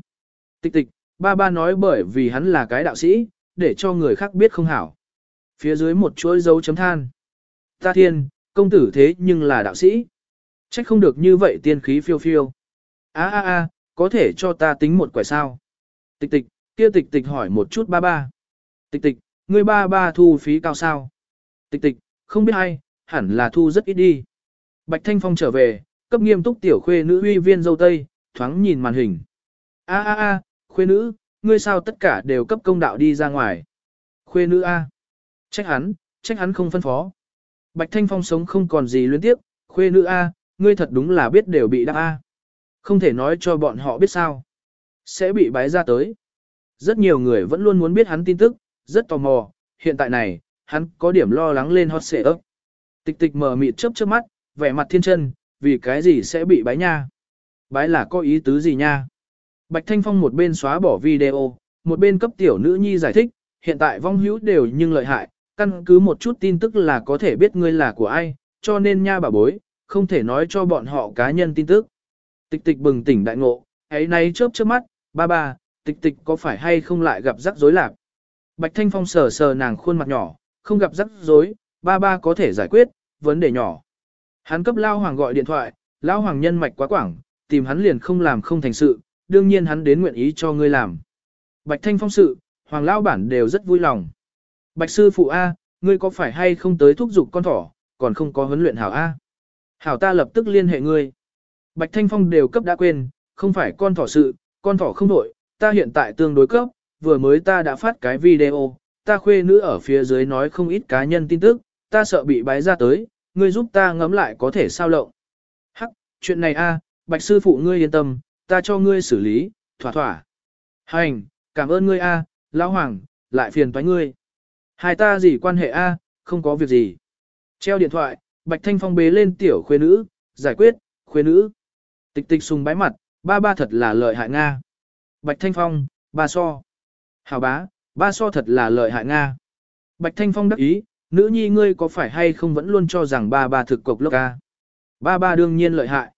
A: Tịch tịch, ba ba nói bởi vì hắn là cái đạo sĩ, để cho người khác biết không hảo. Phía dưới một chuỗi dấu chấm than. Ta thiên, công tử thế nhưng là đạo sĩ. Trách không được như vậy tiên khí phiêu phiêu. a a a có thể cho ta tính một quẻ sao. Tịch tịch, kia tịch tịch hỏi một chút ba ba. Tịch tịch, ngươi ba ba thu phí cao sao? Tịch tịch, không biết ai, hẳn là thu rất ít đi. Bạch Thanh Phong trở về, cấp nghiêm túc tiểu khuê nữ uy viên dâu tây, thoáng nhìn màn hình. A a a, khuê nữ, ngươi sao tất cả đều cấp công đạo đi ra ngoài. Khuê nữ A. Trách hắn, trách hắn không phân phó. Bạch Thanh Phong sống không còn gì liên tiếp, khuê nữ A, ngươi thật đúng là biết đều bị đáp A. Không thể nói cho bọn họ biết sao. Sẽ bị bái ra tới. Rất nhiều người vẫn luôn muốn biết hắn tin tức, rất tò mò, hiện tại này, hắn có điểm lo lắng lên hot xệ ấp. Tịch tịch mở mịt chớp chớp mắt, vẻ mặt thiên chân, vì cái gì sẽ bị bái nha. Bái là có ý tứ gì nha. Bạch Thanh Phong một bên xóa bỏ video, một bên cấp tiểu nữ nhi giải thích, hiện tại vong hữu đều nhưng lợi hại, căn cứ một chút tin tức là có thể biết ngươi là của ai, cho nên nha bà bối, không thể nói cho bọn họ cá nhân tin tức. Tịch tịch bừng tỉnh đại ngộ, ấy nay chớp chớp mắt, ba ba, tịch tịch có phải hay không lại gặp rắc rối lạc. Bạch Thanh Phong sờ sờ nàng khuôn mặt nhỏ, không gặp rắc rối, ba ba có thể giải quyết, vấn đề nhỏ. Hắn cấp Lao Hoàng gọi điện thoại, Lao Hoàng nhân mạch quá quảng, tìm hắn liền không làm không thành sự, đương nhiên hắn đến nguyện ý cho ngươi làm. Bạch Thanh Phong sự, Hoàng Lao Bản đều rất vui lòng. Bạch Sư Phụ A, ngươi có phải hay không tới thúc giục con thỏ, còn không có huấn luyện Hảo A. Hảo ta lập tức liên hệ ngươi. Bạch Thanh Phong đều cấp đã quên, không phải con thỏ sự, con thỏ không đổi, ta hiện tại tương đối cấp, vừa mới ta đã phát cái video, ta khuê nữ ở phía dưới nói không ít cá nhân tin tức, ta sợ bị bái ra tới, ngươi giúp ta ngẫm lại có thể sao lộng. Hắc, chuyện này a, Bạch Sư Phụ ngươi yên tâm, ta cho ngươi xử lý, thỏa thỏa. Hành, cảm ơn ngươi a, lão hoàng, lại phiền toái ngươi. Hai ta gì quan hệ a, không có việc gì. Treo điện thoại, Bạch Thanh Phong bế lên tiểu khuê nữ, giải quyết, khuê nữ. Tịch tịch sùng bái mặt, ba ba thật là lợi hại Nga. Bạch Thanh Phong, ba so. Hảo bá, ba so thật là lợi hại Nga. Bạch Thanh Phong đắc ý, nữ nhi ngươi có phải hay không vẫn luôn cho rằng ba ba thực cục lốc ca. Ba ba đương nhiên lợi hại.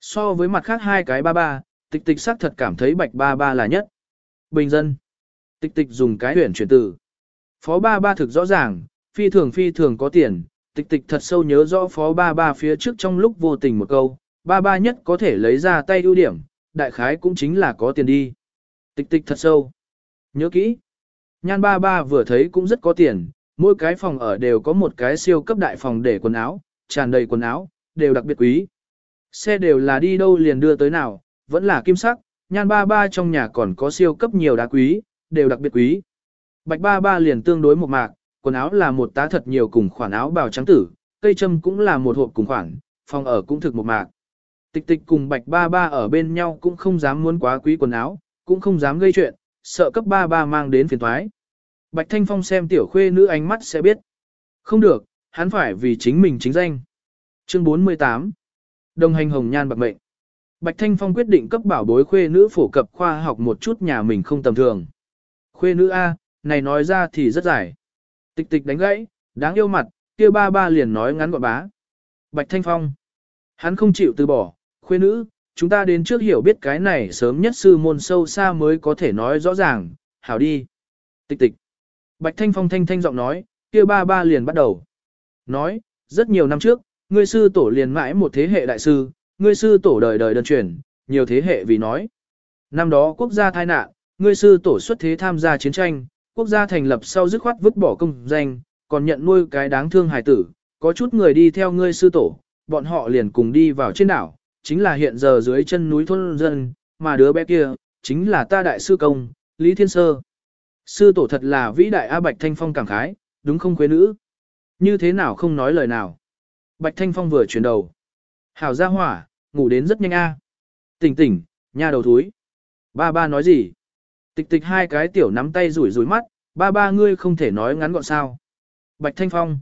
A: So với mặt khác hai cái ba ba, tịch tịch xác thật cảm thấy bạch ba ba là nhất. Bình dân. Tịch tịch dùng cái huyền chuyển từ. Phó ba ba thực rõ ràng, phi thường phi thường có tiền, tịch tịch thật sâu nhớ rõ phó ba ba phía trước trong lúc vô tình một câu, ba ba nhất có thể lấy ra tay ưu điểm, đại khái cũng chính là có tiền đi. Tịch tịch thật sâu. Nhớ kỹ. Nhan ba ba vừa thấy cũng rất có tiền, mỗi cái phòng ở đều có một cái siêu cấp đại phòng để quần áo, tràn đầy quần áo, đều đặc biệt quý. Xe đều là đi đâu liền đưa tới nào, vẫn là kim sắc, nhan ba ba trong nhà còn có siêu cấp nhiều đá quý, đều đặc biệt quý. Bạch ba ba liền tương đối một mạc, quần áo là một tá thật nhiều cùng khoản áo bào trắng tử, cây châm cũng là một hộp cùng khoản, phòng ở cũng thực một mạc. Tịch tịch cùng bạch ba ba ở bên nhau cũng không dám muốn quá quý quần áo, cũng không dám gây chuyện, sợ cấp ba ba mang đến phiền thoái. Bạch Thanh Phong xem tiểu khuê nữ ánh mắt sẽ biết. Không được, hắn phải vì chính mình chính danh. Chương 48 Đồng hành hồng nhan bạc mệnh. Bạch Thanh Phong quyết định cấp bảo bối khuê nữ phổ cập khoa học một chút nhà mình không tầm thường. Khuê nữ A, này nói ra thì rất dài. Tịch tịch đánh gãy, đáng yêu mặt, kia ba ba liền nói ngắn gọn bá. Bạch Thanh Phong. Hắn không chịu từ bỏ, khuê nữ, chúng ta đến trước hiểu biết cái này sớm nhất sư môn sâu xa mới có thể nói rõ ràng, hảo đi. Tịch tịch. Bạch Thanh Phong thanh thanh giọng nói, kia ba ba liền bắt đầu. Nói, rất nhiều năm trước, ngươi sư tổ liền mãi một thế hệ đại sư, ngươi sư tổ đời đời đơn truyền, nhiều thế hệ vì nói. Năm đó quốc gia tai nạn, ngươi sư tổ xuất thế tham gia chiến tranh, quốc gia thành lập sau dứt khoát vứt bỏ công danh, còn nhận nuôi cái đáng thương hài tử, có chút người đi theo ngươi sư tổ, bọn họ liền cùng đi vào trên đảo, chính là hiện giờ dưới chân núi thôn dân, mà đứa bé kia, chính là ta đại sư công, Lý Thiên Sơ. Sư tổ thật là vĩ đại A Bạch Thanh Phong cảm khái, đúng không quê nữ? Như thế nào không nói lời nào? Bạch Thanh Phong vừa chuyển đầu. Hảo ra hỏa, ngủ đến rất nhanh A. Tỉnh tỉnh, nhà đầu thúi. Ba ba nói gì? Tịch tịch hai cái tiểu nắm tay rủi rủi mắt, ba ba ngươi không thể nói ngắn gọn sao. Bạch Thanh Phong.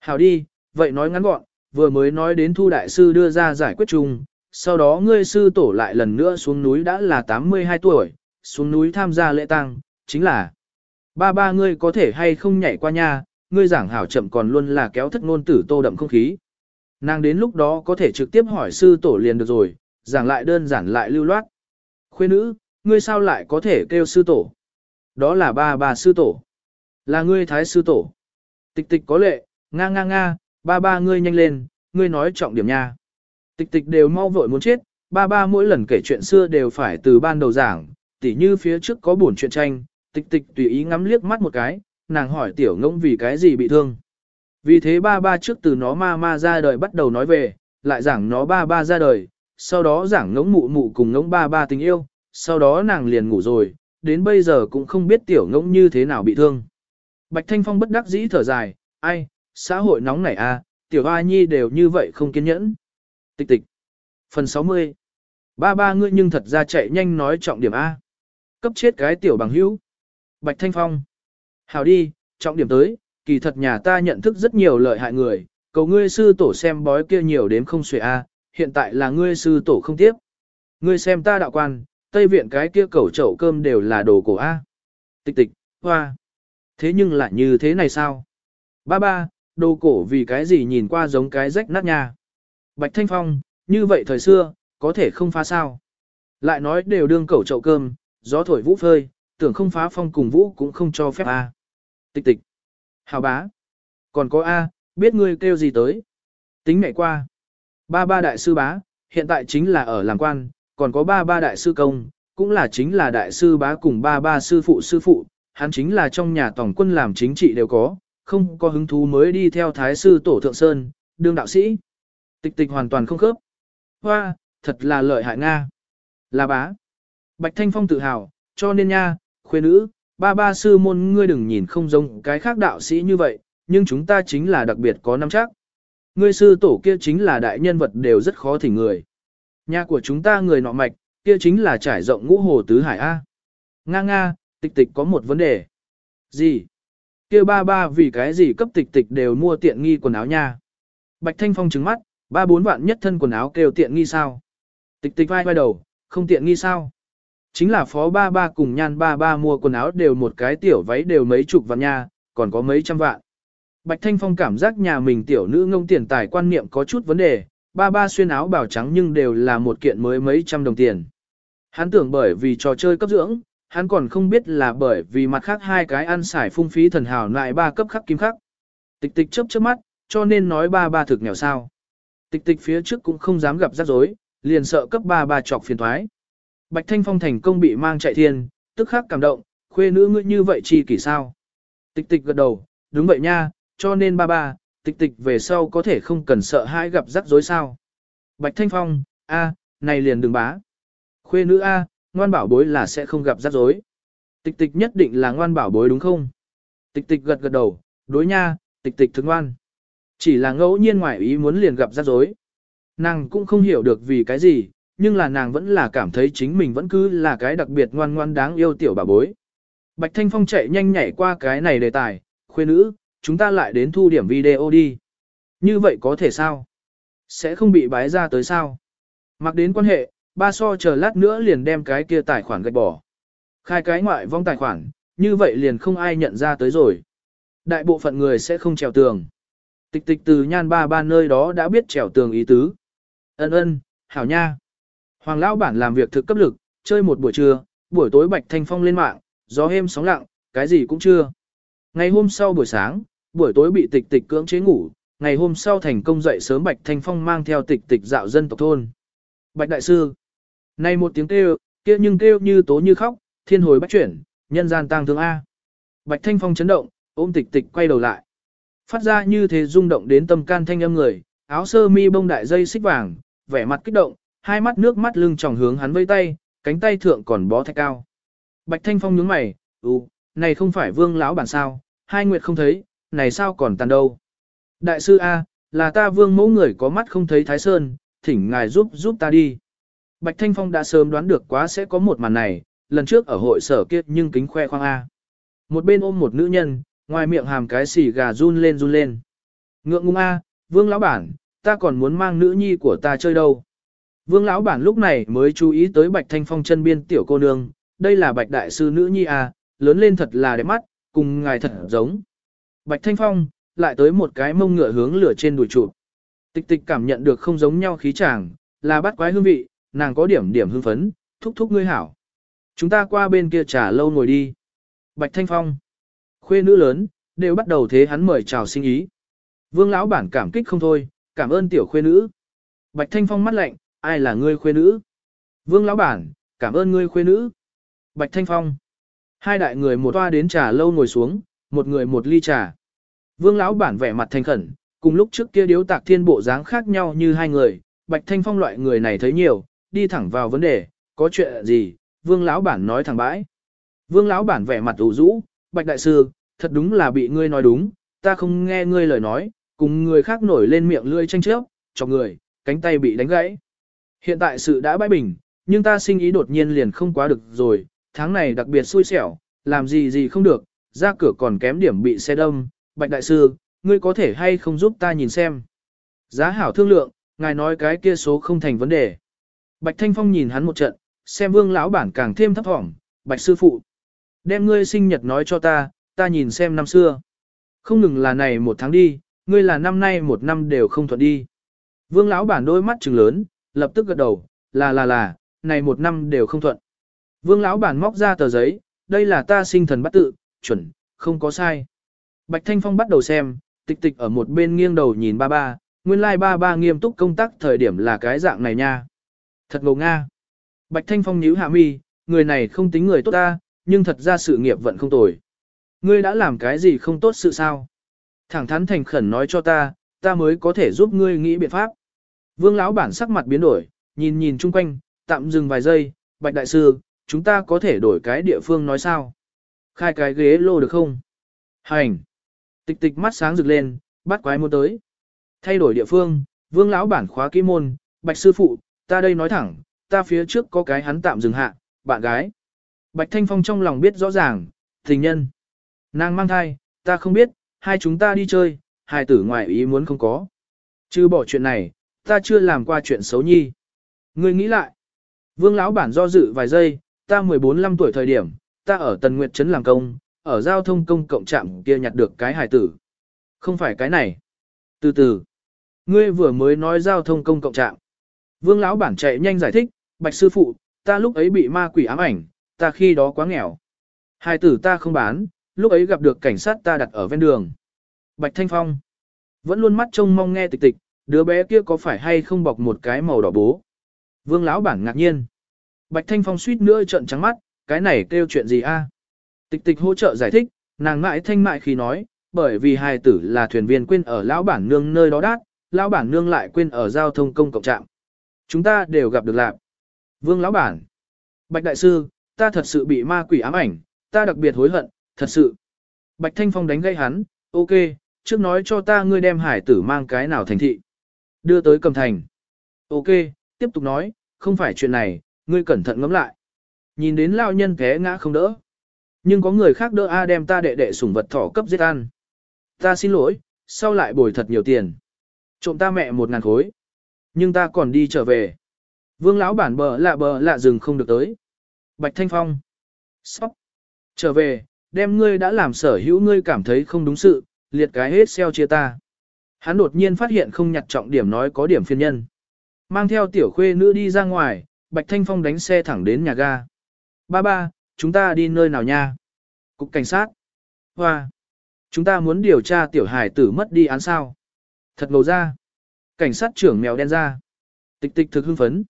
A: Hảo đi, vậy nói ngắn gọn, vừa mới nói đến thu đại sư đưa ra giải quyết chung, sau đó ngươi sư tổ lại lần nữa xuống núi đã là 82 tuổi, xuống núi tham gia lễ tang, chính là ba ba ngươi có thể hay không nhảy qua nha, ngươi giảng hảo chậm còn luôn là kéo thất ngôn tử tô đậm không khí. Nàng đến lúc đó có thể trực tiếp hỏi sư tổ liền được rồi, giảng lại đơn giản lại lưu loát. Khuê nữ, ngươi sao lại có thể kêu sư tổ? Đó là ba bà sư tổ. Là ngươi thái sư tổ. Tịch tịch có lệ, nga nga nga, ba ba ngươi nhanh lên, ngươi nói trọng điểm nha. Tịch tịch đều mau vội muốn chết, ba ba mỗi lần kể chuyện xưa đều phải từ ban đầu giảng, tỉ như phía trước có buồn chuyện tranh, tịch tịch tùy ý ngắm liếc mắt một cái, nàng hỏi tiểu ngỗng vì cái gì bị thương. Vì thế ba ba trước từ nó ma ma ra đời bắt đầu nói về, lại giảng nó ba ba ra đời, sau đó giảng ngỗng mụ mụ cùng ngỗng ba ba tình yêu, sau đó nàng liền ngủ rồi, đến bây giờ cũng không biết tiểu ngỗng như thế nào bị thương. Bạch Thanh Phong bất đắc dĩ thở dài, ai, xã hội nóng nảy a, à, tiểu hoa nhi đều như vậy không kiên nhẫn. Tịch tịch. Phần 60. Ba ba ngươi nhưng thật ra chạy nhanh nói trọng điểm A. Cấp chết cái tiểu bằng hữu. Bạch Thanh Phong. Hào đi, trọng điểm tới, kỳ thật nhà ta nhận thức rất nhiều lợi hại người, cầu ngươi sư tổ xem bói kia nhiều đến không xuể A, hiện tại là ngươi sư tổ không tiếp. Ngươi xem ta đạo quan, Tây viện cái kia cẩu chậu cơm đều là đồ cổ A. Tịch tịch, hoa. Thế nhưng lại như thế này sao? Ba ba, đồ cổ vì cái gì nhìn qua giống cái rách nát nha. Bạch Thanh Phong, như vậy thời xưa, có thể không phá sao. Lại nói đều đương cẩu chậu cơm, gió thổi vũ phơi, tưởng không phá phong cùng vũ cũng không cho phép A. Tịch tịch. Hào bá. Còn có A, biết ngươi kêu gì tới. Tính mẹ qua. Ba ba đại sư bá, hiện tại chính là ở làng quan, còn có ba ba đại sư công, cũng là chính là đại sư bá cùng ba ba sư phụ sư phụ, hắn chính là trong nhà tổng quân làm chính trị đều có, không có hứng thú mới đi theo thái sư tổ thượng sơn, đương đạo sĩ. Tịch tịch hoàn toàn không khớp. Hoa, thật là lợi hại Nga. Là bá. Bạch Thanh Phong tự hào, cho nên nha, khuê nữ, ba ba sư môn ngươi đừng nhìn không giống cái khác đạo sĩ như vậy, nhưng chúng ta chính là đặc biệt có năm chắc. Ngươi sư tổ kia chính là đại nhân vật đều rất khó thỉnh người. Nhà của chúng ta người nọ mạch, kia chính là trải rộng ngũ hồ tứ hải A. Nga nga, tịch tịch có một vấn đề. Gì? Kia ba ba vì cái gì cấp tịch tịch đều mua tiện nghi quần áo nha. Bạch Thanh Phong trứng mắt, ba bốn vạn nhất thân quần áo kêu tiện nghi sao. Tịch tịch vai vai đầu, không tiện nghi sao. Chính là phó ba ba cùng nhan ba ba mua quần áo đều một cái tiểu váy đều mấy chục vạn nha, còn có mấy trăm vạn. Bạch Thanh Phong cảm giác nhà mình tiểu nữ ngông tiền tài quan niệm có chút vấn đề, ba ba xuyên áo bảo trắng nhưng đều là một kiện mới mấy trăm đồng tiền. Hắn tưởng bởi vì trò chơi cấp dưỡng, hắn còn không biết là bởi vì mặt khác hai cái ăn xài phung phí thần hào lại ba cấp khắc kim khắc. Tịch tịch chớp chớp mắt, cho nên nói ba ba thực nghèo sao. Tịch tịch phía trước cũng không dám gặp rắc rối, liền sợ cấp ba ba chọc phiền thoái. Bạch Thanh Phong thành công bị mang chạy thiên, tức khắc cảm động, khuê nữ ngươi như vậy chi kỷ sao. Tịch tịch gật đầu, đúng vậy nha, cho nên ba ba, tịch tịch về sau có thể không cần sợ hãi gặp rắc rối sao. Bạch Thanh Phong, a, này liền đừng bá. Khuê nữ a, ngoan bảo bối là sẽ không gặp rắc rối. Tịch tịch nhất định là ngoan bảo bối đúng không? Tịch tịch gật gật đầu, đối nha, tịch tịch thức ngoan. Chỉ là ngẫu nhiên ngoại ý muốn liền gặp rắc rối. Nàng cũng không hiểu được vì cái gì, nhưng là nàng vẫn là cảm thấy chính mình vẫn cứ là cái đặc biệt ngoan ngoan đáng yêu tiểu bà bối. Bạch Thanh Phong chạy nhanh nhảy qua cái này đề tài, khuê nữ, chúng ta lại đến thu điểm video đi. Như vậy có thể sao? Sẽ không bị bái ra tới sao? Mặc đến quan hệ, ba so chờ lát nữa liền đem cái kia tài khoản gạch bỏ. Khai cái ngoại vong tài khoản, như vậy liền không ai nhận ra tới rồi. Đại bộ phận người sẽ không trèo tường. Tịch tịch từ nhan ba ba nơi đó đã biết trèo tường ý tứ. Ân ân, hảo nha. Hoàng lão bản làm việc thực cấp lực, chơi một buổi trưa, buổi tối Bạch Thanh Phong lên mạng, gió êm sóng lặng, cái gì cũng chưa. Ngày hôm sau buổi sáng, buổi tối bị tịch tịch cưỡng chế ngủ, ngày hôm sau thành công dậy sớm Bạch Thanh Phong mang theo tịch tịch dạo dân tộc thôn. Bạch Đại Sư, này một tiếng kêu, kia nhưng kêu như tố như khóc, thiên hồi bách chuyển, nhân gian tang thương A. Bạch Thanh Phong chấn động, ôm tịch tịch quay đầu lại. Phát ra như thế rung động đến tâm can thanh âm người, áo sơ mi bông đại dây xích vàng, vẻ mặt kích động, hai mắt nước mắt lưng tròng hướng hắn vây tay, cánh tay thượng còn bó thạch cao. Bạch Thanh Phong nhướng mày, ừ, này không phải vương lão bản sao, hai nguyệt không thấy, này sao còn tàn đâu. Đại sư A, là ta vương mẫu người có mắt không thấy thái sơn, thỉnh ngài giúp giúp ta đi. Bạch Thanh Phong đã sớm đoán được quá sẽ có một màn này, lần trước ở hội sở kia nhưng kính khoe khoang A. Một bên ôm một nữ nhân, ngoài miệng hàm cái xì gà run lên run lên. Ngượng ngung A, vương lão bản, ta còn muốn mang nữ nhi của ta chơi đâu. Vương lão bản lúc này mới chú ý tới Bạch Thanh Phong chân biên tiểu cô nương, đây là Bạch đại sư nữ nhi A, lớn lên thật là đẹp mắt, cùng ngài thật giống. Bạch Thanh Phong, lại tới một cái mông ngựa hướng lửa trên đùi trụ. Tịch tịch cảm nhận được không giống nhau khí chàng, là bắt quái hương vị, nàng có điểm điểm hưng phấn, thúc thúc ngươi hảo. Chúng ta qua bên kia trà lâu ngồi đi. Bạch Thanh Phong, khuê nữ lớn, đều bắt đầu thế hắn mời chào sinh ý. Vương lão bản cảm kích không thôi, cảm ơn tiểu khuê nữ. Bạch Thanh Phong mắt lạnh, ai là ngươi khuê nữ? Vương lão bản, cảm ơn ngươi khuê nữ. Bạch Thanh Phong. Hai đại người một toa đến trà lâu ngồi xuống, một người một ly trà. Vương lão bản vẻ mặt thành khẩn, cùng lúc trước kia điếu tạc thiên bộ dáng khác nhau như hai người, Bạch Thanh Phong loại người này thấy nhiều, đi thẳng vào vấn đề, có chuyện gì, Vương lão bản nói thẳng bãi. Vương lão bản vẻ mặt ủ rũ, Bạch đại sư, thật đúng là bị ngươi nói đúng, ta không nghe ngươi lời nói, cùng người khác nổi lên miệng lưỡi tranh chấp, cho người, cánh tay bị đánh gãy. Hiện tại sự đã bãi bình, nhưng ta sinh ý đột nhiên liền không quá được rồi, tháng này đặc biệt xui xẻo, làm gì gì không được, ra cửa còn kém điểm bị xe đâm, Bạch Đại Sư, ngươi có thể hay không giúp ta nhìn xem. Giá hảo thương lượng, ngài nói cái kia số không thành vấn đề. Bạch Thanh Phong nhìn hắn một trận, xem vương lão bản càng thêm thấp thỏm, Bạch Sư Phụ. Đem ngươi sinh nhật nói cho ta, ta nhìn xem năm xưa. Không ngừng là này một tháng đi, ngươi là năm nay một năm đều không thuận đi. Vương lão bản đôi mắt trừng lớn, lập tức gật đầu, là là là, này một năm đều không thuận. Vương lão bản móc ra tờ giấy, đây là ta sinh thần bắt tự, chuẩn, không có sai. Bạch Thanh Phong bắt đầu xem, tịch tịch ở một bên nghiêng đầu nhìn ba ba, nguyên lai like ba ba nghiêm túc công tác thời điểm là cái dạng này nha. Thật ngầu nga. Bạch Thanh Phong nhíu hạ mi, người này không tính người tốt ta, nhưng thật ra sự nghiệp vẫn không tồi. Ngươi đã làm cái gì không tốt sự sao? Thẳng thắn thành khẩn nói cho ta, ta mới có thể giúp ngươi nghĩ biện pháp. Vương lão bản sắc mặt biến đổi, nhìn nhìn chung quanh, tạm dừng vài giây, Bạch Đại Sư, chúng ta có thể đổi cái địa phương nói sao? Khai cái ghế lô được không? Hành! Tịch tịch mắt sáng rực lên, bắt quái muốn tới. Thay đổi địa phương, vương lão bản khóa kỹ môn, Bạch Sư Phụ, ta đây nói thẳng, ta phía trước có cái hắn tạm dừng hạ, bạn gái. Bạch Thanh Phong trong lòng biết rõ ràng, tình nhân. Nàng mang thai, ta không biết, hai chúng ta đi chơi, hai tử ngoại ý muốn không có. Chứ bỏ chuyện này, ta chưa làm qua chuyện xấu nhi. Ngươi nghĩ lại. Vương lão bản do dự vài giây, ta 14-15 tuổi thời điểm, ta ở Tần Nguyệt Trấn làm công, ở giao thông công cộng trạm kia nhặt được cái hài tử. Không phải cái này. Từ từ. Ngươi vừa mới nói giao thông công cộng trạm. Vương lão bản chạy nhanh giải thích, bạch sư phụ, ta lúc ấy bị ma quỷ ám ảnh, ta khi đó quá nghèo. hai tử ta không bán, lúc ấy gặp được cảnh sát ta đặt ở ven đường. Bạch Thanh Phong. Vẫn luôn mắt trông mong nghe tịch tịch, đứa bé kia có phải hay không bọc một cái màu đỏ bố. Vương lão bản ngạc nhiên. Bạch Thanh Phong suýt nữa trợn trắng mắt, cái này kêu chuyện gì a? Tịch tịch hỗ trợ giải thích, nàng mãi thanh mại khi nói, bởi vì hài tử là thuyền viên quên ở lão bản nương nơi đó đát, lão bản nương lại quên ở giao thông công cộng trạm. Chúng ta đều gặp được lạc. Vương lão bản. Bạch đại sư, ta thật sự bị ma quỷ ám ảnh, ta đặc biệt hối hận, thật sự. Bạch Thanh Phong đánh gây hắn, ok, trước nói cho ta ngươi đem hải tử mang cái nào thành thị. Đưa tới cầm thành. Ok, tiếp tục nói, không phải chuyện này, ngươi cẩn thận ngẫm lại. Nhìn đến lao nhân té ngã không đỡ. Nhưng có người khác đỡ A đem ta đệ đệ sủng vật thỏ cấp giết ăn. Ta xin lỗi, sau lại bồi thật nhiều tiền. Trộm ta mẹ một ngàn khối. Nhưng ta còn đi trở về. Vương lão bản bờ lạ bờ lạ rừng không được tới. Bạch Thanh Phong. Sóc. Trở về, đem ngươi đã làm sở hữu ngươi cảm thấy không đúng sự, liệt cái hết xeo chia ta. Hắn đột nhiên phát hiện không nhặt trọng điểm nói có điểm phiên nhân. Mang theo tiểu khuê nữ đi ra ngoài, Bạch Thanh Phong đánh xe thẳng đến nhà ga. Ba ba, chúng ta đi nơi nào nha? Cục cảnh sát. Hoa. Chúng ta muốn điều tra tiểu hải tử mất đi án sao. Thật ngầu ra. Cảnh sát trưởng mèo đen ra. Tịch tịch thực hưng phấn.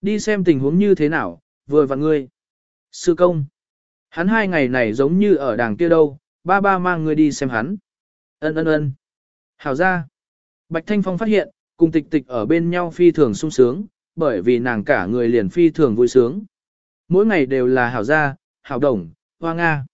A: Đi xem tình huống như thế nào, vừa vặn ngươi. Sư công. Hắn hai ngày này giống như ở đàng kia đâu, ba ba mang ngươi đi xem hắn. Ân ân ân. Hảo ra. Bạch Thanh Phong phát hiện, cùng tịch tịch ở bên nhau phi thường sung sướng, bởi vì nàng cả người liền phi thường vui sướng. Mỗi ngày đều là hảo gia, hảo đồng, hoa nga.